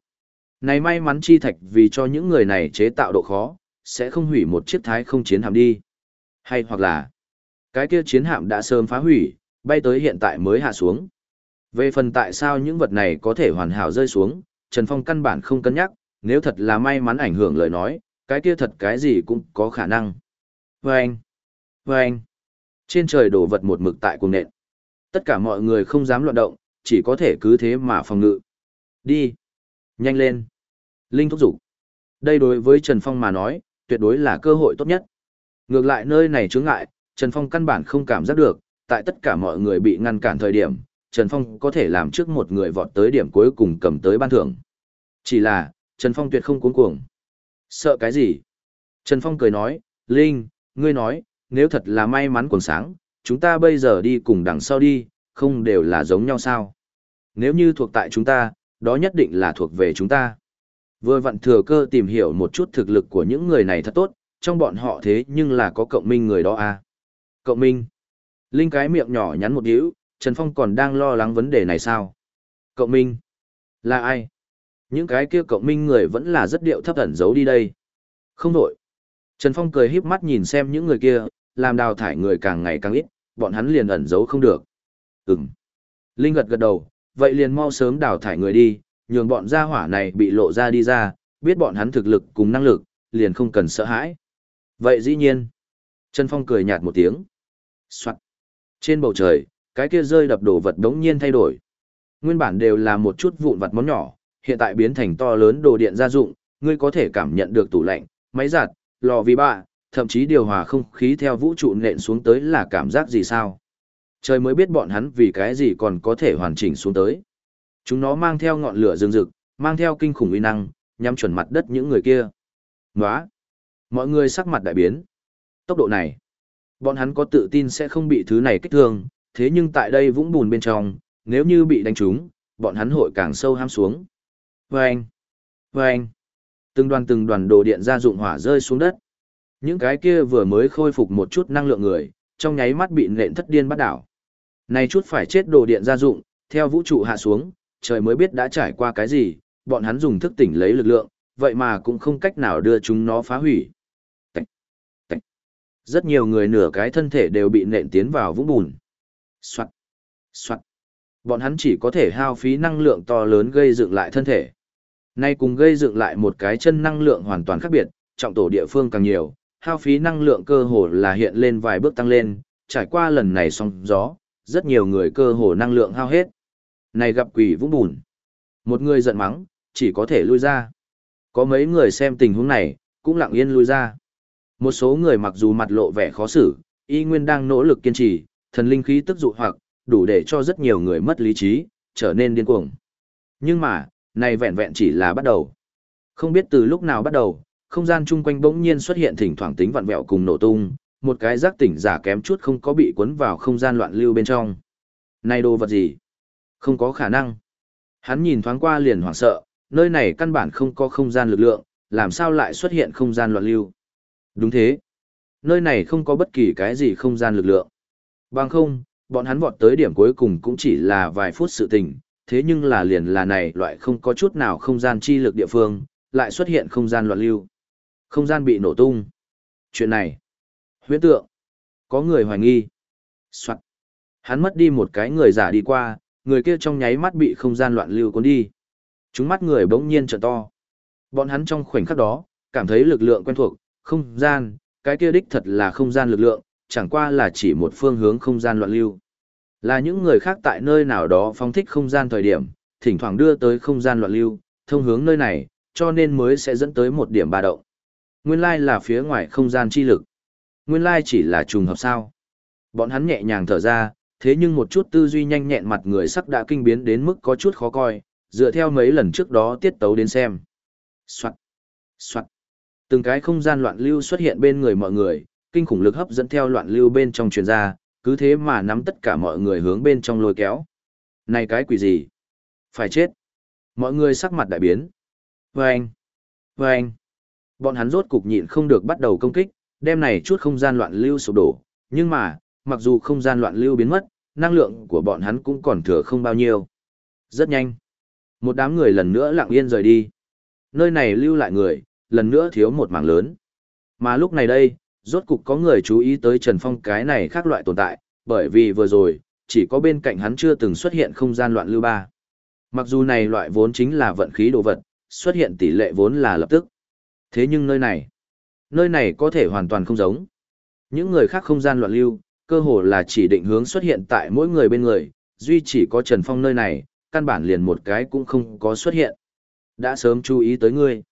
Này may mắn chi thạch vì cho những người này chế tạo độ khó, sẽ không hủy một chiếc thái không chiến hạm đi. Hay hoặc là, cái kia chiến hạm đã sớm phá hủy, bay tới hiện tại mới hạ xuống. Về phần tại sao những vật này có thể hoàn hảo rơi xuống, Trần Phong căn bản không cân nhắc, nếu thật là may mắn ảnh hưởng lời nói, cái kia thật cái gì cũng có khả năng. Vâng! Vâng! Trên trời đổ vật một mực tại cùng nện. Tất cả mọi người không dám loạn động, chỉ có thể cứ thế mà phòng ngự. Đi! Nhanh lên! Linh thúc giục. Đây đối với Trần Phong mà nói, tuyệt đối là cơ hội tốt nhất. Ngược lại nơi này chướng ngại, Trần Phong căn bản không cảm giác được, tại tất cả mọi người bị ngăn cản thời điểm, Trần Phong có thể làm trước một người vọt tới điểm cuối cùng cầm tới ban thưởng. Chỉ là, Trần Phong tuyệt không cuốn cuồng. Sợ cái gì? Trần Phong cười nói, Linh, ngươi nói, nếu thật là may mắn cuồng sáng, chúng ta bây giờ đi cùng đằng sau đi, không đều là giống nhau sao? Nếu như thuộc tại chúng ta, đó nhất định là thuộc về chúng ta. Vừa vặn thừa cơ tìm hiểu một chút thực lực của những người này thật tốt, trong bọn họ thế nhưng là có cộng minh người đó à. Cộng minh. Linh cái miệng nhỏ nhắn một điếu, Trần Phong còn đang lo lắng vấn đề này sao? Cộng minh. Là ai? Những cái kia cộng minh người vẫn là rất điệu thấp ẩn giấu đi đây. Không đổi. Trần Phong cười híp mắt nhìn xem những người kia, làm đào thải người càng ngày càng ít, bọn hắn liền ẩn giấu không được. Ừm. Linh gật gật đầu, vậy liền mau sớm đào thải người đi, nhường bọn gia hỏa này bị lộ ra đi ra, biết bọn hắn thực lực cùng năng lực, liền không cần sợ hãi. Vậy dĩ nhiên. Trần Phong cười nhạt một tiếng. Soạn. Trên bầu trời, cái kia rơi đập đổ vật đống nhiên thay đổi. Nguyên bản đều là một chút vụn vặt món nhỏ, hiện tại biến thành to lớn đồ điện gia dụng, ngươi có thể cảm nhận được tủ lạnh, máy giặt, lò vi ba, thậm chí điều hòa không khí theo vũ trụ nện xuống tới là cảm giác gì sao. Trời mới biết bọn hắn vì cái gì còn có thể hoàn chỉnh xuống tới. Chúng nó mang theo ngọn lửa rừng rực, mang theo kinh khủng uy năng, nhắm chuẩn mặt đất những người kia. Nóa! Mọi người sắc mặt đại biến. Tốc độ này, bọn hắn có tự tin sẽ không bị thứ này kích thương, thế nhưng tại đây vũng bùn bên trong, nếu như bị đánh trúng, bọn hắn hội càng sâu ham xuống. Vâng! Vâng! Từng đoàn từng đoàn đồ điện gia dụng hỏa rơi xuống đất. Những cái kia vừa mới khôi phục một chút năng lượng người, trong nháy mắt bị nện thất điên bắt đảo. Này chút phải chết đồ điện gia dụng, theo vũ trụ hạ xuống, trời mới biết đã trải qua cái gì, bọn hắn dùng thức tỉnh lấy lực lượng, vậy mà cũng không cách nào đưa chúng nó phá hủy. Tạch, tạch. Rất nhiều người nửa cái thân thể đều bị nện tiến vào vũng bùn. Soạn, soạn. Bọn hắn chỉ có thể hao phí năng lượng to lớn gây dựng lại thân thể. Nay cùng gây dựng lại một cái chân năng lượng hoàn toàn khác biệt, trọng tổ địa phương càng nhiều, hao phí năng lượng cơ hồ là hiện lên vài bước tăng lên, trải qua lần này sóng gió, rất nhiều người cơ hồ năng lượng hao hết. Này gặp quỷ vũng bùn. Một người giận mắng, chỉ có thể lui ra. Có mấy người xem tình huống này, cũng lặng yên lui ra. Một số người mặc dù mặt lộ vẻ khó xử, y nguyên đang nỗ lực kiên trì, thần linh khí tức dụ hoặc, đủ để cho rất nhiều người mất lý trí, trở nên điên cuồng. Nhưng mà, này vẹn vẹn chỉ là bắt đầu. Không biết từ lúc nào bắt đầu, không gian chung quanh bỗng nhiên xuất hiện thỉnh thoảng tính vặn vẹo cùng nổ tung, một cái giác tỉnh giả kém chút không có bị cuốn vào không gian loạn lưu bên trong. Này đồ vật gì? Không có khả năng. Hắn nhìn thoáng qua liền hoảng sợ, nơi này căn bản không có không gian lực lượng, làm sao lại xuất hiện không gian loạn lưu. Đúng thế. Nơi này không có bất kỳ cái gì không gian lực lượng. Bằng không, bọn hắn vọt tới điểm cuối cùng cũng chỉ là vài phút sự tình, thế nhưng là liền là này loại không có chút nào không gian chi lực địa phương, lại xuất hiện không gian loạn lưu. Không gian bị nổ tung. Chuyện này, huyễn tượng, có người hoài nghi. Soạn. Hắn mất đi một cái người giả đi qua, người kia trong nháy mắt bị không gian loạn lưu cuốn đi. Chúng mắt người bỗng nhiên trợ to. Bọn hắn trong khoảnh khắc đó, cảm thấy lực lượng quen thuộc, không gian, cái kia đích thật là không gian lực lượng, chẳng qua là chỉ một phương hướng không gian loạn lưu. Là những người khác tại nơi nào đó phóng thích không gian thời điểm, thỉnh thoảng đưa tới không gian loạn lưu, thông hướng nơi này, cho nên mới sẽ dẫn tới một điểm ba động. Nguyên lai là phía ngoài không gian chi lực. Nguyên lai chỉ là trùng hợp sao. Bọn hắn nhẹ nhàng thở ra, thế nhưng một chút tư duy nhanh nhẹn mặt người sắc đã kinh biến đến mức có chút khó coi, dựa theo mấy lần trước đó tiết tấu đến xem. Soạn, soạn. Từng cái không gian loạn lưu xuất hiện bên người mọi người, kinh khủng lực hấp dẫn theo loạn lưu bên trong truyền ra, cứ thế mà nắm tất cả mọi người hướng bên trong lôi kéo. Này cái quỷ gì? Phải chết. Mọi người sắc mặt đại biến. Vâng! Vâng! Bọn hắn rốt cục nhịn không được bắt đầu công kích, đem này chút không gian loạn lưu sụp đổ, nhưng mà, mặc dù không gian loạn lưu biến mất, năng lượng của bọn hắn cũng còn thừa không bao nhiêu. Rất nhanh. Một đám người lần nữa lặng yên rời đi. Nơi này lưu lại người, lần nữa thiếu một mảng lớn. Mà lúc này đây, rốt cục có người chú ý tới Trần Phong cái này khác loại tồn tại, bởi vì vừa rồi, chỉ có bên cạnh hắn chưa từng xuất hiện không gian loạn lưu ba. Mặc dù này loại vốn chính là vận khí đồ vật, xuất hiện tỷ lệ vốn là lập tức. Thế nhưng nơi này, nơi này có thể hoàn toàn không giống. Những người khác không gian loạn lưu, cơ hồ là chỉ định hướng xuất hiện tại mỗi người bên người, duy chỉ có Trần Phong nơi này, căn bản liền một cái cũng không có xuất hiện. Đã sớm chú ý tới ngươi.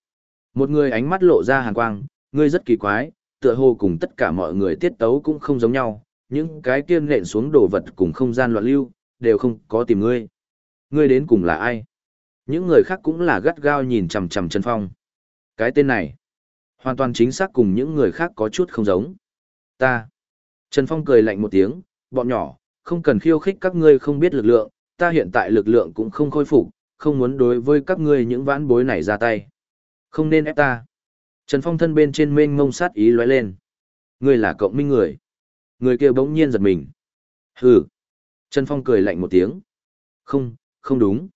Một người ánh mắt lộ ra hàn quang, ngươi rất kỳ quái, tựa hồ cùng tất cả mọi người tiết tấu cũng không giống nhau, những cái kia nện xuống đồ vật cùng không gian loạn lưu, đều không có tìm ngươi. Ngươi đến cùng là ai? Những người khác cũng là gắt gao nhìn chằm chằm Trần Phong. Cái tên này, hoàn toàn chính xác cùng những người khác có chút không giống. Ta. Trần Phong cười lạnh một tiếng, bọn nhỏ, không cần khiêu khích các ngươi không biết lực lượng, ta hiện tại lực lượng cũng không khôi phục, không muốn đối với các ngươi những vãn bối này ra tay. Không nên ép ta. Trần Phong thân bên trên mênh ngông sát ý lóe lên. Ngươi là cộng minh người. Người kia bỗng nhiên giật mình. Hừ. Trần Phong cười lạnh một tiếng. Không, không đúng.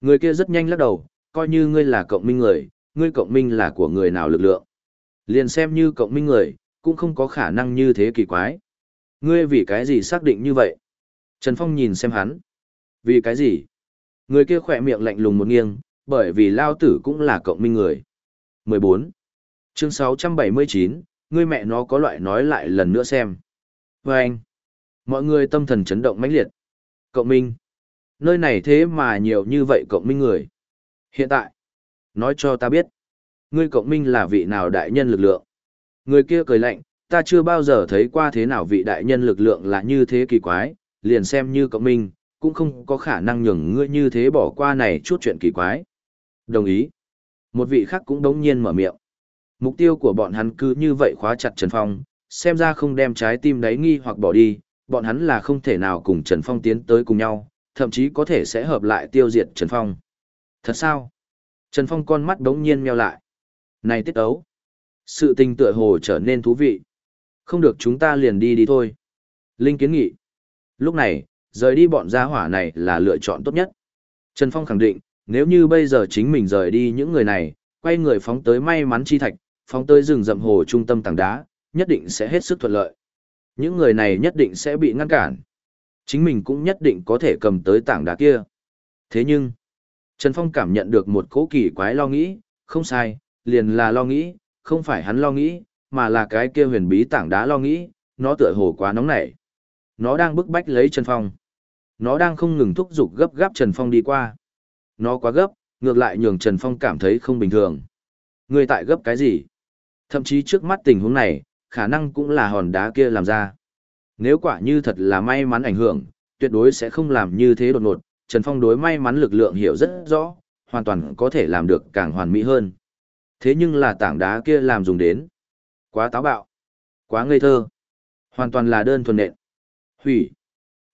Người kia rất nhanh lắc đầu, coi như ngươi là cộng minh người, ngươi cộng minh là của người nào lực lượng. Liền xem như cộng minh người, cũng không có khả năng như thế kỳ quái. Ngươi vì cái gì xác định như vậy? Trần Phong nhìn xem hắn. Vì cái gì? Người kia khỏe miệng lạnh lùng một nghiêng, bởi vì lao tử cũng là cộng minh người. 14. Chương 679, ngươi mẹ nó có loại nói lại lần nữa xem. Và anh, mọi người tâm thần chấn động mãnh liệt. Cộng minh. Nơi này thế mà nhiều như vậy cộng minh người. Hiện tại, nói cho ta biết, ngươi cộng minh là vị nào đại nhân lực lượng. Người kia cười lạnh, ta chưa bao giờ thấy qua thế nào vị đại nhân lực lượng là như thế kỳ quái, liền xem như cộng minh, cũng không có khả năng nhường ngươi như thế bỏ qua này chút chuyện kỳ quái. Đồng ý. Một vị khác cũng đống nhiên mở miệng. Mục tiêu của bọn hắn cứ như vậy khóa chặt Trần Phong, xem ra không đem trái tim đáy nghi hoặc bỏ đi, bọn hắn là không thể nào cùng Trần Phong tiến tới cùng nhau, thậm chí có thể sẽ hợp lại tiêu diệt Trần Phong. Thật sao? Trần Phong con mắt đống nhiên meo lại. Này tiết ấu. Sự tình tựa hồ trở nên thú vị. Không được chúng ta liền đi đi thôi. Linh kiến nghị. Lúc này, rời đi bọn gia hỏa này là lựa chọn tốt nhất. Trần Phong khẳng định, nếu như bây giờ chính mình rời đi những người này, quay người phóng tới may mắn chi thạch, phóng tới rừng rậm hồ trung tâm tảng đá, nhất định sẽ hết sức thuận lợi. Những người này nhất định sẽ bị ngăn cản. Chính mình cũng nhất định có thể cầm tới tảng đá kia. Thế nhưng, Trần Phong cảm nhận được một cố kỳ quái lo nghĩ, không sai, liền là lo nghĩ, không phải hắn lo nghĩ, mà là cái kia huyền bí tảng đá lo nghĩ, nó tựa hồ quá nóng nảy. Nó đang bức bách lấy Trần Phong. Nó đang không ngừng thúc giục gấp gáp Trần Phong đi qua. Nó quá gấp, ngược lại nhường Trần Phong cảm thấy không bình thường. Người tại gấp cái gì? Thậm chí trước mắt tình huống này, khả năng cũng là hòn đá kia làm ra. Nếu quả như thật là may mắn ảnh hưởng, tuyệt đối sẽ không làm như thế đột ngột, Trần Phong đối may mắn lực lượng hiểu rất rõ, hoàn toàn có thể làm được càng hoàn mỹ hơn. Thế nhưng là tảng đá kia làm dùng đến. Quá táo bạo. Quá ngây thơ. Hoàn toàn là đơn thuần nện. Hủy.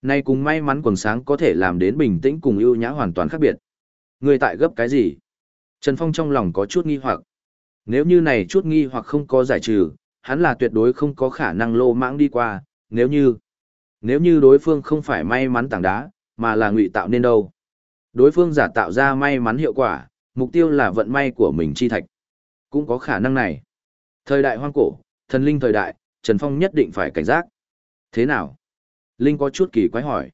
Nay cùng may mắn quần sáng có thể làm đến bình tĩnh cùng ưu nhã hoàn toàn khác biệt. Người tại gấp cái gì? Trần Phong trong lòng có chút nghi hoặc. Nếu như này chút nghi hoặc không có giải trừ, hắn là tuyệt đối không có khả năng lô mãng đi qua, nếu như nếu như đối phương không phải may mắn tảng đá, mà là ngụy tạo nên đâu. Đối phương giả tạo ra may mắn hiệu quả, mục tiêu là vận may của mình chi thạch. Cũng có khả năng này. Thời đại hoang cổ, thần linh thời đại, Trần Phong nhất định phải cảnh giác. Thế nào? Linh có chút kỳ quái hỏi.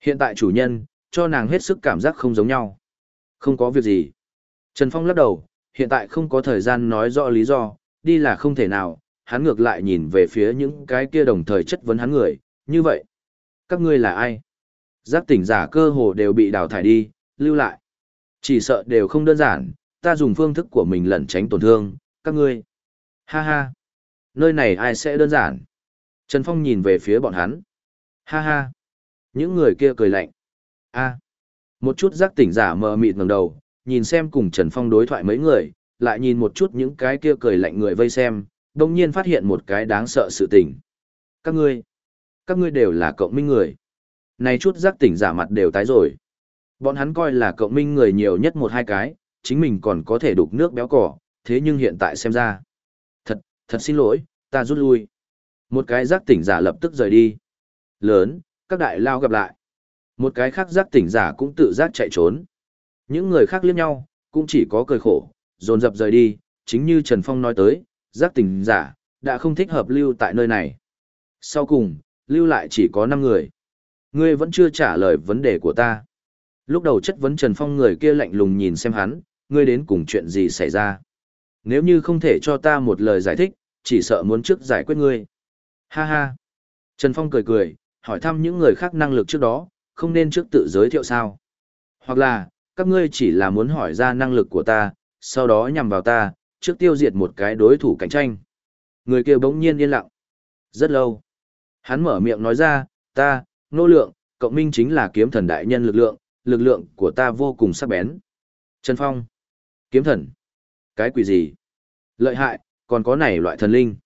Hiện tại chủ nhân, cho nàng hết sức cảm giác không giống nhau. Không có việc gì. Trần Phong lắc đầu, hiện tại không có thời gian nói rõ lý do, đi là không thể nào, hắn ngược lại nhìn về phía những cái kia đồng thời chất vấn hắn người, như vậy. Các ngươi là ai? Giác tỉnh giả cơ hồ đều bị đào thải đi, lưu lại. Chỉ sợ đều không đơn giản, ta dùng phương thức của mình lẩn tránh tổn thương, các ngươi. Ha ha. Nơi này ai sẽ đơn giản? Trần Phong nhìn về phía bọn hắn. Ha ha. Những người kia cười lạnh. A. Một chút giác tỉnh giả mờ mịt ngẩng đầu, nhìn xem cùng Trần Phong đối thoại mấy người, lại nhìn một chút những cái kia cười lạnh người vây xem, đồng nhiên phát hiện một cái đáng sợ sự tình. Các ngươi, các ngươi đều là cộng minh người. Này chút giác tỉnh giả mặt đều tái rồi. Bọn hắn coi là cộng minh người nhiều nhất một hai cái, chính mình còn có thể đục nước béo cỏ, thế nhưng hiện tại xem ra. Thật, thật xin lỗi, ta rút lui. Một cái giác tỉnh giả lập tức rời đi. Lớn, các đại lao gặp lại. Một cái khác giác tỉnh giả cũng tự giác chạy trốn. Những người khác liếc nhau, cũng chỉ có cười khổ, dồn dập rời đi, chính như Trần Phong nói tới, giác tỉnh giả, đã không thích hợp lưu tại nơi này. Sau cùng, lưu lại chỉ có 5 người. Ngươi vẫn chưa trả lời vấn đề của ta. Lúc đầu chất vấn Trần Phong người kia lạnh lùng nhìn xem hắn, ngươi đến cùng chuyện gì xảy ra. Nếu như không thể cho ta một lời giải thích, chỉ sợ muốn trước giải quyết ngươi. Ha ha. Trần Phong cười cười, hỏi thăm những người khác năng lực trước đó, không nên trước tự giới thiệu sao. Hoặc là, các ngươi chỉ là muốn hỏi ra năng lực của ta, sau đó nhằm vào ta, trước tiêu diệt một cái đối thủ cạnh tranh. Người kia bỗng nhiên yên lặng. Rất lâu. Hắn mở miệng nói ra, ta, nô lượng, cộng minh chính là kiếm thần đại nhân lực lượng, lực lượng của ta vô cùng sắc bén. Trần Phong. Kiếm thần. Cái quỷ gì? Lợi hại, còn có này loại thần linh.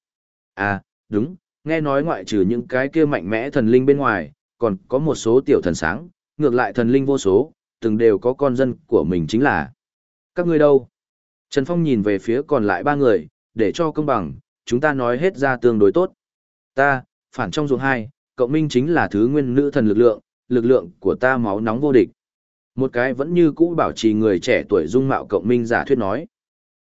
À, đúng, nghe nói ngoại trừ những cái kia mạnh mẽ thần linh bên ngoài, còn có một số tiểu thần sáng, ngược lại thần linh vô số, từng đều có con dân của mình chính là. Các ngươi đâu? Trần Phong nhìn về phía còn lại ba người, để cho công bằng, chúng ta nói hết ra tương đối tốt. Ta, phản trong ruộng hai, cộng minh chính là thứ nguyên nữ thần lực lượng, lực lượng của ta máu nóng vô địch. Một cái vẫn như cũ bảo trì người trẻ tuổi dung mạo cộng minh giả thuyết nói.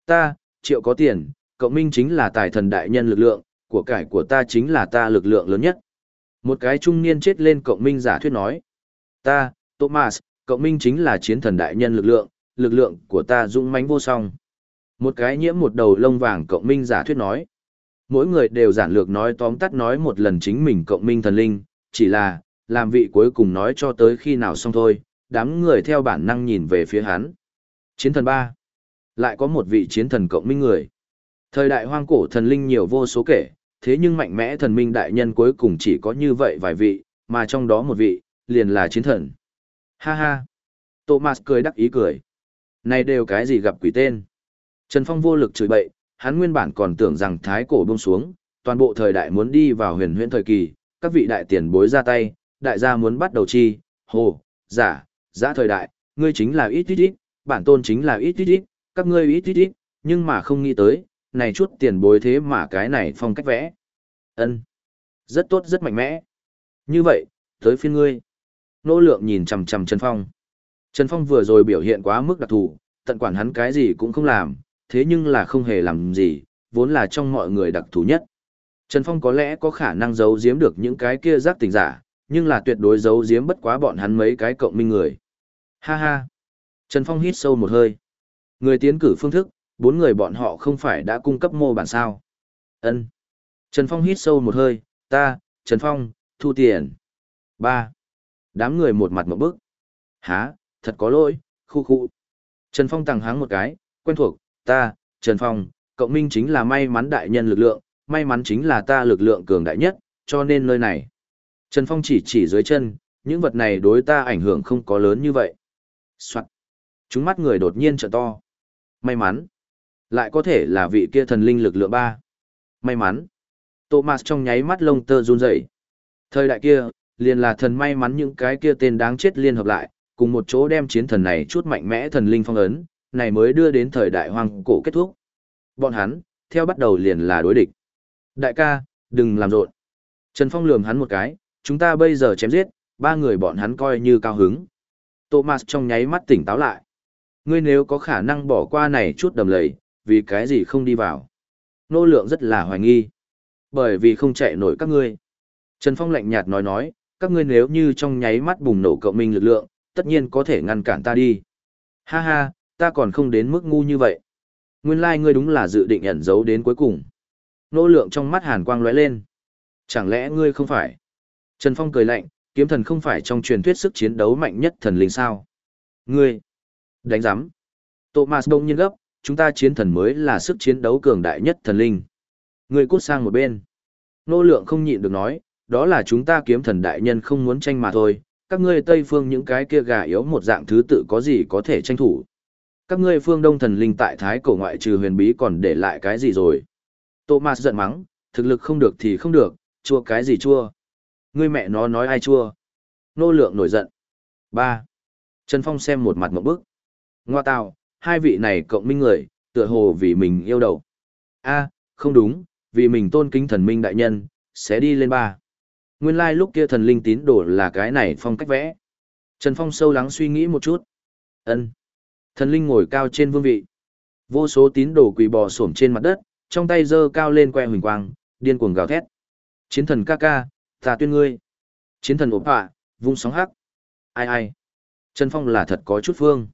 Ta, triệu có tiền, cộng minh chính là tài thần đại nhân lực lượng, của cải của ta chính là ta lực lượng lớn nhất. Một cái trung niên chết lên cộng minh giả thuyết nói. Ta, Thomas, cộng minh chính là chiến thần đại nhân lực lượng, lực lượng của ta dũng mãnh vô song. Một cái nhiễm một đầu lông vàng cộng minh giả thuyết nói. Mỗi người đều giản lược nói tóm tắt nói một lần chính mình cộng minh thần linh, chỉ là, làm vị cuối cùng nói cho tới khi nào xong thôi, đám người theo bản năng nhìn về phía hắn. Chiến thần ba Lại có một vị chiến thần cộng minh người. Thời đại hoang cổ thần linh nhiều vô số kể, thế nhưng mạnh mẽ thần minh đại nhân cuối cùng chỉ có như vậy vài vị, mà trong đó một vị, liền là chiến thần. Ha ha! Thomas cười đắc ý cười. Này đều cái gì gặp quỷ tên? Trần Phong vô lực chửi bậy, hắn nguyên bản còn tưởng rằng thái cổ buông xuống, toàn bộ thời đại muốn đi vào huyền huyễn thời kỳ, các vị đại tiền bối ra tay, đại gia muốn bắt đầu chi, hồ, giả, giả thời đại, ngươi chính là ít ít ít, bản tôn chính là ít ít ít, các ngươi ít ít ít, nhưng mà không nghĩ tới, này chút tiền bối thế mà cái này phong cách vẽ. ân Rất tốt rất mạnh mẽ. Như vậy, tới phiên ngươi. Nô lượng nhìn chằm chằm Trần Phong. Trần Phong vừa rồi biểu hiện quá mức đặc thù, tận quản hắn cái gì cũng không làm, thế nhưng là không hề làm gì, vốn là trong mọi người đặc thù nhất. Trần Phong có lẽ có khả năng giấu giếm được những cái kia giác tình giả, nhưng là tuyệt đối giấu giếm bất quá bọn hắn mấy cái cộng minh người. Ha ha. Trần Phong hít sâu một hơi. Người tiến cử phương thức, bốn người bọn họ không phải đã cung cấp mô bản sao. Ân. Trần Phong hít sâu một hơi, ta, Trần Phong, thu tiền. ba Đám người một mặt một bức. Há, thật có lỗi, khu khu. Trần Phong tàng háng một cái, quen thuộc, ta, Trần Phong, cộng minh chính là may mắn đại nhân lực lượng, may mắn chính là ta lực lượng cường đại nhất, cho nên nơi này. Trần Phong chỉ chỉ dưới chân, những vật này đối ta ảnh hưởng không có lớn như vậy. Soạn. Chúng mắt người đột nhiên trợ to. May mắn. Lại có thể là vị kia thần linh lực lượng ba. May mắn. Thomas trong nháy mắt lông tơ run rẩy. Thời đại kia, liền là thần may mắn những cái kia tên đáng chết liên hợp lại, cùng một chỗ đem chiến thần này chút mạnh mẽ thần linh phong ấn, này mới đưa đến thời đại hoang cổ kết thúc. Bọn hắn, theo bắt đầu liền là đối địch. Đại ca, đừng làm rộn. Trần Phong lườm hắn một cái, chúng ta bây giờ chém giết, ba người bọn hắn coi như cao hứng. Thomas trong nháy mắt tỉnh táo lại. Ngươi nếu có khả năng bỏ qua này chút đầm lầy, vì cái gì không đi vào? Nô lượng rất là hoài nghi. Bởi vì không chạy nổi các ngươi. Trần Phong lạnh nhạt nói nói, các ngươi nếu như trong nháy mắt bùng nổ cộng minh lực lượng, tất nhiên có thể ngăn cản ta đi. Ha ha, ta còn không đến mức ngu như vậy. Nguyên lai like ngươi đúng là dự định ẩn giấu đến cuối cùng. Nô lượng trong mắt hàn quang lóe lên. Chẳng lẽ ngươi không phải? Trần Phong cười lạnh, kiếm thần không phải trong truyền thuyết sức chiến đấu mạnh nhất thần linh sao? Ngươi! Đánh giám! Thomas đông nhiên gấp, chúng ta chiến thần mới là sức chiến đấu cường đại nhất thần linh. Ngươi cút sang một bên. Nô lượng không nhịn được nói, đó là chúng ta kiếm thần đại nhân không muốn tranh mà thôi, các ngươi Tây phương những cái kia gà yếu một dạng thứ tự có gì có thể tranh thủ. Các ngươi phương đông thần linh tại thái cổ ngoại trừ huyền bí còn để lại cái gì rồi. Thomas giận mắng, thực lực không được thì không được, chua cái gì chua. Ngươi mẹ nó nói ai chua. Nô lượng nổi giận. ba Trần Phong xem một mặt một bức. Ngoa tào, hai vị này cộng minh người, tựa hồ vì mình yêu đầu. a không đúng, vì mình tôn kính thần minh đại nhân, sẽ đi lên ba. Nguyên lai like lúc kia thần linh tín đồ là cái này phong cách vẽ. Trần Phong sâu lắng suy nghĩ một chút. ân Thần linh ngồi cao trên vương vị. Vô số tín đồ quỳ bò xổm trên mặt đất, trong tay giơ cao lên que huỳnh quang, điên cuồng gào thét. Chiến thần ca ca, ta tuyên ngươi. Chiến thần ốp hạ, vung sóng hắc. Ai ai. Trần Phong là thật có chút phương.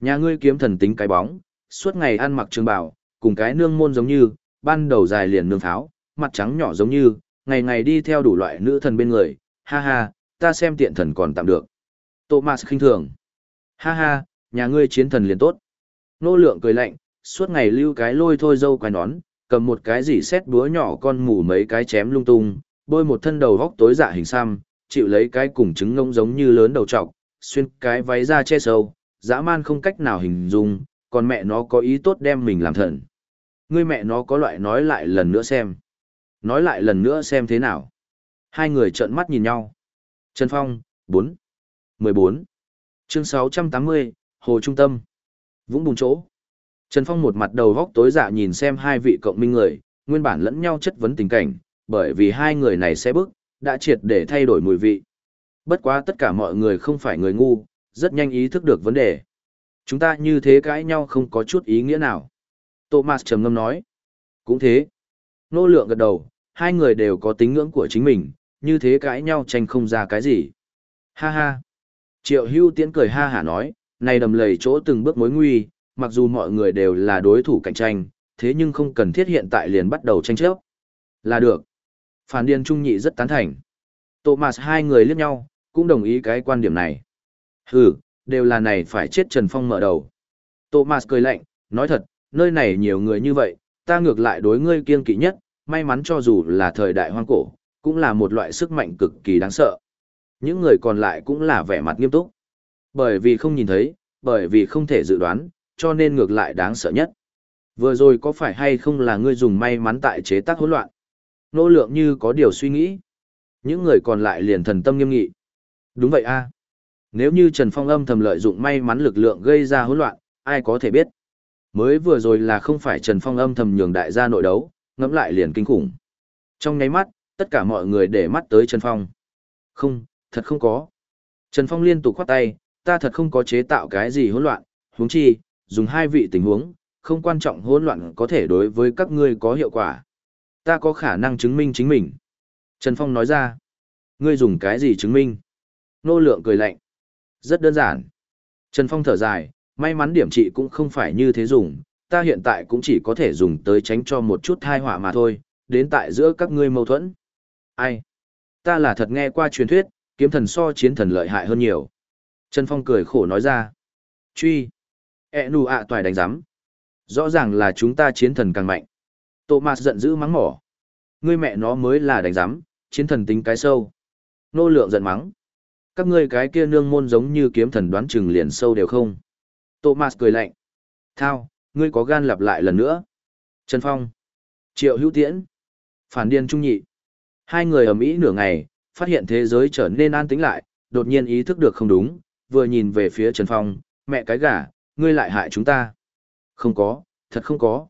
Nhà ngươi kiếm thần tính cái bóng, suốt ngày ăn mặc trường bảo, cùng cái nương môn giống như, ban đầu dài liền nương tháo, mặt trắng nhỏ giống như, ngày ngày đi theo đủ loại nữ thần bên người, ha ha, ta xem tiện thần còn tạm được. Thomas khinh thường. Ha ha, nhà ngươi chiến thần liền tốt. Nô lượng cười lạnh, suốt ngày lưu cái lôi thôi dâu quai nón, cầm một cái gì xét búa nhỏ con mù mấy cái chém lung tung, bôi một thân đầu góc tối dạ hình xăm, chịu lấy cái cùng trứng ngông giống như lớn đầu trọc, xuyên cái váy da che sâu, dã man không cách nào hình dung, còn mẹ nó có ý tốt đem mình làm thần. Ngươi mẹ nó có loại nói lại lần nữa xem. Nói lại lần nữa xem thế nào. Hai người trợn mắt nhìn nhau. Trần Phong, 4. 14. Chương 680, Hồ Trung Tâm. Vũng bùng chỗ. Trần Phong một mặt đầu góc tối dạ nhìn xem hai vị cộng minh người, nguyên bản lẫn nhau chất vấn tình cảnh, bởi vì hai người này sẽ bước, đã triệt để thay đổi mùi vị. Bất quá tất cả mọi người không phải người ngu, rất nhanh ý thức được vấn đề. Chúng ta như thế cãi nhau không có chút ý nghĩa nào. Thomas trầm ngâm nói. Cũng thế. Nô lượng gật đầu, hai người đều có tính ngưỡng của chính mình, như thế cãi nhau tranh không ra cái gì. Ha ha. Triệu hưu tiễn cười ha hả nói, này đầm lầy chỗ từng bước mối nguy, mặc dù mọi người đều là đối thủ cạnh tranh, thế nhưng không cần thiết hiện tại liền bắt đầu tranh chấp. Là được. Phản điên trung nhị rất tán thành. Thomas hai người liếc nhau, cũng đồng ý cái quan điểm này. Hừ, đều là này phải chết Trần Phong mở đầu. Thomas cười lạnh, nói thật, nơi này nhiều người như vậy, ta ngược lại đối ngươi kiên kỵ nhất, may mắn cho dù là thời đại hoang cổ, cũng là một loại sức mạnh cực kỳ đáng sợ. Những người còn lại cũng là vẻ mặt nghiêm túc. Bởi vì không nhìn thấy, bởi vì không thể dự đoán, cho nên ngược lại đáng sợ nhất. Vừa rồi có phải hay không là ngươi dùng may mắn tại chế tác hỗn loạn? Nỗ lượng như có điều suy nghĩ. Những người còn lại liền thần tâm nghiêm nghị. Đúng vậy a. Nếu như Trần Phong âm thầm lợi dụng may mắn lực lượng gây ra hỗn loạn, ai có thể biết? Mới vừa rồi là không phải Trần Phong âm thầm nhường đại gia nội đấu, ngẫm lại liền kinh khủng. Trong nháy mắt, tất cả mọi người để mắt tới Trần Phong. Không, thật không có. Trần Phong liên tục khoát tay, ta thật không có chế tạo cái gì hỗn loạn, huống chi, dùng hai vị tình huống, không quan trọng hỗn loạn có thể đối với các ngươi có hiệu quả. Ta có khả năng chứng minh chính mình. Trần Phong nói ra, ngươi dùng cái gì chứng minh? Nô lượng cười lạnh. Rất đơn giản. Trần Phong thở dài, may mắn điểm trị cũng không phải như thế dùng, ta hiện tại cũng chỉ có thể dùng tới tránh cho một chút thai họa mà thôi, đến tại giữa các ngươi mâu thuẫn. Ai? Ta là thật nghe qua truyền thuyết, kiếm thần so chiến thần lợi hại hơn nhiều. Trần Phong cười khổ nói ra. Truy. E nù ạ toài đánh giám. Rõ ràng là chúng ta chiến thần càng mạnh. Thomas giận dữ mắng mỏ. Ngươi mẹ nó mới là đánh giám, chiến thần tính cái sâu. Nô lượng giận mắng. Các ngươi cái kia nương môn giống như kiếm thần đoán chừng liền sâu đều không. Thomas cười lạnh. Thao, ngươi có gan lặp lại lần nữa. Trần Phong. Triệu hữu tiễn. Phản điên trung nhị. Hai người ở mỹ nửa ngày, phát hiện thế giới trở nên an tĩnh lại, đột nhiên ý thức được không đúng, vừa nhìn về phía Trần Phong, mẹ cái gà, ngươi lại hại chúng ta. Không có, thật không có.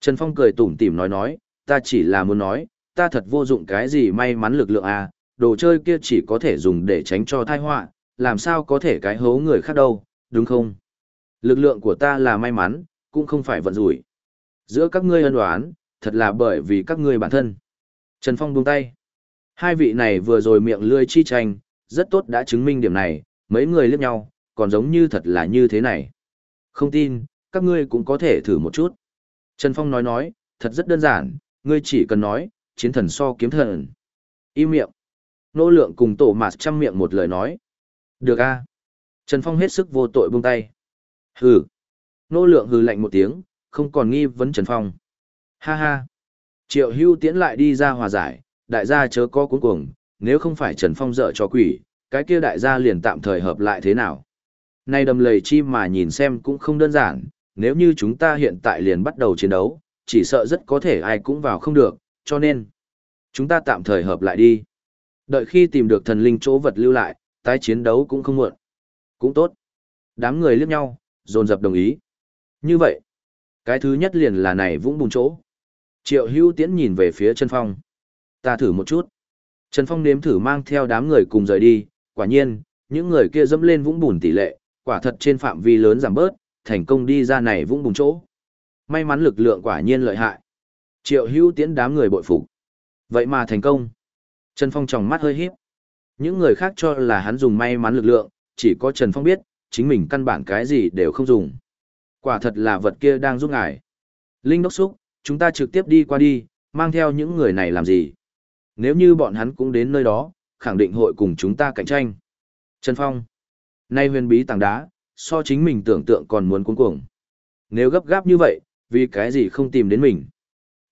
Trần Phong cười tủm tỉm nói nói, ta chỉ là muốn nói, ta thật vô dụng cái gì may mắn lực lượng à, đồ chơi kia chỉ có thể dùng để tránh cho tai họa, làm sao có thể cái hố người khác đâu, đúng không? Lực lượng của ta là may mắn, cũng không phải vận rủi. Giữa các ngươi ân oán, thật là bởi vì các ngươi bản thân. Trần Phong buông tay. Hai vị này vừa rồi miệng lươi chi tranh, rất tốt đã chứng minh điểm này, mấy người liếc nhau, còn giống như thật là như thế này. Không tin, các ngươi cũng có thể thử một chút. Trần Phong nói nói, thật rất đơn giản, ngươi chỉ cần nói, chiến thần so kiếm thần. Im miệng. Nô lượng cùng tổ mạt chăm miệng một lời nói. Được a. Trần Phong hết sức vô tội buông tay. Hừ. Nô lượng hừ lạnh một tiếng, không còn nghi vấn Trần Phong. Ha ha. Triệu hưu tiễn lại đi ra hòa giải, đại gia chớ có cuốn cuồng, nếu không phải Trần Phong dở cho quỷ, cái kia đại gia liền tạm thời hợp lại thế nào. Nay đầm lầy chim mà nhìn xem cũng không đơn giản, nếu như chúng ta hiện tại liền bắt đầu chiến đấu, chỉ sợ rất có thể ai cũng vào không được, cho nên, chúng ta tạm thời hợp lại đi. Đợi khi tìm được thần linh chỗ vật lưu lại, tái chiến đấu cũng không muộn. Cũng tốt. Đám người liếc nhau, dồn dập đồng ý. Như vậy, cái thứ nhất liền là này vũng bùn chỗ. Triệu hưu tiễn nhìn về phía Trần Phong. Ta thử một chút. Trần Phong nếm thử mang theo đám người cùng rời đi, quả nhiên, những người kia dẫm lên vũng bùn tỷ lệ, quả thật trên phạm vi lớn giảm bớt, thành công đi ra này vũng bùn chỗ. May mắn lực lượng quả nhiên lợi hại. Triệu hưu tiễn đám người bội phục. Vậy mà thành công. Trần Phong tròng mắt hơi híp. Những người khác cho là hắn dùng may mắn lực lượng, chỉ có Trần Phong biết, chính mình căn bản cái gì đều không dùng. Quả thật là vật kia đang giúp ngài. Linh đốc xúc, chúng ta trực tiếp đi qua đi, mang theo những người này làm gì? Nếu như bọn hắn cũng đến nơi đó, khẳng định hội cùng chúng ta cạnh tranh. Trần Phong. Nay huyền bí tảng đá, so chính mình tưởng tượng còn muốn cuống cuồng. Nếu gấp gáp như vậy, vì cái gì không tìm đến mình?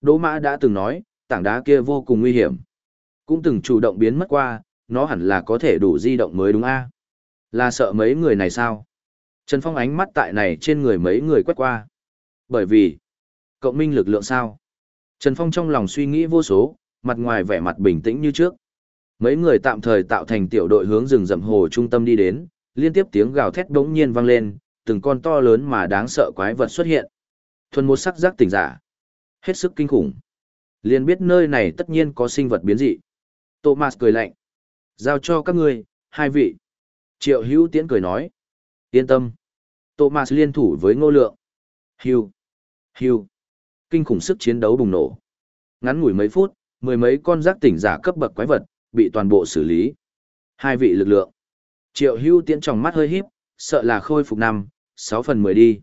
Đỗ Mã đã từng nói, tảng đá kia vô cùng nguy hiểm. Cũng từng chủ động biến mất qua, nó hẳn là có thể đủ di động mới đúng a Là sợ mấy người này sao? Trần Phong ánh mắt tại này trên người mấy người quét qua. Bởi vì, cộng minh lực lượng sao? Trần Phong trong lòng suy nghĩ vô số, mặt ngoài vẻ mặt bình tĩnh như trước. Mấy người tạm thời tạo thành tiểu đội hướng rừng rậm hồ trung tâm đi đến, liên tiếp tiếng gào thét đống nhiên vang lên, từng con to lớn mà đáng sợ quái vật xuất hiện. Thuần một sắc giác tỉnh giả. Hết sức kinh khủng. Liên biết nơi này tất nhiên có sinh vật biến dị. Thomas cười lạnh. Giao cho các ngươi, hai vị. Triệu hữu tiễn cười nói. Yên tâm. Thomas liên thủ với ngô lượng. Hiu! Hiu! Kinh khủng sức chiến đấu bùng nổ. Ngắn ngủi mấy phút, mười mấy con giác tỉnh giả cấp bậc quái vật, bị toàn bộ xử lý. Hai vị lực lượng. Triệu hưu tiễn trong mắt hơi híp, sợ là khôi phục năm, sáu phần mười đi.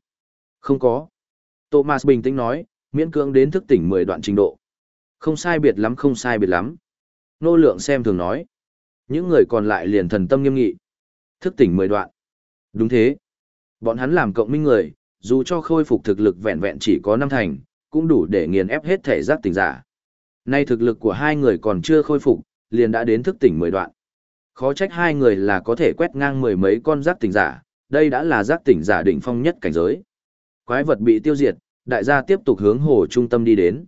Không có. Thomas bình tĩnh nói, miễn cưỡng đến thức tỉnh mười đoạn trình độ. Không sai biệt lắm không sai biệt lắm. Nô lượng xem thường nói. Những người còn lại liền thần tâm nghiêm nghị. Thức tỉnh mười đoạn. Đúng thế. Bọn hắn làm cộng minh người, dù cho khôi phục thực lực vẹn vẹn chỉ có năm thành, cũng đủ để nghiền ép hết thể giác tỉnh giả. Nay thực lực của hai người còn chưa khôi phục, liền đã đến thức tỉnh mười đoạn. Khó trách hai người là có thể quét ngang mười mấy con giác tỉnh giả, đây đã là giác tỉnh giả đỉnh phong nhất cảnh giới. Quái vật bị tiêu diệt, đại gia tiếp tục hướng hồ trung tâm đi đến.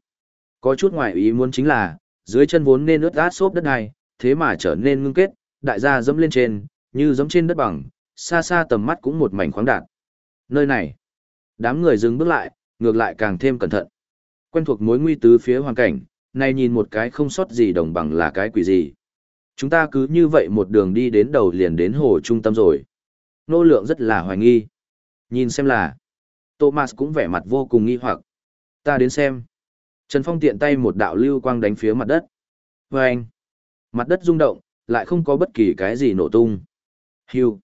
Có chút ngoại ý muốn chính là, dưới chân vốn nên ướt át xốp đất này, thế mà trở nên ngưng kết, đại gia dẫm lên trên, như dẫm trên đất bằng, xa xa tầm mắt cũng một mảnh khoáng đạt. Nơi này, đám người dừng bước lại, ngược lại càng thêm cẩn thận. Quen thuộc mối nguy tứ phía hoàn cảnh, nay nhìn một cái không sót gì đồng bằng là cái quỷ gì. Chúng ta cứ như vậy một đường đi đến đầu liền đến hồ trung tâm rồi. Nô lượng rất là hoài nghi. Nhìn xem là, Thomas cũng vẻ mặt vô cùng nghi hoặc. Ta đến xem. Trần Phong tiện tay một đạo lưu quang đánh phía mặt đất. Vâng! anh, mặt đất rung động, lại không có bất kỳ cái gì nổ tung. Hưu.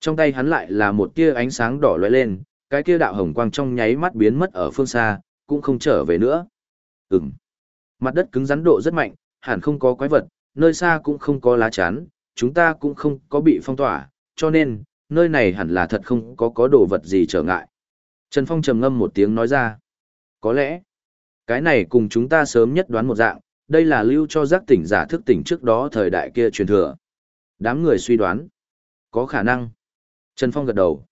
Trong tay hắn lại là một tia ánh sáng đỏ lóe lên, cái kia đạo hồng quang trong nháy mắt biến mất ở phương xa, cũng không trở về nữa. Ừm. Mặt đất cứng rắn độ rất mạnh, hẳn không có quái vật, nơi xa cũng không có lá chắn, chúng ta cũng không có bị phong tỏa, cho nên, nơi này hẳn là thật không có có đồ vật gì trở ngại. Trần Phong trầm ngâm một tiếng nói ra. Có lẽ, cái này cùng chúng ta sớm nhất đoán một dạng, đây là lưu cho giác tỉnh giả thức tỉnh trước đó thời đại kia truyền thừa. Đám người suy đoán. Có khả năng. Trần Phong gật đầu.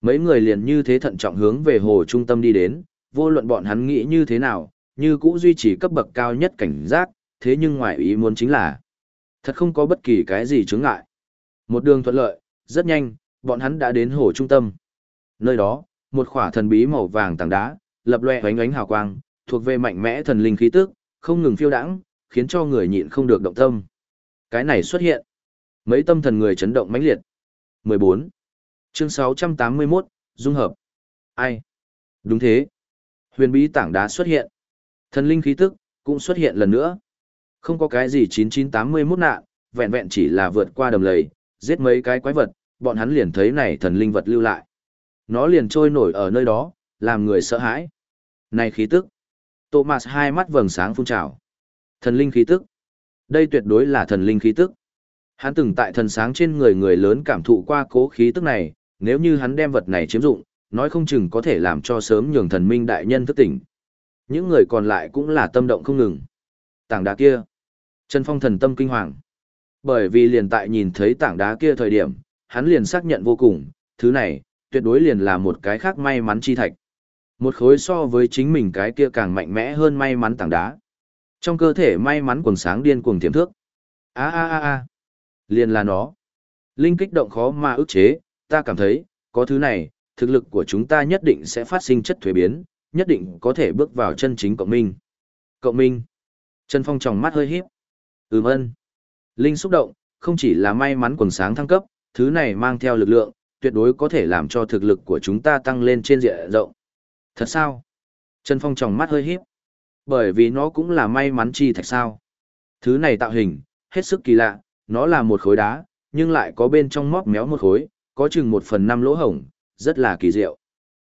Mấy người liền như thế thận trọng hướng về hồ trung tâm đi đến, vô luận bọn hắn nghĩ như thế nào, như cũ duy trì cấp bậc cao nhất cảnh giác, thế nhưng ngoài ý muốn chính là thật không có bất kỳ cái gì chướng ngại. Một đường thuận lợi, rất nhanh, bọn hắn đã đến hồ trung tâm. Nơi đó, một khỏa thần bí màu vàng tảng đá, lập loè ánh ánh hào quang, thuộc về mạnh mẽ thần linh khí tức, không ngừng phiêu đãng, khiến cho người nhịn không được động tâm. Cái này xuất hiện, mấy tâm thần người chấn động mãnh liệt. 14. Chương 681, dung hợp. Ai? Đúng thế. Huyền bí tảng đá xuất hiện. Thần linh khí tức cũng xuất hiện lần nữa. Không có cái gì 9981 nạn, vẹn vẹn chỉ là vượt qua đầm lầy, giết mấy cái quái vật, bọn hắn liền thấy này thần linh vật lưu lại. Nó liền trôi nổi ở nơi đó, làm người sợ hãi. Này khí tức. Thomas hai mắt vầng sáng phun trào. Thần linh khí tức. Đây tuyệt đối là thần linh khí tức. Hắn từng tại thần sáng trên người người lớn cảm thụ qua cố khí tức này, nếu như hắn đem vật này chiếm dụng, nói không chừng có thể làm cho sớm nhường thần minh đại nhân thức tỉnh. Những người còn lại cũng là tâm động không ngừng. Tảng đá kia. Trần Phong thần tâm kinh hoàng. Bởi vì liền tại nhìn thấy tảng đá kia thời điểm, hắn liền xác nhận vô cùng, thứ này, tuyệt đối liền là một cái khác may mắn chi thạch. Một khối so với chính mình cái kia càng mạnh mẽ hơn may mắn tảng đá. Trong cơ thể may mắn quần sáng điên cuồng tiềm thước. a a a a liền là nó. Linh kích động khó mà ức chế, ta cảm thấy, có thứ này, thực lực của chúng ta nhất định sẽ phát sinh chất thuế biến, nhất định có thể bước vào chân chính cộng minh. Cộng minh. Trần Phong tròng mắt hơi híp. Ừm ân. Linh xúc động, không chỉ là may mắn quần sáng thăng cấp, thứ này mang theo lực lượng, tuyệt đối có thể làm cho thực lực của chúng ta tăng lên trên diện rộng. Thật sao? Trần Phong tròng mắt hơi híp. Bởi vì nó cũng là may mắn chi thạch sao. Thứ này tạo hình, hết sức kỳ lạ, nó là một khối đá, nhưng lại có bên trong móc méo một khối, có chừng một phần năm lỗ hổng, rất là kỳ diệu.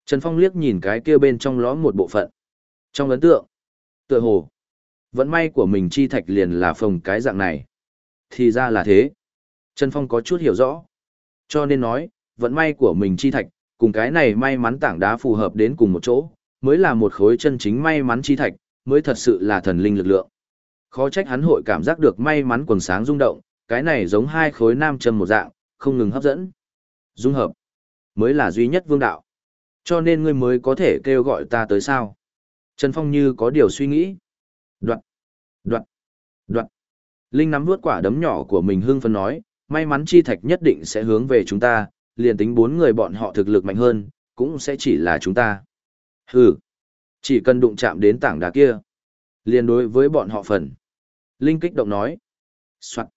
Trần Phong liếc nhìn cái kia bên trong lõ một bộ phận. Trong ấn tượng, tựa hồ, vận may của mình chi thạch liền là phồng cái dạng này. Thì ra là thế. Trần Phong có chút hiểu rõ. Cho nên nói, vận may của mình chi thạch, cùng cái này may mắn tảng đá phù hợp đến cùng một chỗ, mới là một khối chân chính may mắn chi thạch, mới thật sự là thần linh lực lượng. Khó trách hắn hội cảm giác được may mắn quần sáng rung động, cái này giống hai khối nam châm một dạng, không ngừng hấp dẫn. Dung hợp, mới là duy nhất vương đạo. Cho nên ngươi mới có thể kêu gọi ta tới sao. Trần Phong như có điều suy nghĩ. Đoạn, đoạn, đoạn. Linh nắm vuốt quả đấm nhỏ của mình hưng phấn nói, may mắn chi thạch nhất định sẽ hướng về chúng ta, liền tính bốn người bọn họ thực lực mạnh hơn, cũng sẽ chỉ là chúng ta. Hừ, chỉ cần đụng chạm đến tảng đá kia. Liền đối với bọn họ phần. Linh kích động nói. Soạn.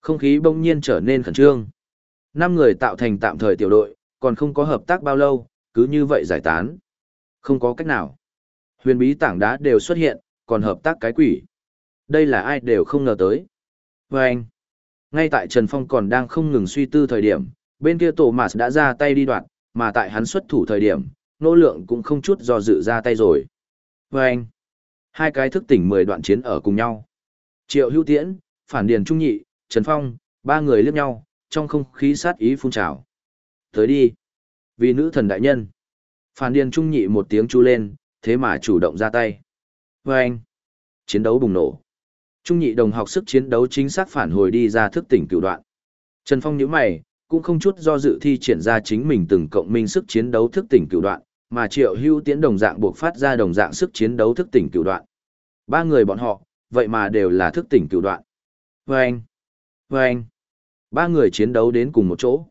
Không khí bỗng nhiên trở nên khẩn trương. Năm người tạo thành tạm thời tiểu đội, còn không có hợp tác bao lâu, cứ như vậy giải tán. Không có cách nào. Huyền bí tảng đá đều xuất hiện, còn hợp tác cái quỷ. Đây là ai đều không ngờ tới. Và anh, ngay tại Trần Phong còn đang không ngừng suy tư thời điểm, bên kia tổ mạt đã ra tay đi đoạn, mà tại hắn xuất thủ thời điểm, nô lượng cũng không chút do dự ra tay rồi. Và anh, hai cái thức tỉnh mười đoạn chiến ở cùng nhau. Triệu hữu tiễn, phản điền trung nhị, Trần Phong, ba người liếc nhau, trong không khí sát ý phun trào. Tới đi. Vì nữ thần đại nhân. Phản điền trung nhị một tiếng chu lên, thế mà chủ động ra tay. Và anh. Chiến đấu bùng nổ. Trung nhị đồng học sức chiến đấu chính xác phản hồi đi ra thức tỉnh cựu đoạn. Trần Phong nhíu mày, cũng không chút do dự thi triển ra chính mình từng cộng minh sức chiến đấu thức tỉnh cựu đoạn, mà Triệu Hưu Tiễn đồng dạng buộc phát ra đồng dạng sức chiến đấu thức tỉnh cựu đoạn. Ba người bọn họ, vậy mà đều là thức tỉnh cựu đoạn. Và anh. Và anh. Ba người chiến đấu đến cùng một chỗ.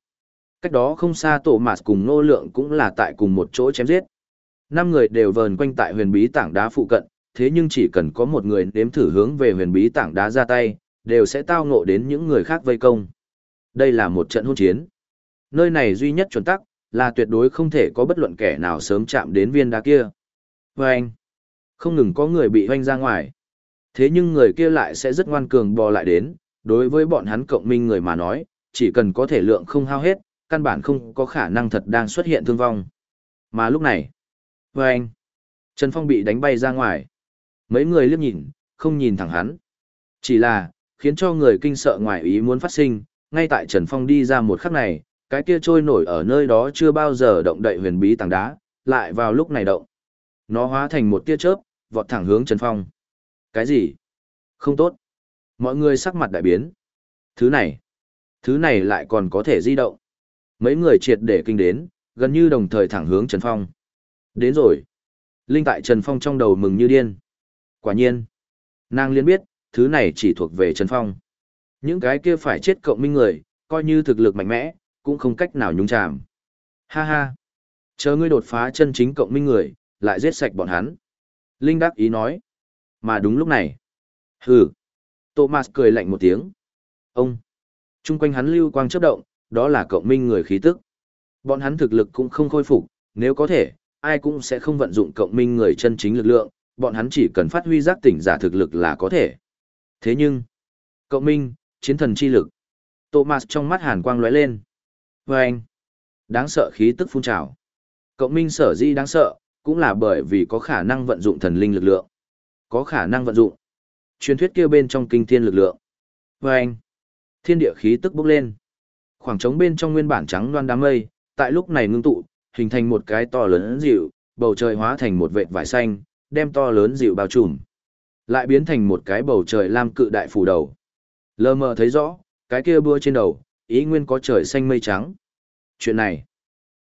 Cách đó không xa tổ mạt cùng nô lượng cũng là tại cùng một chỗ chém giết. Năm người đều vờn quanh tại huyền bí tảng đá phụ cận, thế nhưng chỉ cần có một người nếm thử hướng về huyền bí tảng đá ra tay, đều sẽ tao ngộ đến những người khác vây công. Đây là một trận hôn chiến. Nơi này duy nhất chuẩn tắc, là tuyệt đối không thể có bất luận kẻ nào sớm chạm đến viên đá kia. Và anh, không ngừng có người bị hoanh ra ngoài. Thế nhưng người kia lại sẽ rất ngoan cường bò lại đến, đối với bọn hắn cộng minh người mà nói, chỉ cần có thể lượng không hao hết, căn bản không có khả năng thật đang xuất hiện thương vong. Mà lúc này, với anh, Trần Phong bị đánh bay ra ngoài. Mấy người liếc nhìn, không nhìn thẳng hắn. Chỉ là, khiến cho người kinh sợ ngoài ý muốn phát sinh, ngay tại Trần Phong đi ra một khắc này, cái kia trôi nổi ở nơi đó chưa bao giờ động đậy huyền bí tảng đá, lại vào lúc này động. Nó hóa thành một tia chớp, vọt thẳng hướng Trần Phong. Cái gì? Không tốt. Mọi người sắc mặt đại biến. Thứ này, thứ này lại còn có thể di động. Mấy người triệt để kinh đến, gần như đồng thời thẳng hướng Trần Phong. Đến rồi. Linh tại Trần Phong trong đầu mừng như điên. Quả nhiên, nàng liên biết, thứ này chỉ thuộc về Trần Phong. Những cái kia phải chết cộng minh người, coi như thực lực mạnh mẽ, cũng không cách nào nhúng chàm. Ha ha, chờ ngươi đột phá chân chính cộng minh người, lại giết sạch bọn hắn. Linh đắc ý nói. Mà đúng lúc này. Hừ. Thomas cười lạnh một tiếng. Ông. Trung quanh hắn lưu quang chớp động, đó là cộng minh người khí tức. Bọn hắn thực lực cũng không khôi phục, nếu có thể, ai cũng sẽ không vận dụng cộng minh người chân chính lực lượng, bọn hắn chỉ cần phát huy giác tỉnh giả thực lực là có thể. Thế nhưng, cộng minh, chiến thần chi lực. Thomas trong mắt hàn quang lóe lên. Và anh, đáng sợ khí tức phun trào. Cộng minh sở di đáng sợ, cũng là bởi vì có khả năng vận dụng thần linh lực lượng. Có khả năng vận dụng. Truyền thuyết kia bên trong kinh thiên lực lượng. Và anh, thiên địa khí tức bốc lên. Khoảng trống bên trong nguyên bản trắng loan đám mây, tại lúc này ngưng tụ, hình thành một cái to lớn dịu, bầu trời hóa thành một vệt vải xanh, đem to lớn dịu bao trùm. Lại biến thành một cái bầu trời lam cự đại phủ đầu. Lơ mờ thấy rõ, cái kia búa trên đầu, ý nguyên có trời xanh mây trắng. Chuyện này,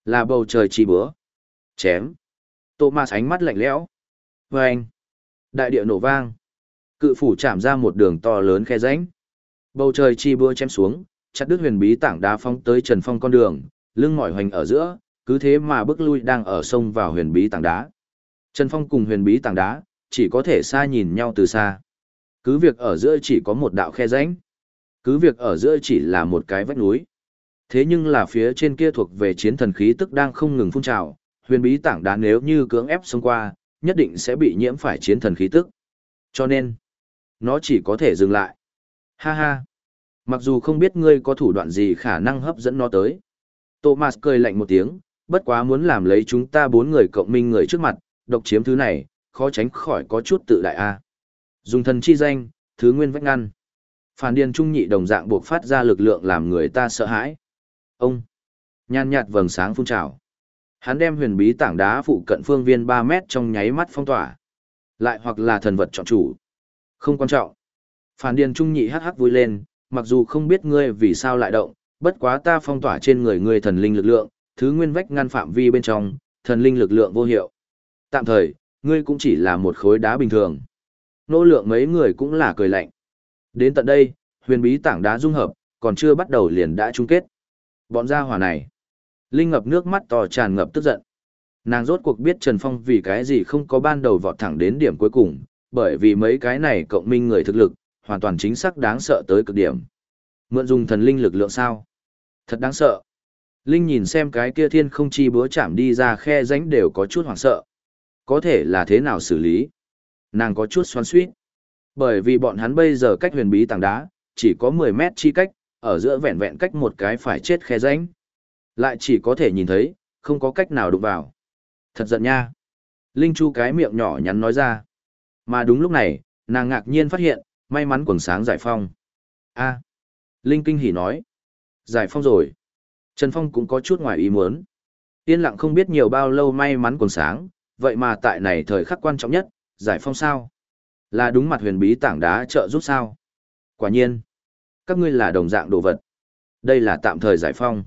là bầu trời chi búa. Chém. Thomas ánh mắt lạnh lẽo. Và anh. Đại địa nổ vang. Cự phủ chạm ra một đường to lớn khe rãnh. Bầu trời chi búa chém xuống, chặt đứt huyền bí tảng đá phong tới Trần Phong con đường, lưng mỏi hoành ở giữa, cứ thế mà bước lui đang ở sông vào huyền bí tảng đá. Trần Phong cùng huyền bí tảng đá, chỉ có thể xa nhìn nhau từ xa. Cứ việc ở giữa chỉ có một đạo khe rãnh. Cứ việc ở giữa chỉ là một cái vách núi. Thế nhưng là phía trên kia thuộc về chiến thần khí tức đang không ngừng phun trào, huyền bí tảng đá nếu như cưỡng ép xông qua, nhất định sẽ bị nhiễm phải chiến thần khí tức. Cho nên, nó chỉ có thể dừng lại. Ha ha. Mặc dù không biết ngươi có thủ đoạn gì khả năng hấp dẫn nó tới. Thomas cười lạnh một tiếng, bất quá muốn làm lấy chúng ta bốn người cộng minh người trước mặt, độc chiếm thứ này, khó tránh khỏi có chút tự đại a. À. Dùng thần chi danh, thứ nguyên vách ngăn. Phản điền trung nhị đồng dạng buộc phát ra lực lượng làm người ta sợ hãi. Ông, nhan nhạt vầng sáng phun trào. Hắn đem huyền bí tảng đá phụ cận phương viên 3 mét trong nháy mắt phong tỏa. Lại hoặc là thần vật chọn chủ. Không quan trọng. Phản điền trung nhị hắc hắc vui lên, mặc dù không biết ngươi vì sao lại động, bất quá ta phong tỏa trên người ngươi thần linh lực lượng, thứ nguyên vách ngăn phạm vi bên trong, thần linh lực lượng vô hiệu. Tạm thời, ngươi cũng chỉ là một khối đá bình thường. Nỗ lượng mấy người cũng là cười lạnh. Đến tận đây, huyền bí tảng đá dung hợp, còn chưa bắt đầu liền đã chung kết. Bọn gia hỏa này. Linh ngập nước mắt to tràn ngập tức giận. Nàng rốt cuộc biết Trần Phong vì cái gì không có ban đầu vọt thẳng đến điểm cuối cùng, bởi vì mấy cái này cộng minh người thực lực, hoàn toàn chính xác đáng sợ tới cực điểm. Mượn dùng thần linh lực lượng sao? Thật đáng sợ. Linh nhìn xem cái kia thiên không chi búa chạm đi ra khe rãnh đều có chút hoảng sợ. Có thể là thế nào xử lý? Nàng có chút xoắn suýt. Bởi vì bọn hắn bây giờ cách huyền bí tảng đá, chỉ có 10 mét chi cách, ở giữa vẹn vẹn cách một cái phải chết khe rãnh. Lại chỉ có thể nhìn thấy, không có cách nào đụng vào. Thật giận nha. Linh Chu cái miệng nhỏ nhắn nói ra. Mà đúng lúc này, nàng ngạc nhiên phát hiện, may mắn quần sáng giải phong. a Linh kinh hỉ nói. Giải phong rồi. Trần Phong cũng có chút ngoài ý muốn. Yên lặng không biết nhiều bao lâu may mắn quần sáng, vậy mà tại này thời khắc quan trọng nhất, giải phong sao? Là đúng mặt huyền bí tảng đá trợ giúp sao? Quả nhiên, các ngươi là đồng dạng đồ vật. Đây là tạm thời giải phong.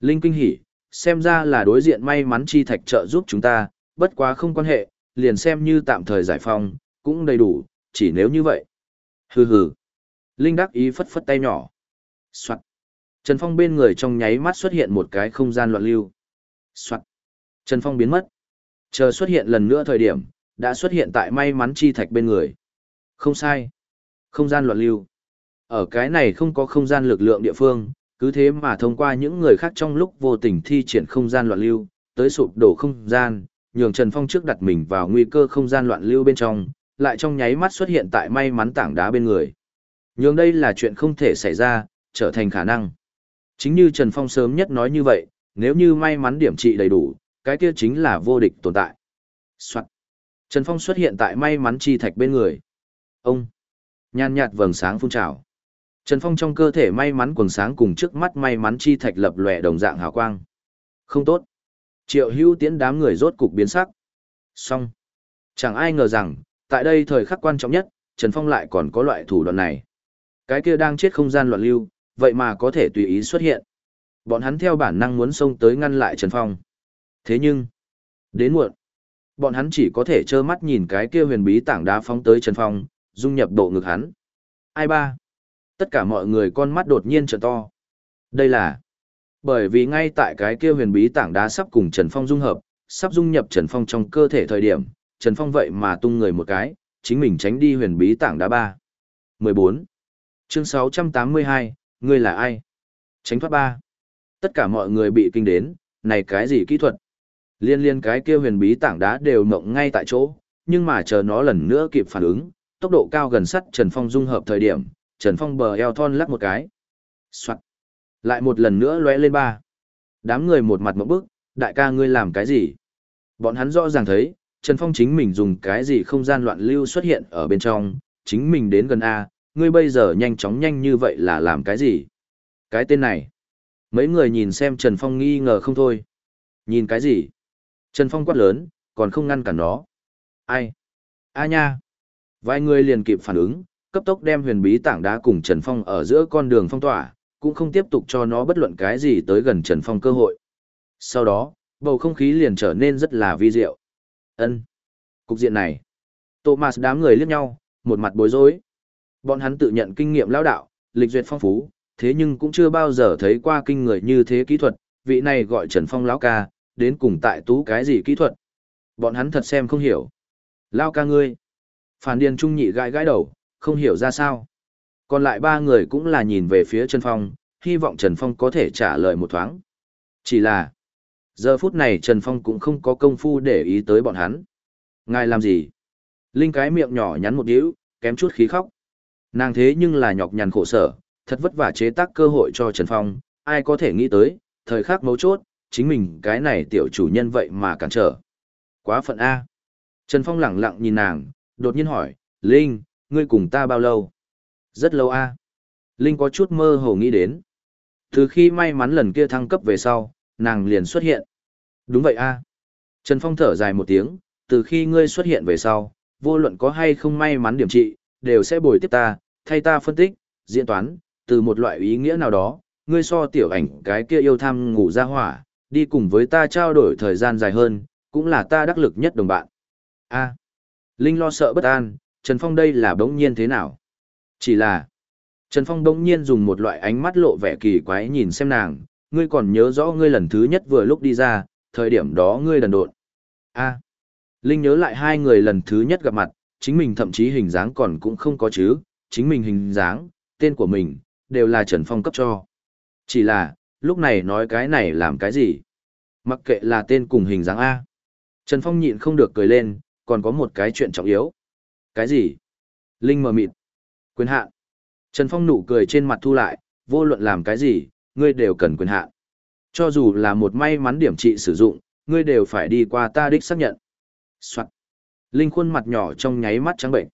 Linh kinh hỉ, xem ra là đối diện may mắn chi thạch trợ giúp chúng ta, bất quá không quan hệ, liền xem như tạm thời giải phong, cũng đầy đủ, chỉ nếu như vậy. Hừ hừ. Linh đắc ý phất phất tay nhỏ. Soạn. Trần Phong bên người trong nháy mắt xuất hiện một cái không gian loạn lưu. Soạn. Trần Phong biến mất. Chờ xuất hiện lần nữa thời điểm, đã xuất hiện tại may mắn chi thạch bên người. Không sai. Không gian loạn lưu. Ở cái này không có không gian lực lượng địa phương, cứ thế mà thông qua những người khác trong lúc vô tình thi triển không gian loạn lưu, tới sụp đổ không gian, nhường Trần Phong trước đặt mình vào nguy cơ không gian loạn lưu bên trong, lại trong nháy mắt xuất hiện tại may mắn tảng đá bên người. nhưng đây là chuyện không thể xảy ra, trở thành khả năng. Chính như Trần Phong sớm nhất nói như vậy, nếu như may mắn điểm trị đầy đủ, cái kia chính là vô địch tồn tại. Soạn. Trần Phong xuất hiện tại may mắn chi thạch bên người. Ông. Nhan nhạt vầng sáng phun trào. Trần Phong trong cơ thể may mắn quần sáng cùng trước mắt may mắn chi thạch lập lòe đồng dạng hào quang. Không tốt. Triệu hưu tiễn đám người rốt cục biến sắc. Xong. Chẳng ai ngờ rằng, tại đây thời khắc quan trọng nhất, Trần Phong lại còn có loại thủ đoạn này. Cái kia đang chết không gian loạn lưu, vậy mà có thể tùy ý xuất hiện. Bọn hắn theo bản năng muốn xông tới ngăn lại Trần Phong. Thế nhưng, đến muộn, bọn hắn chỉ có thể trơ mắt nhìn cái kia huyền bí tảng đá phóng tới Trần Phong, dung nhập độ ngực hắn. Ai ba? Tất cả mọi người con mắt đột nhiên trợ to. Đây là bởi vì ngay tại cái kia huyền bí tảng đá sắp cùng Trần Phong dung hợp, sắp dung nhập Trần Phong trong cơ thể thời điểm, Trần Phong vậy mà tung người một cái, chính mình tránh đi huyền bí tảng đá ba. 14. Chương 682, ngươi là ai? Tránh thoát ba. Tất cả mọi người bị kinh đến, này cái gì kỹ thuật? Liên liên cái kia huyền bí tảng đá đều mộng ngay tại chỗ, nhưng mà chờ nó lần nữa kịp phản ứng, tốc độ cao gần sắt Trần Phong dung hợp thời điểm, Trần Phong bờ eo thon lắc một cái. Soạn. Lại một lần nữa lóe lên ba. Đám người một mặt mộng bức, đại ca ngươi làm cái gì? Bọn hắn rõ ràng thấy, Trần Phong chính mình dùng cái gì không gian loạn lưu xuất hiện ở bên trong, chính mình đến gần A, ngươi bây giờ nhanh chóng nhanh như vậy là làm cái gì? Cái tên này. Mấy người nhìn xem Trần Phong nghi ngờ không thôi. Nhìn cái gì? Trần Phong quát lớn, còn không ngăn cản nó. Ai? A nha. Vài người liền kịp phản ứng, cấp tốc đem huyền bí tảng đá cùng Trần Phong ở giữa con đường phong tỏa, cũng không tiếp tục cho nó bất luận cái gì tới gần Trần Phong cơ hội. Sau đó, bầu không khí liền trở nên rất là vi diệu. Ân. Cục diện này. Thomas đám người liếc nhau, một mặt bối rối. Bọn hắn tự nhận kinh nghiệm lão đạo, lịch duyệt phong phú, thế nhưng cũng chưa bao giờ thấy qua kinh người như thế kỹ thuật, vị này gọi Trần Phong lão ca, đến cùng tại tú cái gì kỹ thuật. Bọn hắn thật xem không hiểu. Lão ca ngươi. Phản điền trung nhị gãi gãi đầu, không hiểu ra sao. Còn lại ba người cũng là nhìn về phía Trần Phong, hy vọng Trần Phong có thể trả lời một thoáng. Chỉ là, giờ phút này Trần Phong cũng không có công phu để ý tới bọn hắn. Ngài làm gì? Linh cái miệng nhỏ nhắn một điếu, kém chút khí khóc. Nàng thế nhưng là nhọc nhằn khổ sở, thật vất vả chế tác cơ hội cho Trần Phong, ai có thể nghĩ tới, thời khắc mấu chốt, chính mình cái này tiểu chủ nhân vậy mà cản trở. Quá phận A. Trần Phong lẳng lặng nhìn nàng, đột nhiên hỏi, Linh, ngươi cùng ta bao lâu? Rất lâu A. Linh có chút mơ hồ nghĩ đến. Từ khi may mắn lần kia thăng cấp về sau, nàng liền xuất hiện. Đúng vậy A. À. Trần Phong thở dài một tiếng, từ khi ngươi xuất hiện về sau, vô luận có hay không may mắn điểm trị, đều sẽ bồi tiếp ta, thay ta phân tích, diễn toán, từ một loại ý nghĩa nào đó, ngươi so tiểu ảnh cái kia yêu tham ngủ ra hỏa, đi cùng với ta trao đổi thời gian dài hơn, cũng là ta đắc lực nhất đồng bạn. A. Linh lo sợ bất an, Trần Phong đây là bỗng nhiên thế nào? Chỉ là, Trần Phong bỗng nhiên dùng một loại ánh mắt lộ vẻ kỳ quái nhìn xem nàng, ngươi còn nhớ rõ ngươi lần thứ nhất vừa lúc đi ra, thời điểm đó ngươi đần độn. A. Linh nhớ lại hai người lần thứ nhất gặp mặt, chính mình thậm chí hình dáng còn cũng không có chứ, chính mình hình dáng, tên của mình, đều là Trần Phong cấp cho. Chỉ là, lúc này nói cái này làm cái gì? Mặc kệ là tên cùng hình dáng A. Trần Phong nhịn không được cười lên, còn có một cái chuyện trọng yếu. Cái gì? Linh mờ mịt. Quyền hạn. Trần Phong nụ cười trên mặt thu lại, vô luận làm cái gì, ngươi đều cần quyền hạn. Cho dù là một may mắn điểm trị sử dụng, ngươi đều phải đi qua ta đích xác nhận. Soạn. Linh khuôn mặt nhỏ trong nháy mắt trắng bệnh.